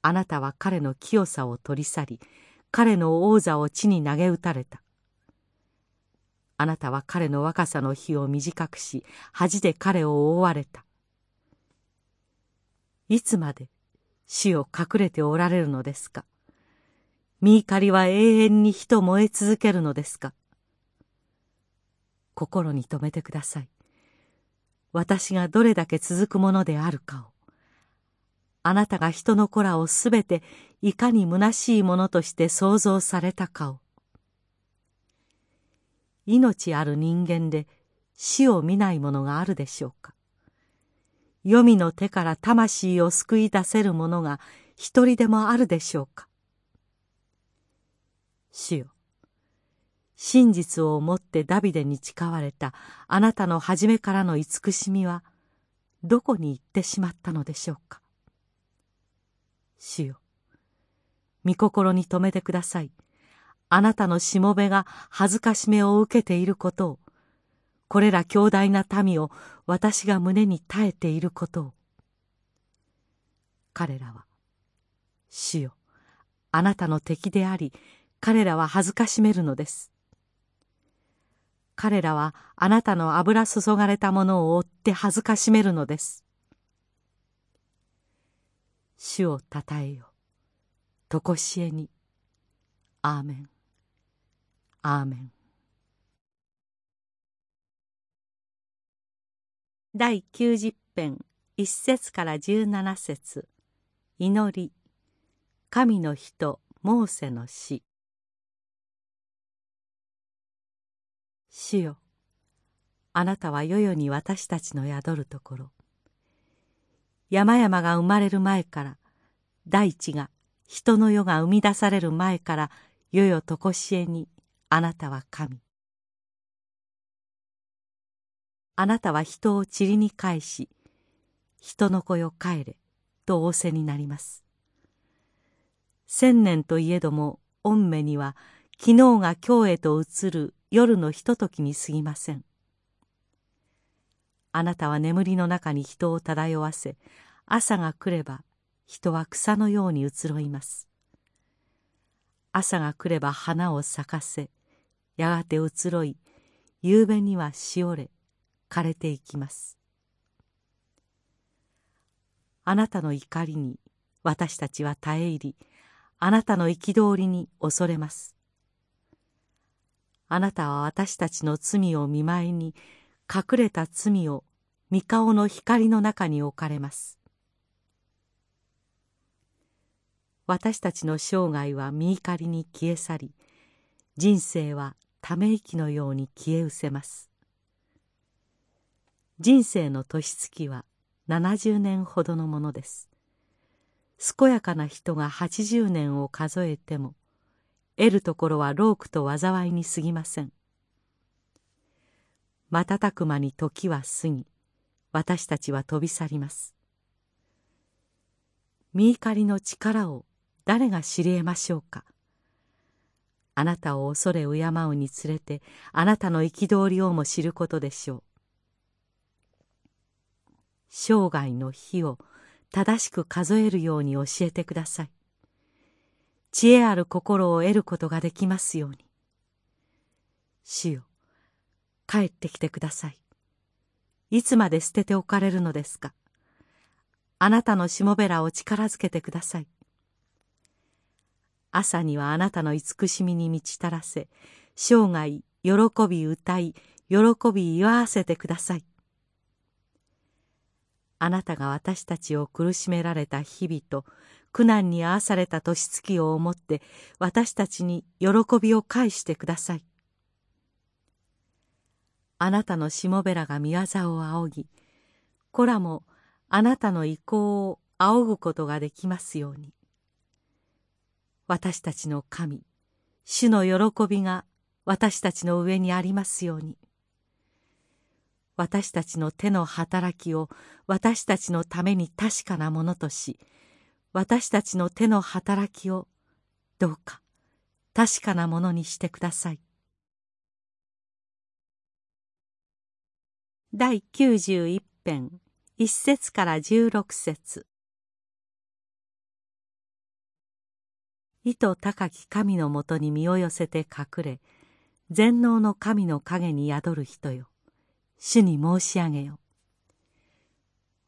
あなたは彼の清さを取り去り彼の王座を地に投げ打たれた。あなたは彼の若さの日を短くし恥で彼を覆われた。いつまで死を隠れておられるのですか？見怒りは永遠に火と燃え続けるのですか？心に留めてください。私がどれだけ続くものであるかを。あなたが人の子らをすべていかに虚しいものとして創造されたかを。命ある人間で死を見ないものがあるでしょうか。黄泉の手から魂を救い出せるものが一人でもあるでしょうか。主よ真実をもってダビデに誓われたあなたの初めからの慈しみはどこに行ってしまったのでしょうか？主よ御心に留めてください。あなたのしもべが恥ずかしめを受けていることをこれら強大な民を私が胸に耐えていることを。彼らは主よあなたの敵であり彼らは恥ずかしめるのです。彼らはあなたの油注がれたものを追って恥ずかしめるのです。主をたたえよ。とこしえに。アーメン。アーメン。第90編。1節から17節。祈り。神の人モーセの死。主よあなたは世々に私たちの宿るところ。山々が生まれる前から大地が人の世が生み出される前から世々とこしえにあなたは神。あなたは人を塵に返し人の子よ帰れと仰せになります。千年といえども御目には昨日が今日へと移る夜のひとときに過ぎません。あなたは眠りの中に人を漂わせ朝が来れば人は草のように移ろいます。朝が来れば花を咲かせやがて移ろい夕べにはしおれ枯れていきます。あなたの怒りに私たちは耐え入りあなたの憤りに恐れます。あなたは私たちの罪を見舞いに隠れた罪を御顔の光の中に置かれます。私たちの生涯は身怒りに消え去り人生はため息のように消え失せます。人生の年月は70年ほどのものです。健やかな人が80年を数えても得るところは労苦と災いに過ぎません。瞬く間に時は過ぎ私たちは飛び去ります。身怒りの力を誰が知り得ましょうか？あなたを恐れ敬うにつれてあなたの憤りをも知ることでしょう。生涯の日を正しく数えるように教えてください。知恵ある心を得ることができますように。主よ帰ってきてください。いつまで捨てておかれるのですか。あなたのしもべらを力づけてください。朝にはあなたの慈しみに満ち足らせ生涯喜び歌い喜び祝わせてください。あなたが私たちを苦しめられた日々と苦難に遭わされた年月を思って私たちに喜びを返してください。あなたのしもべらが御業を仰ぎ子らもあなたの意向を仰ぐことができますように。私たちの神主の喜びが私たちの上にありますように。私たちの手の働きを私たちのために確かなものとし私たちの手の働きをどうか確かなものにしてください。第91編1節から16節。意図高き神のもとに身を寄せて隠れ全能の神の影に宿る人よ。主に申し上げよ。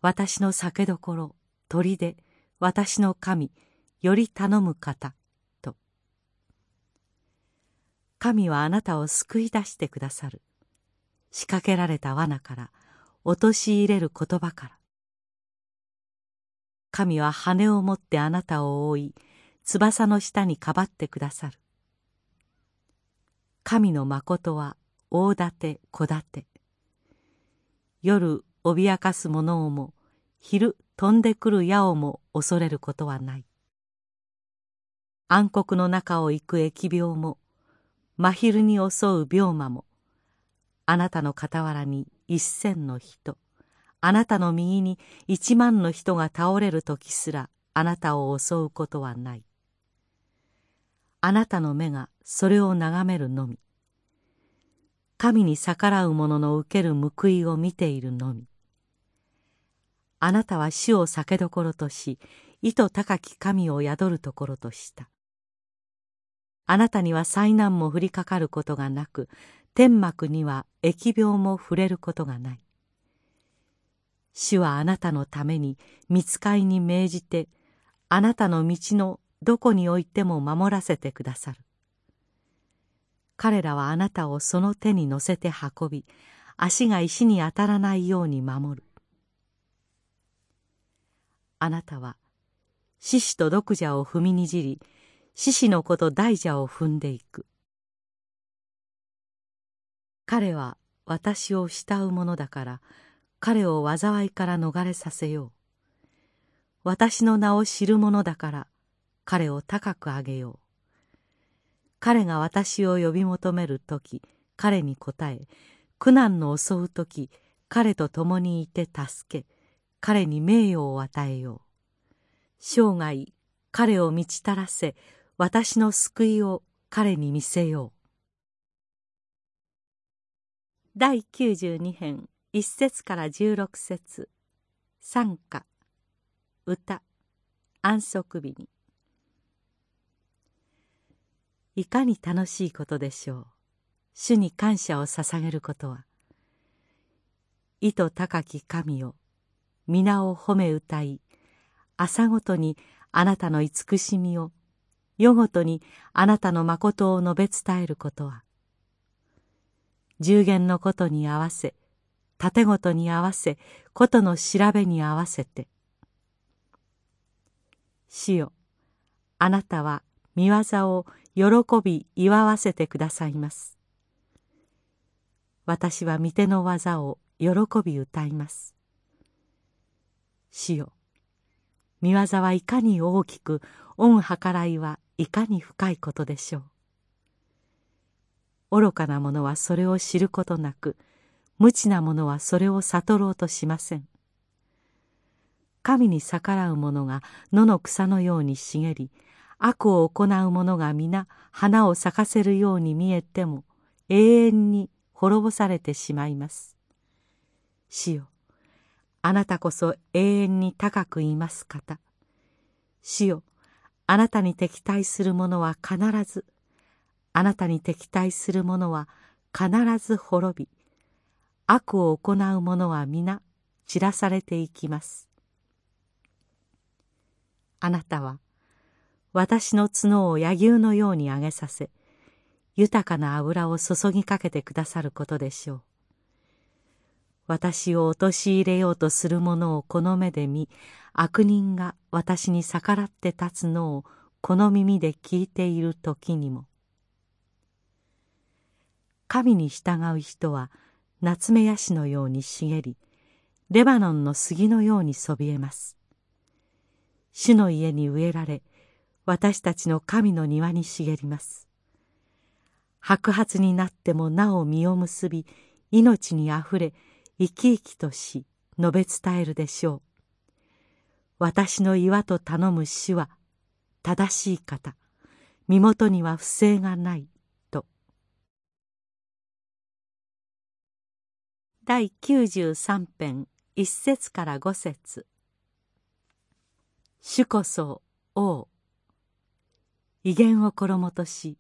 私の酒どころ砦私の神より頼む方と。神はあなたを救い出してくださる。仕掛けられた罠から陥れる言葉から。神は羽を持ってあなたを覆い翼の下にかばってくださる。神の誠は大盾小盾夜脅かす者をも昼飛んでくる矢をも恐れることはない。暗黒の中を行く疫病も真昼に襲う病魔もあなたの傍らに一千の人あなたの右に一万の人が倒れる時すらあなたを襲うことはない。あなたの目がそれを眺めるのみ。神に逆らう者の受ける報いを見ているのみ。あなたは死を酒どころとし意図高き神を宿るところとした。あなたには災難も降りかかることがなく天幕には疫病も触れることがない。主はあなたのために見つかいに命じてあなたの道のどこにおいても守らせてくださる。彼らはあなたをその手に乗せて運び足が石に当たらないように守る。あなたは獅子と毒蛇を踏みにじり獅子の子と大蛇を踏んでいく。彼は私を慕うものだから彼を災いから逃れさせよう。私の名を知る者だから彼を高く上げよう。彼が私を呼び求める時彼に答え苦難の襲う時彼と共にいて助け。彼に名誉を与えよう。生涯彼を満ちたらせ私の救いを彼に見せよう。第92編1節から16節。賛歌。歌。安息日に。いかに楽しいことでしょう。主に感謝を捧げることは。意図高き神を皆を褒め歌い朝ごとにあなたの慈しみを夜ごとにあなたの誠を述べ伝えることは十言のことに合わせ盾ごとに合わせことの調べに合わせて主よあなたは見業を喜び祝わせてくださいます。私は御手の技を喜び歌います。主よ見業はいかに大きく恩計らいはいかに深いことでしょう。愚かな者はそれを知ることなく無知な者はそれを悟ろうとしません。神に逆らう者が野の草のように茂り悪を行う者が皆花を咲かせるように見えても永遠に滅ぼされてしまいます。主よあなたこそ永遠に高くいます方。主よあなたに敵対する者は必ずあなたに敵対する者は必ず滅び悪を行う者は皆散らされていきます。あなたは私の角を柳生のように上げさせ豊かな油を注ぎかけてくださることでしょう。私を陥れようとする者をこの目で見悪人が私に逆らって立つのをこの耳で聞いている時にも。神に従う人は夏目ヤシのように茂りレバノンの杉のようにそびえます。主の家に植えられ私たちの神の庭に茂ります。白髪になってもなお実を結び命にあふれ生き生きとし述べ伝えるでしょう。私の岩と頼む主は正しい方。身元には不正がない。と。第93編一節から五節。主こそ王。威厳を衣とし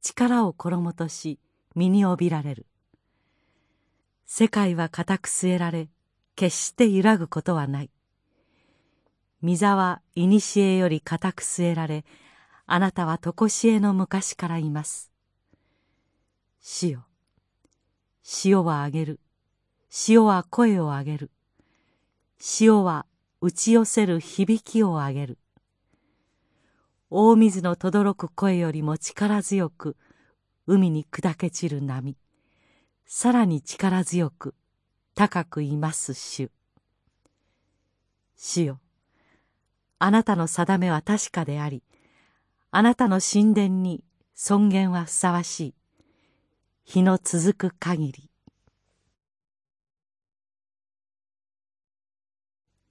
力を衣とし身に帯びられる。世界は固く据えられ決して揺らぐことはない。御座は古より固く据えられあなたは常しえの昔からいます。死よ。潮はあげる。潮は声をあげる。潮は打ち寄せる響きをあげる。大水の轟く声よりも力強く海に砕け散る波。さらに力強く高くいます主。主よあなたの定めは確かでありあなたの神殿に尊厳はふさわしい。日の続く限り。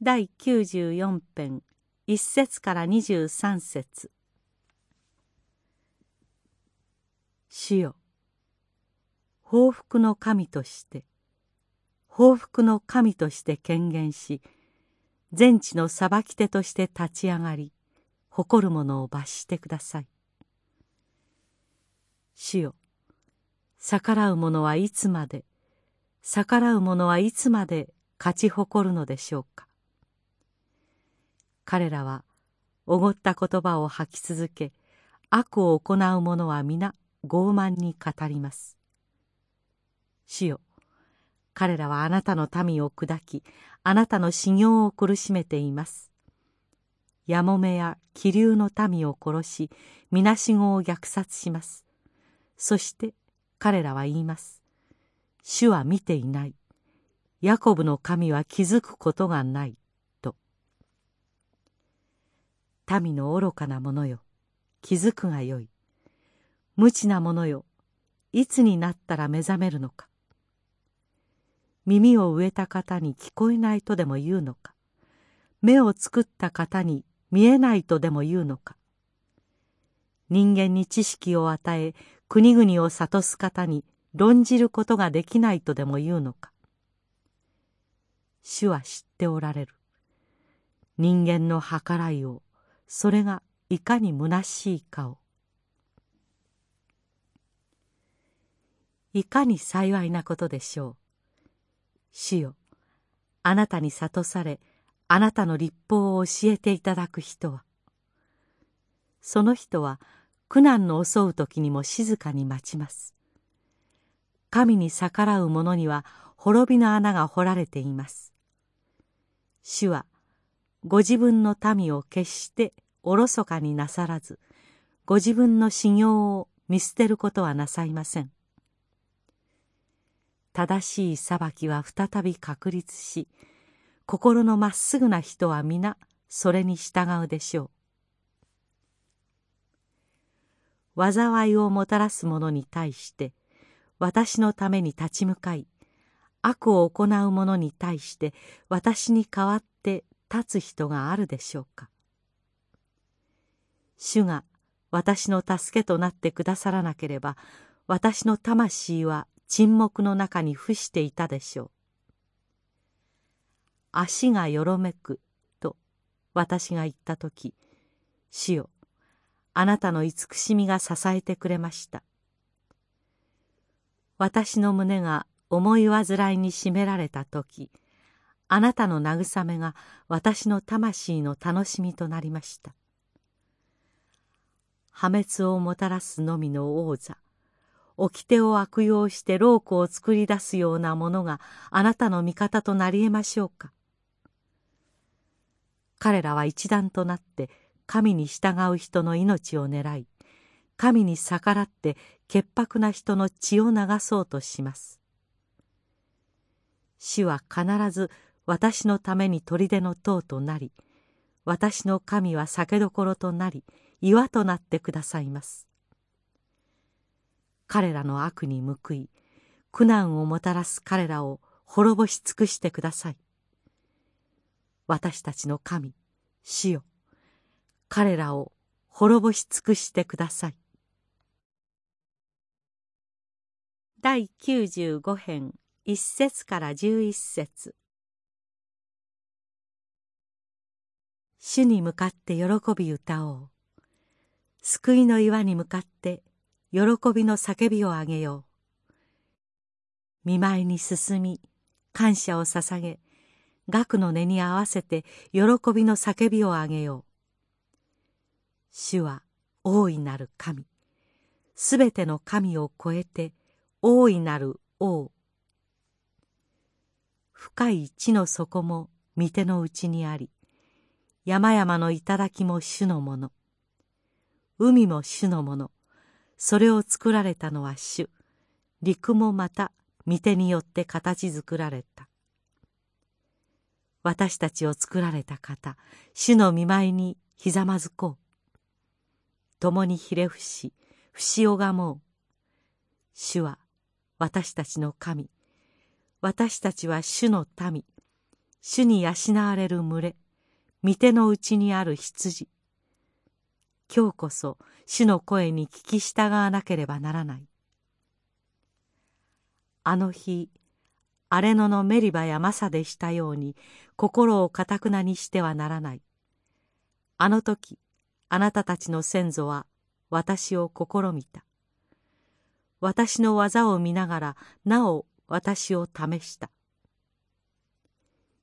第94編一節から二十三節。主よ報復の神として報復の神として権限し全地の裁き手として立ち上がり誇る者を罰してください。主よ逆らう者はいつまで逆らう者はいつまで勝ち誇るのでしょうか。彼らはおごった言葉を吐き続け悪を行う者は皆傲慢に語ります。主よ彼らはあなたの民を砕きあなたの修行を苦しめています。やもめや気流の民を殺しみなしごを虐殺します。そして彼らは言います。主は見ていない。ヤコブの神は気づくことがない。と。民の愚かな者よ。気づくがよい。無知な者よ。いつになったら目覚めるのか。耳を植えた方に聞こえないとでも言うのか。目を作った方に見えないとでも言うのか。人間に知識を与え国々を諭す方に論じることができないとでも言うのか。主は知っておられる。人間の計らいをそれがいかに虚しいかを。いかに幸いなことでしょう。主よ。あなたに諭されあなたの立法を教えていただく人は。その人は苦難の襲う時にも静かに待ちます。神に逆らう者には滅びの穴が掘られています。主はご自分の民を決しておろそかになさらずご自分の修行を見捨てることはなさいません。正しい裁きは再び確立し心のまっすぐな人は皆それに従うでしょう。災いをもたらす者に対して私のために立ち向かい悪を行う者に対して私に代わって立つ人があるでしょうか。主が私の助けとなってくださらなければ私の魂は沈黙の中に伏していたでしょう。足がよろめくと私が言った時主よあなたの慈しみが支えてくれました。私の胸が思い煩いに占められた時あなたの慰めが私の魂の楽しみとなりました。破滅をもたらすのみの王座。掟を悪用してロークを作り出すようなものがあなたの味方となりえましょうか？彼らは一段となって神に従う人の命を狙い神に逆らって潔白な人の血を流そうとします。主は必ず私のために砦の塔となり私の神は酒どころとなり岩となってくださいます。彼らの悪に報い苦難をもたらす彼らを滅ぼし尽くしてください。私たちの神主よ彼らを滅ぼし尽くしてください。第95編一節から十一節。主に向かって喜び歌おう。救いの岩に向かって喜びの叫びをあげよう。見舞いに進み感謝を捧げ額の音に合わせて喜びの叫びをあげよう。主は大いなる神。すべての神を超えて大いなる王。深い地の底も御手のうちにあり山々の頂も主のもの。海も主のもの。それを作られたのは主。陸もまた御手によって形作られた。私たちを作られた方主の見舞いにひざまずこう。共にひれ伏し伏し拝もう。主は私たちの神。私たちは主の民。主に養われる群れ。御手のうちにある羊。今日こそ主の声に聞き従わなければならない。あの日荒野のメリバやマサでしたように心をかたくなにしてはならない。あの時あなたたちの先祖は私を試みた。私の技を見ながらなお私を試した。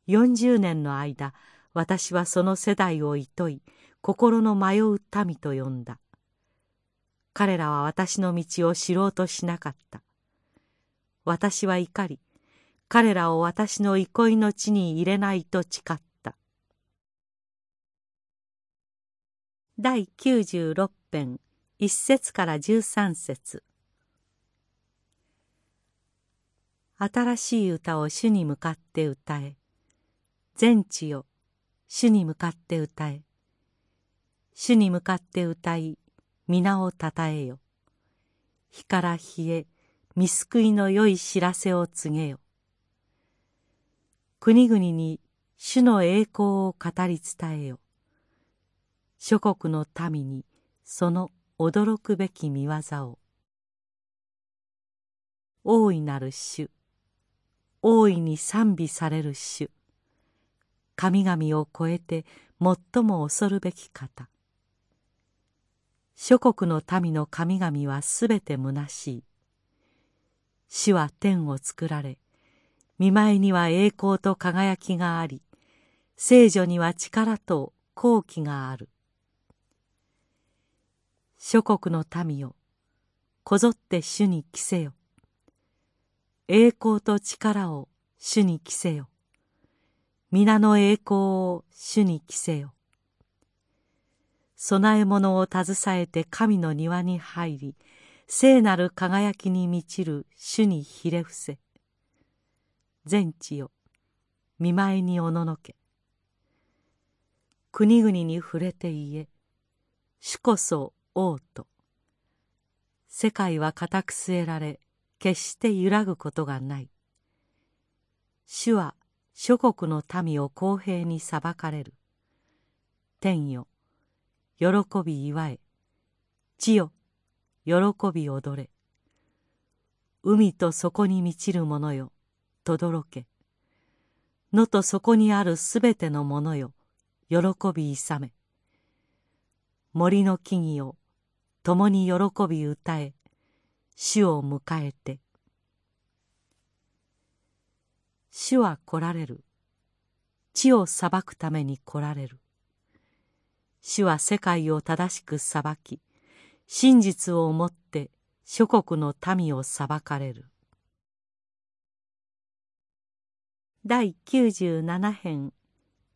40年の間私はその世代をいとい心の迷う民と呼んだ。彼らは私の道を知ろうとしなかった。私は怒り彼らを私の憩いの地に入れないと誓った。第96編1節から13節。新しい歌を主に向かって歌え。全地よ主に向かって歌え。主に向かって歌い皆をたたえよ。日から日へ見救いの良い知らせを告げよ。国々に主の栄光を語り伝えよ。諸国の民にその驚くべき見業を。大いなる主。大いに賛美される主。神々を超えて最も恐るべき方。諸国の民の神々はすべて虚しい。主は天を作られ見舞いには栄光と輝きがあり聖女には力と好奇がある。諸国の民よこぞって主に着せよ。栄光と力を主に着せよ。皆の栄光を主に着せよ。供え物を携えて神の庭に入り聖なる輝きに満ちる主にひれ伏せ。全地よ見舞いにおののけ。国々に触れて言え主こそ王と。世界は固く据えられ決して揺らぐことがない。主は諸国の民を公平に裁かれる。天よ喜び祝え。地よ喜び踊れ。海と底に満ちるものよとどろけ。野と底にあるすべてのものよ喜び勇め。森の木々を共に喜び歌え。主を迎えて。主は来られる。地を裁くために来られる。主は世界を正しく裁き真実をもって諸国の民を裁かれる。第97編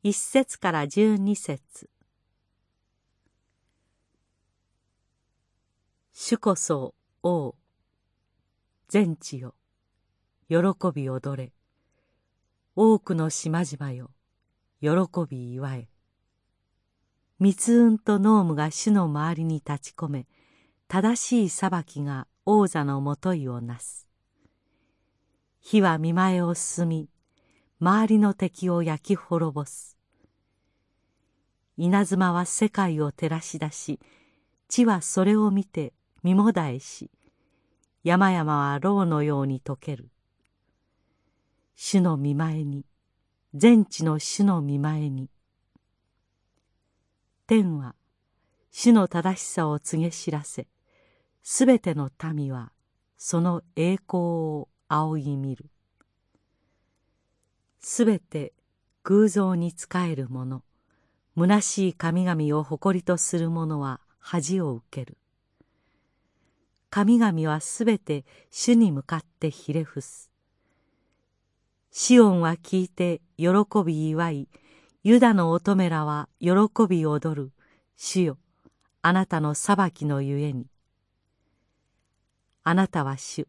一節から十二節。主こそ王全地よ喜び踊れ。多くの島々よ喜び祝え。密雲と濃霧が主の周りに立ち込め正しい裁きが王座のもといをなす。火は見前を進み周りの敵を焼き滅ぼす。稲妻は世界を照らし出し地はそれを見て身もだえし山々は牢のように溶ける。主の見前に全地の主の見前に天は主の正しさを告げ知らせすべての民はその栄光を仰ぎ見る。すべて偶像に仕える者虚しい神々を誇りとする者は恥を受ける。神々はすべて主に向かってひれ伏す。シオンは聞いて喜び祝いユダの乙女らは喜び踊る。主よあなたの裁きのゆえに。あなたは主。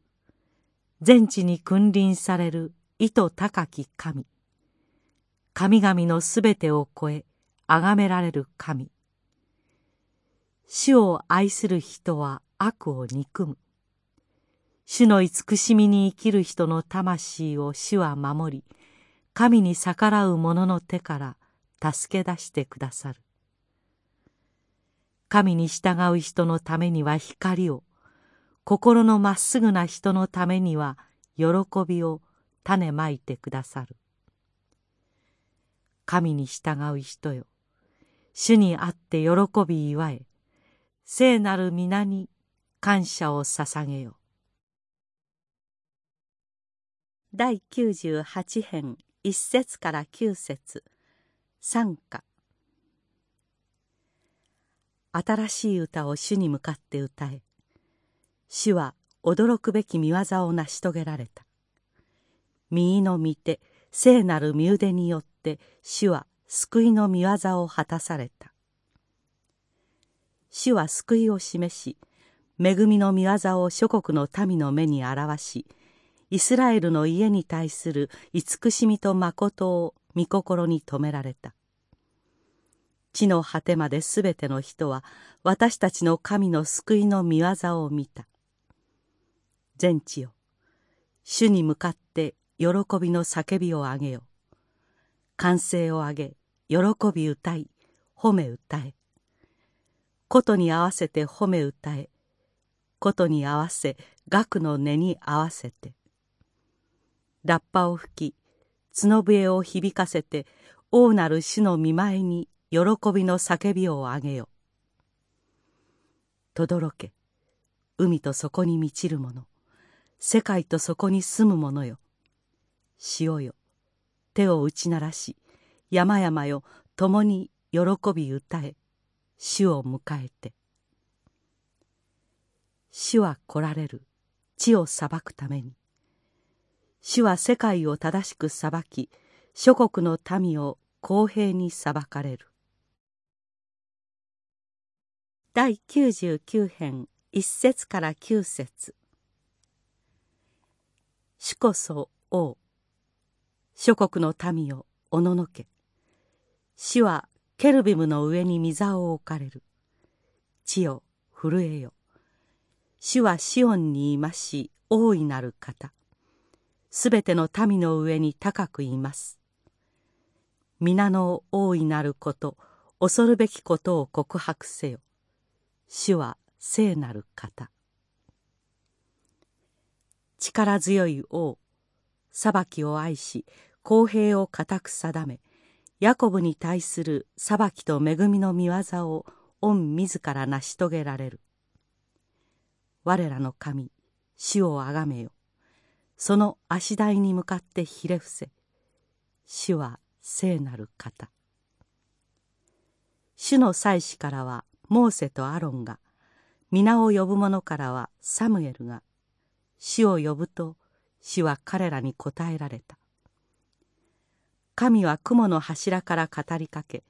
全地に君臨される意図高き神。神々のすべてを超え崇められる神。主を愛する人は悪を憎む。主の慈しみに生きる人の魂を主は守り神に逆らう者の手から助け出してくださる。神に従う人のためには光を心のまっすぐな人のためには喜びを種まいてくださる。神に従う人よ主にあって喜び祝え聖なる皆に感謝を捧げよ。第98編1節から9節。賛歌新しい歌を主に向かって歌え。主は驚くべき見業を成し遂げられた。右の御手聖なる身腕によって主は救いの見業を果たされた。主は救いを示し恵みの御業を諸国の民の目に表しイスラエルの家に対する慈しみと誠を御心に留められた。地の果てまですべての人は私たちの神の救いの御業を見た。全地よ主に向かって喜びの叫びをあげよ。歓声をあげ喜び歌い褒め歌え。ことに合わせて褒め歌え。ことに合わせ楽の音に合わせて。ラッパを吹き角笛を響かせて王なる主の見舞いに喜びの叫びをあげよ。轟け海と底に満ちる者世界と底に住む者よ。潮よ手を打ち鳴らし山々よ共に喜び歌え主を迎えて。主は来られる地を裁くために。主は世界を正しく裁き諸国の民を公平に裁かれる。第99編一節から九節。主こそ王。諸国の民をおののけ。主はケルビムの上に御座を置かれる。地よ震えよ。主はシオンにいまし大いなる方。すべての民の上に高くいます。皆の大いなること恐るべきことを告白せよ。主は聖なる方。力強い王裁きを愛し公平を固く定めヤコブに対する裁きと恵みの御業を御自ら成し遂げられる。我らの神主をあがめよ。その足台に向かってひれ伏せ主は聖なる方。主の祭司からはモーセとアロンが皆を呼ぶ者からはサムエルが主を呼ぶと主は彼らに答えられた。神は雲の柱から語りかけ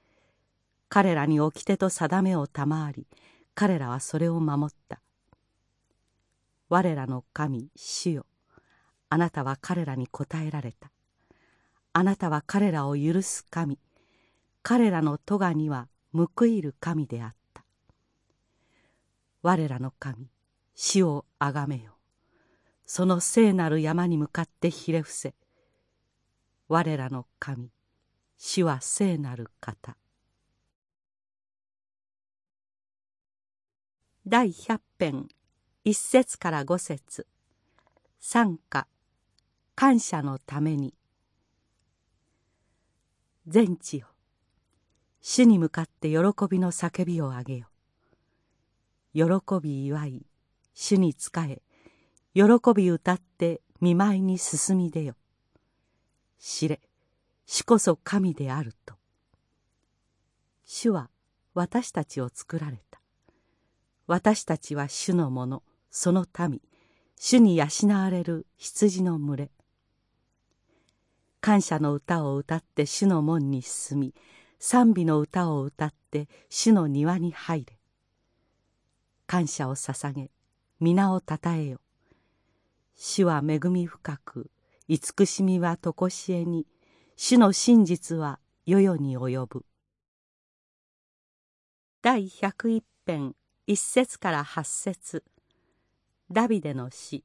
彼らに掟と定めを賜り彼らはそれを守った。我らの神主よ。あなたは彼らに答えられた。あなたは彼らを許す神。彼らの咎には報いる神であった。我らの神死をあがめよ。その聖なる山に向かってひれ伏せ。我らの神死は聖なる方。第百編一節から五節。賛歌感謝のために。全地よ主に向かって喜びの叫びを上げよ。喜び祝い主に仕え喜び歌って見舞いに進み出よ。知れ主こそ神であると。主は私たちを作られた。私たちは主のものその民。主に養われる羊の群れ。感謝の歌を歌って主の門に進み賛美の歌を歌って主の庭に入れ。感謝を捧げ皆をたたえよ。主は恵み深く慈しみはとこしえに主の真実は世々に及ぶ。第101編一節から八節。ダビデの詩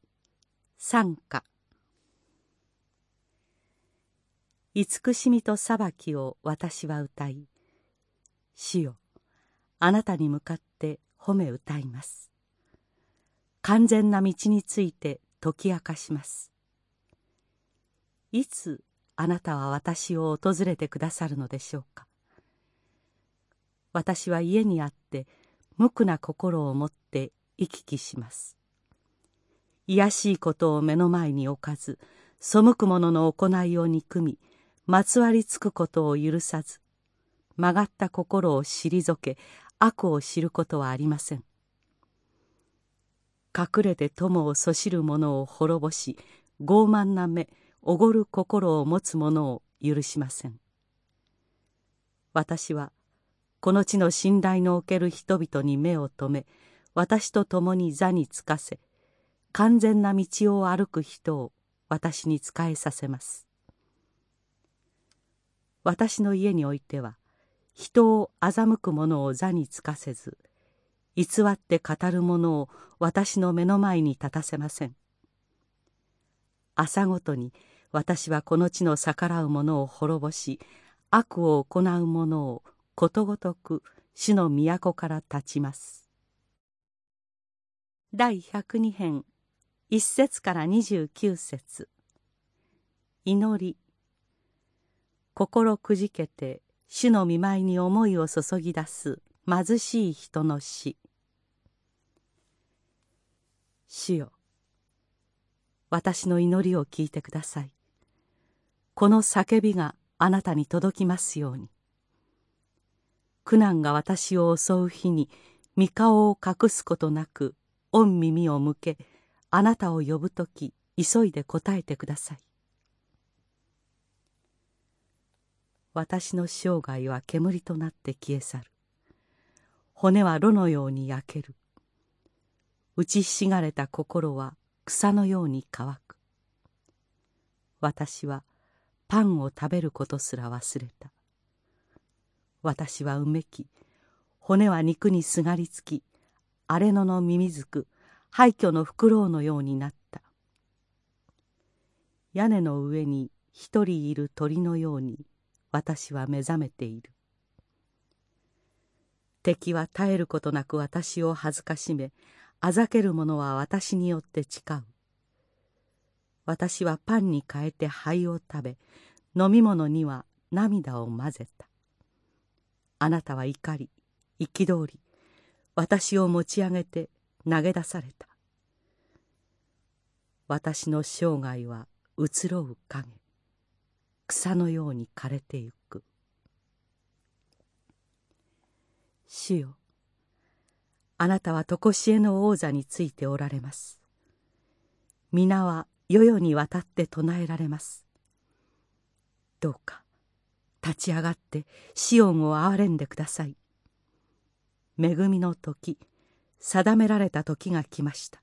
賛歌慈しみと裁きを私は歌い主よあなたに向かって褒め歌います。完全な道について解き明かします。いつあなたは私を訪れてくださるのでしょうか。私は家にあって無垢な心を持って行き来します。卑しいことを目の前に置かず背く者の行いを憎みまつわりつくことを許さず曲がった心を退け悪を知ることはありません。隠れて友をそしる者を滅ぼし傲慢な目おごる心を持つ者を許しません。私はこの地の信頼のおける人々に目を留め私と共に座につかせ完全な道を歩く人を私に仕えさせます。私の家においては人を欺く者を座につかせず偽って語る者を私の目の前に立たせません。朝ごとに私はこの地の逆らう者を滅ぼし悪を行う者をことごとく主の都から立ちます。第102編1節から29節。祈り心くじけて主の見舞いに思いを注ぎ出す貧しい人の死。主よ私の祈りを聞いてください。この叫びがあなたに届きますように。苦難が私を襲う日に御顔を隠すことなく御耳を向けあなたを呼ぶ時急いで答えてください。私の生涯は煙となって消え去る。骨は炉のように焼ける。打ちひしがれた心は草のように乾く。私はパンを食べることすら忘れた。私はうめき骨は肉にすがりつき荒れ野のミミズク廃墟のフクロウのようになった。屋根の上に一人いる鳥のように私は目覚めている。敵は絶えることなく私を恥ずかしめあざける者は私によって誓う。私はパンに変えて灰を食べ飲み物には涙を混ぜた。あなたは怒り憤り私を持ち上げて投げ出された。私の生涯は移ろう影。草のように枯れてゆく。主よあなたは常しえの王座についておられます。皆は世々にわたって唱えられます。どうか立ち上がってシオンを憐れんでください。恵みの時定められた時が来ました。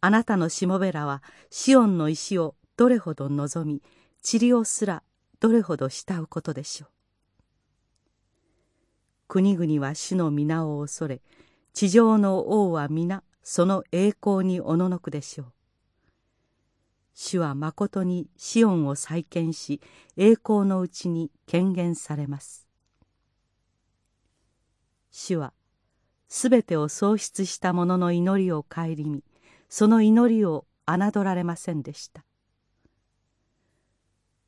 あなたのしもべらはシオンの石をどれほど望み塵をすらどれほど慕うことでしょう。国々は主の皆を恐れ地上の王は皆その栄光におののくでしょう。主はまことにシオンを再建し栄光のうちに権限されます。主はすべてを喪失した者の祈りを顧みその祈りを侮られませんでした。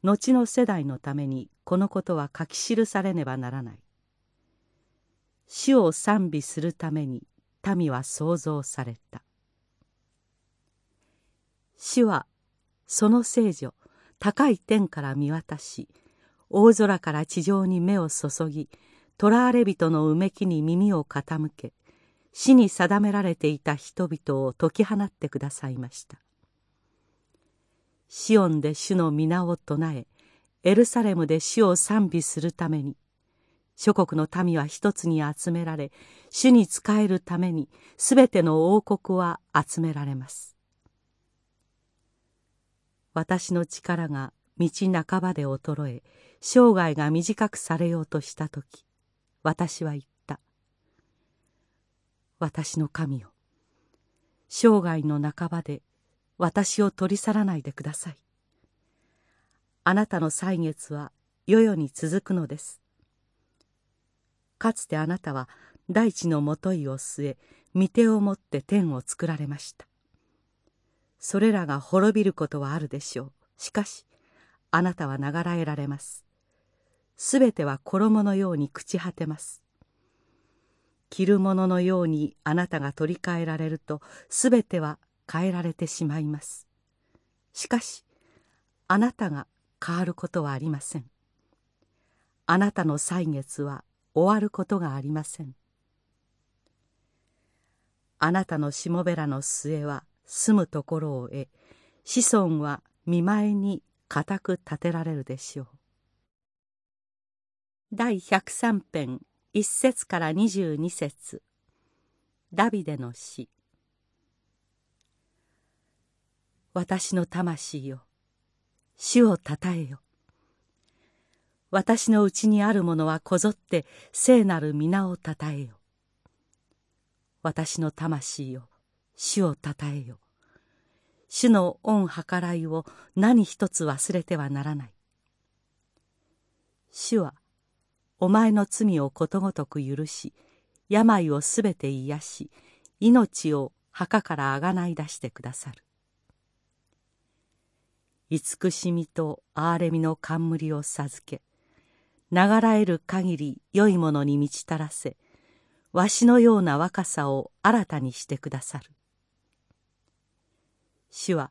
後の世代のためにこのことは書き記されねばならない。主を賛美するために民は創造された。主はその聖女高い天から見渡し大空から地上に目を注ぎ囚われ人のうめきに耳を傾け死に定められていた人々を解き放ってくださいました。シオンで主の皆を唱えエルサレムで主を賛美するために。諸国の民は一つに集められ主に仕えるためにすべての王国は集められます。私の力が道半ばで衰え生涯が短くされようとした時私は言った。私の神よ生涯の半ばで私を取り去らないでください。あなたの歳月は世々に続くのです。かつてあなたは大地のもといを据え御手を持って天を作られました。それらが滅びることはあるでしょう。しかしあなたは流らえられます。すべては衣のように朽ち果てます。着るもののようにあなたが取り替えられるとすべては変えられてしまいます。しかしあなたが変わることはありません。あなたの歳月は終わることがありません。あなたのしもべらの末は住むところを得子孫は見舞いに固く立てられるでしょう。第103編1節から22節。ダビデの詩私の魂よ。主をたたえよ。私のうちにあるものはこぞって聖なる皆をたたえよ。私の魂よ主をたたえよ。主の恩計らいを何一つ忘れてはならない。主はお前の罪をことごとく許し病をすべて癒し命を墓からあがない出してくださる。慈しみと憐れみの冠を授け流らえる限り良いものに満ち足らせわしのような若さを新たにしてくださる。主は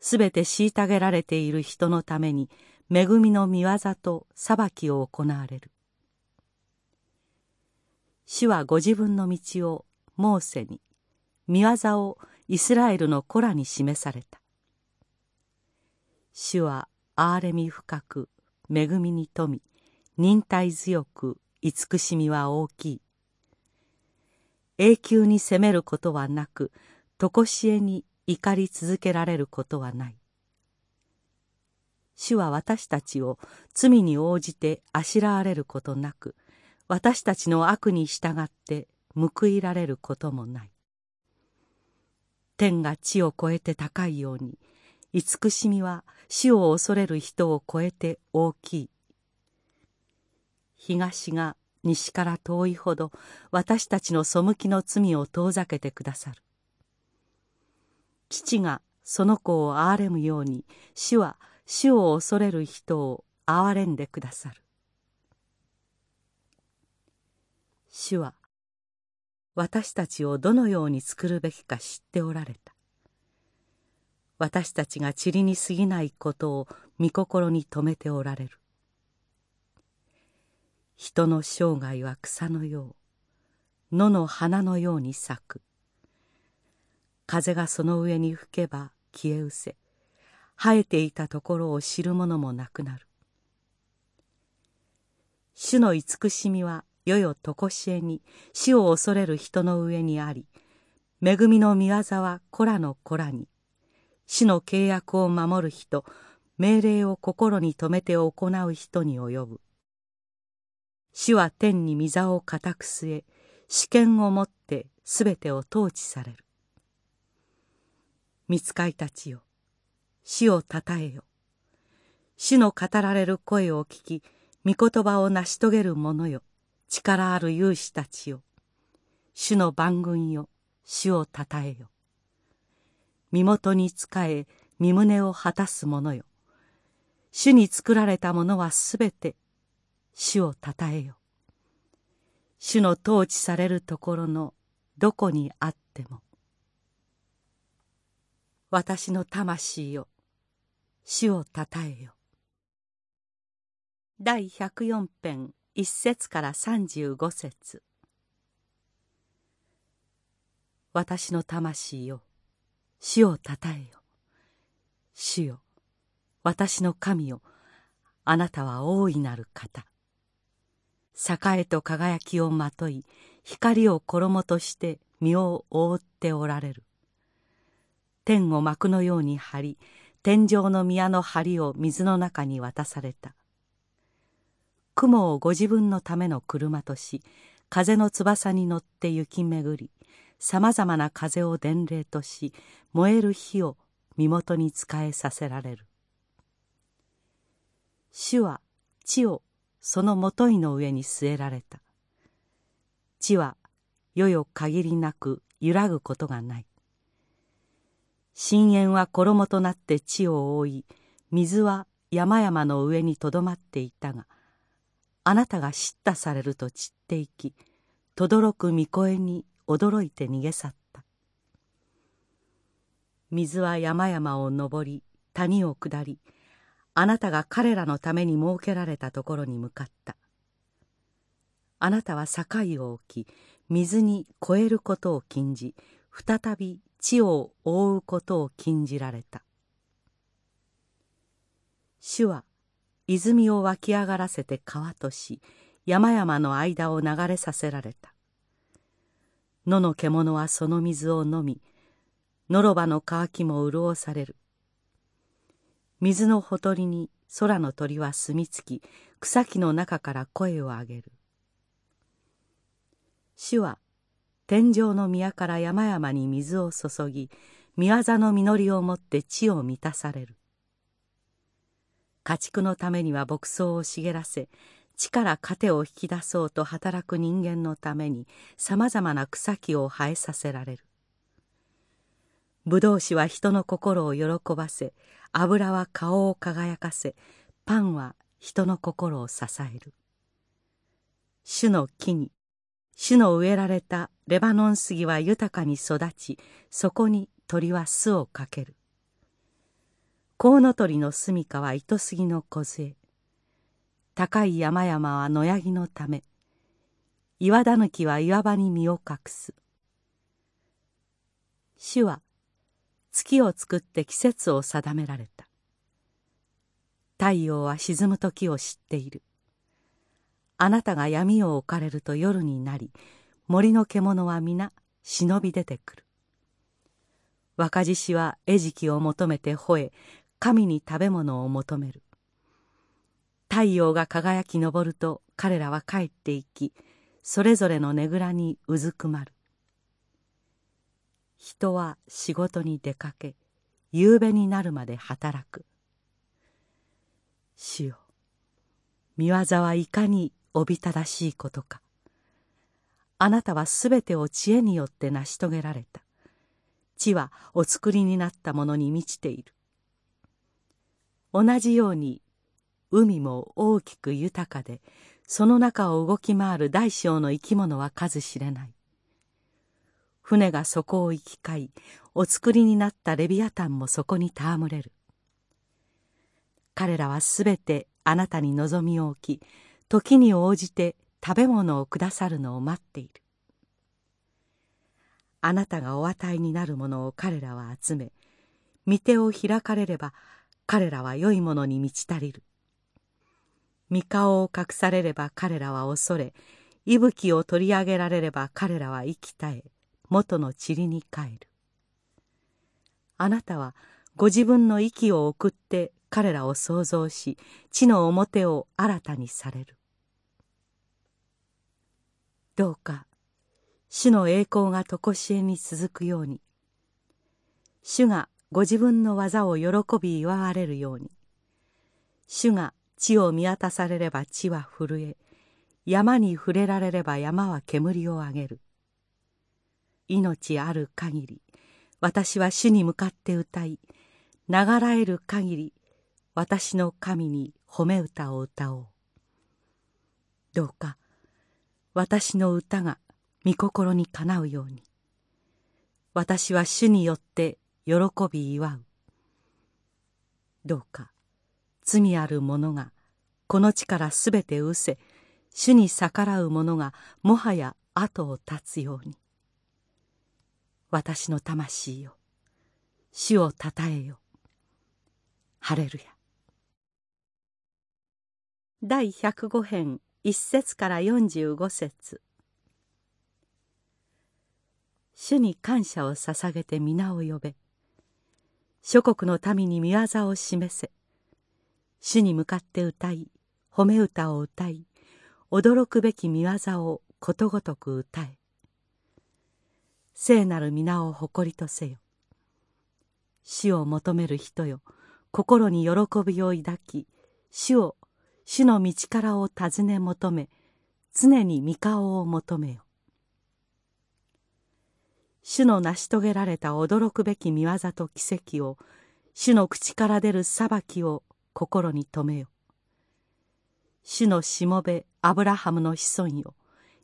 すべて虐げられている人のために恵みの御業と裁きを行われる。主はご自分の道をモーセに御業をイスラエルの子らに示された。主は憐れみ深く恵みに富み忍耐強く慈しみは大きい。永久に責めることはなく常しえに怒り続けられることはない。主は私たちを罪に応じてあしらわれることなく私たちの悪に従って報いられることもない。天が地を超えて高いように慈しみは死を恐れる人を超えて大きい。東が西から遠いほど私たちの背きの罪を遠ざけてくださる。父がその子を憐れむように主は死を恐れる人を憐れんでくださる。主は私たちをどのように作るべきか知っておられた。私たちが塵に過ぎないことを御心に留めておられる。人の生涯は草のよう野の花のように咲く。風がその上に吹けば消え失せ。生えていたところを知る者もなくなる。主の慈しみはよよとこしえに死を恐れる人の上にあり恵みの御業は子らの子らに。死の契約を守る人命令を心に留めて行う人に及ぶ。主は天に御座を固く据え主権をもってすべてを統治される。見つかいたちよ死をたたえよ。主の語られる声を聞き御言葉を成し遂げる者よ力ある勇士たちよ。主の番軍よ主をたたえよ。身元に仕え身胸を果たす者よ。主に作られたものはすべて主をたたえよ。主の統治されるところのどこにあっても私の魂よ主をたたえよ。第104編一節から35節。私の魂よ主をたたえよ。主よ私の神よあなたは大いなる方。栄と輝きをまとい光を衣として身を覆っておられる。天を幕のように張り天井の宮の梁を水の中に渡された。雲をご自分のための車とし風の翼に乗って行き巡り。さまざまな風を伝令とし燃える火を身元に仕えさせられる。主は地をそのもといの上に据えられた。地はよよ限りなく揺らぐことがない。深淵は衣となって地を覆い水は山々の上にとどまっていたがあなたが叱咤されると散っていき轟く御声に驚いて逃げ去った。水は山々を登り谷を下りあなたが彼らのために設けられたところに向かった。あなたは境を置き水に越えることを禁じ再び地を覆うことを禁じられた。主は泉を湧き上がらせて川とし山々の間を流れさせられた。野の獣はその水を飲みのろばの乾きも潤される。水のほとりに空の鳥は住み着き草木の中から声を上げる。主は天上の宮から山々に水を注ぎ御業の実りをもって地を満たされる。家畜のためには牧草を茂らせ地から糧を引き出そうと働く人間のためにさまざまな草木を生えさせられる。ブドウ酒は人の心を喜ばせ油は顔を輝かせパンは人の心を支える。主の木に主の植えられたレバノン杉は豊かに育ちそこに鳥は巣をかける。コウノトリの住処は糸杉の梢。高い山々は野ヤギのため岩狸は岩場に身を隠す。主は月を作って季節を定められた。太陽は沈む時を知っている。あなたが闇を置かれると夜になり森の獣は皆忍び出てくる。若獅子は餌食を求めて吠え神に食べ物を求める。太陽が輝き昇ると彼らは帰っていきそれぞれのねぐらにうずくまる。人は仕事に出かけ夕べになるまで働く。主よ見業はいかにおびただしいことか。あなたはすべてを知恵によって成し遂げられた。地はお作りになったものに満ちている。同じように海も大きく豊かでその中を動き回る大小の生き物は数知れない。船がそこを行き交いお作りになったレビアタンもそこに戯れる。彼らはすべてあなたに望みを置き時に応じて食べ物をくださるのを待っている。あなたがお与えになるものを彼らは集め御手を開かれれば彼らは良いものに満ち足りる。御顔を隠されれば彼らは恐れ息吹を取り上げられれば彼らは息絶え元の塵に帰る。あなたはご自分の息を送って彼らを創造し地の表を新たにされる。どうか主の栄光が常しえに続くように主がご自分の技を喜び祝われるように主が地を見渡されれば地は震え山に触れられれば山は煙を上げる。命ある限り私は主に向かって歌い流らえる限り私の神に褒め歌を歌おう。どうか私の歌が御心にかなうように。私は主によって喜び祝う。どうか罪ある者がこの地からすべて失せ主に逆らう者がもはや後を絶つように。私の魂よ主をたたえよ。ハレルヤ。第105編1節から45節。主に感謝を捧げて皆を呼べ。諸国の民に見業を示せ。主に向かって歌い褒め歌を歌い驚くべき見業をことごとく歌え。聖なる皆を誇りとせよ。主を求める人よ心に喜びを抱き主を主の道からを尋ね求め常に御顔を求めよ。主の成し遂げられた驚くべき見業と奇跡を主の口から出る裁きを心に留めよ。主のしもべアブラハムの子孫よ。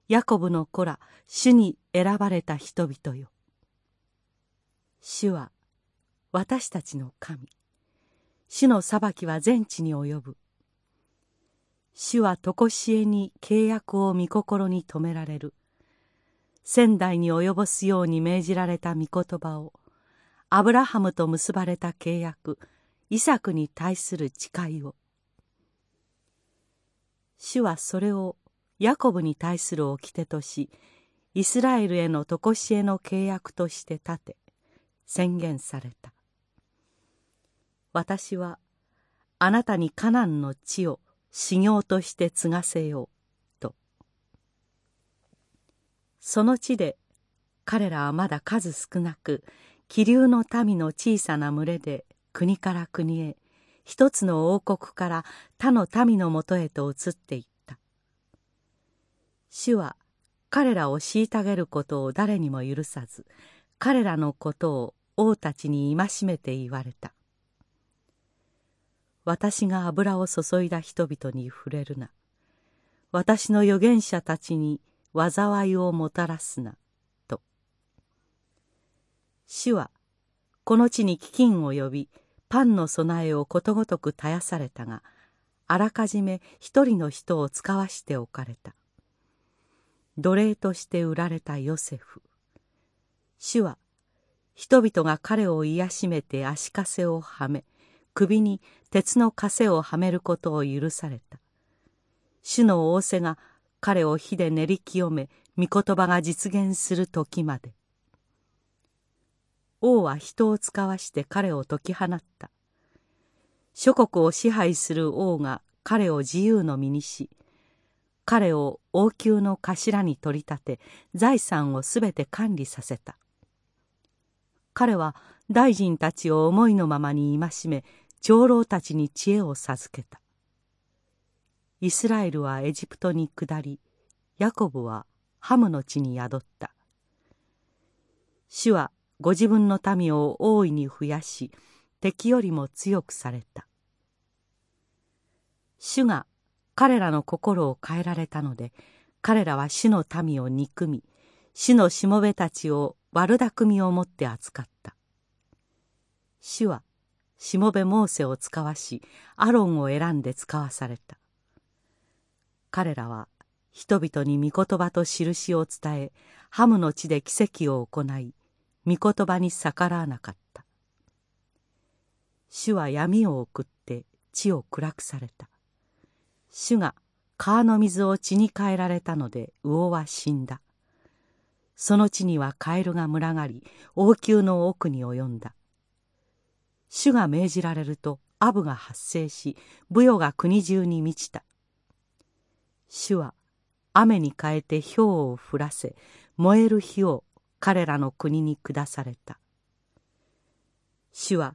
ヤコブの子ら主に選ばれた人々よ。主は私たちの神。主の裁きは全地に及ぶ。主は常しえに契約を御心に止められる。仙台に及ぼすように命じられた御言葉をアブラハムと結ばれた契約イサクに対する誓いを。主はそれをヤコブに対する掟としイスラエルへの常しえの契約として立て宣言された。私はあなたにカナンの地を修行として継がせようと。その地で彼らはまだ数少なく気流の民の小さな群れで国から国へ一つの王国から他の民のもとへと移っていった。主は彼らを虐げることを誰にも許さず彼らのことを王たちに戒めて言われた。私が油を注いだ人々に触れるな。私の預言者たちに災いをもたらすな」と。主はこの地に飢饉を呼びパンの備えをことごとく絶やされたがあらかじめ一人の人を使わしておかれた。奴隷として売られたヨセフ。主は人々が彼を癒しめて足かせをはめ首に鉄の枷をはめることを許された。主の仰せが彼を火で練り清め御言葉が実現する時まで。王は人を使わして彼を解き放った。諸国を支配する王が彼を自由の身にし彼を王宮の頭に取り立て財産をすべて管理させた。彼は大臣たちを思いのままに戒め長老たちに知恵を授けた。イスラエルはエジプトに下りヤコブはハムの地に宿った。主はご自分の民を大いに増やし敵よりも強くされた。主が彼らの心を変えられたので彼らは主の民を憎み主のしもべたちを悪巧みをもって扱った。主はしもべモーセを使わしアロンを選んで使わされた。彼らは人々に御言葉と印を伝えハムの地で奇跡を行い御言葉に逆らわなかった。主は闇を送って地を暗くされた。主が川の水を血に変えられたので魚は死んだ。その地にはカエルが群がり王宮の奥に及んだ。主が命じられるとアブが発生し武ヨが国中に満ちた。主は雨に変えて氷を降らせ燃える火を彼らの国に下された。主は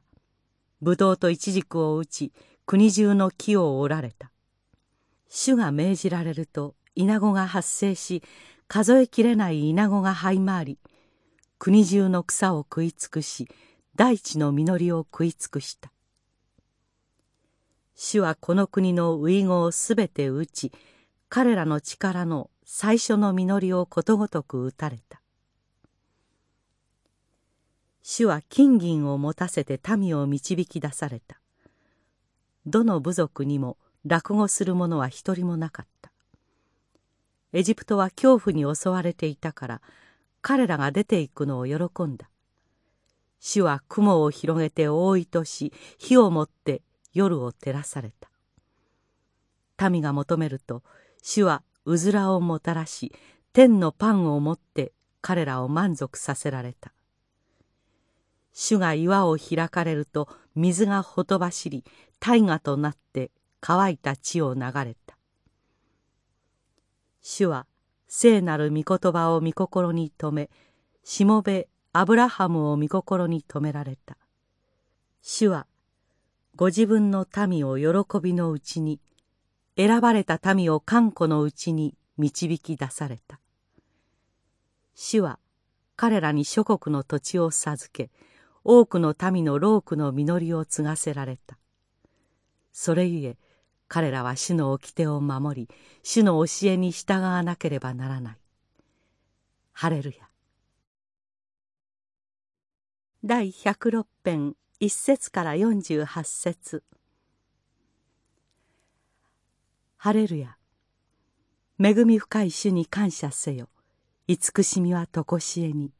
ブドウとイチジクを打ち国中の木を折られた。主が命じられるとイナゴが発生し数えきれないイナゴが這い回り国中の草を食い尽くし大地の実りを食い尽くした。主はこの国の遺語をすべて打ち彼らの力の最初の実りをことごとく打たれた。主は金銀を持たせて民を導き出された。どの部族にも落語する者は一人もなかった。エジプトは恐怖に襲われていたから彼らが出ていくのを喜んだ。主は雲を広げて覆いとし火をもって夜を照らされた。民が求めると主はうずらをもたらし天のパンを持って彼らを満足させられた。主が岩を開かれると水がほとばしり大河となって乾いた地を流れた。主は聖なる御言葉を御心に留めしもべアブラハムを御心に留められた。主はご自分の民を喜びのうちに選ばれた民を看護のうちに導き出された。主は彼らに諸国の土地を授け多くの民の労苦の実りを継がせられた。それゆえ彼らは主の掟を守り主の教えに従わなければならない。ハレルヤ。第106編1節から48節。ハレルヤ。恵み深い主に感謝せよ。慈しみはとこしえに。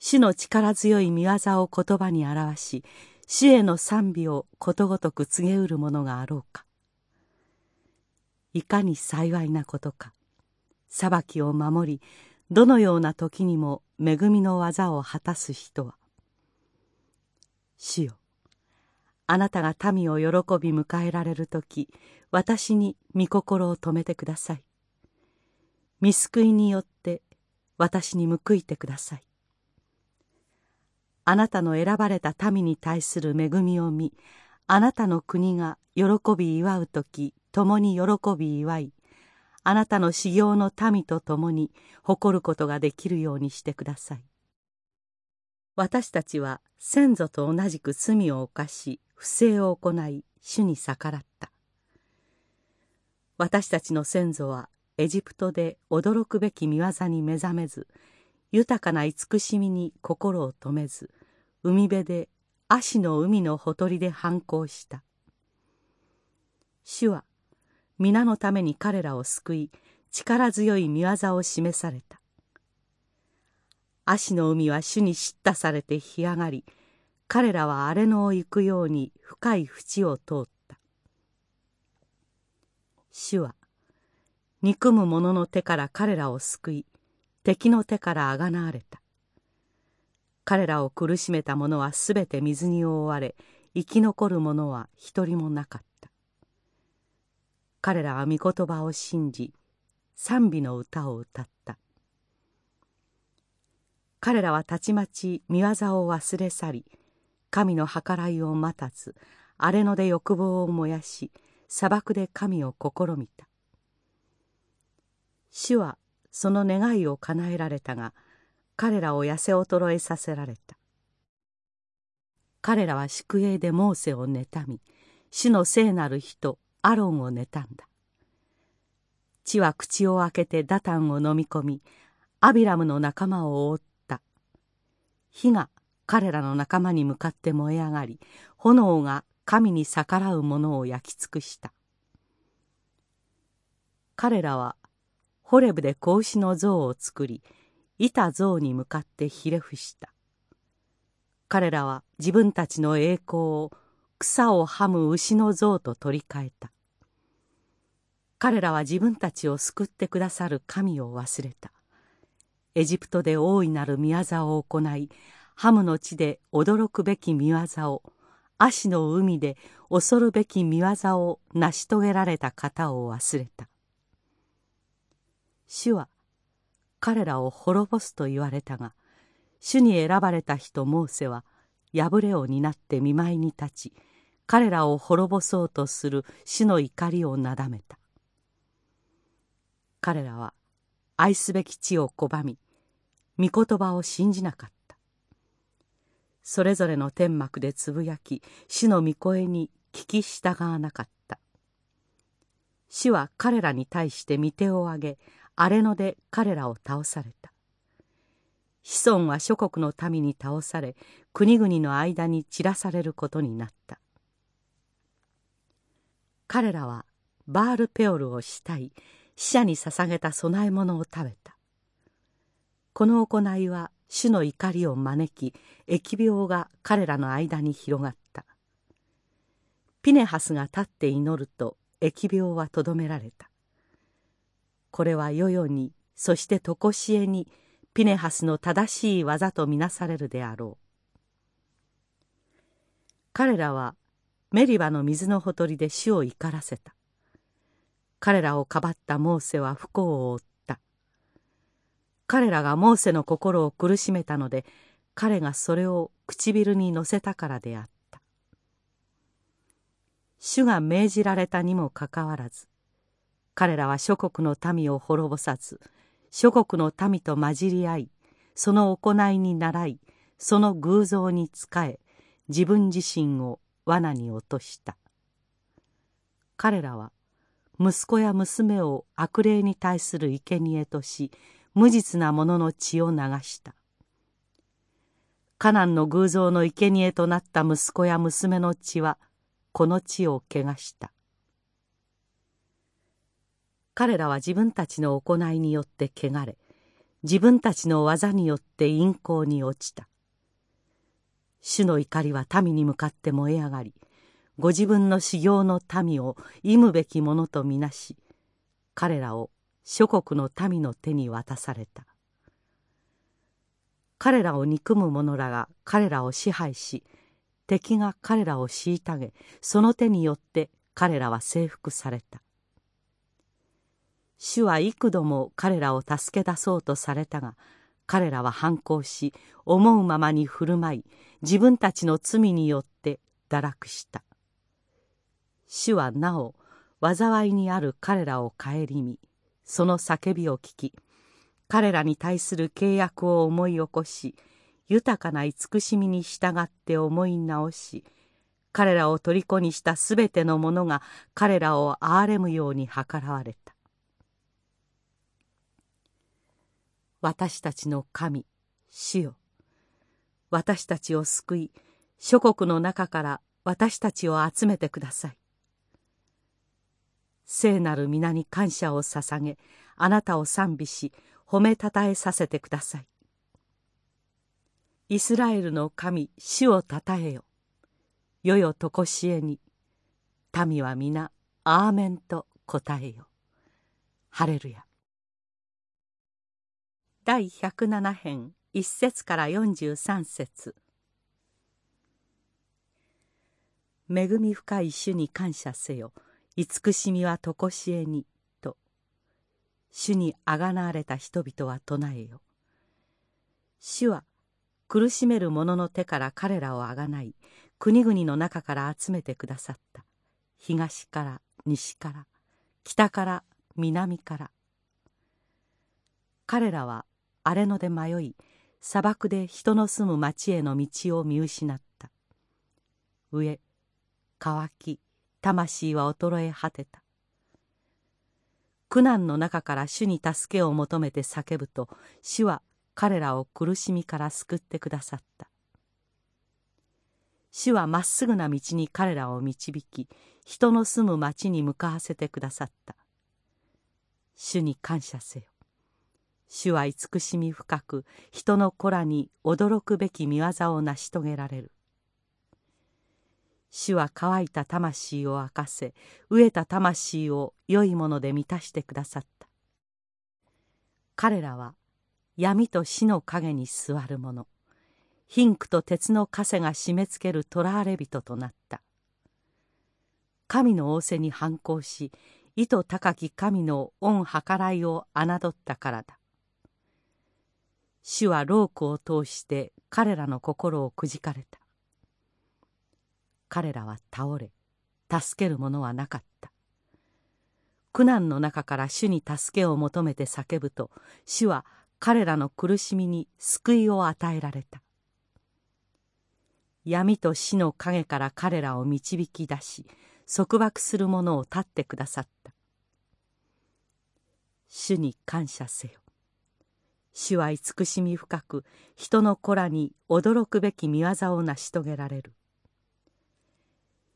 主の力強い見業を言葉に表し主への賛美をことごとく告げうるものがあろうか。いかに幸いなことか。裁きを守りどのような時にも恵みの技を果たす人は。主よあなたが民を喜び迎えられる時私に御心を止めてください。見救いによって私に報いてください。あなたの選ばれた民に対する恵みを見あなたの国が喜び祝う時共に喜び祝いあなたの修行の民と共に誇ることができるようにしてください。私たちは先祖と同じく罪を犯し不正を行い主に逆らった。私たちの先祖はエジプトで驚くべき見業に目覚めず豊かな慈しみに心を止めず海辺で足の海のほとりで反抗した。主は皆のために彼らを救い力強い見業を示された。足の海は主に叱咤されて干上がり彼らは荒れ野を行くように深い淵を通った。主は憎む者の手から彼らを救い敵の手からあがなわれた。彼らを苦しめた者はすべて水に覆われ生き残る者は一人もなかった。彼らは御言葉を信じ賛美の歌を歌った。彼らはたちまち見業を忘れ去り神の計らいを待たず荒れ野で欲望を燃やし砂漠で神を試みた。主はその願いを叶えられたが彼らを痩せ衰えさせられた。彼らは宿営でモーセを妬み主の聖なる人アロンを妬んだ。地は口を開けてダタンを飲み込みアビラムの仲間を覆った。火が彼らの仲間に向かって燃え上がり炎が神に逆らう者を焼き尽くした。彼らはホレブで子牛の像を作りいた像に向かってひれ伏した。彼らは自分たちの栄光を草をはむ牛の像と取り替えた。彼らは自分たちを救ってくださる神を忘れた。エジプトで大いなる宮業を行いハムの地で驚くべき見業を足の海で恐るべき見業を成し遂げられた方を忘れた。主は彼らを滅ぼすと言われたが主に選ばれた人モーセは破れを担って見舞いに立ち彼らを滅ぼそうとする主の怒りをなだめた。彼らは愛すべき地を拒み御言葉を信じなかった。それぞれの天幕でつぶやき主の御声に聞き従わなかった。主は彼らに対して御手を挙げ荒れ野で彼らを倒された。子孫は諸国の民に倒され国々の間に散らされることになった。彼らはバールペオルを慕い死者に捧げた供え物を食べた。この行いは主の怒りを招き疫病が彼らの間に広がった。ピネハスが立って祈ると疫病はとどめられた。これは世々にそして常しえにピネハスの正しい技とみなされるであろう。彼らはメリバの水のほとりで死を怒らせた。彼らをかばったモーセは不幸を負った。彼らがモーセの心を苦しめたので彼がそれを唇に乗せたからであった。主が命じられたにもかかわらず彼らは諸国の民を滅ぼさず諸国の民と混じり合いその行いに倣いその偶像に仕え自分自身を罠に落とした。彼らは息子や娘を悪霊に対する生贄とし無実な者の血を流した。カナンの偶像の生贄となった息子や娘の血はこの地を汚した。彼らは自分たちの行いによって汚れ自分たちの技によって陰行に落ちた。主の怒りは民に向かって燃え上がりご自分の修行の民を忌むべきものとみなし彼らを諸国の民の手に渡された。彼らを憎む者らが彼らを支配し敵が彼らを虐げその手によって彼らは征服された。主は幾度も彼らを助け出そうとされたが彼らは反抗し思うままに振る舞い自分たちの罪によって堕落した。主はなお災いにある彼らを顧みその叫びを聞き彼らに対する契約を思い起こし豊かな慈しみに従って思い直し彼らを虜にしたすべてのものが彼らを憐れむように計らわれた。私たちの神主よ。私たちを救い諸国の中から私たちを集めてください。聖なる皆に感謝を捧げあなたを賛美し褒めたたえさせてください。イスラエルの神主をたたえよ。よよとこしえに民は皆アーメンと答えよ。ハレルヤ。第107編1節から43節恵み深い主に感謝せよ。慈しみはとこしえにと主にあがなわれた人々は唱えよ主は苦しめる者の手から彼らをあがない国々の中から集めてくださった。東から西から北から南から。彼らは荒れ野で迷い砂漠で人の住む町への道を見失った。上乾き魂は衰え果てた。苦難の中から主に助けを求めて叫ぶと主は彼らを苦しみから救ってくださった。主はまっすぐな道に彼らを導き人の住む町に向かわせてくださった。主に感謝せよ。主は慈しみ深く人の子らに驚くべき見業を成し遂げられる。主は乾いた魂を明かせ飢えた魂を良いもので満たしてくださった。彼らは闇と死の影に座る者。貧苦と鉄の枷が締め付ける囚われ人となった。神の仰せに反抗し意図高き神の恩計らいを侮ったからだ。主はロークを通して彼らの心をくじかれた。彼らは倒れ助ける者はなかった。苦難の中から主に助けを求めて叫ぶと主は彼らの苦しみに救いを与えられた。闇と死の影から彼らを導き出し束縛する者を立ってくださった。主に感謝せよ。主は慈しみ深く人の子らに驚くべき見業を成し遂げられる。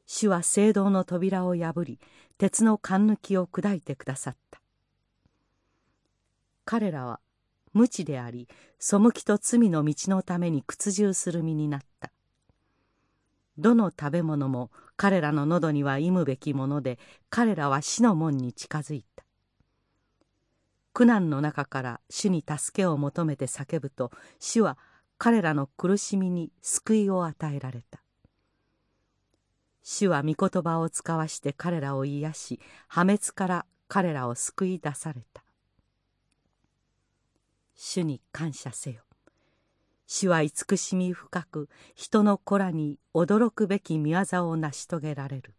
主は聖堂の扉を破り鉄の勘抜きを砕いてくださった。彼らは無知であり背きと罪の道のために屈従する身になった。どの食べ物も彼らの喉には忌むべきもので彼らは死の門に近づいた。苦難の中から主に助けを求めて叫ぶと主は彼らの苦しみに救いを与えられた。主は御言葉を使わして彼らを癒し破滅から彼らを救い出された。主に感謝せよ。主は慈しみ深く人の子らに驚くべき見業を成し遂げられる。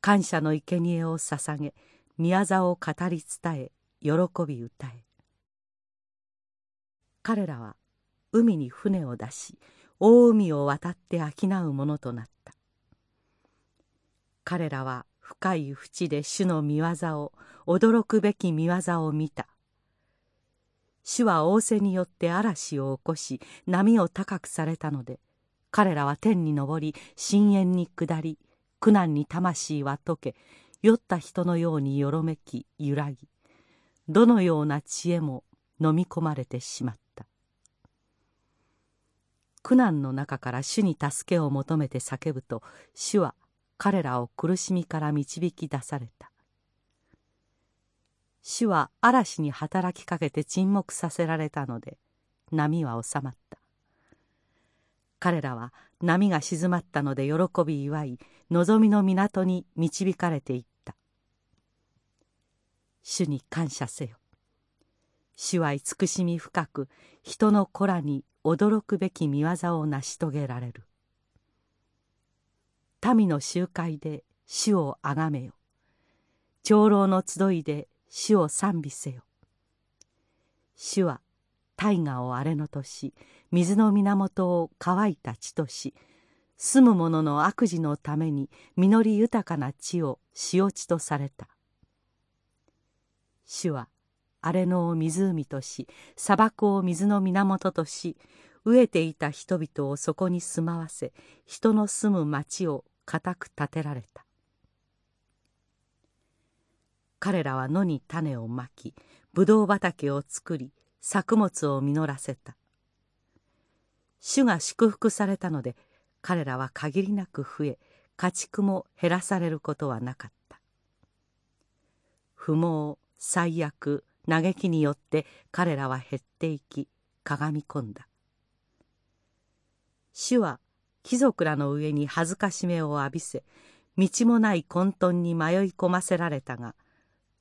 感謝の生贄を捧げ見業を語り伝え喜び歌え。彼らは海に船を出し大海を渡って商うものとなった。彼らは深い淵で主の見業を驚くべき見業を見た。主は仰せによって嵐を起こし波を高くされたので彼らは天に昇り深淵に下り苦難に魂は溶け酔った人のようによろめき揺らぎどのような知恵も飲み込まれてしまった。苦難の中から主に助けを求めて叫ぶと主は彼らを苦しみから導き出された。主は嵐に働きかけて沈黙させられたので波は収まった。彼らは波が静まったので喜び祝い望みの港に導かれていった。主に感謝せよ。主は慈しみ深く人の子らに驚くべき見業を成し遂げられる。民の集会で主をあがめよ。長老の集いで主を賛美せよ。主は大河を荒れのとし水の源を乾いた地とし住む者の悪事のために実り豊かな地を塩地とされた。主は荒れ野を湖とし砂漠を水の源とし飢えていた人々をそこに住まわせ人の住む町を固く建てられた。彼らは野に種をまきぶどう畑を作り作物を実らせた。主が祝福されたので彼らは限りなく増え家畜も減らされることはなかった。不毛最悪嘆きによって彼らは減っていきかがみ込んだ。主は貴族らの上に恥ずかしめを浴びせ道もない混沌に迷い込ませられたが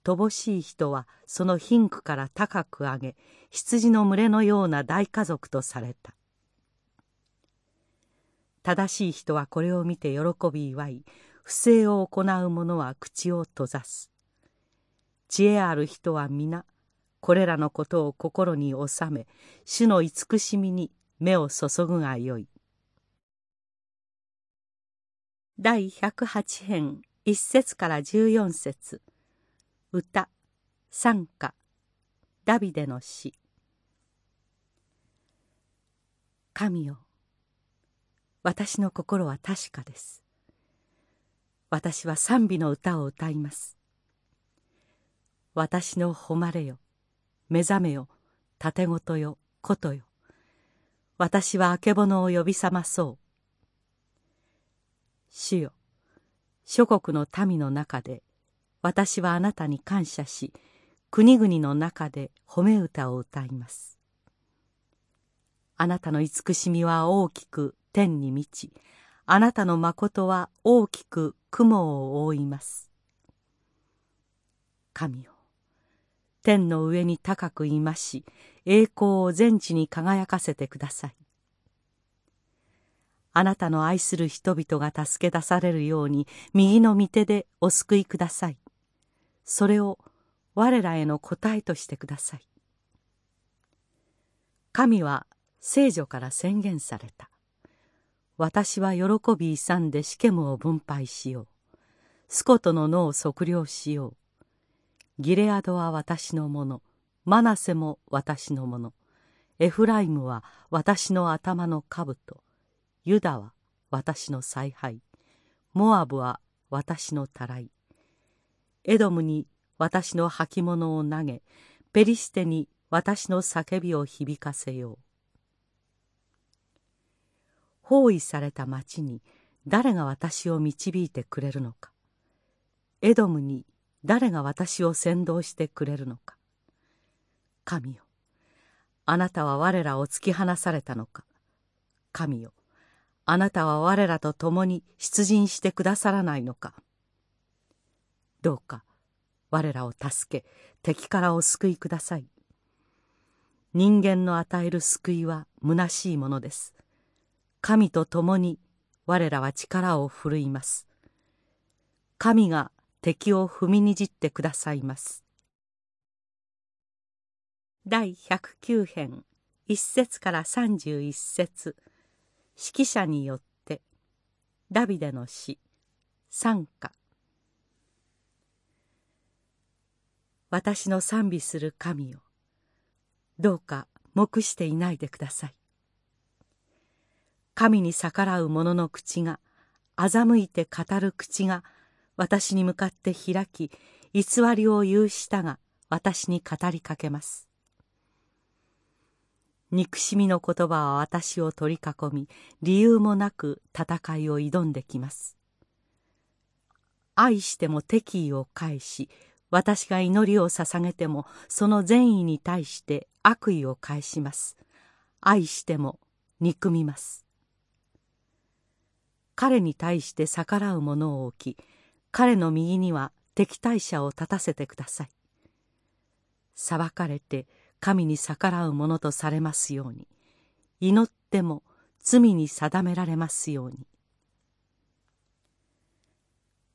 乏しい人はその貧苦から高く上げ羊の群れのような大家族とされた。正しい人はこれを見て喜び祝い不正を行う者は口を閉ざす。知恵ある人は皆これらのことを心に収め主の慈しみに目を注ぐがよい。第108編1節から14節。歌賛歌ダビデの詩。神よ私の心は確かです。私は賛美の歌を歌います。私の誉れよ。目覚めよ。盾事よ。ことよ。私はあけぼのを呼び覚まそう。主よ。諸国の民の中で私はあなたに感謝し国々の中で褒め歌を歌います。あなたの慈しみは大きく天に満ちあなたの誠は大きく雲を覆います。神よ。天の上に高くいまし栄光を全地に輝かせてください。あなたの愛する人々が助け出されるように右の御手でお救いください。それを我らへの答えとしてください。神は聖女から宣言された。私は喜び勇んでシケムを分配しよう。スコトの野を測量しよう。ギレアドは私のもの。マナセも私のもの。エフライムは私の頭の兜。ユダは私の采配。モアブは私のたらい。エドムに私の履物を投げペリシテに私の叫びを響かせよう。包囲された町に誰が私を導いてくれるのか。エドムに誰が私を先導してくれるのか。神よあなたは我らを突き放されたのか。神よあなたは我らと共に出陣してくださらないのか。どうか我らを助け敵からお救いください。人間の与える救いは虚しいものです。神と共に我らは力を振るいます。神が敵を踏みにじってくださいます。第109編1節から31節。指揮者によってダビデの詩賛歌。私の賛美する神よどうか黙していないでください。神に逆らう者の口が欺いて語る口が私に向かって開き偽りを有したが私に語りかけます。憎しみの言葉は私を取り囲み理由もなく戦いを挑んできます。愛しても敵意を返し私が祈りを捧げてもその善意に対して悪意を返します。愛しても憎みます。彼に対して逆らう者を置き彼の右には敵対者を立たせてください。裁かれて神に逆らうものとされますように。祈っても罪に定められますように。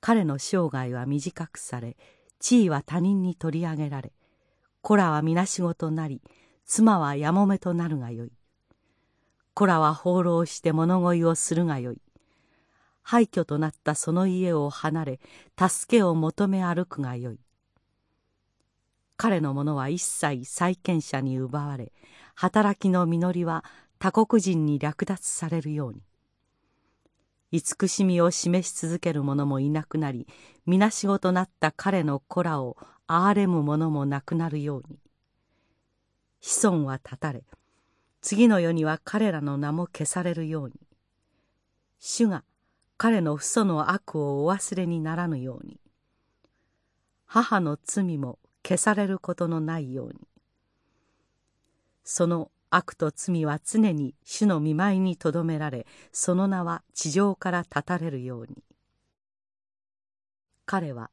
彼の生涯は短くされ地位は他人に取り上げられ子らは皆仕事なり妻はやもめとなるがよい。子らは放浪して物乞いをするがよい。廃墟となったその家を離れ助けを求め歩くがよい。彼のものは一切債権者に奪われ働きの実りは他国人に略奪されるように。慈しみを示し続ける者もいなくなり皆仕事なった彼の子らを憐れむ者もなくなるように。子孫は断たれ次の世には彼らの名も消されるように。主が彼の父祖の悪をお忘れにならぬように。母の罪も消されることのないように。その悪と罪は常に主の見舞いにとどめられその名は地上から断たれるように。彼は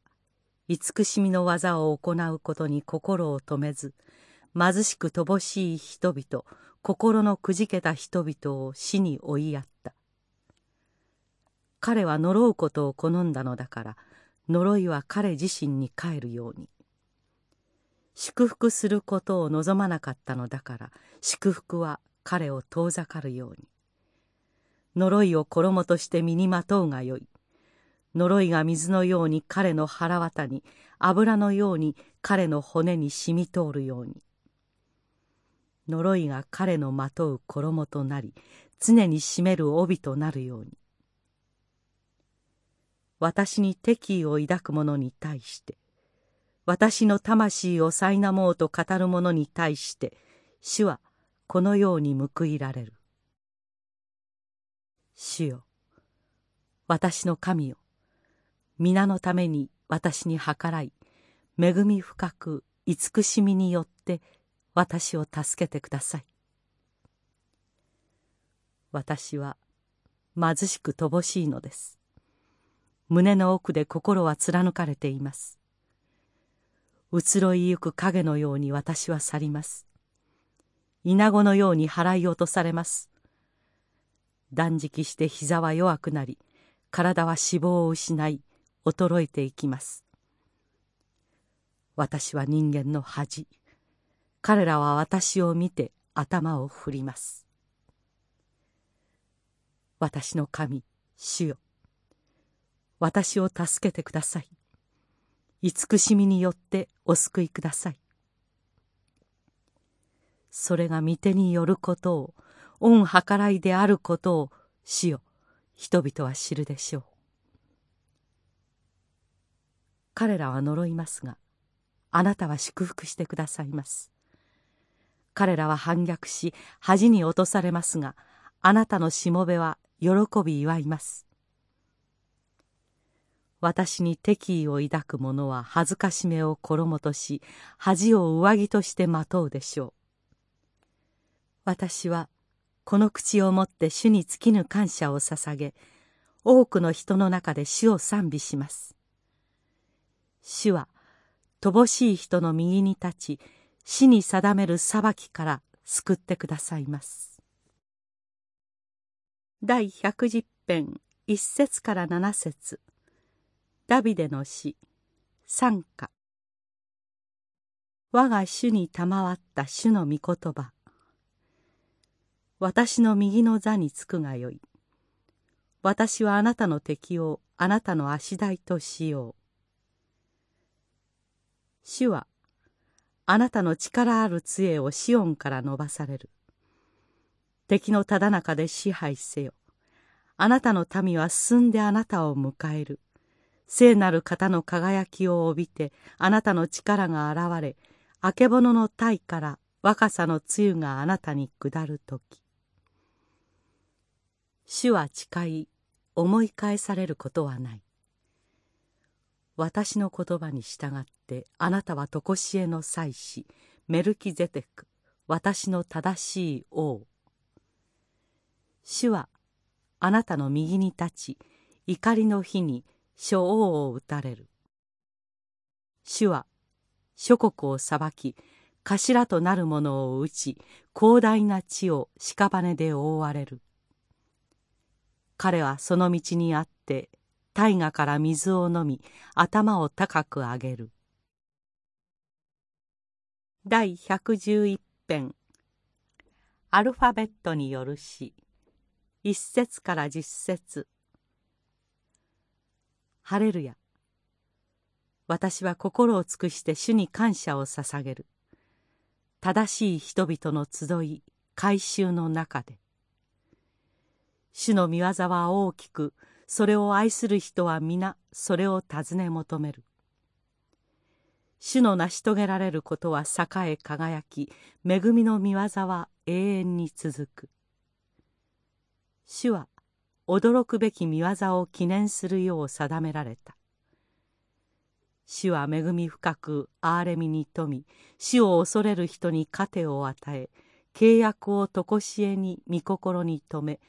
慈しみの技を行うことに心を止めず貧しく乏しい人々心のくじけた人々を死に追いやった。彼は呪うことを好んだのだから呪いは彼自身に帰るように。祝福することを望まなかったのだから祝福は彼を遠ざかるように。呪いを衣として身にまとうがよい。呪いが水のように彼の腹渡に油のように彼の骨に染み通るように。呪いが彼のまとう衣となり常に締める帯となるように。私に敵意を抱く者に対して私の魂を苛もうと語る者に対して主はこのように報いられる。主よ私の神よ皆のために私に計らい恵み深く慈しみによって私を助けてください。私は貧しく乏しいのです。胸の奥で心は貫かれています。移ろいゆく影のように私は去ります。稲子のように払い落とされます。断食して膝は弱くなり体は脂肪を失い衰えていきます。私は人間の恥。彼らは私を見て頭を振ります。私の神主よ。私を助けてください。慈しみによってお救いください。それが御手によることを恩計らいであることを主よ人々は知るでしょう。彼らは呪いますがあなたは祝福してくださいます。彼らは反逆し恥に落とされますがあなたのしもべは喜び祝います。私に敵意を抱く者は恥ずかしめを衣とし恥を上着としてまとうでしょう。私はこの口をもって主に尽きぬ感謝を捧げ多くの人の中で主を賛美します。主は乏しい人の右に立ち死に定める裁きから救ってくださいます。第110編1節から7節。ダビデの詩賛歌我が主に賜った主の御言葉。私の右の座につくがよい。私はあなたの敵をあなたの足台としよう。主はあなたの力ある杖をシオンから伸ばされる。敵のただ中で支配せよ。あなたの民は進んであなたを迎える。聖なる方の輝きを帯びてあなたの力が現れあけぼのの体から若さの露があなたに下る時。主は誓い思い返されることはない。私の言葉に従ってあなたは常しえの祭司メルキゼテク私の正しい王。主はあなたの右に立ち怒りの日に諸王を討たれる。主は諸国を裁き頭となる者を討ち広大な地を屍で覆われる。彼はその道にあって大河から水を飲み頭を高く上げる。第111編。アルファベットによる詩。一節から十節。ハレルヤ。私は心を尽くして主に感謝を捧げる。正しい人々の集い改宗の中で。主の御業は大きくそれを愛する人は皆それを尋ね求める。主の成し遂げられることは栄え輝き恵みの御業は永遠に続く。主は驚くべき御業を記念するよう定められた。主は恵み深く憐れみに富み死を恐れる人に糧を与え契約を常しえに御心に留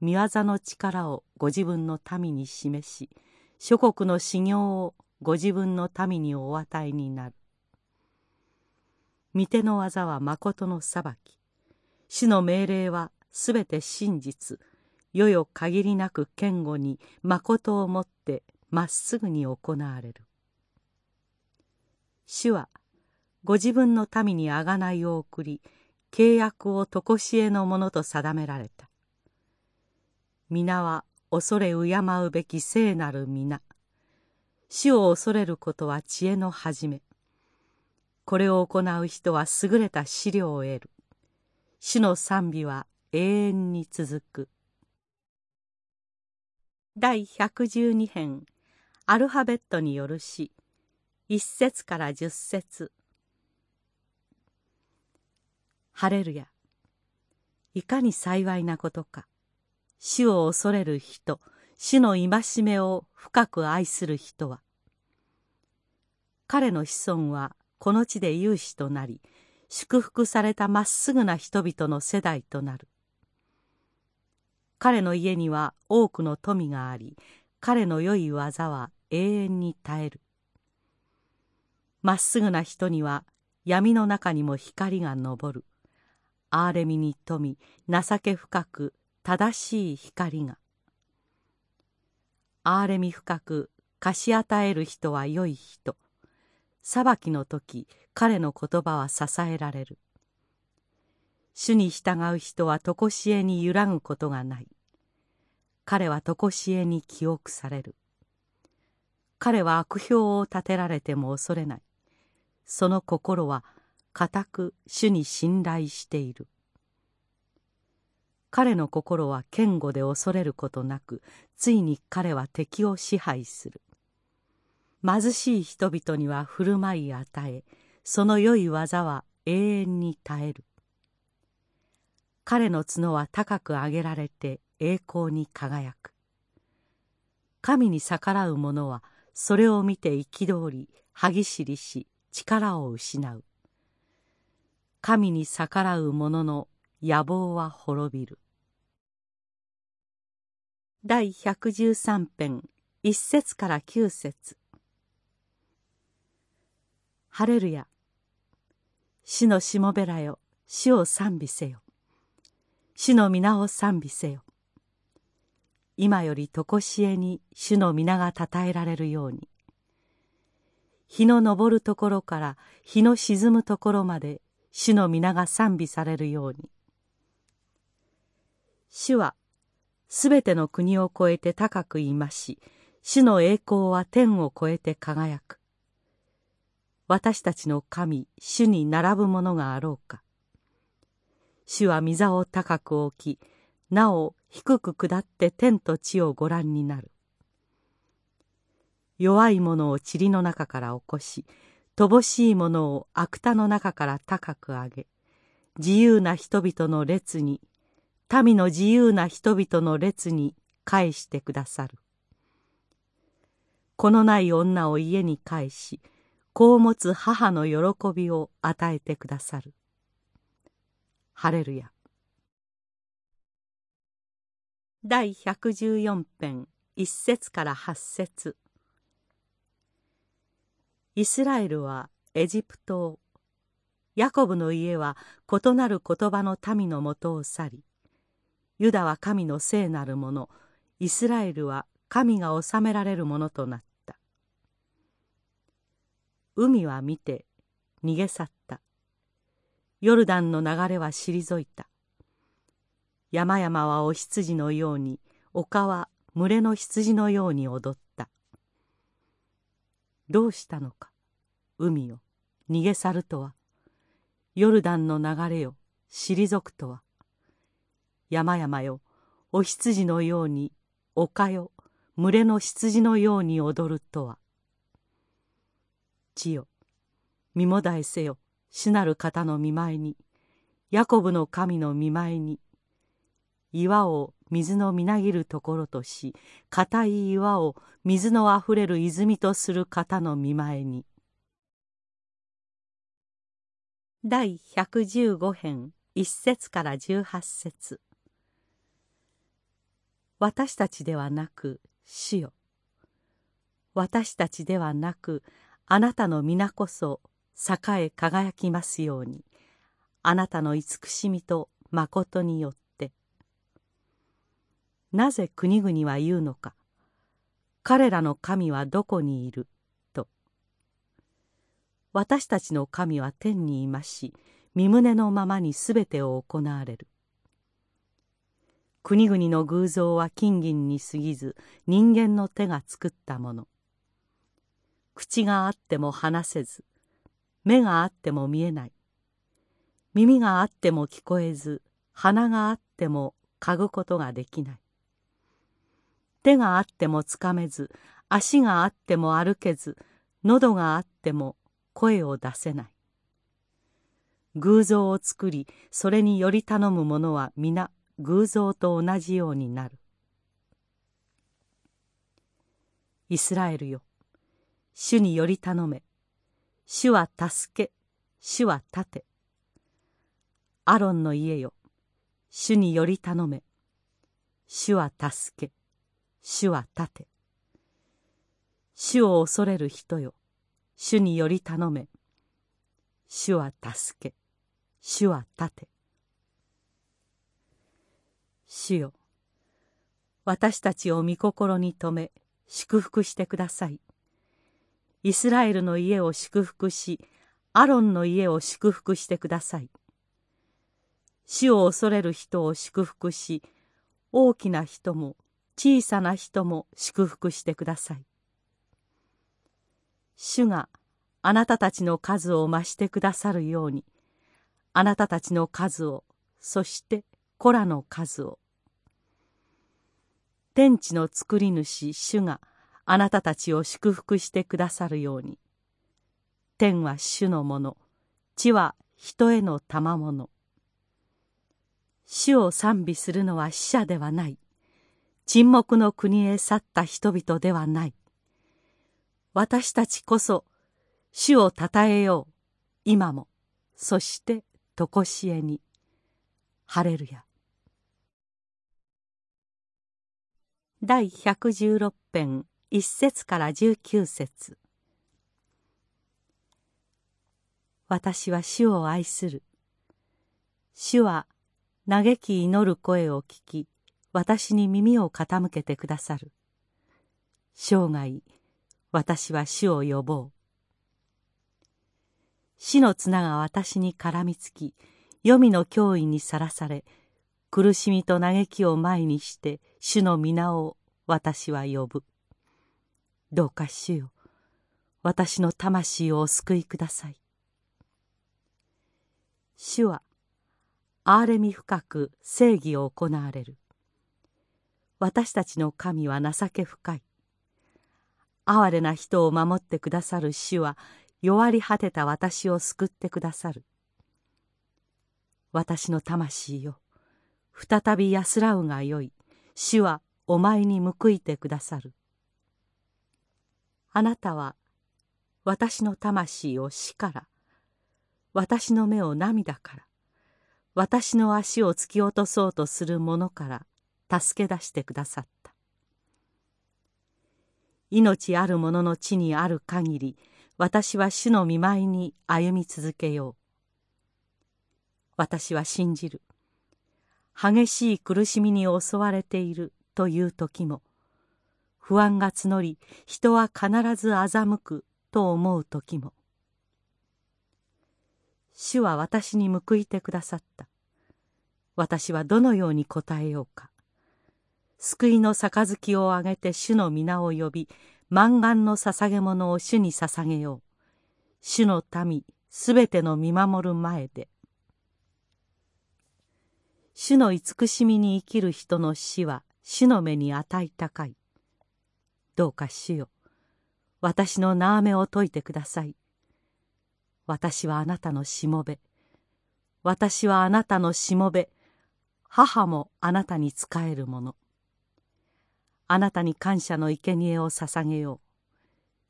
め御業の力をご自分の民に示し諸国の修行をご自分の民にお与えになる。御手の技は誠の裁き主の命令はすべて真実。世よ限りなく堅固に誠をもってまっすぐに行われる。主はご自分の民に贖いを送り契約を常しえのものと定められた。皆は恐れ敬うべき聖なる皆。主を恐れることは知恵の始め。これを行う人は優れた資料を得る。主の賛美は永遠に続く。第112編。アルファベットによる詩。一節から十節。ハレルヤ。いかに幸いなことか。主を恐れる人。主の戒めを深く愛する人は。彼の子孫はこの地で有志となり祝福されたまっすぐな人々の世代となる。彼の家には多くの富があり彼の良い技は永遠に絶える。まっすぐな人には闇の中にも光が昇る。憐れみに富み情け深く正しい光が。憐れみ深く貸し与える人は良い人。裁きの時彼の言葉は支えられる。主に従う人は常しえに揺らぐことがない。彼は常しえに記憶される。彼は悪評を立てられても恐れない。その心は固く主に信頼している。彼の心は堅固で恐れることなくついに彼は敵を支配する。貧しい人々には振る舞い与えその良い技は永遠に絶える。彼の角は高く上げられて栄光に輝く。神に逆らう者はそれを見て憤り歯ぎしりし力を失う。神に逆らう者の野望は滅びる。第113編一節から九節。ハレルヤ。主のしもべらよ。主を賛美せよ。主の皆を賛美せよ。今より常しえに主の皆がたたえられるように。日の昇るところから日の沈むところまで主の皆が賛美されるように。主はすべての国を越えて高くいまし主の栄光は天を越えて輝く。私たちの神主に並ぶものがあろうか。主は御座を高く置きなお低く下って天と地をご覧になる。弱い者を塵の中から起こし乏しい者を悪田の中から高く上げ自由な人々の列に民の自由な人々の列に返してくださる。子のない女を家に返し子を持つ母の喜びを与えてくださる。ハレルヤ。第114編一節から八節。イスラエルはエジプトをヤコブの家は異なる言葉の民のもとを去りユダは神の聖なるものイスラエルは神が治められるものとなった。海は見て逃げ去った。ヨルダンの流れは退いた。山々はお羊のように丘は群れの羊のように踊った。どうしたのか海を逃げ去るとは。ヨルダンの流れよ退くとは。山々よお羊のように丘よ群れの羊のように踊るとは。地よ身もだえせよ主なる方の見舞いにヤコブの神の見舞いに岩を水のみなぎるところとし固い岩を水のあふれる泉とする方の見舞いに。第115編1節から18節。私たちではなく主よ。私たちではなくあなたの皆こそ栄え輝きますように。あなたの慈しみと誠によって。なぜ国々は言うのか。彼らの神はどこにいる？と。私たちの神は天にいまし身胸のままにすべてを行われる。国々の偶像は金銀に過ぎず人間の手が作ったもの。口があっても話せず目があっても見えない。耳があっても聞こえず鼻があっても嗅ぐことができない。手があってもつかめず足があっても歩けず喉があっても声を出せない。偶像を作りそれにより頼む者は皆偶像と同じようになる。イスラエルよ主により頼め。主は助け主は立て。アロンの家よ主により頼め。主は助け主は立て。主を恐れる人よ主により頼め。主は助け主は立て。主よ私たちを御心に留め祝福してください。イスラエルの家を祝福しアロンの家を祝福してください。主を恐れる人を祝福し大きな人も小さな人も祝福してください。主があなたたちの数を増してくださるようにあなたたちの数をそして子らの数を。天地の作り主主があなたたちを祝福してくださるように。天は主のもの。地は人への賜物。主を賛美するのは死者ではない。沈黙の国へ去った人々ではない。私たちこそ主をたたえよう。今も。そしてとこしえに。ハレルヤ。第116編。1節から19節。私は主を愛する。主は嘆き祈る声を聞き私に耳を傾けてくださる。生涯私は主を呼ぼう。死の綱が私に絡みつき黄泉の脅威にさらされ苦しみと嘆きを前にして主の皆を私は呼ぶ。どうか主よ。私の魂をお救いください。主は憐れみ深く正義を行われる。私たちの神は情け深い。哀れな人を守ってくださる主は弱り果てた私を救ってくださる。私の魂よ再び安らうがよい。主はお前に報いてくださる。あなたは私の魂を死から私の目を涙から私の足を突き落とそうとする者から助け出してくださった。命ある者の地にある限り私は主の見舞いに歩み続けよう。私は信じる。激しい苦しみに襲われているという時も不安が募り人は必ず欺くと思う時も。主は私に報いてくださった。私はどのように答えようか。救いの杯をあげて主の皆を呼び満願の捧げ物を主に捧げよう。主の民すべての見守る前で。主の慈しみに生きる人の死は主の目に値高い。どうか主よ、私の縄目を解いてください。私はあなたのしもべ。私はあなたのしもべ。母もあなたに仕えるもの。あなたに感謝の生贄を捧げよう。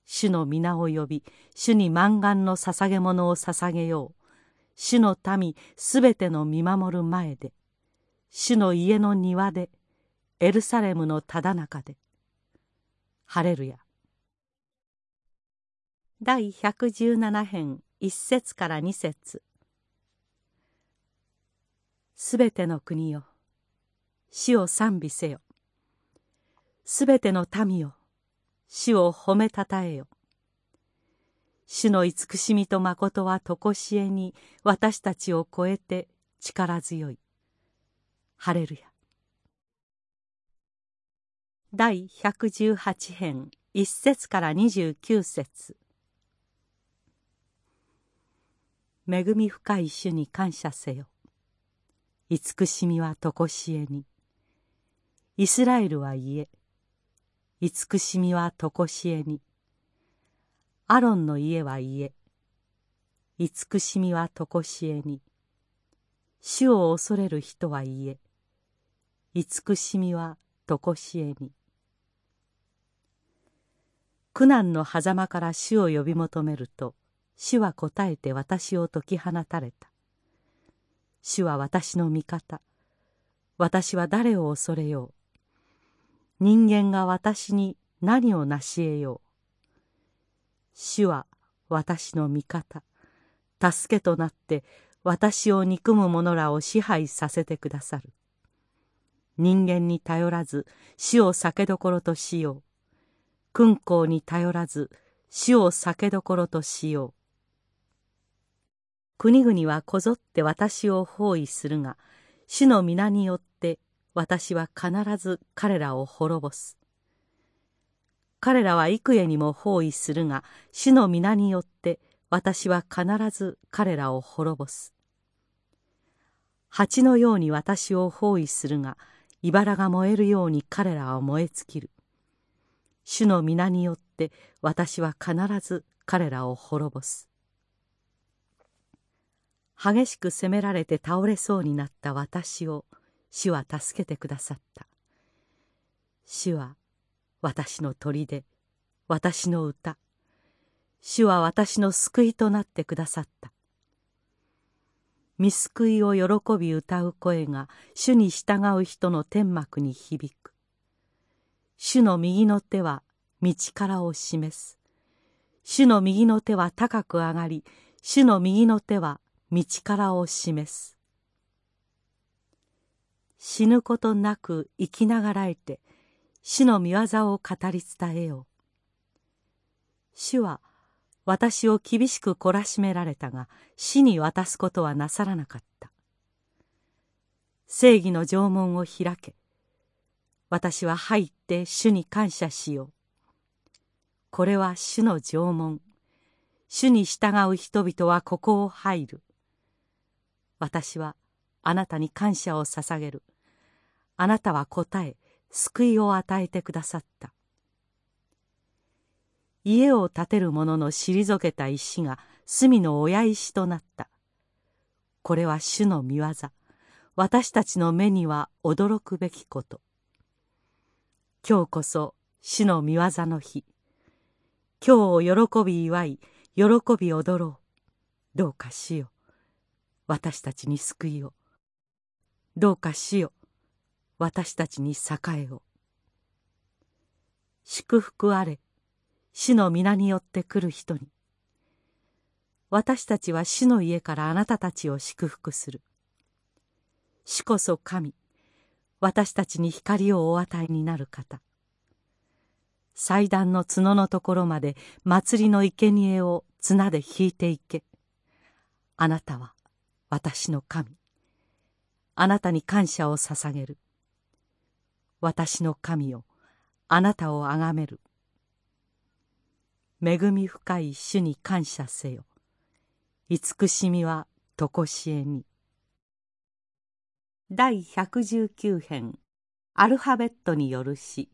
主の皆を呼び、主に満願の捧げ物を捧げよう。主の民すべての見守る前で、主の家の庭で、エルサレムのただ中で。ハレルヤ。第117編一節から二節すべての国よ、死を賛美せよ。すべての民よ、主を褒めたたえよ。主の慈しみと誠はとこしえに私たちを超えて力強い。ハレルヤ。第118編1節から29節恵み深い主に感謝せよ。慈しみはとこしえに。イスラエルは言え。慈しみはとこしえにアロンの家は家慈しみはとこしえに主を恐れる人は家慈しみはとこしえに苦難の狭間から主を呼び求めると主は答えて私を解き放たれた。主は私の味方。私は誰を恐れよう。人間が私に何を成し得よう。主は私の味方。助けとなって私を憎む者らを支配させてくださる。人間に頼らず死を酒どころとしよう。君公に頼らず死を酒どころとしよう国々はこぞって私を包囲するが主の皆によって私は必ず彼らを滅ぼす。彼らは幾重にも包囲するが、主の皆によって私は必ず彼らを滅ぼす。蜂のように私を包囲するが、茨が燃えるように彼らは燃え尽きる。主の皆によって私は必ず彼らを滅ぼす。激しく責められて倒れそうになった私を主は助けてくださった。主は私の砦私の歌主は私の救いとなってくださった。見救いを喜び歌う声が主に従う人の天幕に響く。主の右の手は道からを示す。主の右の手は高く上がり主の右の手は道からを示す。死ぬことなく生きながらえて死の御業を語り伝えよう。主は私を厳しく懲らしめられたが死に渡すことはなさらなかった。正義の縄文を開け私は入って主に感謝しよう。これは主の縄文。主に従う人々はここを入る。私はあなたに感謝を捧げる。あなたは答え救いを与えてくださった。家を建てる者の退けた石が隅の親石となった。これは主の御業。私たちの目には驚くべきこと。今日こそ主の御業の日。今日を喜び祝い喜び踊ろう。どうかしよ私たちに救いを。どうかしよ私たちに栄えを。祝福あれ。主の皆によって来る人に。私たちは主の家からあなたたちを祝福する。主こそ神。私たちに光をお与えになる方。祭壇の角のところまで祭りの生贄を綱で引いていけ。あなたは私の神。あなたに感謝を捧げる。私の神よあなたをあがめる。恵み深い主に感謝せよ。慈しみはとこしえに。第119編アルファベットによる詩。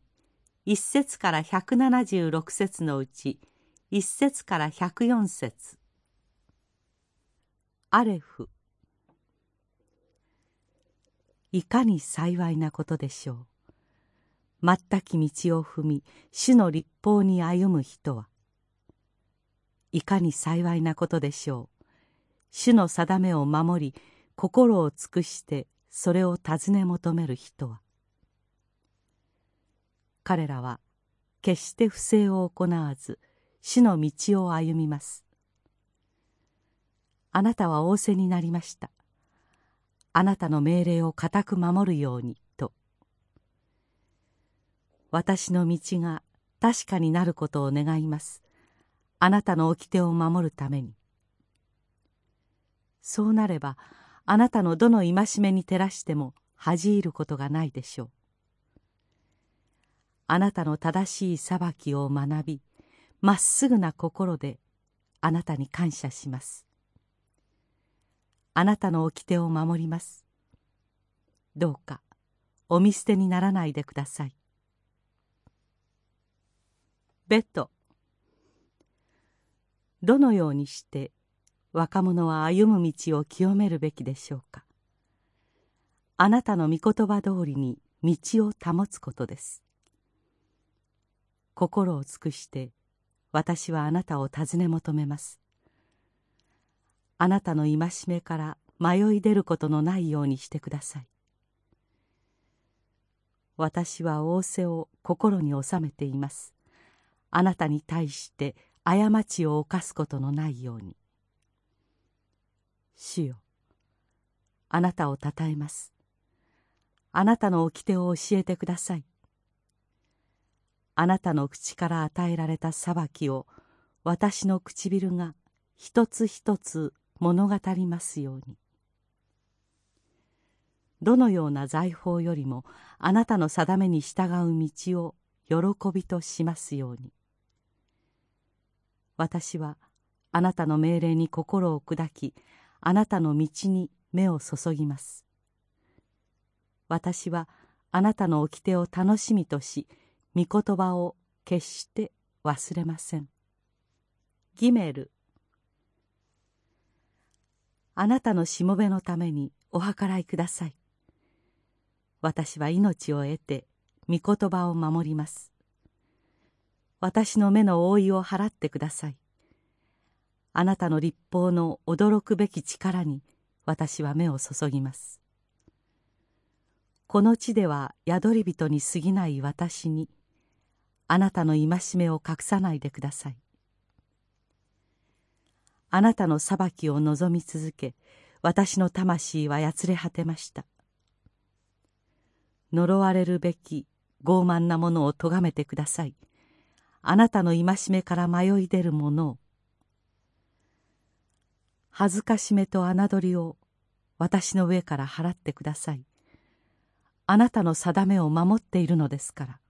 1節から176節のうち1節から104節。アレフ。いかに幸いなことでしょう。全き道を踏み主の立法に歩む人は。いかに幸いなことでしょう。主の定めを守り心を尽くしてそれを尋ね求める人は彼らは決して不正を行わず主の道を歩みます。あなたは仰せになりました。あなたの命令を固く守るようにと。私の道が確かになることを願います。あなたの掟を守るために。そうなればあなたのどの戒めに照らしても恥じることがないでしょう。あなたの正しい裁きを学びまっすぐな心であなたに感謝します。あなたの掟を守ります。どうかお見捨てにならないでください。ベッドどのようにして若者は歩む道を清めるべきでしょうか。あなたの御言葉通りに道を保つことです。心を尽くして私はあなたを尋ね求めます。あなたの戒めから迷い出ることのないようにしてください。私は仰せを心に収めています。あなたに対して過ちを犯すことのないように。主よ。あなたをたたえます。あなたの掟を教えてください。あなたの口から与えられた裁きを私の唇が一つ一つ物語りますように。どのような財宝よりもあなたの定めに従う道を喜びとしますように。私はあなたの命令に心を砕きあなたの道に目を注ぎます。私はあなたの掟を楽しみとし御言葉を決して忘れません。ギメル。あなたのしもべのためにお計らいください。私は命を得て御言葉を守ります。私の目の覆いを払ってください。あなたの立法の驚くべき力に私は目を注ぎます。この地では宿り人に過ぎない私にあなたの戒めを隠さないでください。あなたの裁きを望み続け私の魂はやつれ果てました。呪われるべき傲慢なものを咎めてください。あなたの戒めから迷い出るものを恥ずかしめと侮りを私の上から払ってください。あなたの定めを守っているのですから。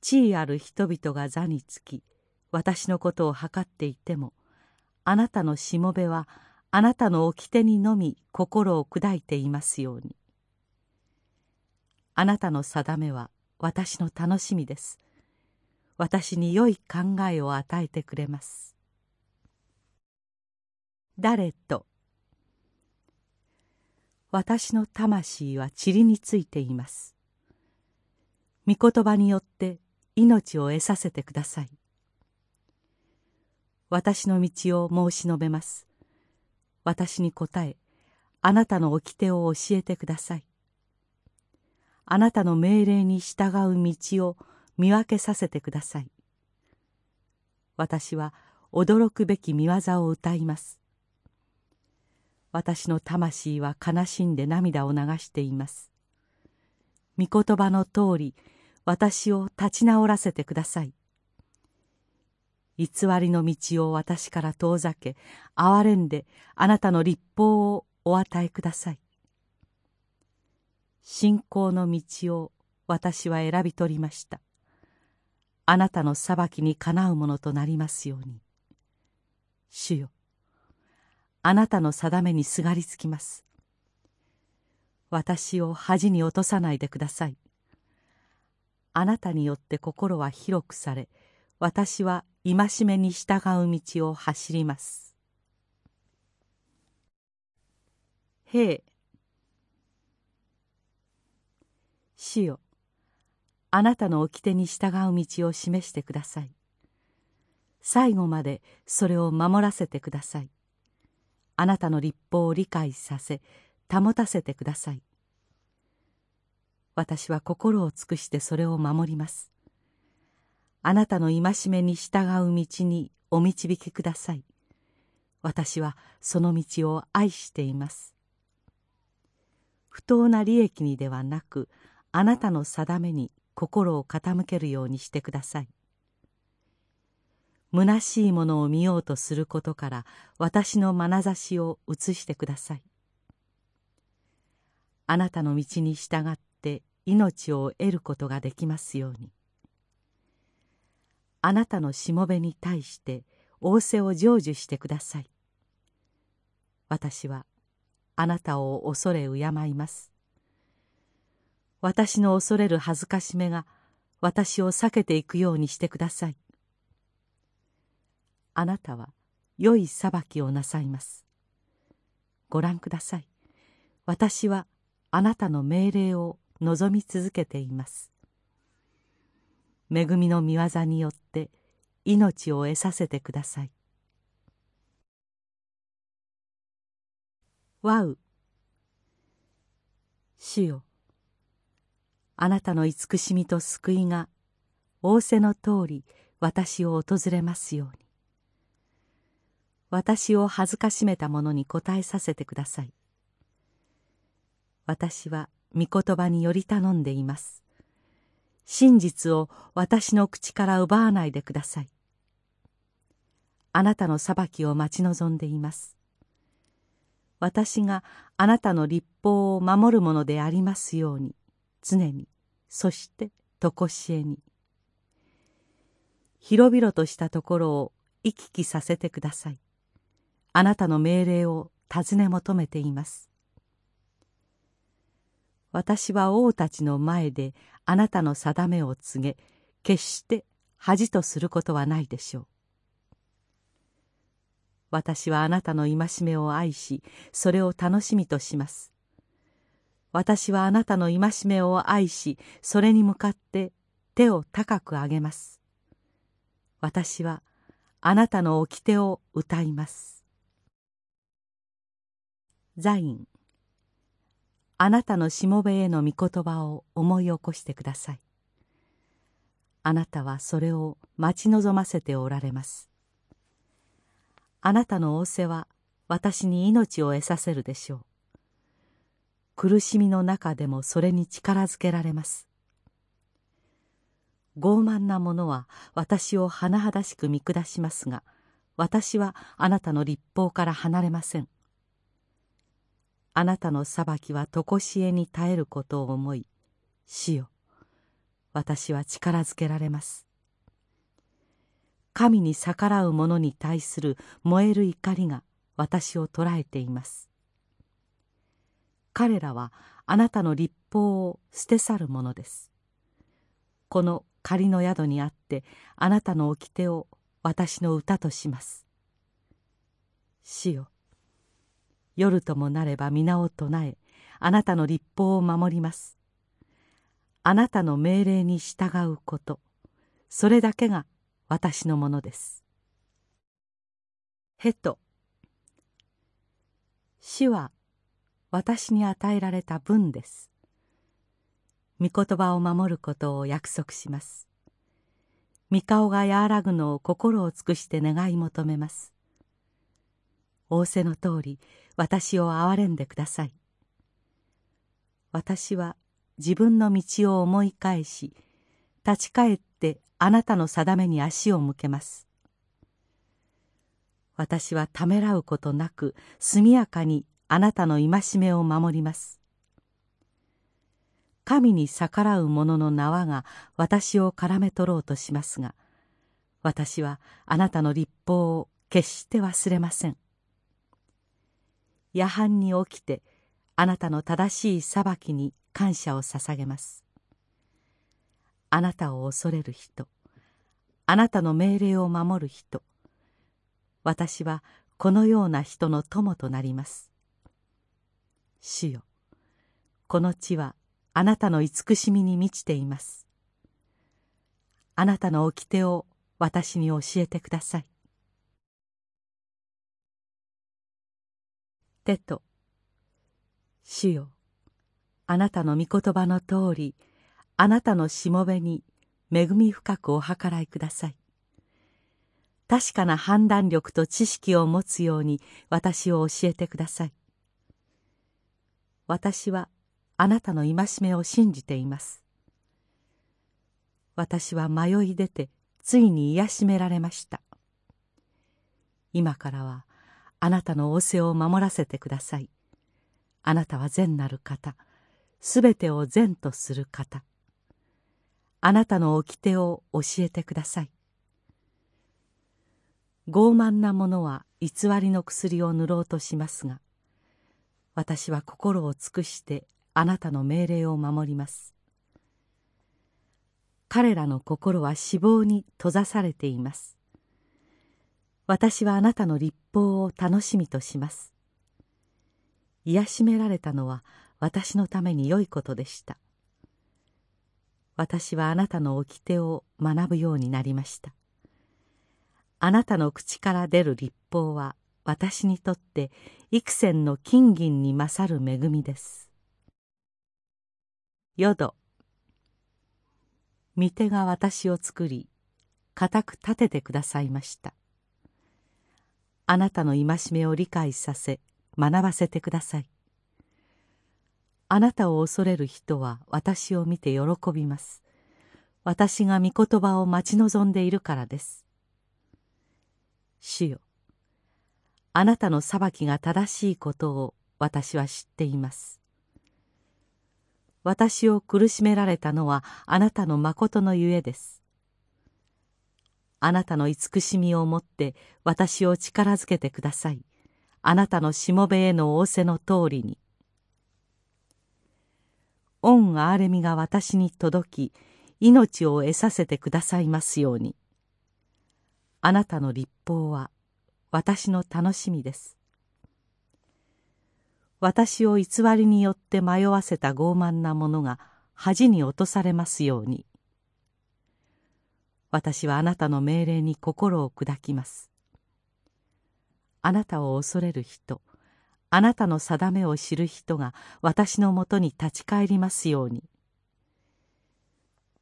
地位ある人々が座につき、私のことを測っていても、あなたのしもべはあなたの掟にのみ心を砕いていますように。あなたの定めは私の楽しみです。私に良い考えを与えてくれます。誰と？私の魂は塵についています。御言葉によって命を得させてください。私の道を申し述べます。私に答えあなたの掟を教えてください。あなたの命令に従う道を見分けさせてください。私は驚くべき見業を歌います。私の魂は悲しんで涙を流しています。御言葉の通り私を立ち直らせてください。偽りの道を私から遠ざけ憐れんであなたの立法をお与えください。信仰の道を私は選び取りました。あなたの裁きにかなうものとなりますように。主よ。あなたの定めにすがりつきます。私を恥に落とさないでください。あなたによって心は広くされ私は戒めに従う道を走ります。兵主よあなたの掟に従う道を示してください。最後までそれを守らせてください。あなたの立法を理解させ保たせてください。私は心を尽くしてそれを守ります。あなたの戒めに従う道にお導きください。私はその道を愛しています。不当な利益にではなくあなたの定めに心を傾けるようにしてください。虚しいものを見ようとすることから私の眼差しを移してください。あなたの道に従って命を得ることができますように。あなたのしもべに対して仰せを成就してください。私はあなたを恐れ敬います。私の恐れる恥ずかしめが私を避けていくようにしてください。あなたは良い裁きをなさいます。ご覧ください。私はあなたの命令を望み続けています。恵みの御業によって命を得させてください。わう。主よ。あなたの慈しみと救いが仰せの通り私を訪れますように。私を恥ずかしめた者に答えさせてください。私は御言葉により頼んでいます。真実を私の口から奪わないでください。あなたの裁きを待ち望んでいます。私があなたの立法を守るものでありますように常にそして常しえに。広々としたところを行き来させてください。あなたの命令を尋ね求めています。私は王たちの前であなたの定めを告げ決して恥とすることはないでしょう。私はあなたの戒めを愛しそれを楽しみとします。私はあなたの戒めを愛しそれに向かって手を高く上げます。私はあなたの掟を歌います。ザイン。あなたのしもべへの御言葉を思い起こしてください。あなたはそれを待ち望ませておられます。あなたの仰せは私に命を得させるでしょう。苦しみの中でもそれに力づけられます。傲慢な者は私を甚だしく見下しますが私はあなたの立法から離れません。あなたの裁きは常しえに耐えることを思い死よ私は力づけられます。神に逆らう者に対する燃える怒りが私を捉えています。彼らはあなたの立法を捨て去るものです。この仮の宿にあってあなたの掟を私の歌とします。死よ夜ともなれば皆を唱えあなたの立法を守ります。あなたの命令に従うこと。それだけが私のものです。へと死は私に与えられた分です。御言葉を守ることを約束します。御顔が和らぐのを心を尽くして願い求めます。仰せの通り私を憐れんでください。私は自分の道を思い返し立ち返ってあなたの定めに足を向けます。私はためらうことなく速やかにあなたの戒めを守ります。神に逆らう者の縄が私を絡め取ろうとしますが私はあなたの立法を決して忘れません。夜半に起きてあなたの正しい裁きに感謝を捧げます。あなたを恐れる人。あなたの命令を守る人。私はこのような人の友となります。主よこの地はあなたの慈しみに満ちています。あなたの掟を私に教えてください。手と。主よあなたの御言葉の通りあなたのしもべに恵み深くお計らいください。確かな判断力と知識を持つように私を教えてください。私はあなたの戒めを信じています。私は迷い出てついに癒しめられました。今からはあなたの仰せを守らせてください。あなたは善なる方。すべてを善とする方。あなたの掟を教えてください。傲慢な者は偽りの薬を塗ろうとしますが私は心を尽くしてあなたの命令を守ります。彼らの心は死亡に閉ざされています。私はあなたの立法を楽しみとします。癒しめられたのは私のために良いことでした。私はあなたの掟を学ぶようになりました。あなたの口から出る立法は私にとって幾千の金銀に勝る恵みです。淀御手が私を作り固く立ててくださいました。あなたの戒めを理解させ学ばせてください。あなたを恐れる人は私を見て喜びます。私が御言葉を待ち望んでいるからです。主よあなたの裁きが正しいことを私は知っています。私を苦しめられたのはあなたの誠のゆえです。あなたの慈しみをもって私を力づけてください。あなたのしもべへの仰せの通りに。恩憐れみが私に届き命を得させてくださいますように。あなたの立法は私の楽しみです。私を偽りによって迷わせた傲慢な者が恥に落とされますように。私はあなたの命令に心を砕きます。あなたを恐れる人あなたの定めを知る人が私のもとに立ち返りますように。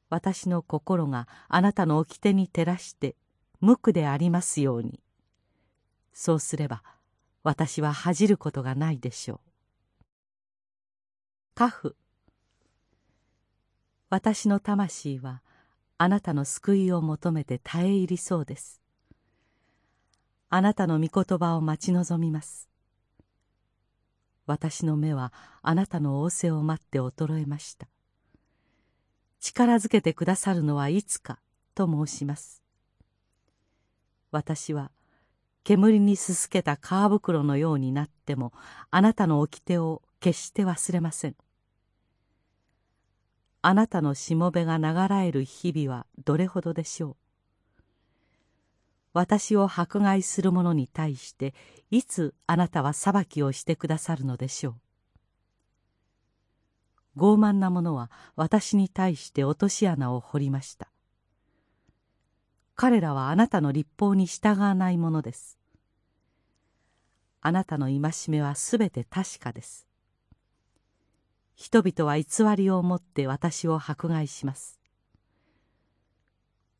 私の心があなたの掟に照らして無垢でありますように。そうすれば私は恥じることがないでしょう。カフ。私の魂はあなたの救いを求めて絶え入りそうです。あなたの御言葉を待ち望みます。私の目はあなたの仰せを待って衰えました。力づけてくださるのはいつかと申します。私は煙にすすけた皮袋のようになってもあなたの掟を決して忘れません。あなたのしもべが流らえる日々はどれほどでしょう。私を迫害する者に対していつあなたは裁きをしてくださるのでしょう。傲慢な者は私に対して落とし穴を掘りました。彼らはあなたの立法に従わないものです。あなたの戒めはすべて確かです。人々は偽りをもって私を迫害します。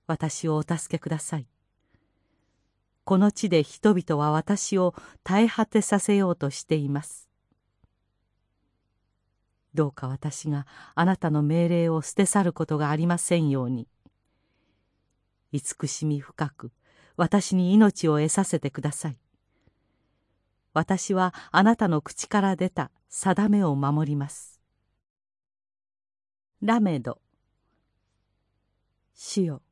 私をお助けください。この地で人々は私を耐え果てさせようとしています。どうか私があなたの命令を捨て去ることがありませんように。慈しみ深く私に命を得させてください。私はあなたの口から出た定めを守ります。ラメド。主よ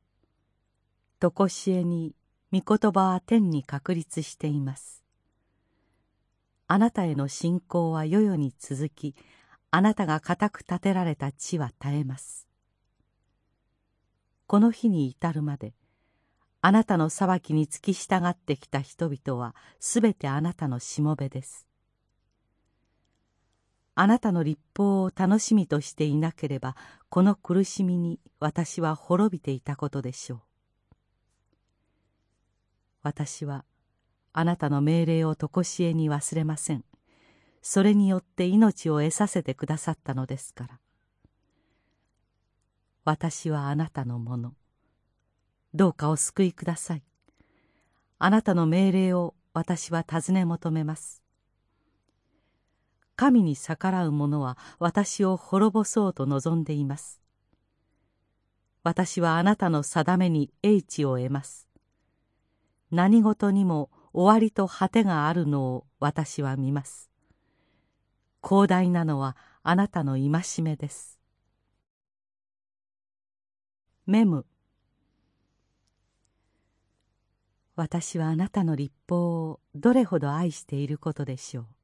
とこしえに御言葉は天に確立しています。あなたへの信仰は世々に続きあなたが固く立てられた地は絶えます。この日に至るまであなたの裁きに付き従ってきた人々はすべてあなたのしもべです。あなたの立法を楽しみとしていなければこの苦しみに私は滅びていたことでしょう。私はあなたの命令を常しえに忘れません。それによって命を得させてくださったのですから。私はあなたのもの。どうかお救いください。あなたの命令を私は尋ね求めます。神に逆らう者は私を滅ぼそうと望んでいます。私はあなたの定めに英知を得ます。何事にも終わりと果てがあるのを私は見ます。広大なのはあなたの戒めです。メム私はあなたの立法をどれほど愛していることでしょう。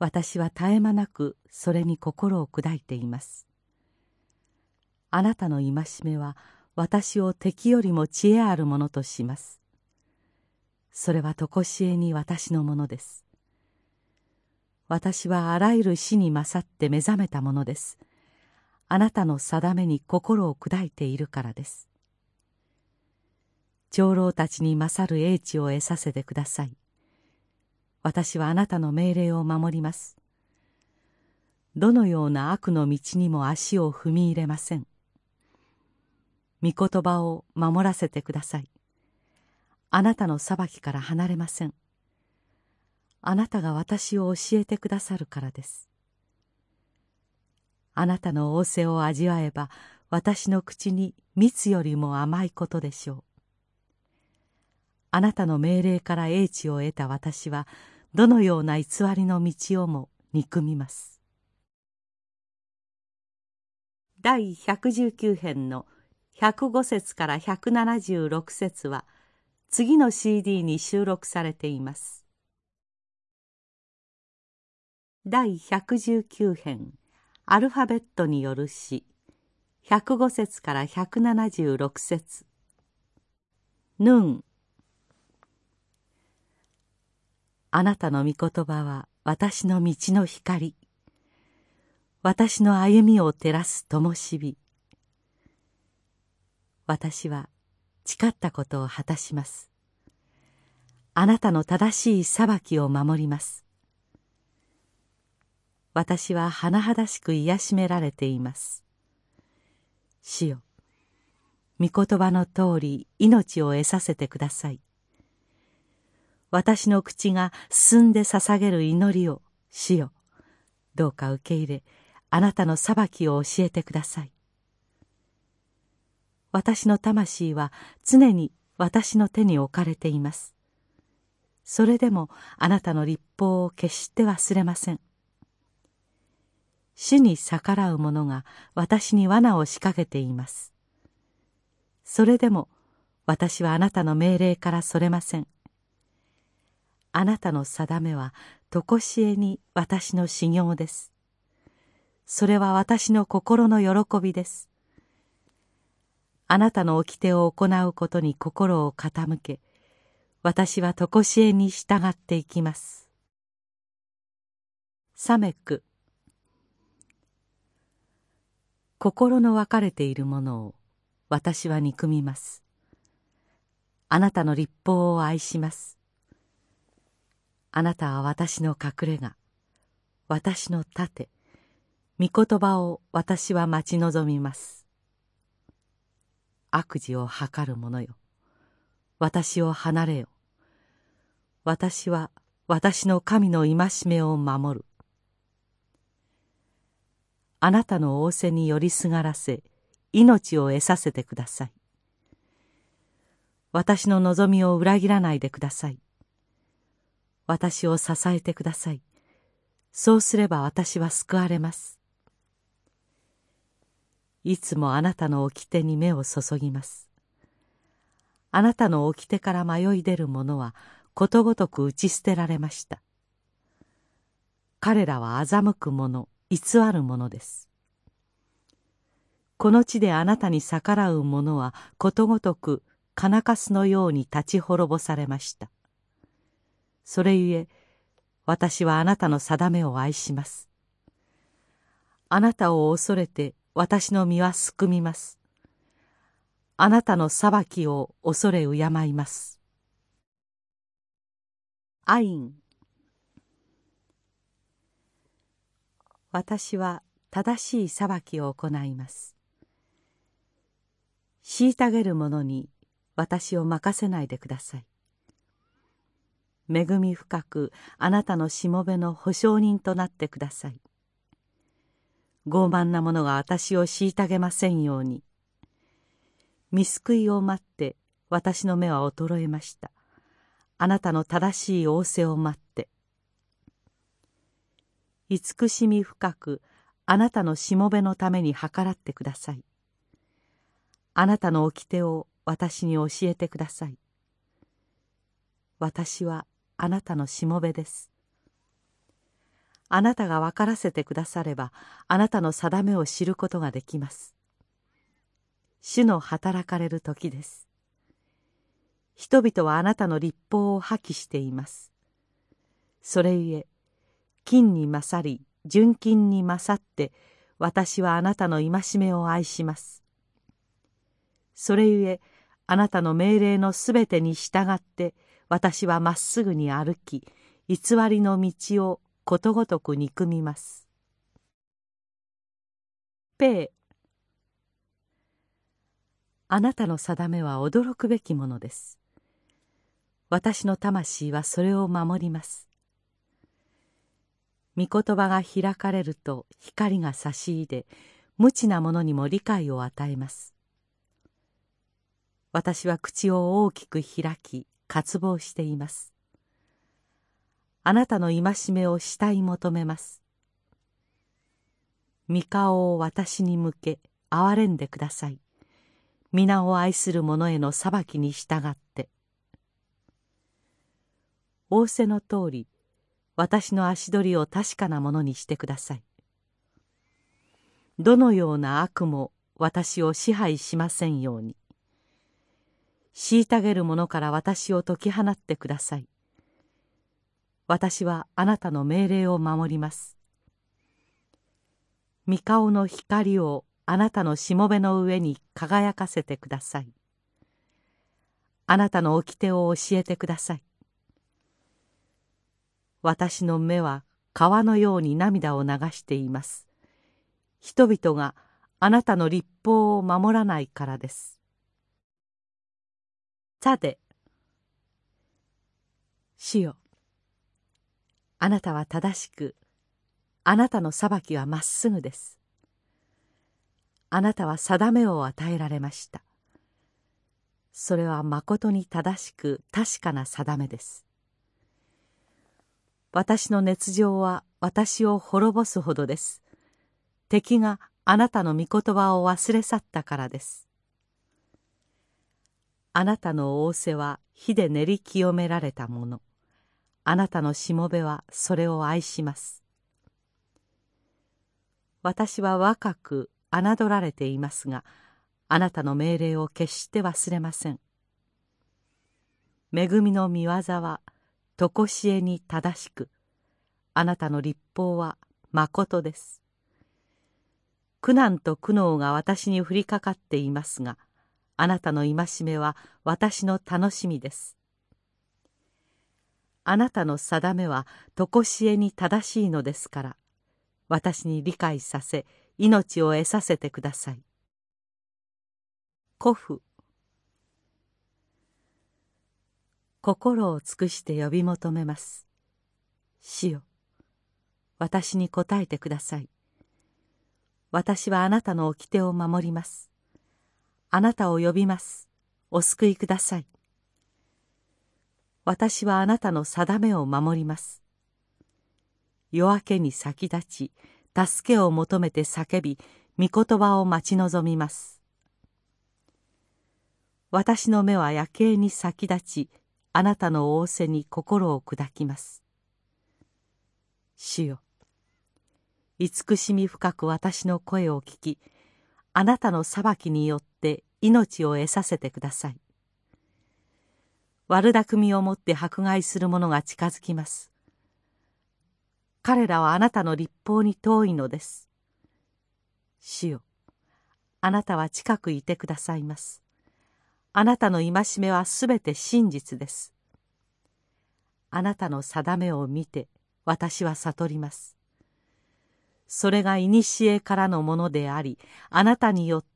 私は絶え間なくそれに心を砕いています。あなたの戒めは私を敵よりも知恵あるものとします。それは常しえに私のものです。私はあらゆる死に勝って目覚めたものです。あなたの定めに心を砕いているからです。長老たちに勝る英知を得させてください。私はあなたの命令を守ります。どのような悪の道にも足を踏み入れません。御言葉を守らせてください。あなたの裁きから離れません。あなたが私を教えてくださるからです。あなたの仰せを味わえば私の口に蜜よりも甘いことでしょう。あなたの命令から英知を得た私はどのような偽りの道をも憎みます。第119編の105節から176節は次の CD に収録されています。第119編アルファベットによる詩。105節から176節。ヌンあなたの御言葉は私の道の光。私の歩みを照らす灯火。私は誓ったことを果たします。あなたの正しい裁きを守ります。私は甚だしく癒しめられています。主よ御言葉の通り命を得させてください。私の口が進んで捧げる祈りを主よどうか受け入れあなたの裁きを教えてください。私の魂は常に私の手に置かれています。それでもあなたの立法を決して忘れません。主に逆らう者が私に罠を仕掛けています。それでも私はあなたの命令からそれません。あなたの定めは常しえに私の修行です。それは私の心の喜びです。あなたの掟を行うことに心を傾け私は常しえに従っていきます。サメク。心の分かれているものを私は憎みます。あなたの立法を愛します。あなたは私の隠れ家。私の盾。御言葉を私は待ち望みます。悪事を図る者よ。私を離れよ。私は私の神の戒めを守る。あなたの仰せによりすがらせ命を得させてください。私の望みを裏切らないでください。私を支えてください。そうすれば私は救われます。いつもあなたの掟に目を注ぎます。あなたの掟から迷い出る者はことごとく打ち捨てられました。彼らは欺く者偽る者です。この地であなたに逆らう者はことごとく金かすのように立ち滅ぼされました。それゆえ私はあなたの定めを愛します。あなたを恐れて私の身は救みます。あなたの裁きを恐れ敬います。アイン。私は正しい裁きを行います。虐げる者に私を任せないでください恵み深くあなたのしもべの保証人となってください。傲慢な者が私を虐げませんように。見救いを待って私の目は衰えました。あなたの正しい仰せを待って。慈しみ深くあなたのしもべのために計らってください。あなたの掟を私に教えてください。私はあなたのしもべです。あなたが分からせてくださればあなたの定めを知ることができます。主の働かれる時です。人々はあなたの立法を破棄しています。それゆえ金に勝り純金に勝って私はあなたの戒めを愛します。それゆえあなたの命令のすべてに従って私はまっすぐに歩き偽りの道をことごとく憎みます。ペイあなたの定めは驚くべきものです。私の魂はそれを守ります。御言葉が開かれると光が差し入れ無知な者にも理解を与えます。私は口を大きく開き渇望しています。あなたの戒めを慕い求めます。御顔を私に向け憐れんでください。皆を愛する者への裁きに従って。仰せの通り私の足取りを確かなものにしてください。どのような悪も私を支配しませんように。虐げる者から私を解き放ってください。私はあなたの命令を守ります。御顔の光をあなたのしもべの上に輝かせてください。あなたの掟を教えてください。私の目は川のように涙を流しています。人々があなたの立法を守らないからです。さて。主よ。あなたは正しくあなたの裁きはまっすぐです。あなたは定めを与えられました。それはまことに正しく確かな定めです。私の熱情は私を滅ぼすほどです。敵があなたの御言葉を忘れ去ったからです。あなたの仰せは火で練り清められたもの。あなたのしもべはそれを愛します。私は若く侮られていますがあなたの命令を決して忘れません。恵みの御業は常しえに正しくあなたの立法はまことです。苦難と苦悩が私に降りかかっていますがあなたの戒めは私の楽しみです。あなたの定めは常しえに正しいのですから。私に理解させ命を得させてください。古布心を尽くして呼び求めます。死よ。私に答えてください。私はあなたの掟を守ります。あなたを呼びます。お救いください。私はあなたの定めを守ります。夜明けに先立ち助けを求めて叫び御言葉を待ち望みます。私の目は夜景に先立ちあなたの仰せに心を砕きます。主よ慈しみ深く私の声を聞きあなたの裁きによって命を得させてください。悪巧みをもって迫害する者が近づきます。彼らはあなたの立法に遠いのです。主よあなたは近くいてくださいます。あなたの戒めはすべて真実です。あなたの定めを見て私は悟ります。それが古からのものでありあなたによって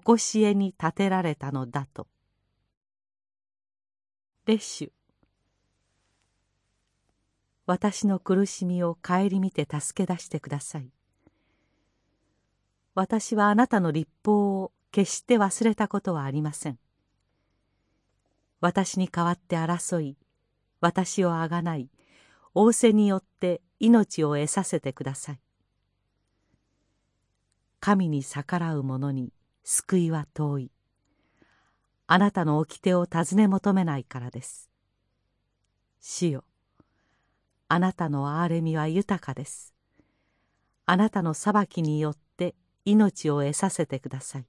常しえに建てられたのだと。列主。私の苦しみを顧みて助け出してください。私はあなたの立法を決して忘れたことはありません。私に代わって争い私をあがない仰せによって命を得させてください。神に逆らう者に救いは遠い。あなたの掟を尋ね求めないからです。主よあなたの憐れみは豊かです。あなたの裁きによって命を得させてください。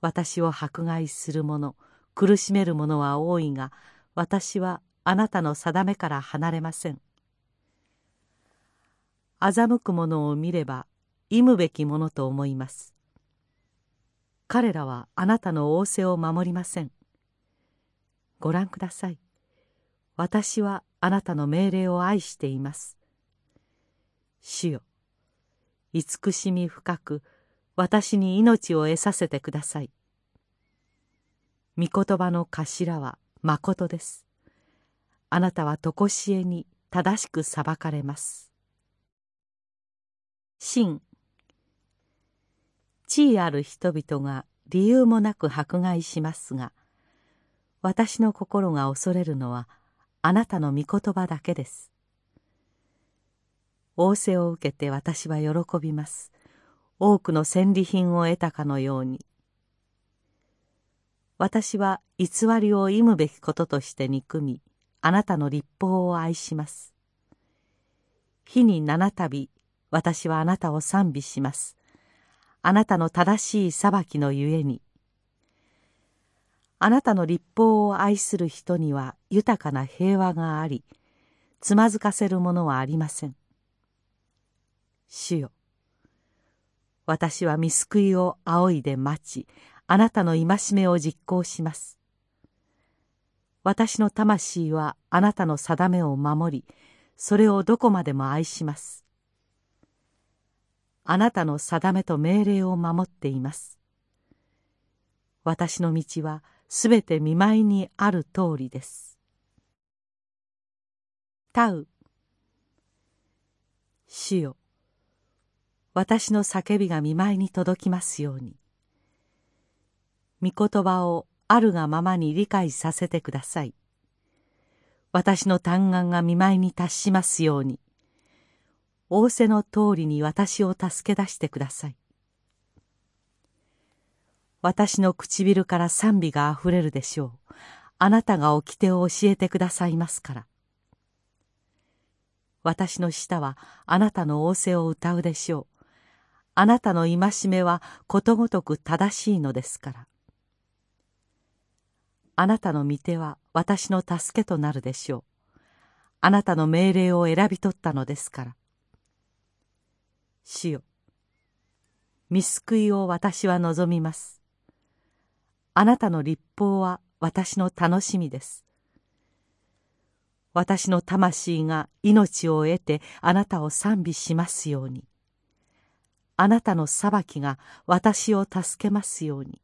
私を迫害する者苦しめる者は多いが私はあなたの定めから離れません。欺く者を見れば忌むべきものと思います彼らはあなたの仰せを守りませんご覧ください私はあなたの命令を愛しています主よ慈しみ深く私に命を得させてください。御言葉の頭は誠です。あなたは常しえに正しく裁かれます。真地位ある人々が理由もなく迫害しますが私の心が恐れるのはあなたの御言葉だけです。仰せを受けて私は喜びます。多くの戦利品を得たかのように。私は偽りを忌むべきこととして憎みあなたの立法を愛します。日に七度私はあなたを賛美します。あなたの正しい裁きのゆえに。あなたの立法を愛する人には豊かな平和がありつまずかせるものはありません。主よ私は見救いを仰いで待ちあなたの戒めを実行します。私の魂はあなたの定めを守りそれをどこまでも愛します。あなたの定めと命令を守っています。私の道はすべて見舞いにある通りです。タウ。主よ私の叫びが見舞いに届きますように。御言葉をあるがままに理解させてください。私の嘆願が見舞いに達しますように。仰せの通りに私を助け出してください。私の唇から賛美があふれるでしょう。あなたが掟を教えてくださいますから。私の舌はあなたの仰せを歌うでしょう。あなたの戒めはことごとく正しいのですから。あなたの御手は私の助けとなるでしょう。あなたの命令を選び取ったのですから。主よ。見救いを私は望みます。あなたの立法は私の楽しみです。私の魂が命を得てあなたを賛美しますように。あなたの裁きが私を助けますように。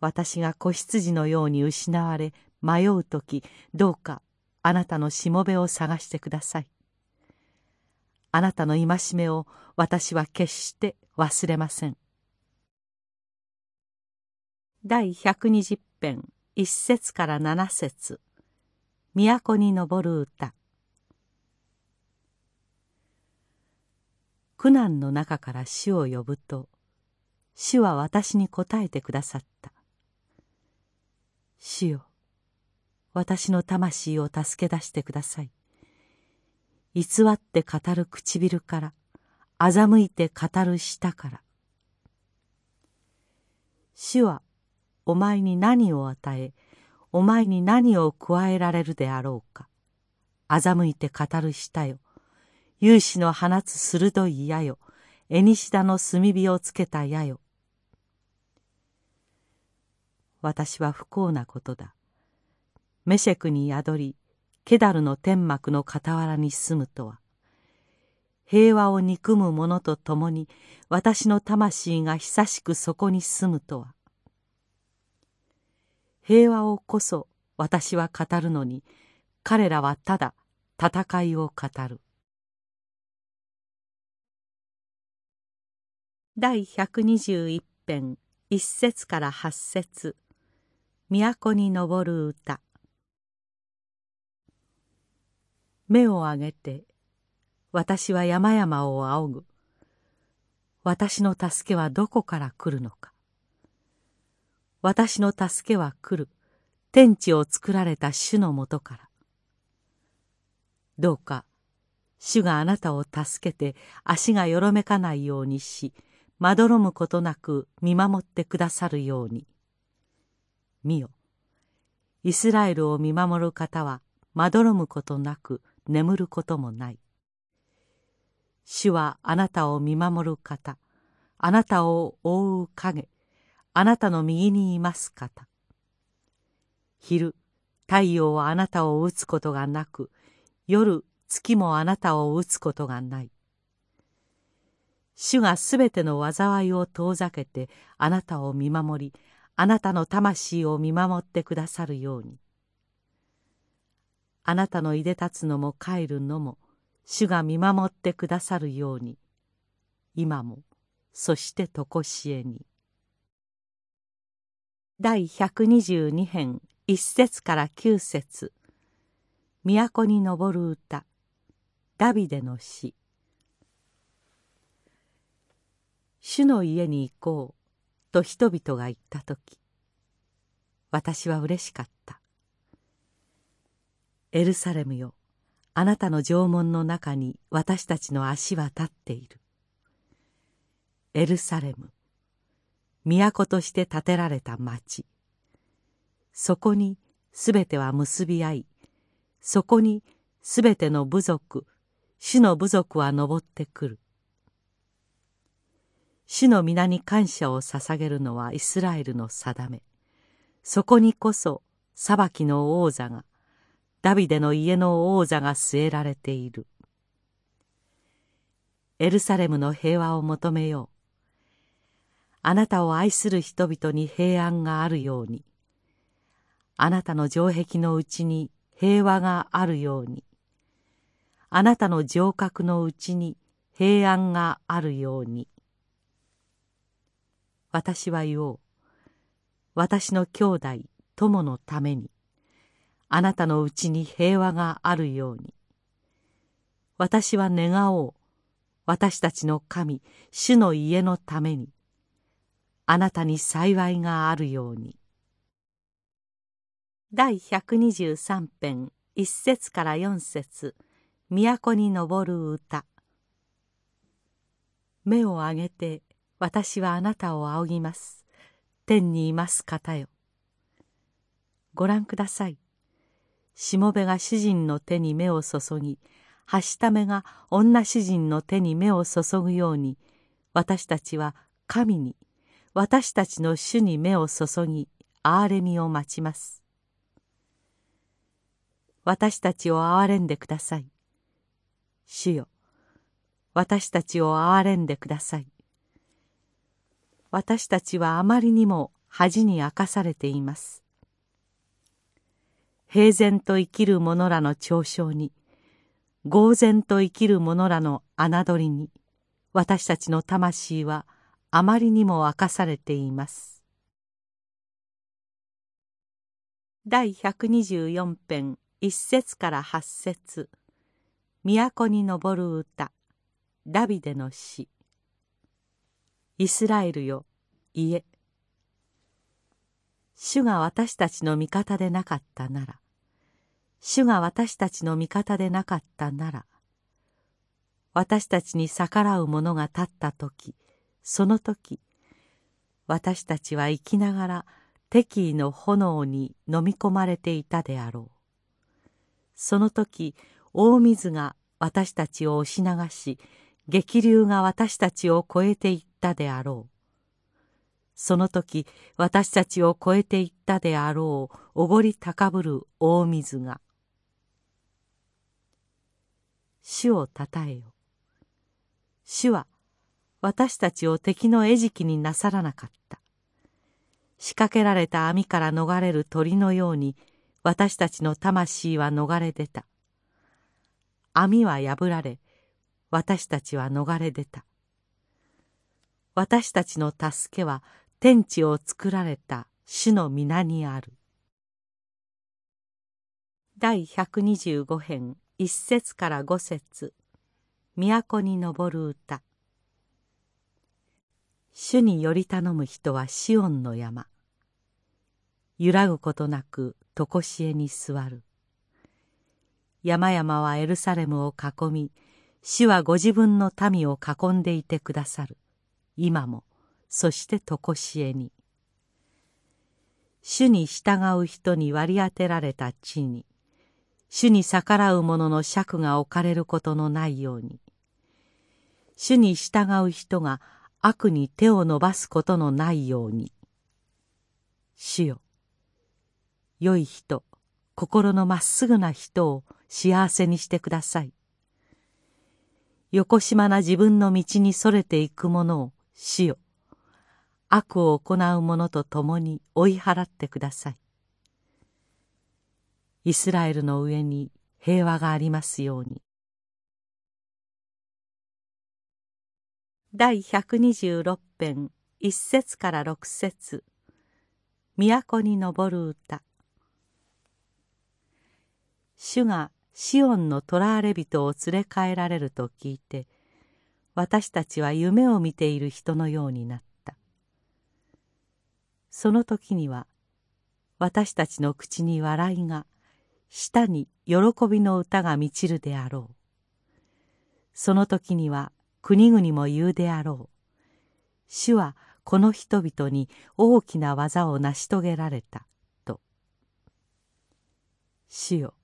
私が子羊のように失われ迷う時どうかあなたのしもべを探してください。あなたの戒めを私は決して忘れません。第120編1節から7節。都に登る歌。苦難の中から主を呼ぶと主は私に答えてくださった。主よ私の魂を助け出してください。偽って語る唇から欺いて語る舌から。主はお前に何を与えお前に何を加えられるであろうか。欺いて語る舌よ。勇士の放つ鋭い矢よ。縁田の炭火をつけた矢よ。私は不幸なことだ。メシェクに宿りケダルの天幕の傍らに住むとは。平和を憎む者と共に私の魂が久しくそこに住むとは。平和をこそ私は語るのに彼らはただ戦いを語る。第121編一節から八節。都に昇る歌。目を上げて私は山々を仰ぐ。私の助けはどこから来るのか。私の助けは来る。天地を作られた主のもとから。どうか主があなたを助けて足がよろめかないようにしまどろむことなく見守ってくださるように。見よ。イスラエルを見守る方はまどろむことなく眠ることもない。主はあなたを見守る方。あなたを覆う影。あなたの右にいます方。昼太陽はあなたを打つことがなく。夜月もあなたを打つことがない。主がすべての災いを遠ざけてあなたを見守りあなたの魂を見守ってくださるように。あなたのいでたつのも帰るのも主が見守ってくださるように。今もそしてとこしえに。第122編1節から9節。都に昇る歌。ダビデの詩。主の家に行こうと人々が言った時。私は嬉しかった。エルサレムよ。あなたの城門の中に私たちの足は立っている。エルサレム。都として建てられた町。そこにすべては結び合いそこにすべての部族主の部族は登ってくる。主の皆に感謝を捧げるのはイスラエルの定め。そこにこそ裁きの王座がダビデの家の王座が据えられている。エルサレムの平和を求めよう。あなたを愛する人々に平安があるように。あなたの城壁のうちに平和があるように。あなたの城郭のうちに平安があるように。私は言おう。私の兄弟友のために。あなたのうちに平和があるように。私は願おう。私たちの神主の家のために。あなたに幸いがあるように。第123編1節から4節。都に昇る歌。目を上げて私はあなたを仰ぎます。天にいます方よ。ご覧ください。しもべが主人の手に目を注ぎはしためが女主人の手に目を注ぐように私たちは神に私たちの主に目を注ぎ憐れみを待ちます。私たちを憐れんでください。主よ私たちを憐れんでください。私たちはあまりにも恥に明かされています。平然と生きる者らの嘲笑に呆然と生きる者らの侮りに私たちの魂はあまりにも明かされています。第124編一節から八節。都に昇る歌。ダビデの詩。イスラエルよ言え。主が私たちの味方でなかったなら主が私たちの味方でなかったなら私たちに逆らう者が立った時その時私たちは生きながら敵意の炎に飲み込まれていたであろう。その時大水が私たちを押し流し激流が私たちを越えていったであろう。その時私たちを越えていったであろうおごり高ぶる大水が主をたたえよ。主は私たちを敵の餌食になさらなかった。仕掛けられた網から逃れる鳥のように私たちの魂は逃れ出た。網は破られ私たちは逃れ出た。私たちの助けは天地を作られた主の皆にある。第125編一節から五節。都に登る歌。主により頼む人はシオンの山。揺らぐことなく常しえに座る。山々はエルサレムを囲み主はご自分の民を囲んでいてくださる。今も。そして常しえに。主に従う人に割り当てられた地に主に逆らう者の尺が置かれることのないように。主に従う人が悪に手を伸ばすことのないように。主よ良い人心のまっすぐな人を幸せにしてください。横島な自分の道にそれていく者を主よ。悪を行う者と共に追い払ってください。イスラエルの上に平和がありますように。第126編一節から六節。都に登る歌。主がシオンのトラーレ人を連れ帰られると聞いて私たちは夢を見ている人のようになった。その時には私たちの口に笑いが舌に喜びの歌が満ちるであろう。その時には国々も言うであろう。主はこの人々に大きな技を成し遂げられたと。主よ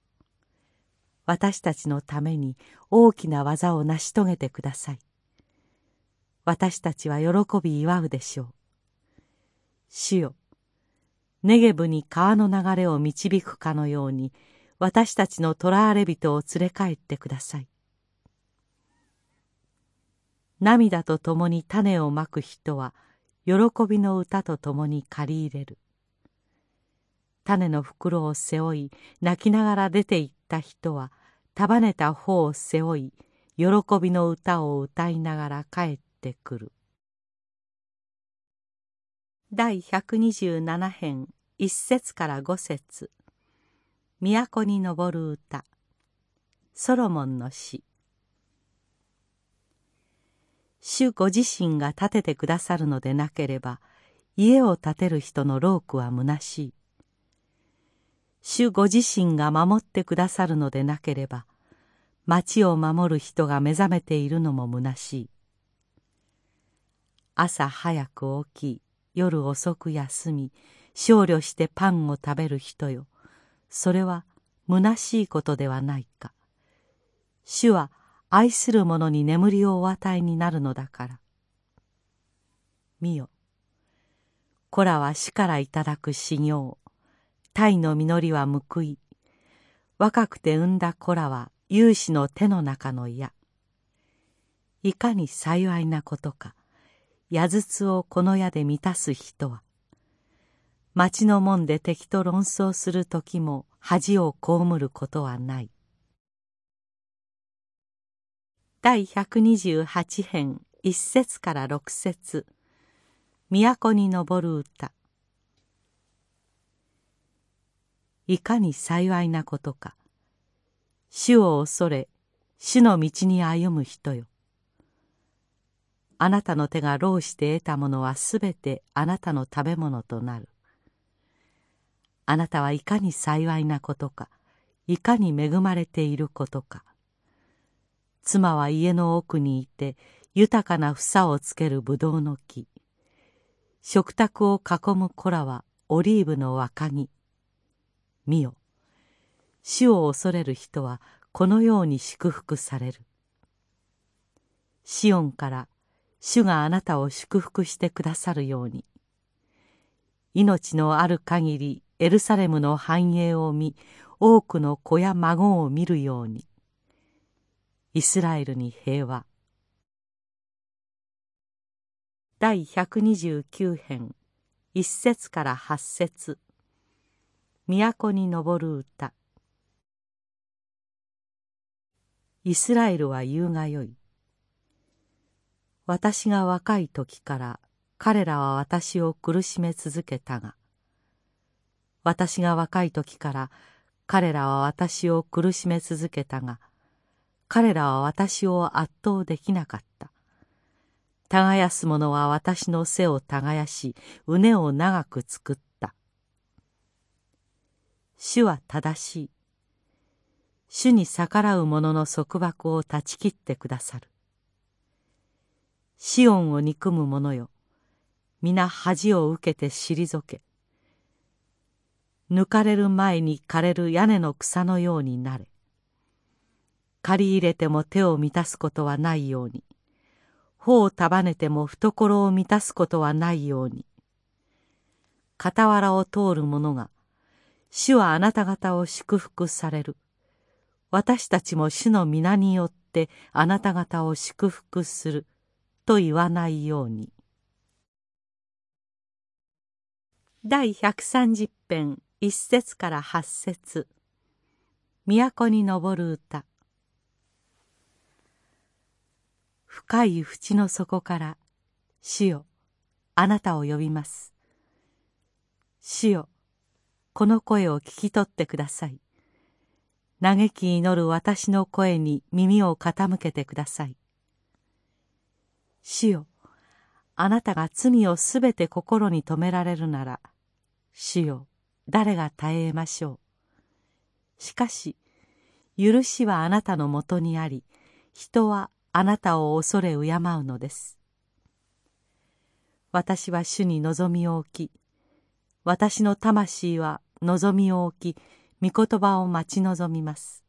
私たちのために大きな技を成し遂げてください。私たちは喜び祝うでしょう。主よネゲブに川の流れを導くかのように私たちのトラーレ人を連れ帰ってください。涙とともに種をまく人は喜びの歌とともに借り入れる。種の袋を背負い泣きながら出て行った人は束ねた方を背負い喜びの歌を歌いながら帰ってくる。第127編一節から五節。都に登る歌。ソロモンの詩。主ご自身が建ててくださるのでなければ家を建てる人の労苦は虚しい。主ご自身が守ってくださるのでなければ町を守る人が目覚めているのも虚しい。朝早く起き夜遅く休み少慮してパンを食べる人よ。それは虚しいことではないか。主は愛する者に眠りをお与えになるのだから。見よ。子らは死からいただく修行。鯛の実りは報い。若くて産んだ子らは勇士の手の中の矢。いかに幸いなことか。矢筒をこの矢で満たす人は町の門で敵と論争する時も恥を被ることはない。第128編一節から六節都に登る歌。いかに幸いなことか主を恐れ主の道に歩む人よ。あなたの手が労して得たものはすべてあなたの食べ物となる。あなたはいかに幸いなことかいかに恵まれていることか。妻は家の奥にいて豊かな房をつけるぶどうの木。食卓を囲む子らはオリーブの若木。見よ。主を恐れる人はこのように祝福される。シオンから主があなたを祝福してくださるように。命のある限りエルサレムの繁栄を見多くの子や孫を見るように。イスラエルに平和。第129編一節から八節。都に登る歌。イスラエルは言うがよい。私が若い時から彼らは私を苦しめ続けたが私が若い時から彼らは私を苦しめ続けたが彼らは私を圧倒できなかった。耕す者は私の背を耕し畝を長く作った。主は正しい。主に逆らう者の束縛を断ち切ってくださる。シオンを憎む者よ。皆恥を受けて退け。抜かれる前に枯れる屋根の草のようになれ。借り入れても手を満たすことはないように。頬を束ねても懐を満たすことはないように。傍らを通る者が主はあなた方を祝福される。私たちも主の皆によってあなた方を祝福する。と言わないように。第130編一節から八節。都に昇る歌。深い淵の底から主よあなたを呼びます。主よこの声を聞き取ってください。嘆き祈る私の声に耳を傾けてください。主よ。あなたが罪をすべて心に留められるなら主よ誰が耐えましょう。しかし許しはあなたのもとにあり人はあなたを恐れ敬うのです。私は主に望みを置き私の魂は望みを置き御言葉を待ち望みます。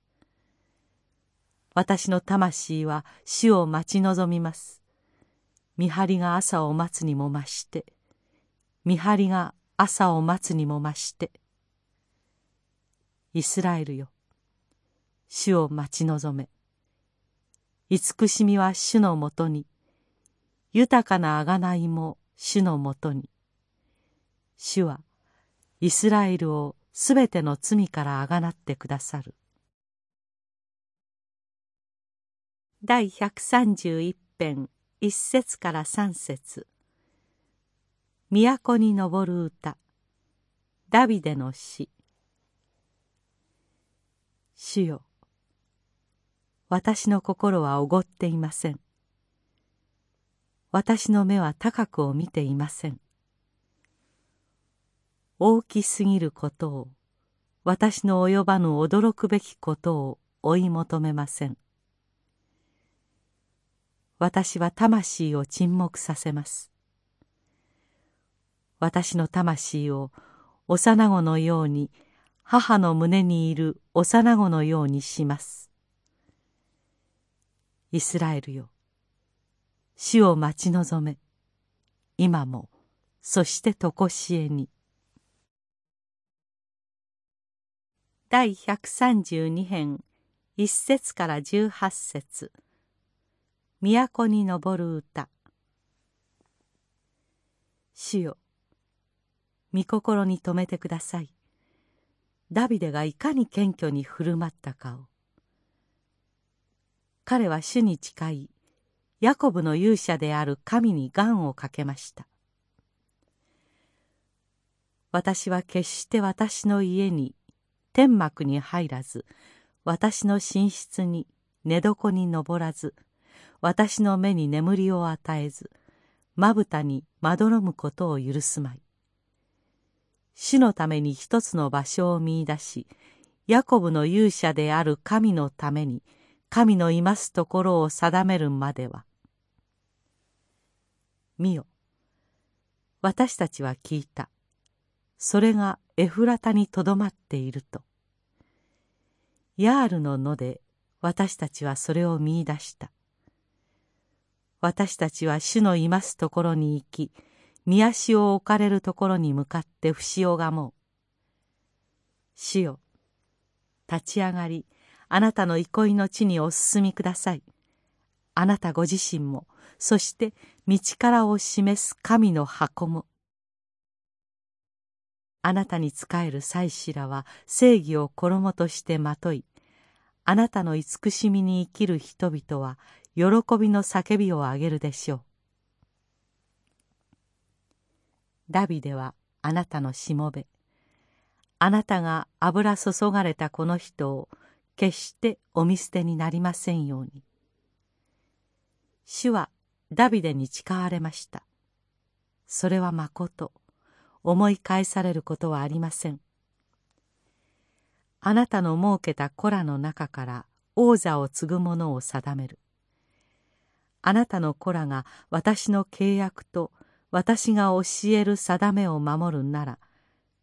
私の魂は主を待ち望みます。見張りが朝を待つにも増して見張りが朝を待つにも増してイスラエルよ主を待ち望め。慈しみは主のもとに豊かな贖いも主のもとに。主はイスラエルをすべての罪からあがなってくださる。第131編。一節から三節。都に昇る歌。ダビデの詩。主よ私の心はおごっていません。私の目は高くを見ていません。大きすぎることを私の及ばぬ驚くべきことを追い求めません。私は魂を沈黙させます。私の魂を幼子のように母の胸にいる幼子のようにします。イスラエルよ死を待ち望め。今もそして常しえに。第132編一節から十八節。都に昇る歌。主よ御心に留めてください。ダビデがいかに謙虚に振る舞ったかを。彼は主に誓いヤコブの勇者である神に願をかけました。私は決して私の家に天幕に入らず私の寝室に寝床に登らず私の目に眠りを与えずまぶたにまどろむことを許すまい。主のために一つの場所を見いだしヤコブの勇者である神のために神のいますところを定めるまでは。見よ。私たちは聞いた。それがエフラタにとどまっていると。ヤールの野で私たちはそれを見いだした。私たちは主のいますところに行き見足を置かれるところに向かって不死をがもう。主よ立ち上がりあなたの憩いの地にお進みください。あなたご自身もそして道からを示す神の箱もあなたに仕える祭司らは正義を衣としてまといあなたの慈しみに生きる人々は喜びの叫びをあげるでしょう。ダビデはあなたのしもべ。あなたが油注がれたこの人を決してお見捨てになりませんように。主はダビデに誓われました。それはまこと。思い返されることはありません。あなたの設けた子らの中から王座を継ぐ者を定める。あなたの子らが私の契約と私が教える定めを守るなら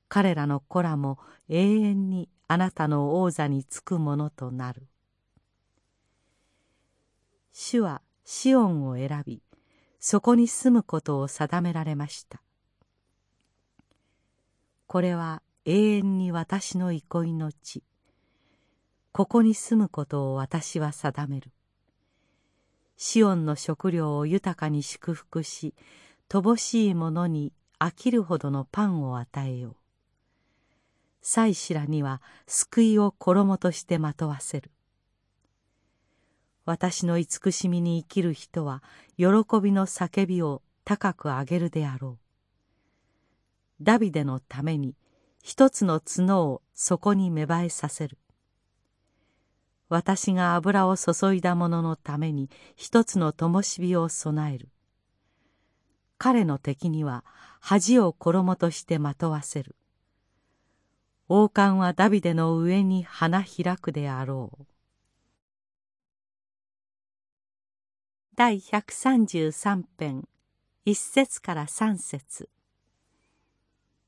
彼らの子らも永遠にあなたの王座につくものとなる。主はシオンを選びそこに住むことを定められました。これは永遠に私の憩いの地。ここに住むことを私は定める。シオンの食料を豊かに祝福し乏しいものに飽きるほどのパンを与えよう。祭司らには救いを衣としてまとわせる。私の慈しみに生きる人は喜びの叫びを高く上げるであろう。ダビデのために一つの角をそこに芽生えさせる。私が油を注いだ者のために一つの灯火を備える。彼の敵には恥を衣としてまとわせる。王冠はダビデの上に花開くであろう。第133編一節から三節。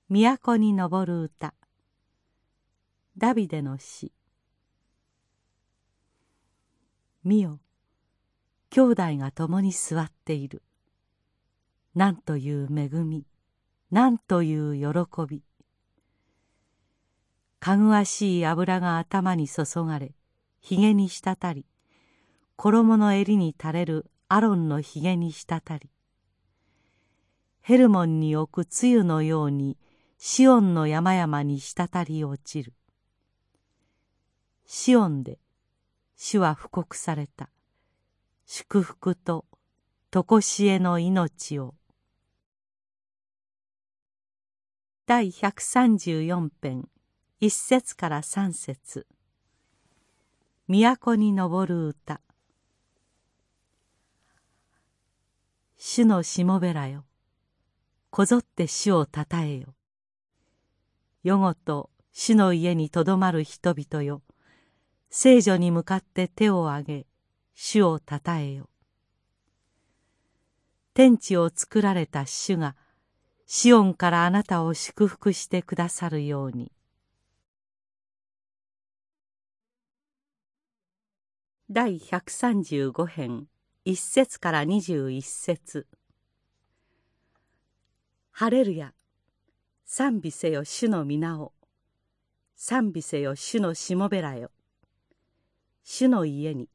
都に昇る歌。ダビデの詩見よ。兄弟が共に座っている。なんという恵み。なんという喜び。かぐわしい油が頭に注がれひげに滴り衣の襟に垂れるアロンのひげに滴りヘルモンに置く露のようにシオンの山々に滴り落ちる。シオンで主は布告された。祝福と常しえの命を。第134編。一節から三節。都に昇る歌。主のしもべらよ。こぞって主をたたえよ。夜ごと主の家にとどまる人々よ。聖女に向かって手を挙げ主をたたえよ。天地を作られた主がシオンからあなたを祝福してくださるように。第135編一節から二十一節。ハレルヤ賛美せよ主の皆を。賛美せよ主のしもべらよ。主の家に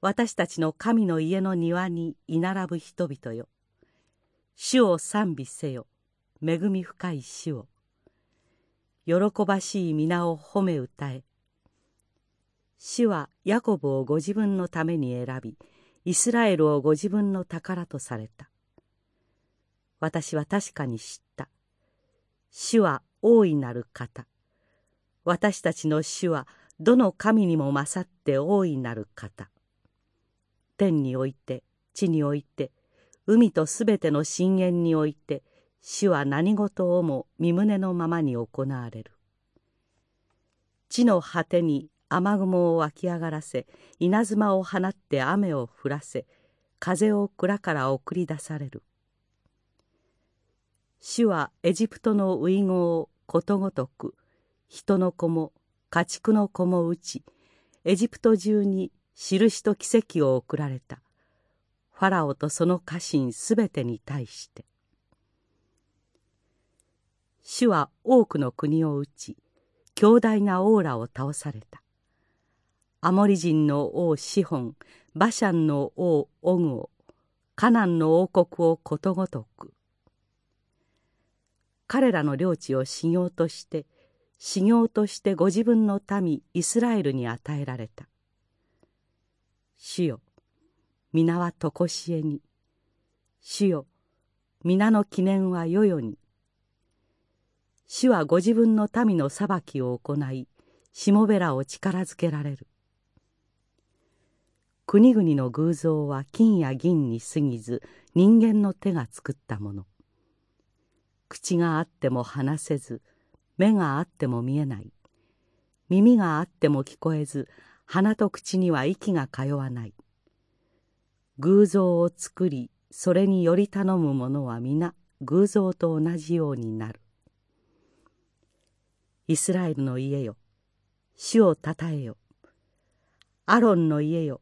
私たちの神の家の庭に居並ぶ人々よ。主を賛美せよ。恵み深い主を。喜ばしい皆を褒め歌え。主はヤコブをご自分のために選びイスラエルをご自分の宝とされた。私は確かに知った。主は大いなる方。私たちの主はどの神にも勝って大いなる方。天において地において海とすべての深淵において主は何事をも身旨のままに行われる。地の果てに雨雲を湧き上がらせ稲妻を放って雨を降らせ風を蔵から送り出される。主はエジプトの遺語をことごとく人の子も家畜の子も打ちエジプト中に印と奇跡を送られた。ファラオとその家臣すべてに対して。主は多くの国を打ち強大なオーラを倒された。アモリ人の王シホンバシャンの王オグをカナンの王国をことごとく。彼らの領地を修行として修行としてご自分の民イスラエルに与えられた。主よ皆は常しえに。主よ皆の記念は世々に。主はご自分の民の裁きを行いしもべらを力づけられる。国々の偶像は金や銀に過ぎず人間の手が作ったもの。口があっても話せず目があっても見えない。耳があっても聞こえず鼻と口には息が通わない。偶像を作りそれにより頼む者は皆偶像と同じようになる。イスラエルの家よ主をたたえよ。アロンの家よ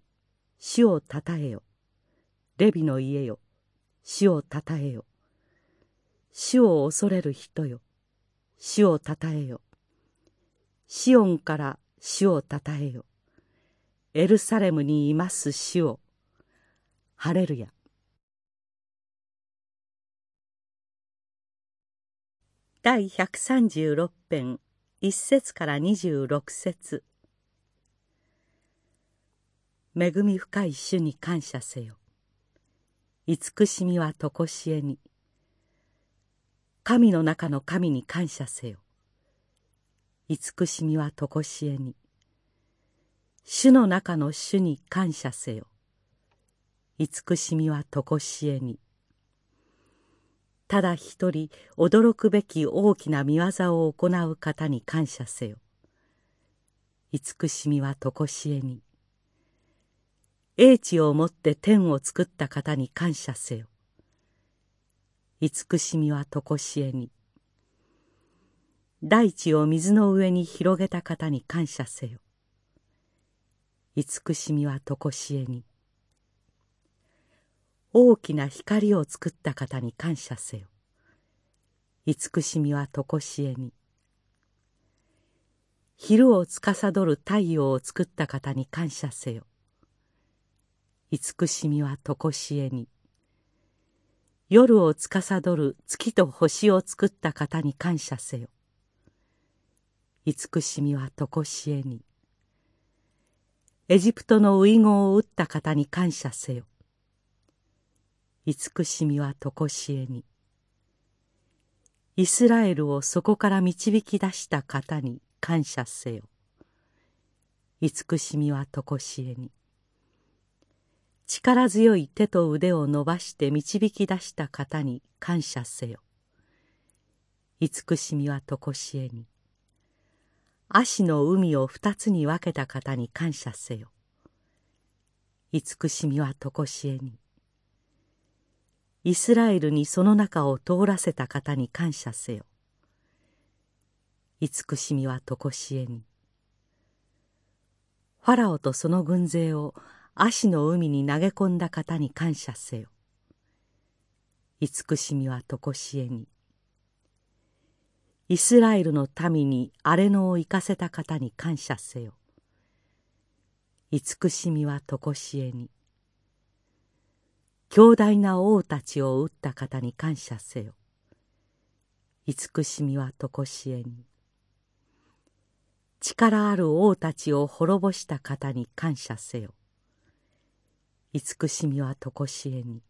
主をたたえよ。レビの家よ主をたたえよ。主を恐れる人よ。主をたたえよ。シオンから主をたたえよ。エルサレムにいます主を。ハレルヤ。第136編。1節から26節。恵み深い主に感謝せよ。慈しみはとこしえに。神の中の神に感謝せよ。慈しみはとこしえに。主の中の主に感謝せよ。慈しみはとこしえに。ただ一人驚くべき大きな見業を行う方に感謝せよ。慈しみはとこしえに。英知をもって天を作った方に感謝せよ。慈しみはとこしえに。大地を水の上に広げた方に感謝せよ。慈しみはとこしえに。大きな光を作った方に感謝せよ。慈しみはとこしえに。昼を司る太陽を作った方に感謝せよ。慈しみはとこしえに。夜を司る月と星を作った方に感謝せよ。慈しみはとこしえに。エジプトの遺言を打った方に感謝せよ。慈しみはとこしえに。イスラエルをそこから導き出した方に感謝せよ。慈しみはとこしえに。力強い手と腕を伸ばして導き出した方に感謝せよ。慈しみはとこしえに。足の海を二つに分けた方に感謝せよ。慈しみはとこしえに。イスラエルにその中を通らせた方に感謝せよ。慈しみはとこしえに。ファラオとその軍勢を足の海に投げ込んだ方に感謝せよ。慈しみはとこしえに。イスラエルの民に荒れ野を行かせた方に感謝せよ。慈しみはとこしえに。強大な王たちを撃った方に感謝せよ。慈しみはとこしえに。力ある王たちを滅ぼした方に感謝せよ。慈しみはとこしえに。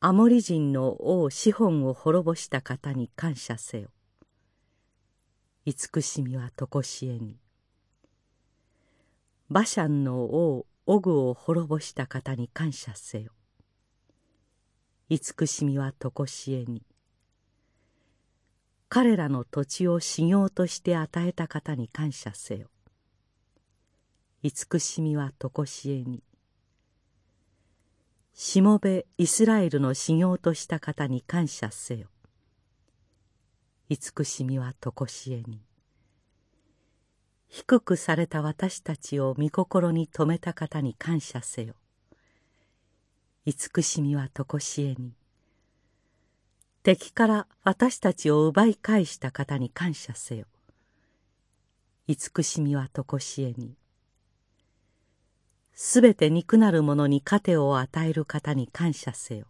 アモリ人の王シホンを滅ぼした方に感謝せよ。慈しみはとこしえに。バシャンの王オグを滅ぼした方に感謝せよ。慈しみは常しえに。彼らの土地を修行として与えた方に感謝せよ。慈しみは常しえに。しもべイスラエルの修行とした方に感謝せよ。慈しみは常しえに。低くされた私たちを御心に留めた方に感謝せよ。慈しみは常しえに。敵から私たちを奪い返した方に感謝せよ。慈しみは常しえに。すべて憎なる者に糧を与える方に感謝せよ。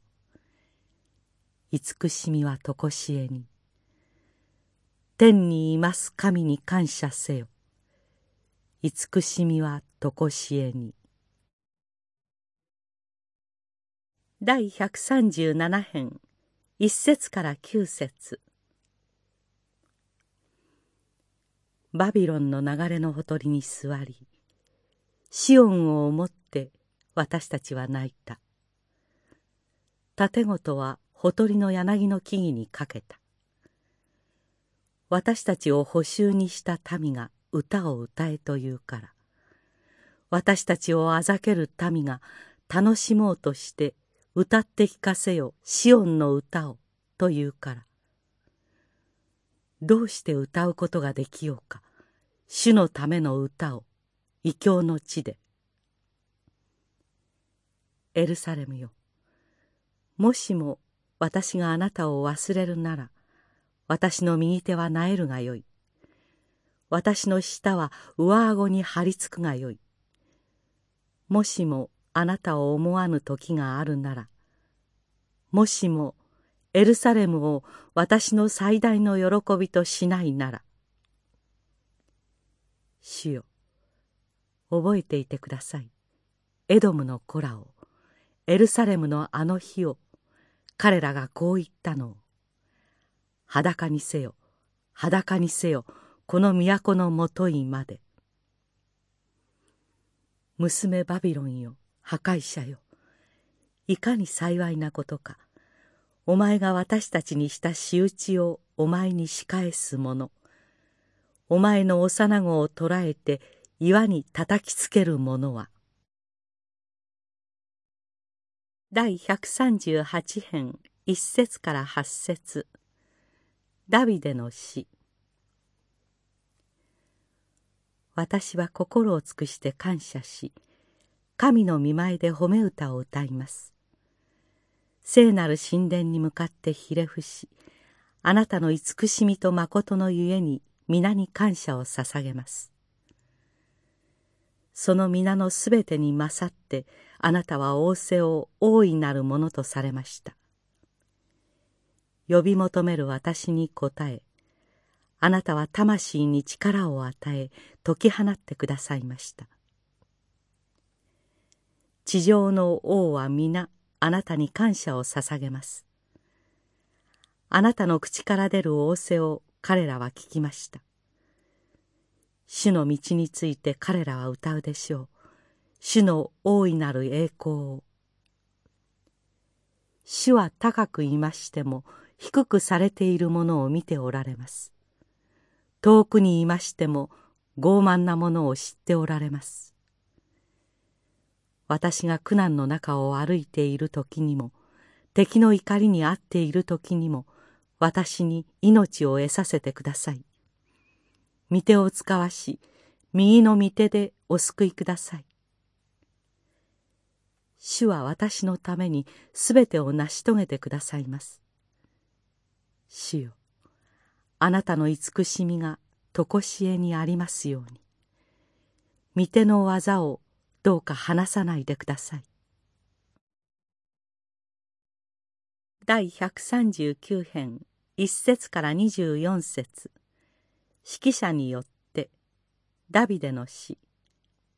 慈しみは常しえに。天にいます神に感謝せよ。慈しみは常しえに。第137編一節から九節。バビロンの流れのほとりに座りシオンを思って私たちは泣いた。盾ごとはほとりの柳の木々にかけた。私たちを補修にした民が歌を歌えというから。私たちをあざける民が楽しもうとして歌って聞かせよシオンの歌をというから。どうして歌うことができようか。主のための歌を。異教の地で。エルサレムよ。もしも私があなたを忘れるなら私の右手はなえるがよい。私の舌は上顎に張り付くがよい。もしもあなたを思わぬ時があるなら、もしもエルサレムを私の最大の喜びとしないなら、主よ、覚えていてください。エドムの子らを、エルサレムのあの日を、彼らがこう言ったのを、裸にせよ、裸にせよ、この都のもといまで娘バビロンよ破壊者よいかに幸いなことかお前が私たちにした仕打ちをお前に仕返す者お前の幼子を捕らえて岩に叩きつける者は。第138編一節から八節。ダビデの詩。私は心を尽くして感謝し神の見舞いで褒め歌を歌います。聖なる神殿に向かってひれ伏しあなたの慈しみと誠のゆえに皆に感謝を捧げます。その皆のすべてに勝ってあなたは仰せを大いなるものとされました。呼び求める私に答えあなたは魂に力を与え解き放ってくださいました。地上の王は皆あなたに感謝を捧げます。あなたの口から出る仰せを彼らは聞きました。主の道について彼らは歌うでしょう。主の大いなる栄光を。主は高くいましても低くされているものを見ておられます。遠くにいましても傲慢なものを知っておられます。私が苦難の中を歩いている時にも敵の怒りに遭っている時にも私に命を得させてください。御手を使わし右の御手でお救いください。主は私のためにすべてを成し遂げてくださいます。主よあなたの慈しみが常しえにありますように。御手の技をどうか離さないでください。第139編1節から24節。指揮者によってダビデの詩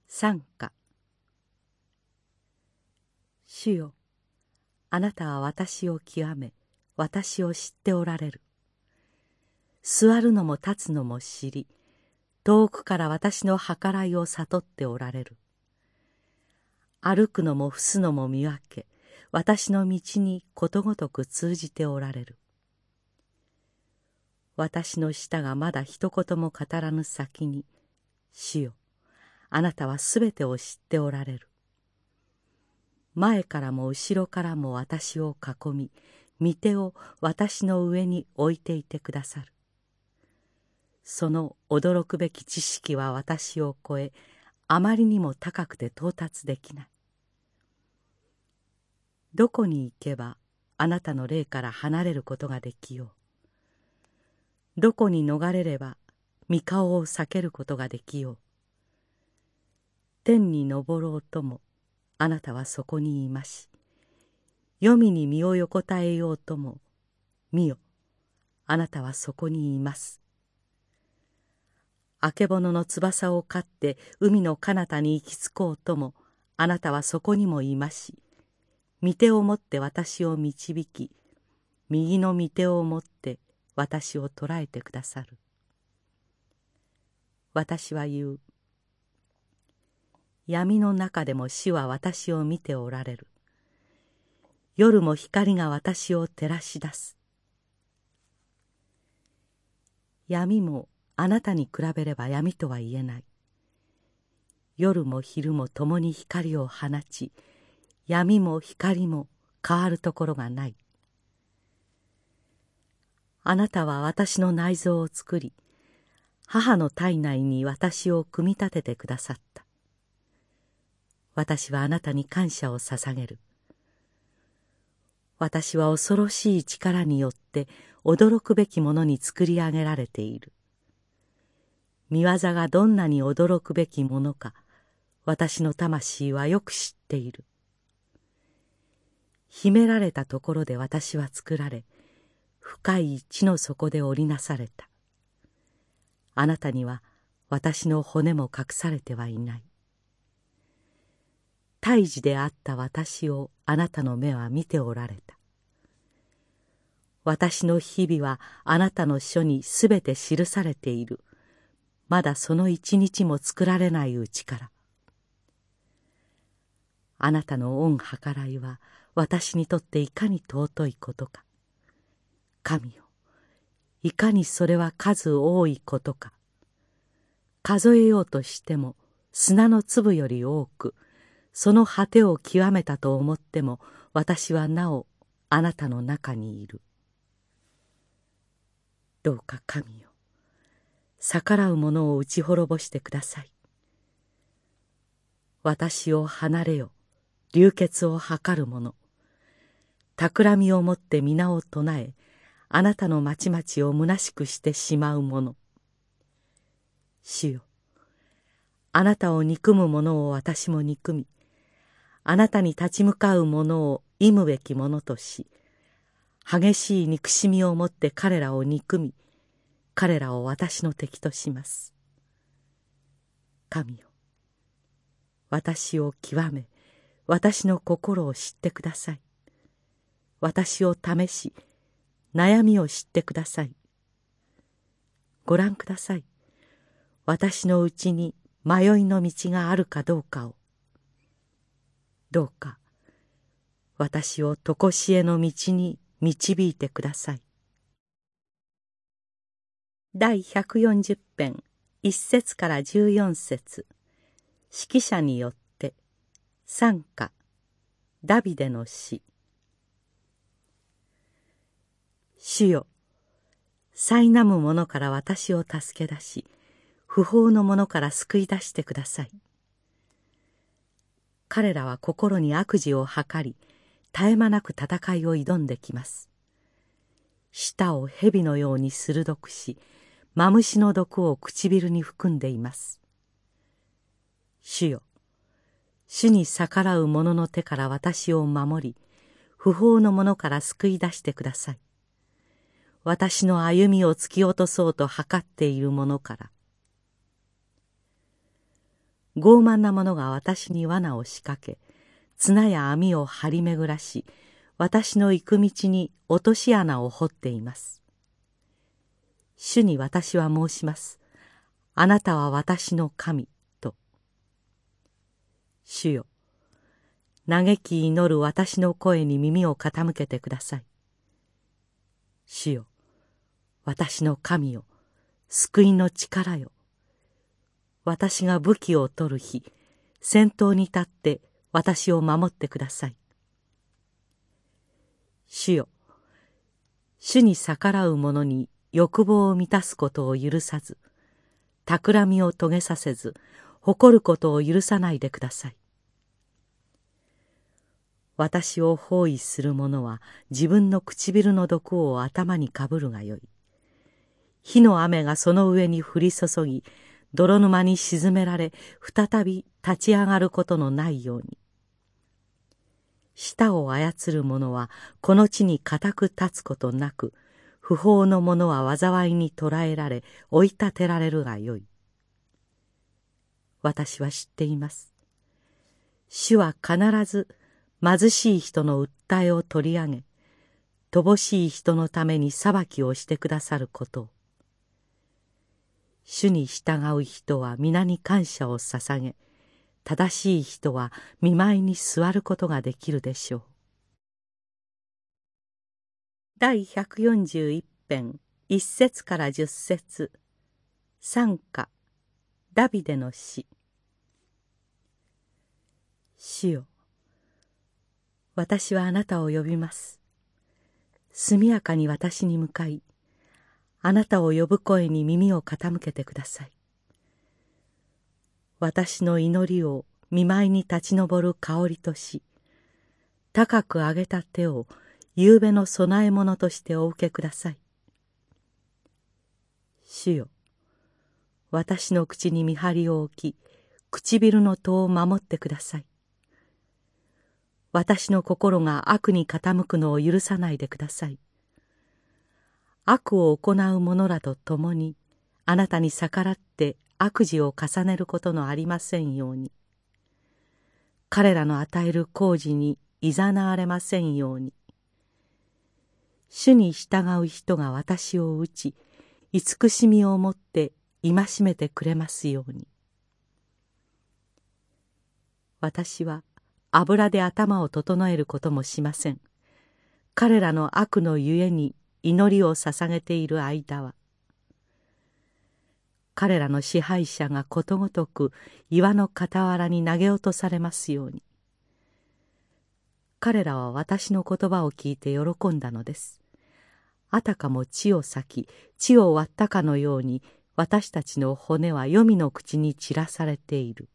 賛歌主よあなたは私を極め私を知っておられる。座るのも立つのも知り遠くから私の計らいを悟っておられる。歩くのも伏すのも見分け私の道にことごとく通じておられる。私の舌がまだ一言も語らぬ先に主よあなたはすべてを知っておられる。前からも後ろからも私を囲み御手を私の上に置いていてくださる。その驚くべき知識は私を超えあまりにも高くて到達できない。どこに行けばあなたの霊から離れることができよう。どこに逃れれば御顔を避けることができよう。天に昇ろうともあなたはそこにいまし黄泉に身を横たえようとも見よ。あなたはそこにいます。あけぼのの翼を飼って海の彼方に行き着こうともあなたはそこにもいまし御手を持って私を導き右の御手を持って私を捕らえてくださる。私は言う。闇の中でも死は私を見ておられる。夜も光が私を照らし出す。闇もあなたに比べれば闇とは言えない。夜も昼も共に光を放ち闇も光も変わるところがない。あなたは私の内臓を作り母の体内に私を組み立ててくださった。私はあなたに感謝を捧げる。私は恐ろしい力によって驚くべきものに作り上げられている。見業がどんなに驚くべきものか私の魂はよく知っている。秘められたところで私は作られ深い地の底で織りなされた。あなたには私の骨も隠されてはいない。胎児であった私をあなたの目は見ておられた。私の日々はあなたの書にすべて記されている。まだその一日も作られないうちから。あなたの恩計らいは私にとっていかに尊いことか。神よ。いかにそれは数多いことか。数えようとしても砂の粒より多くその果てを極めたと思っても私はなおあなたの中にいる。どうか神よ。逆らう者を打ち滅ぼしてください。私を離れよ。流血を図る者。企みをもって皆を唱えあなたの町々を虚しくしてしまう者主よあなたを憎む者を私も憎みあなたに立ち向かう者を忌むべき者とし激しい憎しみをもって彼らを憎み彼らを私の敵とします。神よ私を極め私の心を知ってください。私を試し悩みを知ってください。ご覧ください。私のうちに迷いの道があるかどうかを。どうか私を常しえの道に導いてください。第140編1節から14節。指揮者によって賛歌ダビデの詩。主よ。災難む者から私を助け出し不法の者から救い出してください。彼らは心に悪事を図り絶え間なく戦いを挑んできます。舌を蛇のように鋭くしマムシの毒を唇に含んでいます。主よ。主に逆らう者の手から私を守り不法の者から救い出してください。私の歩みを突き落とそうと図っている者から。傲慢な者が私に罠を仕掛け綱や網を張り巡らし私の行く道に落とし穴を掘っています。主に私は申します。あなたは私の神と。主よ嘆き祈る私の声に耳を傾けてください。主よ私の神よ救いの力よ。私が武器を取る日先頭に立って私を守ってください。主よ主に逆らう者に欲望を満たすことを許さず企みを遂げさせず誇ることを許さないでください。私を包囲する者は自分の唇の毒を頭にかぶるがよい。火の雨がその上に降り注ぎ泥沼に沈められ再び立ち上がることのないように。舌を操る者はこの地に固く立つことなく不法の者は災いに捕らえられ追い立てられるがよい。私は知っています。主は必ず貧しい人の訴えを取り上げ乏しい人のために裁きをしてくださることを主に従う人は皆に感謝を捧げ正しい人は見舞いに座ることができるでしょう。第141編1節から10節。賛歌ダビデの詩主よ私はあなたを呼びます。速やかに私に向かいあなたを呼ぶ声に耳を傾けてください。私の祈りを見舞いに立ち上る香りとし高く上げた手を夕べの供え物としてお受けください。主よ私の口に見張りを置き唇の戸を守ってください。私の心が悪に傾くのを許さないでください。悪を行う者らと共にあなたに逆らって悪事を重ねることのありませんように。彼らの与える工事にいざなわれませんように。主に従う人が私を打ち、慈しみを持って戒めてくれますように。私は油で頭を整えることもしません彼らの悪のゆえに祈りを捧げている間は彼らの支配者がことごとく岩の傍らに投げ落とされますように。彼らは私の言葉を聞いて喜んだのです。あたかも血を裂き血を割ったかのように私たちの骨は黄泉の口に散らされている。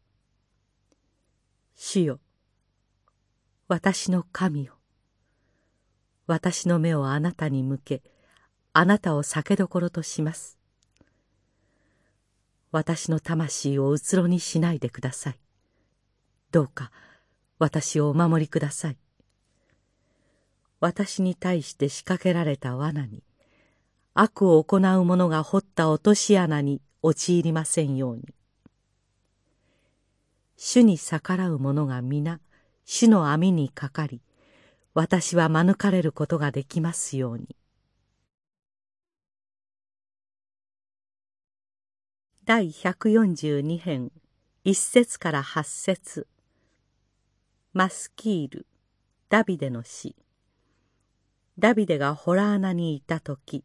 主よ私の神よ私の目をあなたに向けあなたを酒どころとします。私の魂をうつろにしないでください。どうか私をお守りください。私に対して仕掛けられた罠に悪を行う者が掘った落とし穴に陥りませんように。主に逆らう者が皆主の網にかかり私は免れることができますように。第142編一節から八節。マスキールダビデの詩ダビデがホラー穴にいた時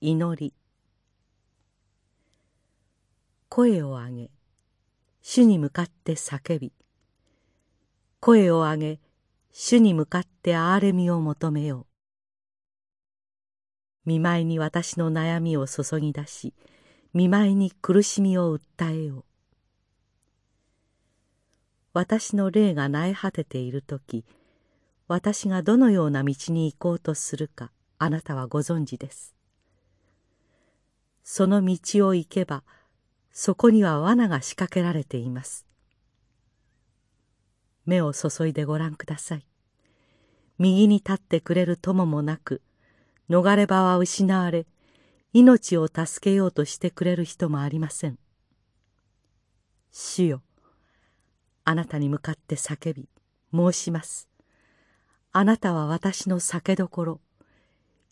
祈り。声を上げ主に向かって叫び。声を上げ主に向かって憐れみを求めよう。見舞いに私の悩みを注ぎ出し見舞いに苦しみを訴えよう。私の霊が苗果てている時私がどのような道に行こうとするかあなたはご存知です。その道を行けばそこには罠が仕掛けられています。目を注いでご覧ください。右に立ってくれる友もなく逃れ場は失われ命を助けようとしてくれる人もありません。主よあなたに向かって叫び申します。あなたは私の酒どころ。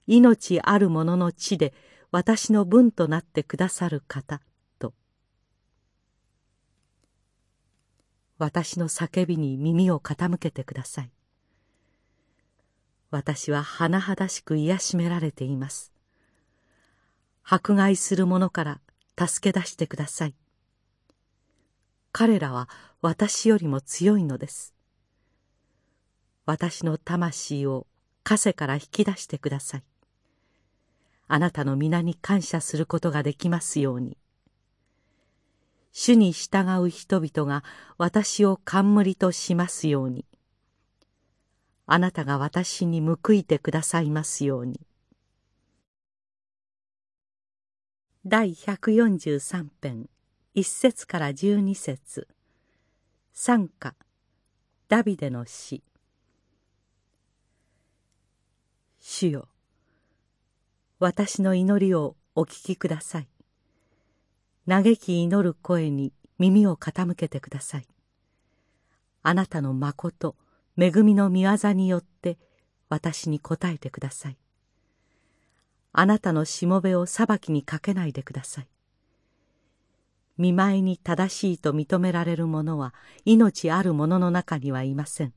命ある者の地で私の分となってくださる方。私の叫びに耳を傾けてください。私は甚だしく癒しめられています。迫害する者から助け出してください。彼らは私よりも強いのです。私の魂を枷から引き出してください。あなたの皆に感謝することができますように。主に従う人々が私を冠としますように。あなたが私に報いてくださいますように。第143編一節から十二節。賛歌ダビデの詩主よ私の祈りをお聞きください。嘆き祈る声に耳を傾けてください。あなたの誠恵みの御業によって私に答えてください。あなたのしもべを裁きにかけないでください。見舞いに正しいと認められる者は命ある者の中にはいません。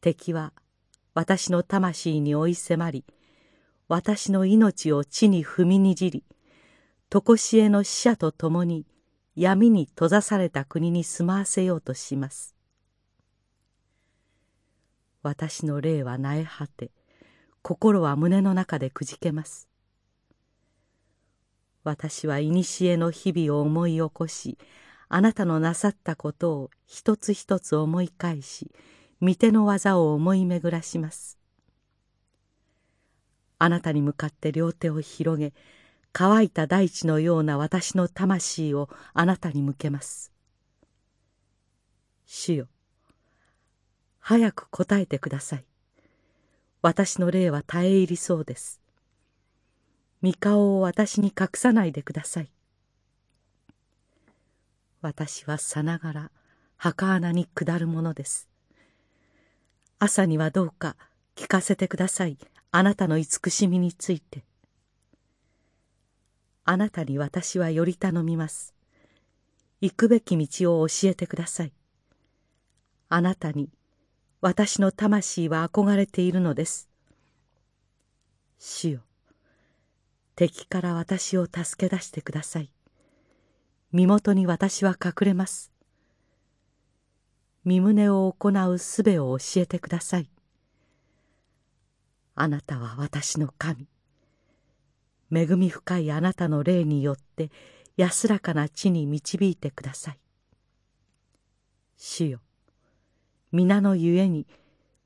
敵は私の魂に追い迫り私の命を地に踏みにじり常しえの死者と共に闇に閉ざされた国に住まわせようとします。私の霊は苗え果て心は胸の中でくじけます。私は古の日々を思い起こしあなたのなさったことを一つ一つ思い返し御手の技を思い巡らします。あなたに向かって両手を広げ乾いた大地のような私の魂をあなたに向けます。主よ早く答えてください。私の霊は耐え入りそうです。御顔を私に隠さないでください。私はさながら墓穴に下るものです。朝にはどうか聞かせてください。あなたの慈しみについて。あなたに私はより頼みます。行くべき道を教えてください。あなたに私の魂は憧れているのです。主よ、敵から私を助け出してください。身元に私は隠れます。身胸を行う術を教えてください。あなたは私の神。恵み深いあなたの霊によって安らかな地に導いてください。主よ、皆のゆえに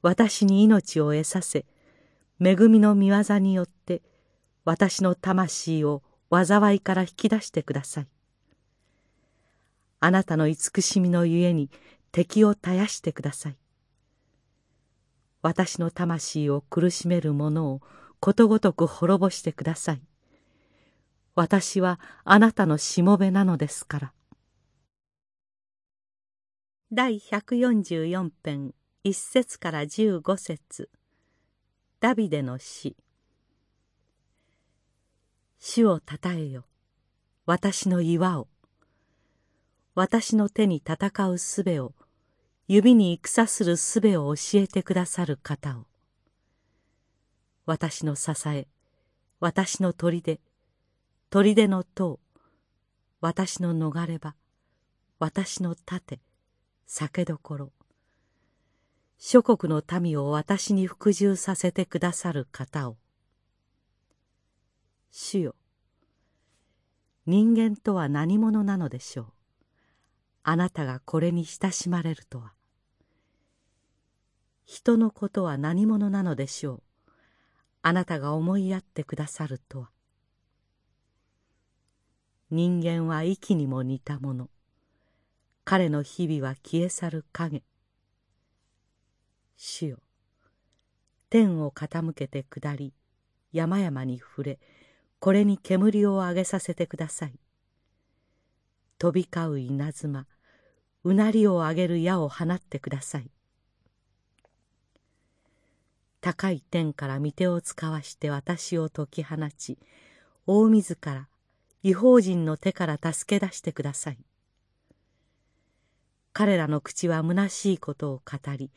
私に命を得させ、恵みの御業によって私の魂を災いから引き出してください。あなたの慈しみのゆえに敵を絶やしてください。私の魂を苦しめる者をことごとく滅ぼしてください。私はあなたのしもべなのですから。第144編一節から十五節。ダビデの詩主をたたえよ。私の岩を。私の手に戦うすべを。指に戦するすべを教えてくださる方を。私の支え。私の砦。砦の塔私の逃れ場私の盾酒どころ。諸国の民を私に服従させてくださる方を。主よ人間とは何者なのでしょう。あなたがこれに親しまれるとは。人のことは何者なのでしょう。あなたが思いやってくださるとは。人間は息にも似たもの。彼の日々は消え去る影。主よ天を傾けて下り山々に触れこれに煙を上げさせてください。飛び交う稲妻うなりを上げる矢を放ってください。高い天から御手を使わして私を解き放ち大水から違法人の手から助け出してください。彼らの口は虚しいことを語り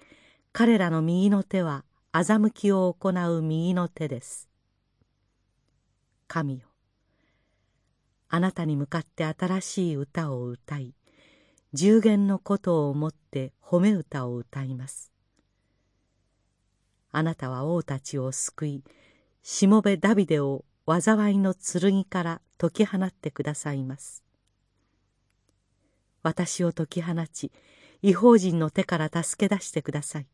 彼らの右の手は欺きを行う右の手です。神よあなたに向かって新しい歌を歌い十弦のことを思って褒め歌を歌います。あなたは王たちを救いしもべダビデを災いの剣から解き放ってくださいます。私を解き放ち違法人の手から助け出してください。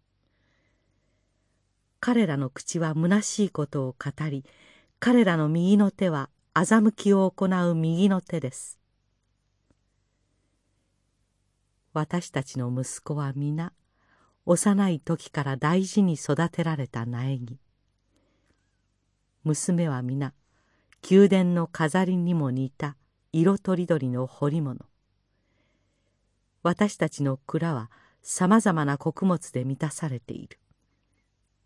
彼らの口は虚しいことを語り彼らの右の手は欺きを行う右の手です。私たちの息子は皆幼い時から大事に育てられた苗木。娘は皆宮殿の飾りにも似た色とりどりの彫り物。私たちの蔵はさまざまな穀物で満たされている。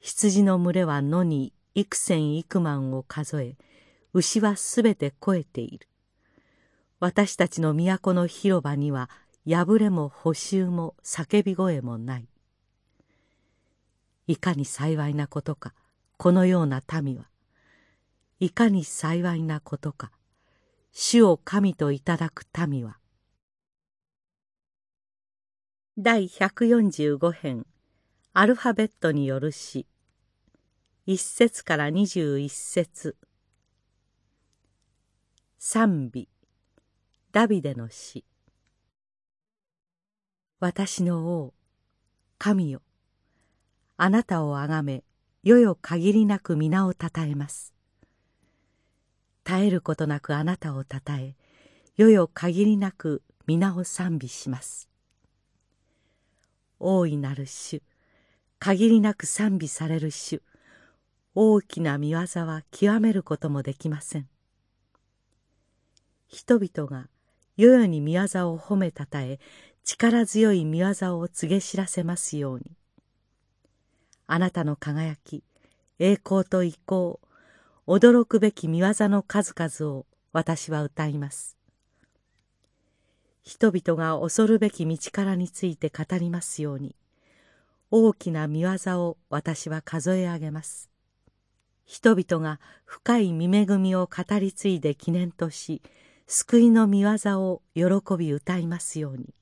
羊の群れは野に幾千幾万を数え牛はすべて肥えている。私たちの都の広場には破れも補修も叫び声もない。いかに幸いなことかこのような民はいかに幸いなことか主を神といただく民は。第145編アルファベットによる詩。一節から二十一節。賛美。ダビデの詩。私の王神よ。あなたをあがめよよ限りなく皆をたたえます。絶えることなくあなたをたたえよよ限りなく皆を賛美します。大いなる主限りなく賛美される主大きな見業は極めることもできません。人々が世々に見業を褒めたたえ力強い見業を告げ知らせますように。あなたの輝き栄光と意向驚くべき見業の数々を私は歌います。人々が恐るべき道からについて語りますように大きな見業を私は数え上げます。人々が深い見恵みを語り継いで記念とし救いの見業を喜び歌いますように。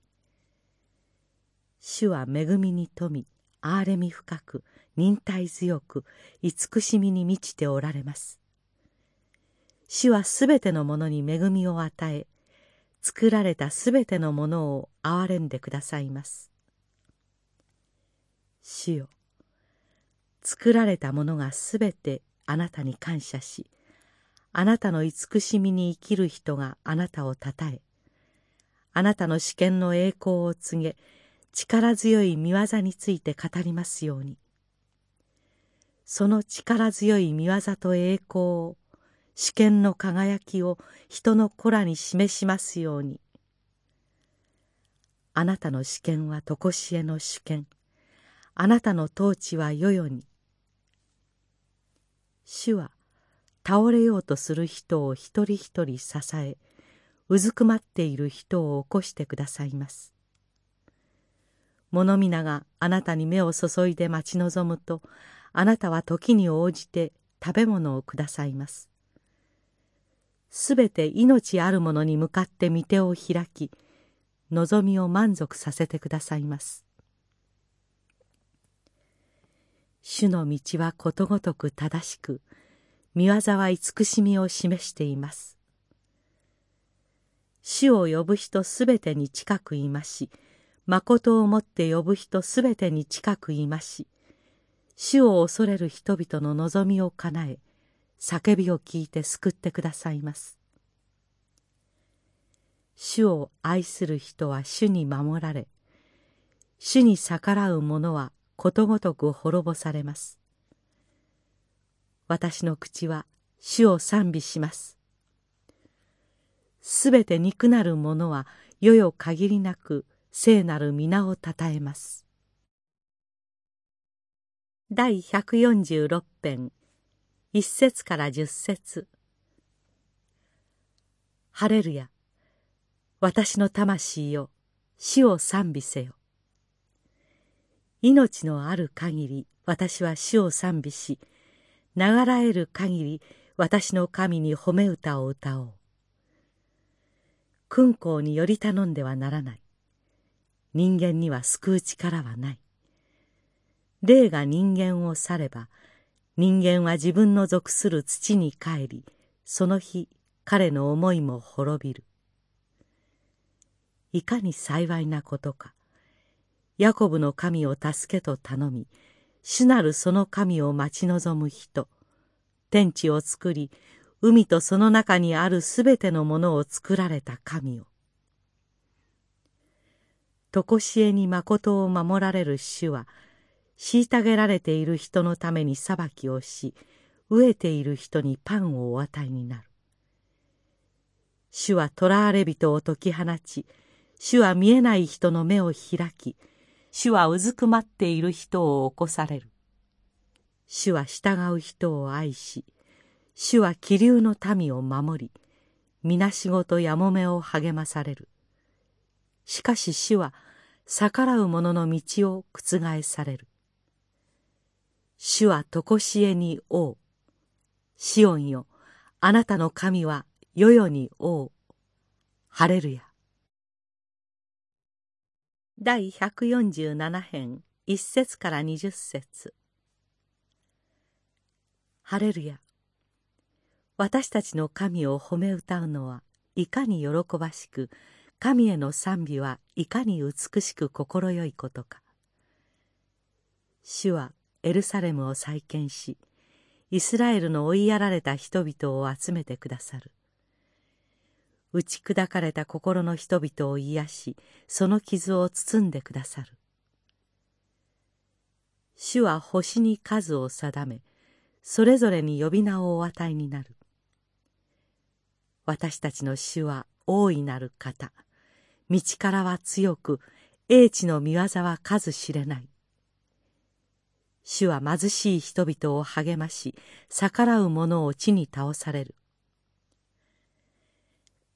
主は恵みに富み憐れみ深く忍耐強く慈しみに満ちておられます。主はすべてのものに恵みを与え作られたすべてのものを憐れんでくださいます。主よ作られたものがすべてあなたに感謝しあなたの慈しみに生きる人があなたをたたえあなたの試験の栄光を告げ力強い見業について語りますように。その力強い見業と栄光を試験の輝きを人の子らに示しますように。あなたの試験は常しえの主権あなたの統治は世々に。主は倒れようとする人を一人一人支えうずくまっている人を起こしてくださいます。物皆があなたに目を注いで待ち望むとあなたは時に応じて食べ物をくださいます。すべて命あるものに向かって御手を開き望みを満足させてくださいます。主の道はことごとく正しく見業は慈しみを示しています。主を呼ぶ人すべてに近くいまし誠をもって呼ぶ人すべてに近くいまし主を恐れる人々の望みを叶え叫びを聞いて救ってくださいます。主を愛する人は主に守られ主に逆らう者はことごとく滅ぼされます。私の口は主を賛美します。すべて憎なる者は世よ限りなく聖なる皆をたたえます。第146編。一節から十節。ハレルヤ。私の魂よ死を賛美せよ。命のある限り私は死を賛美し流らえる限り私の神に褒め歌を歌おう。君公により頼んではならない。人間には救う力はない。霊が人間を去れば人間は自分の属する土に帰りその日彼の思いも滅びる。いかに幸いなことかヤコブの神を助けと頼み主なるその神を待ち望む人天地を作り海とその中にあるすべてのものを作られた神を。常しえに誠を守られる主は虐げられている人のために裁きをし飢えている人にパンをお与えになる。主は囚われ人を解き放ち主は見えない人の目を開き主はうずくまっている人を起こされる。主は従う人を愛し主は気流の民を守り皆仕事やもめを励まされる。しかし主は逆らう者の道を覆される。主は常しえに王シオンよあなたの神は世々に王ハレルヤ。第147編1節から20節。ハレルヤ。私たちの神を褒め歌うのはいかに喜ばしく神への賛美はいかに美しく快いことか。主はエルサレムを再建しイスラエルの追いやられた人々を集めてくださる。打ち砕かれた心の人々を癒しその傷を包んでくださる。主は星に数を定めそれぞれに呼び名をお与えになる。私たちの主は大いなる方。道からは強く英知の見業は数知れない。主は貧しい人々を励まし逆らう者を地に倒される。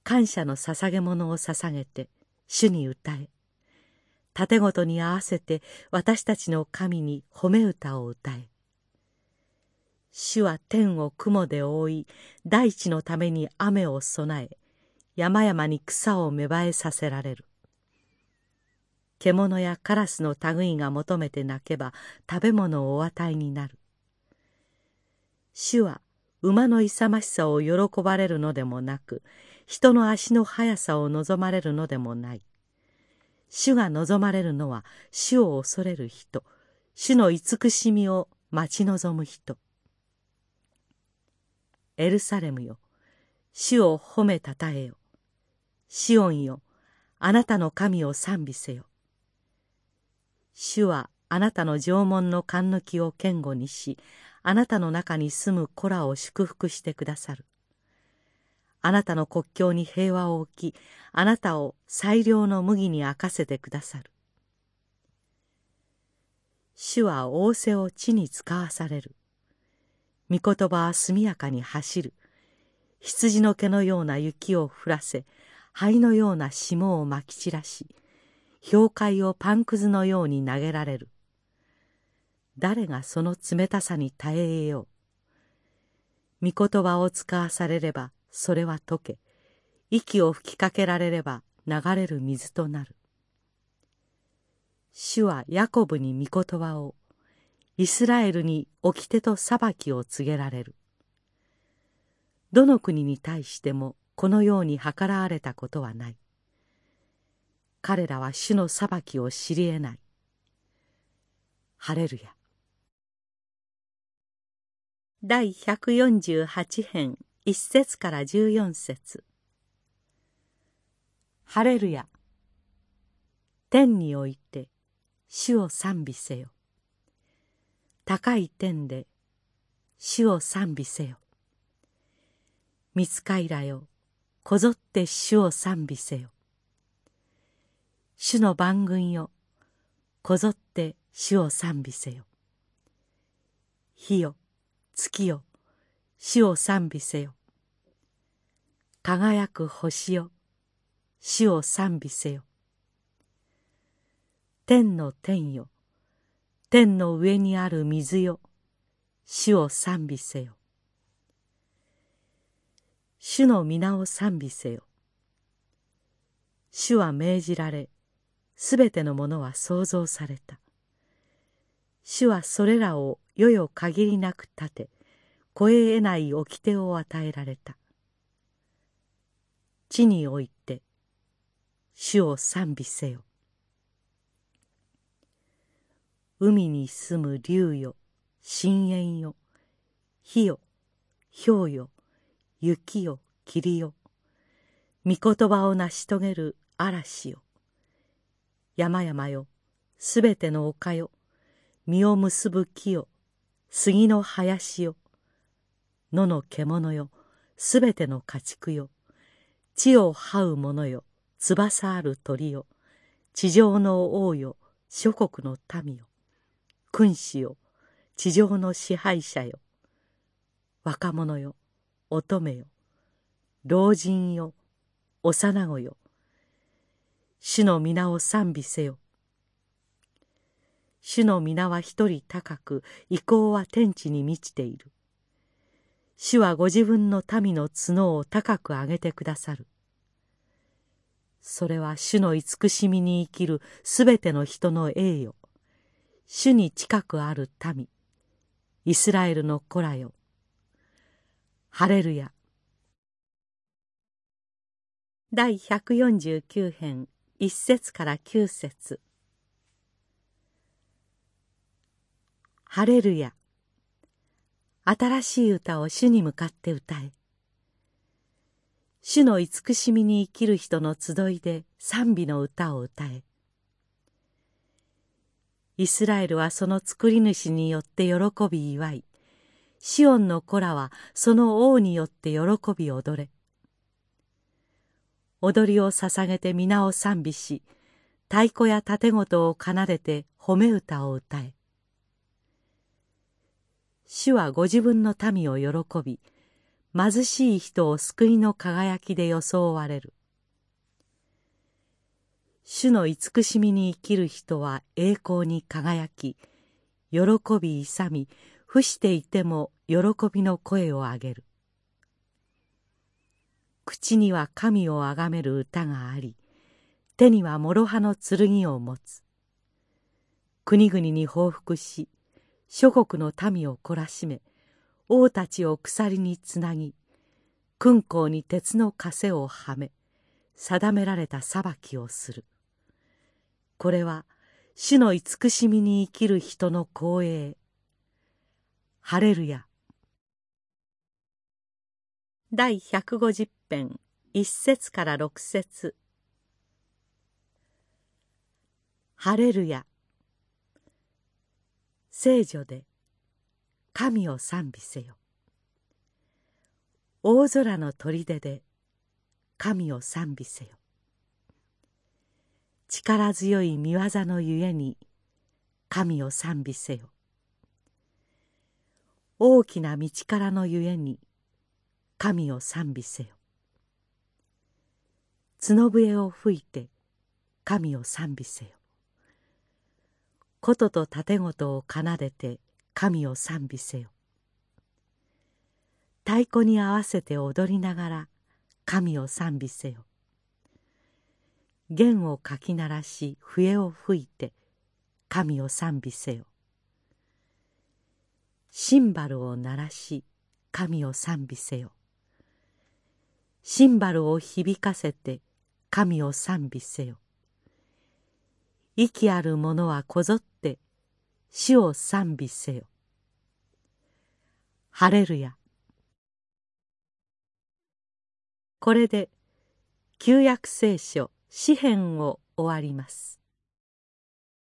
感謝の捧げ物を捧げて主に歌え。盾ごとに合わせて私たちの神に褒め歌を歌え。主は天を雲で覆い大地のために雨を備え山々に草を芽生えさせられる。獣やカラスの類が求めて泣けば食べ物をお与えになる。主は馬の勇ましさを喜ばれるのでもなく人の足の速さを望まれるのでもない。主が望まれるのは主を恐れる人。主の慈しみを待ち望む人。エルサレムよ主を褒めたたえよ。シオンよあなたの神を賛美せよ。主はあなたの縄文の勘抜きを堅固にしあなたの中に住む子らを祝福してくださる。あなたの国境に平和を置きあなたを最良の麦に明かせてくださる。主は仰せを地に使わされる。御言葉は速やかに走る。羊の毛のような雪を降らせ灰のような霜をまき散らし氷塊をパンくずのように投げられる。誰がその冷たさに耐えよう。御言葉を使わされればそれは溶け息を吹きかけられれば流れる水となる。主はヤコブに御言葉をイスラエルに掟と裁きを告げられる。どの国に対してもこのように計らわれたことはない。彼らは主の裁きを知り得ない。ハレルヤ。第148編1節から14節。ハレルヤ。天において主を賛美せよ。高い天で主を賛美せよ。見つかいらよ。こぞって主を賛美せよ。主の番軍よ。こぞって主を賛美せよ。火よ月よ主を賛美せよ。輝く星よ主を賛美せよ。天の天よ天の上にある水よ主を賛美せよ。主の皆を賛美せよ。主は命じられすべてのものは創造された。主はそれらを世々限りなく立て超え得ない掟を与えられた。地において主を賛美せよ。海に住む竜よ深淵よ火よ氷よ雪よ霧よ御言葉を成し遂げる嵐よ。山々よ。すべての丘よ。実を結ぶ木よ。杉の林よ。野の獣よ。すべての家畜よ。地を這う者よ。翼ある鳥よ。地上の王よ。諸国の民よ。君主よ。地上の支配者よ。若者よ。乙女よ。老人よ。幼子よ。主の皆を賛美せよ。主の皆は一人高く意向は天地に満ちている。主はご自分の民の角を高く上げてくださる。それは主の慈しみに生きるすべての人の栄誉。主に近くある民。イスラエルの子らよ。ハレルヤ。第149編。1節から9節。ハレルヤ。新しい歌を主に向かって歌え。主の慈しみに生きる人の集いで賛美の歌を歌え。イスラエルはその作り主によって喜び祝い。シオンの子らはその王によって喜び踊れ。踊りを捧げて皆を賛美し太鼓や盾事を奏でて褒め歌を歌え。主はご自分の民を喜び貧しい人を救いの輝きで装われる。主の慈しみに生きる人は栄光に輝き喜び勇み伏していても喜びの声を上げる。口には神をあがめる歌があり手には諸刃の剣を持つ。国々に報復し諸国の民を懲らしめ王たちを鎖につなぎ君公に鉄の枷をはめ定められた裁きをする。これは主の慈しみに生きる人の光栄。ハレルヤ。第150編1節から6節。ハレルヤ。聖女で神を賛美せよ。大空の砦で神を賛美せよ。力強い見業のゆえに神を賛美せよ。大きな道からのゆえに神を賛美せよ。角笛を吹いて神を賛美せよ。琴と盾事を奏でて神を賛美せよ。太鼓に合わせて踊りながら神を賛美せよ。弦をかき鳴らし笛を吹いて神を賛美せよ。シンバルを鳴らし神を賛美せよ。シンバルを響かせて神を賛美せよ。息ある者はこぞって死を賛美せよ。ハレルヤ。これで旧約聖書詩篇を終わります。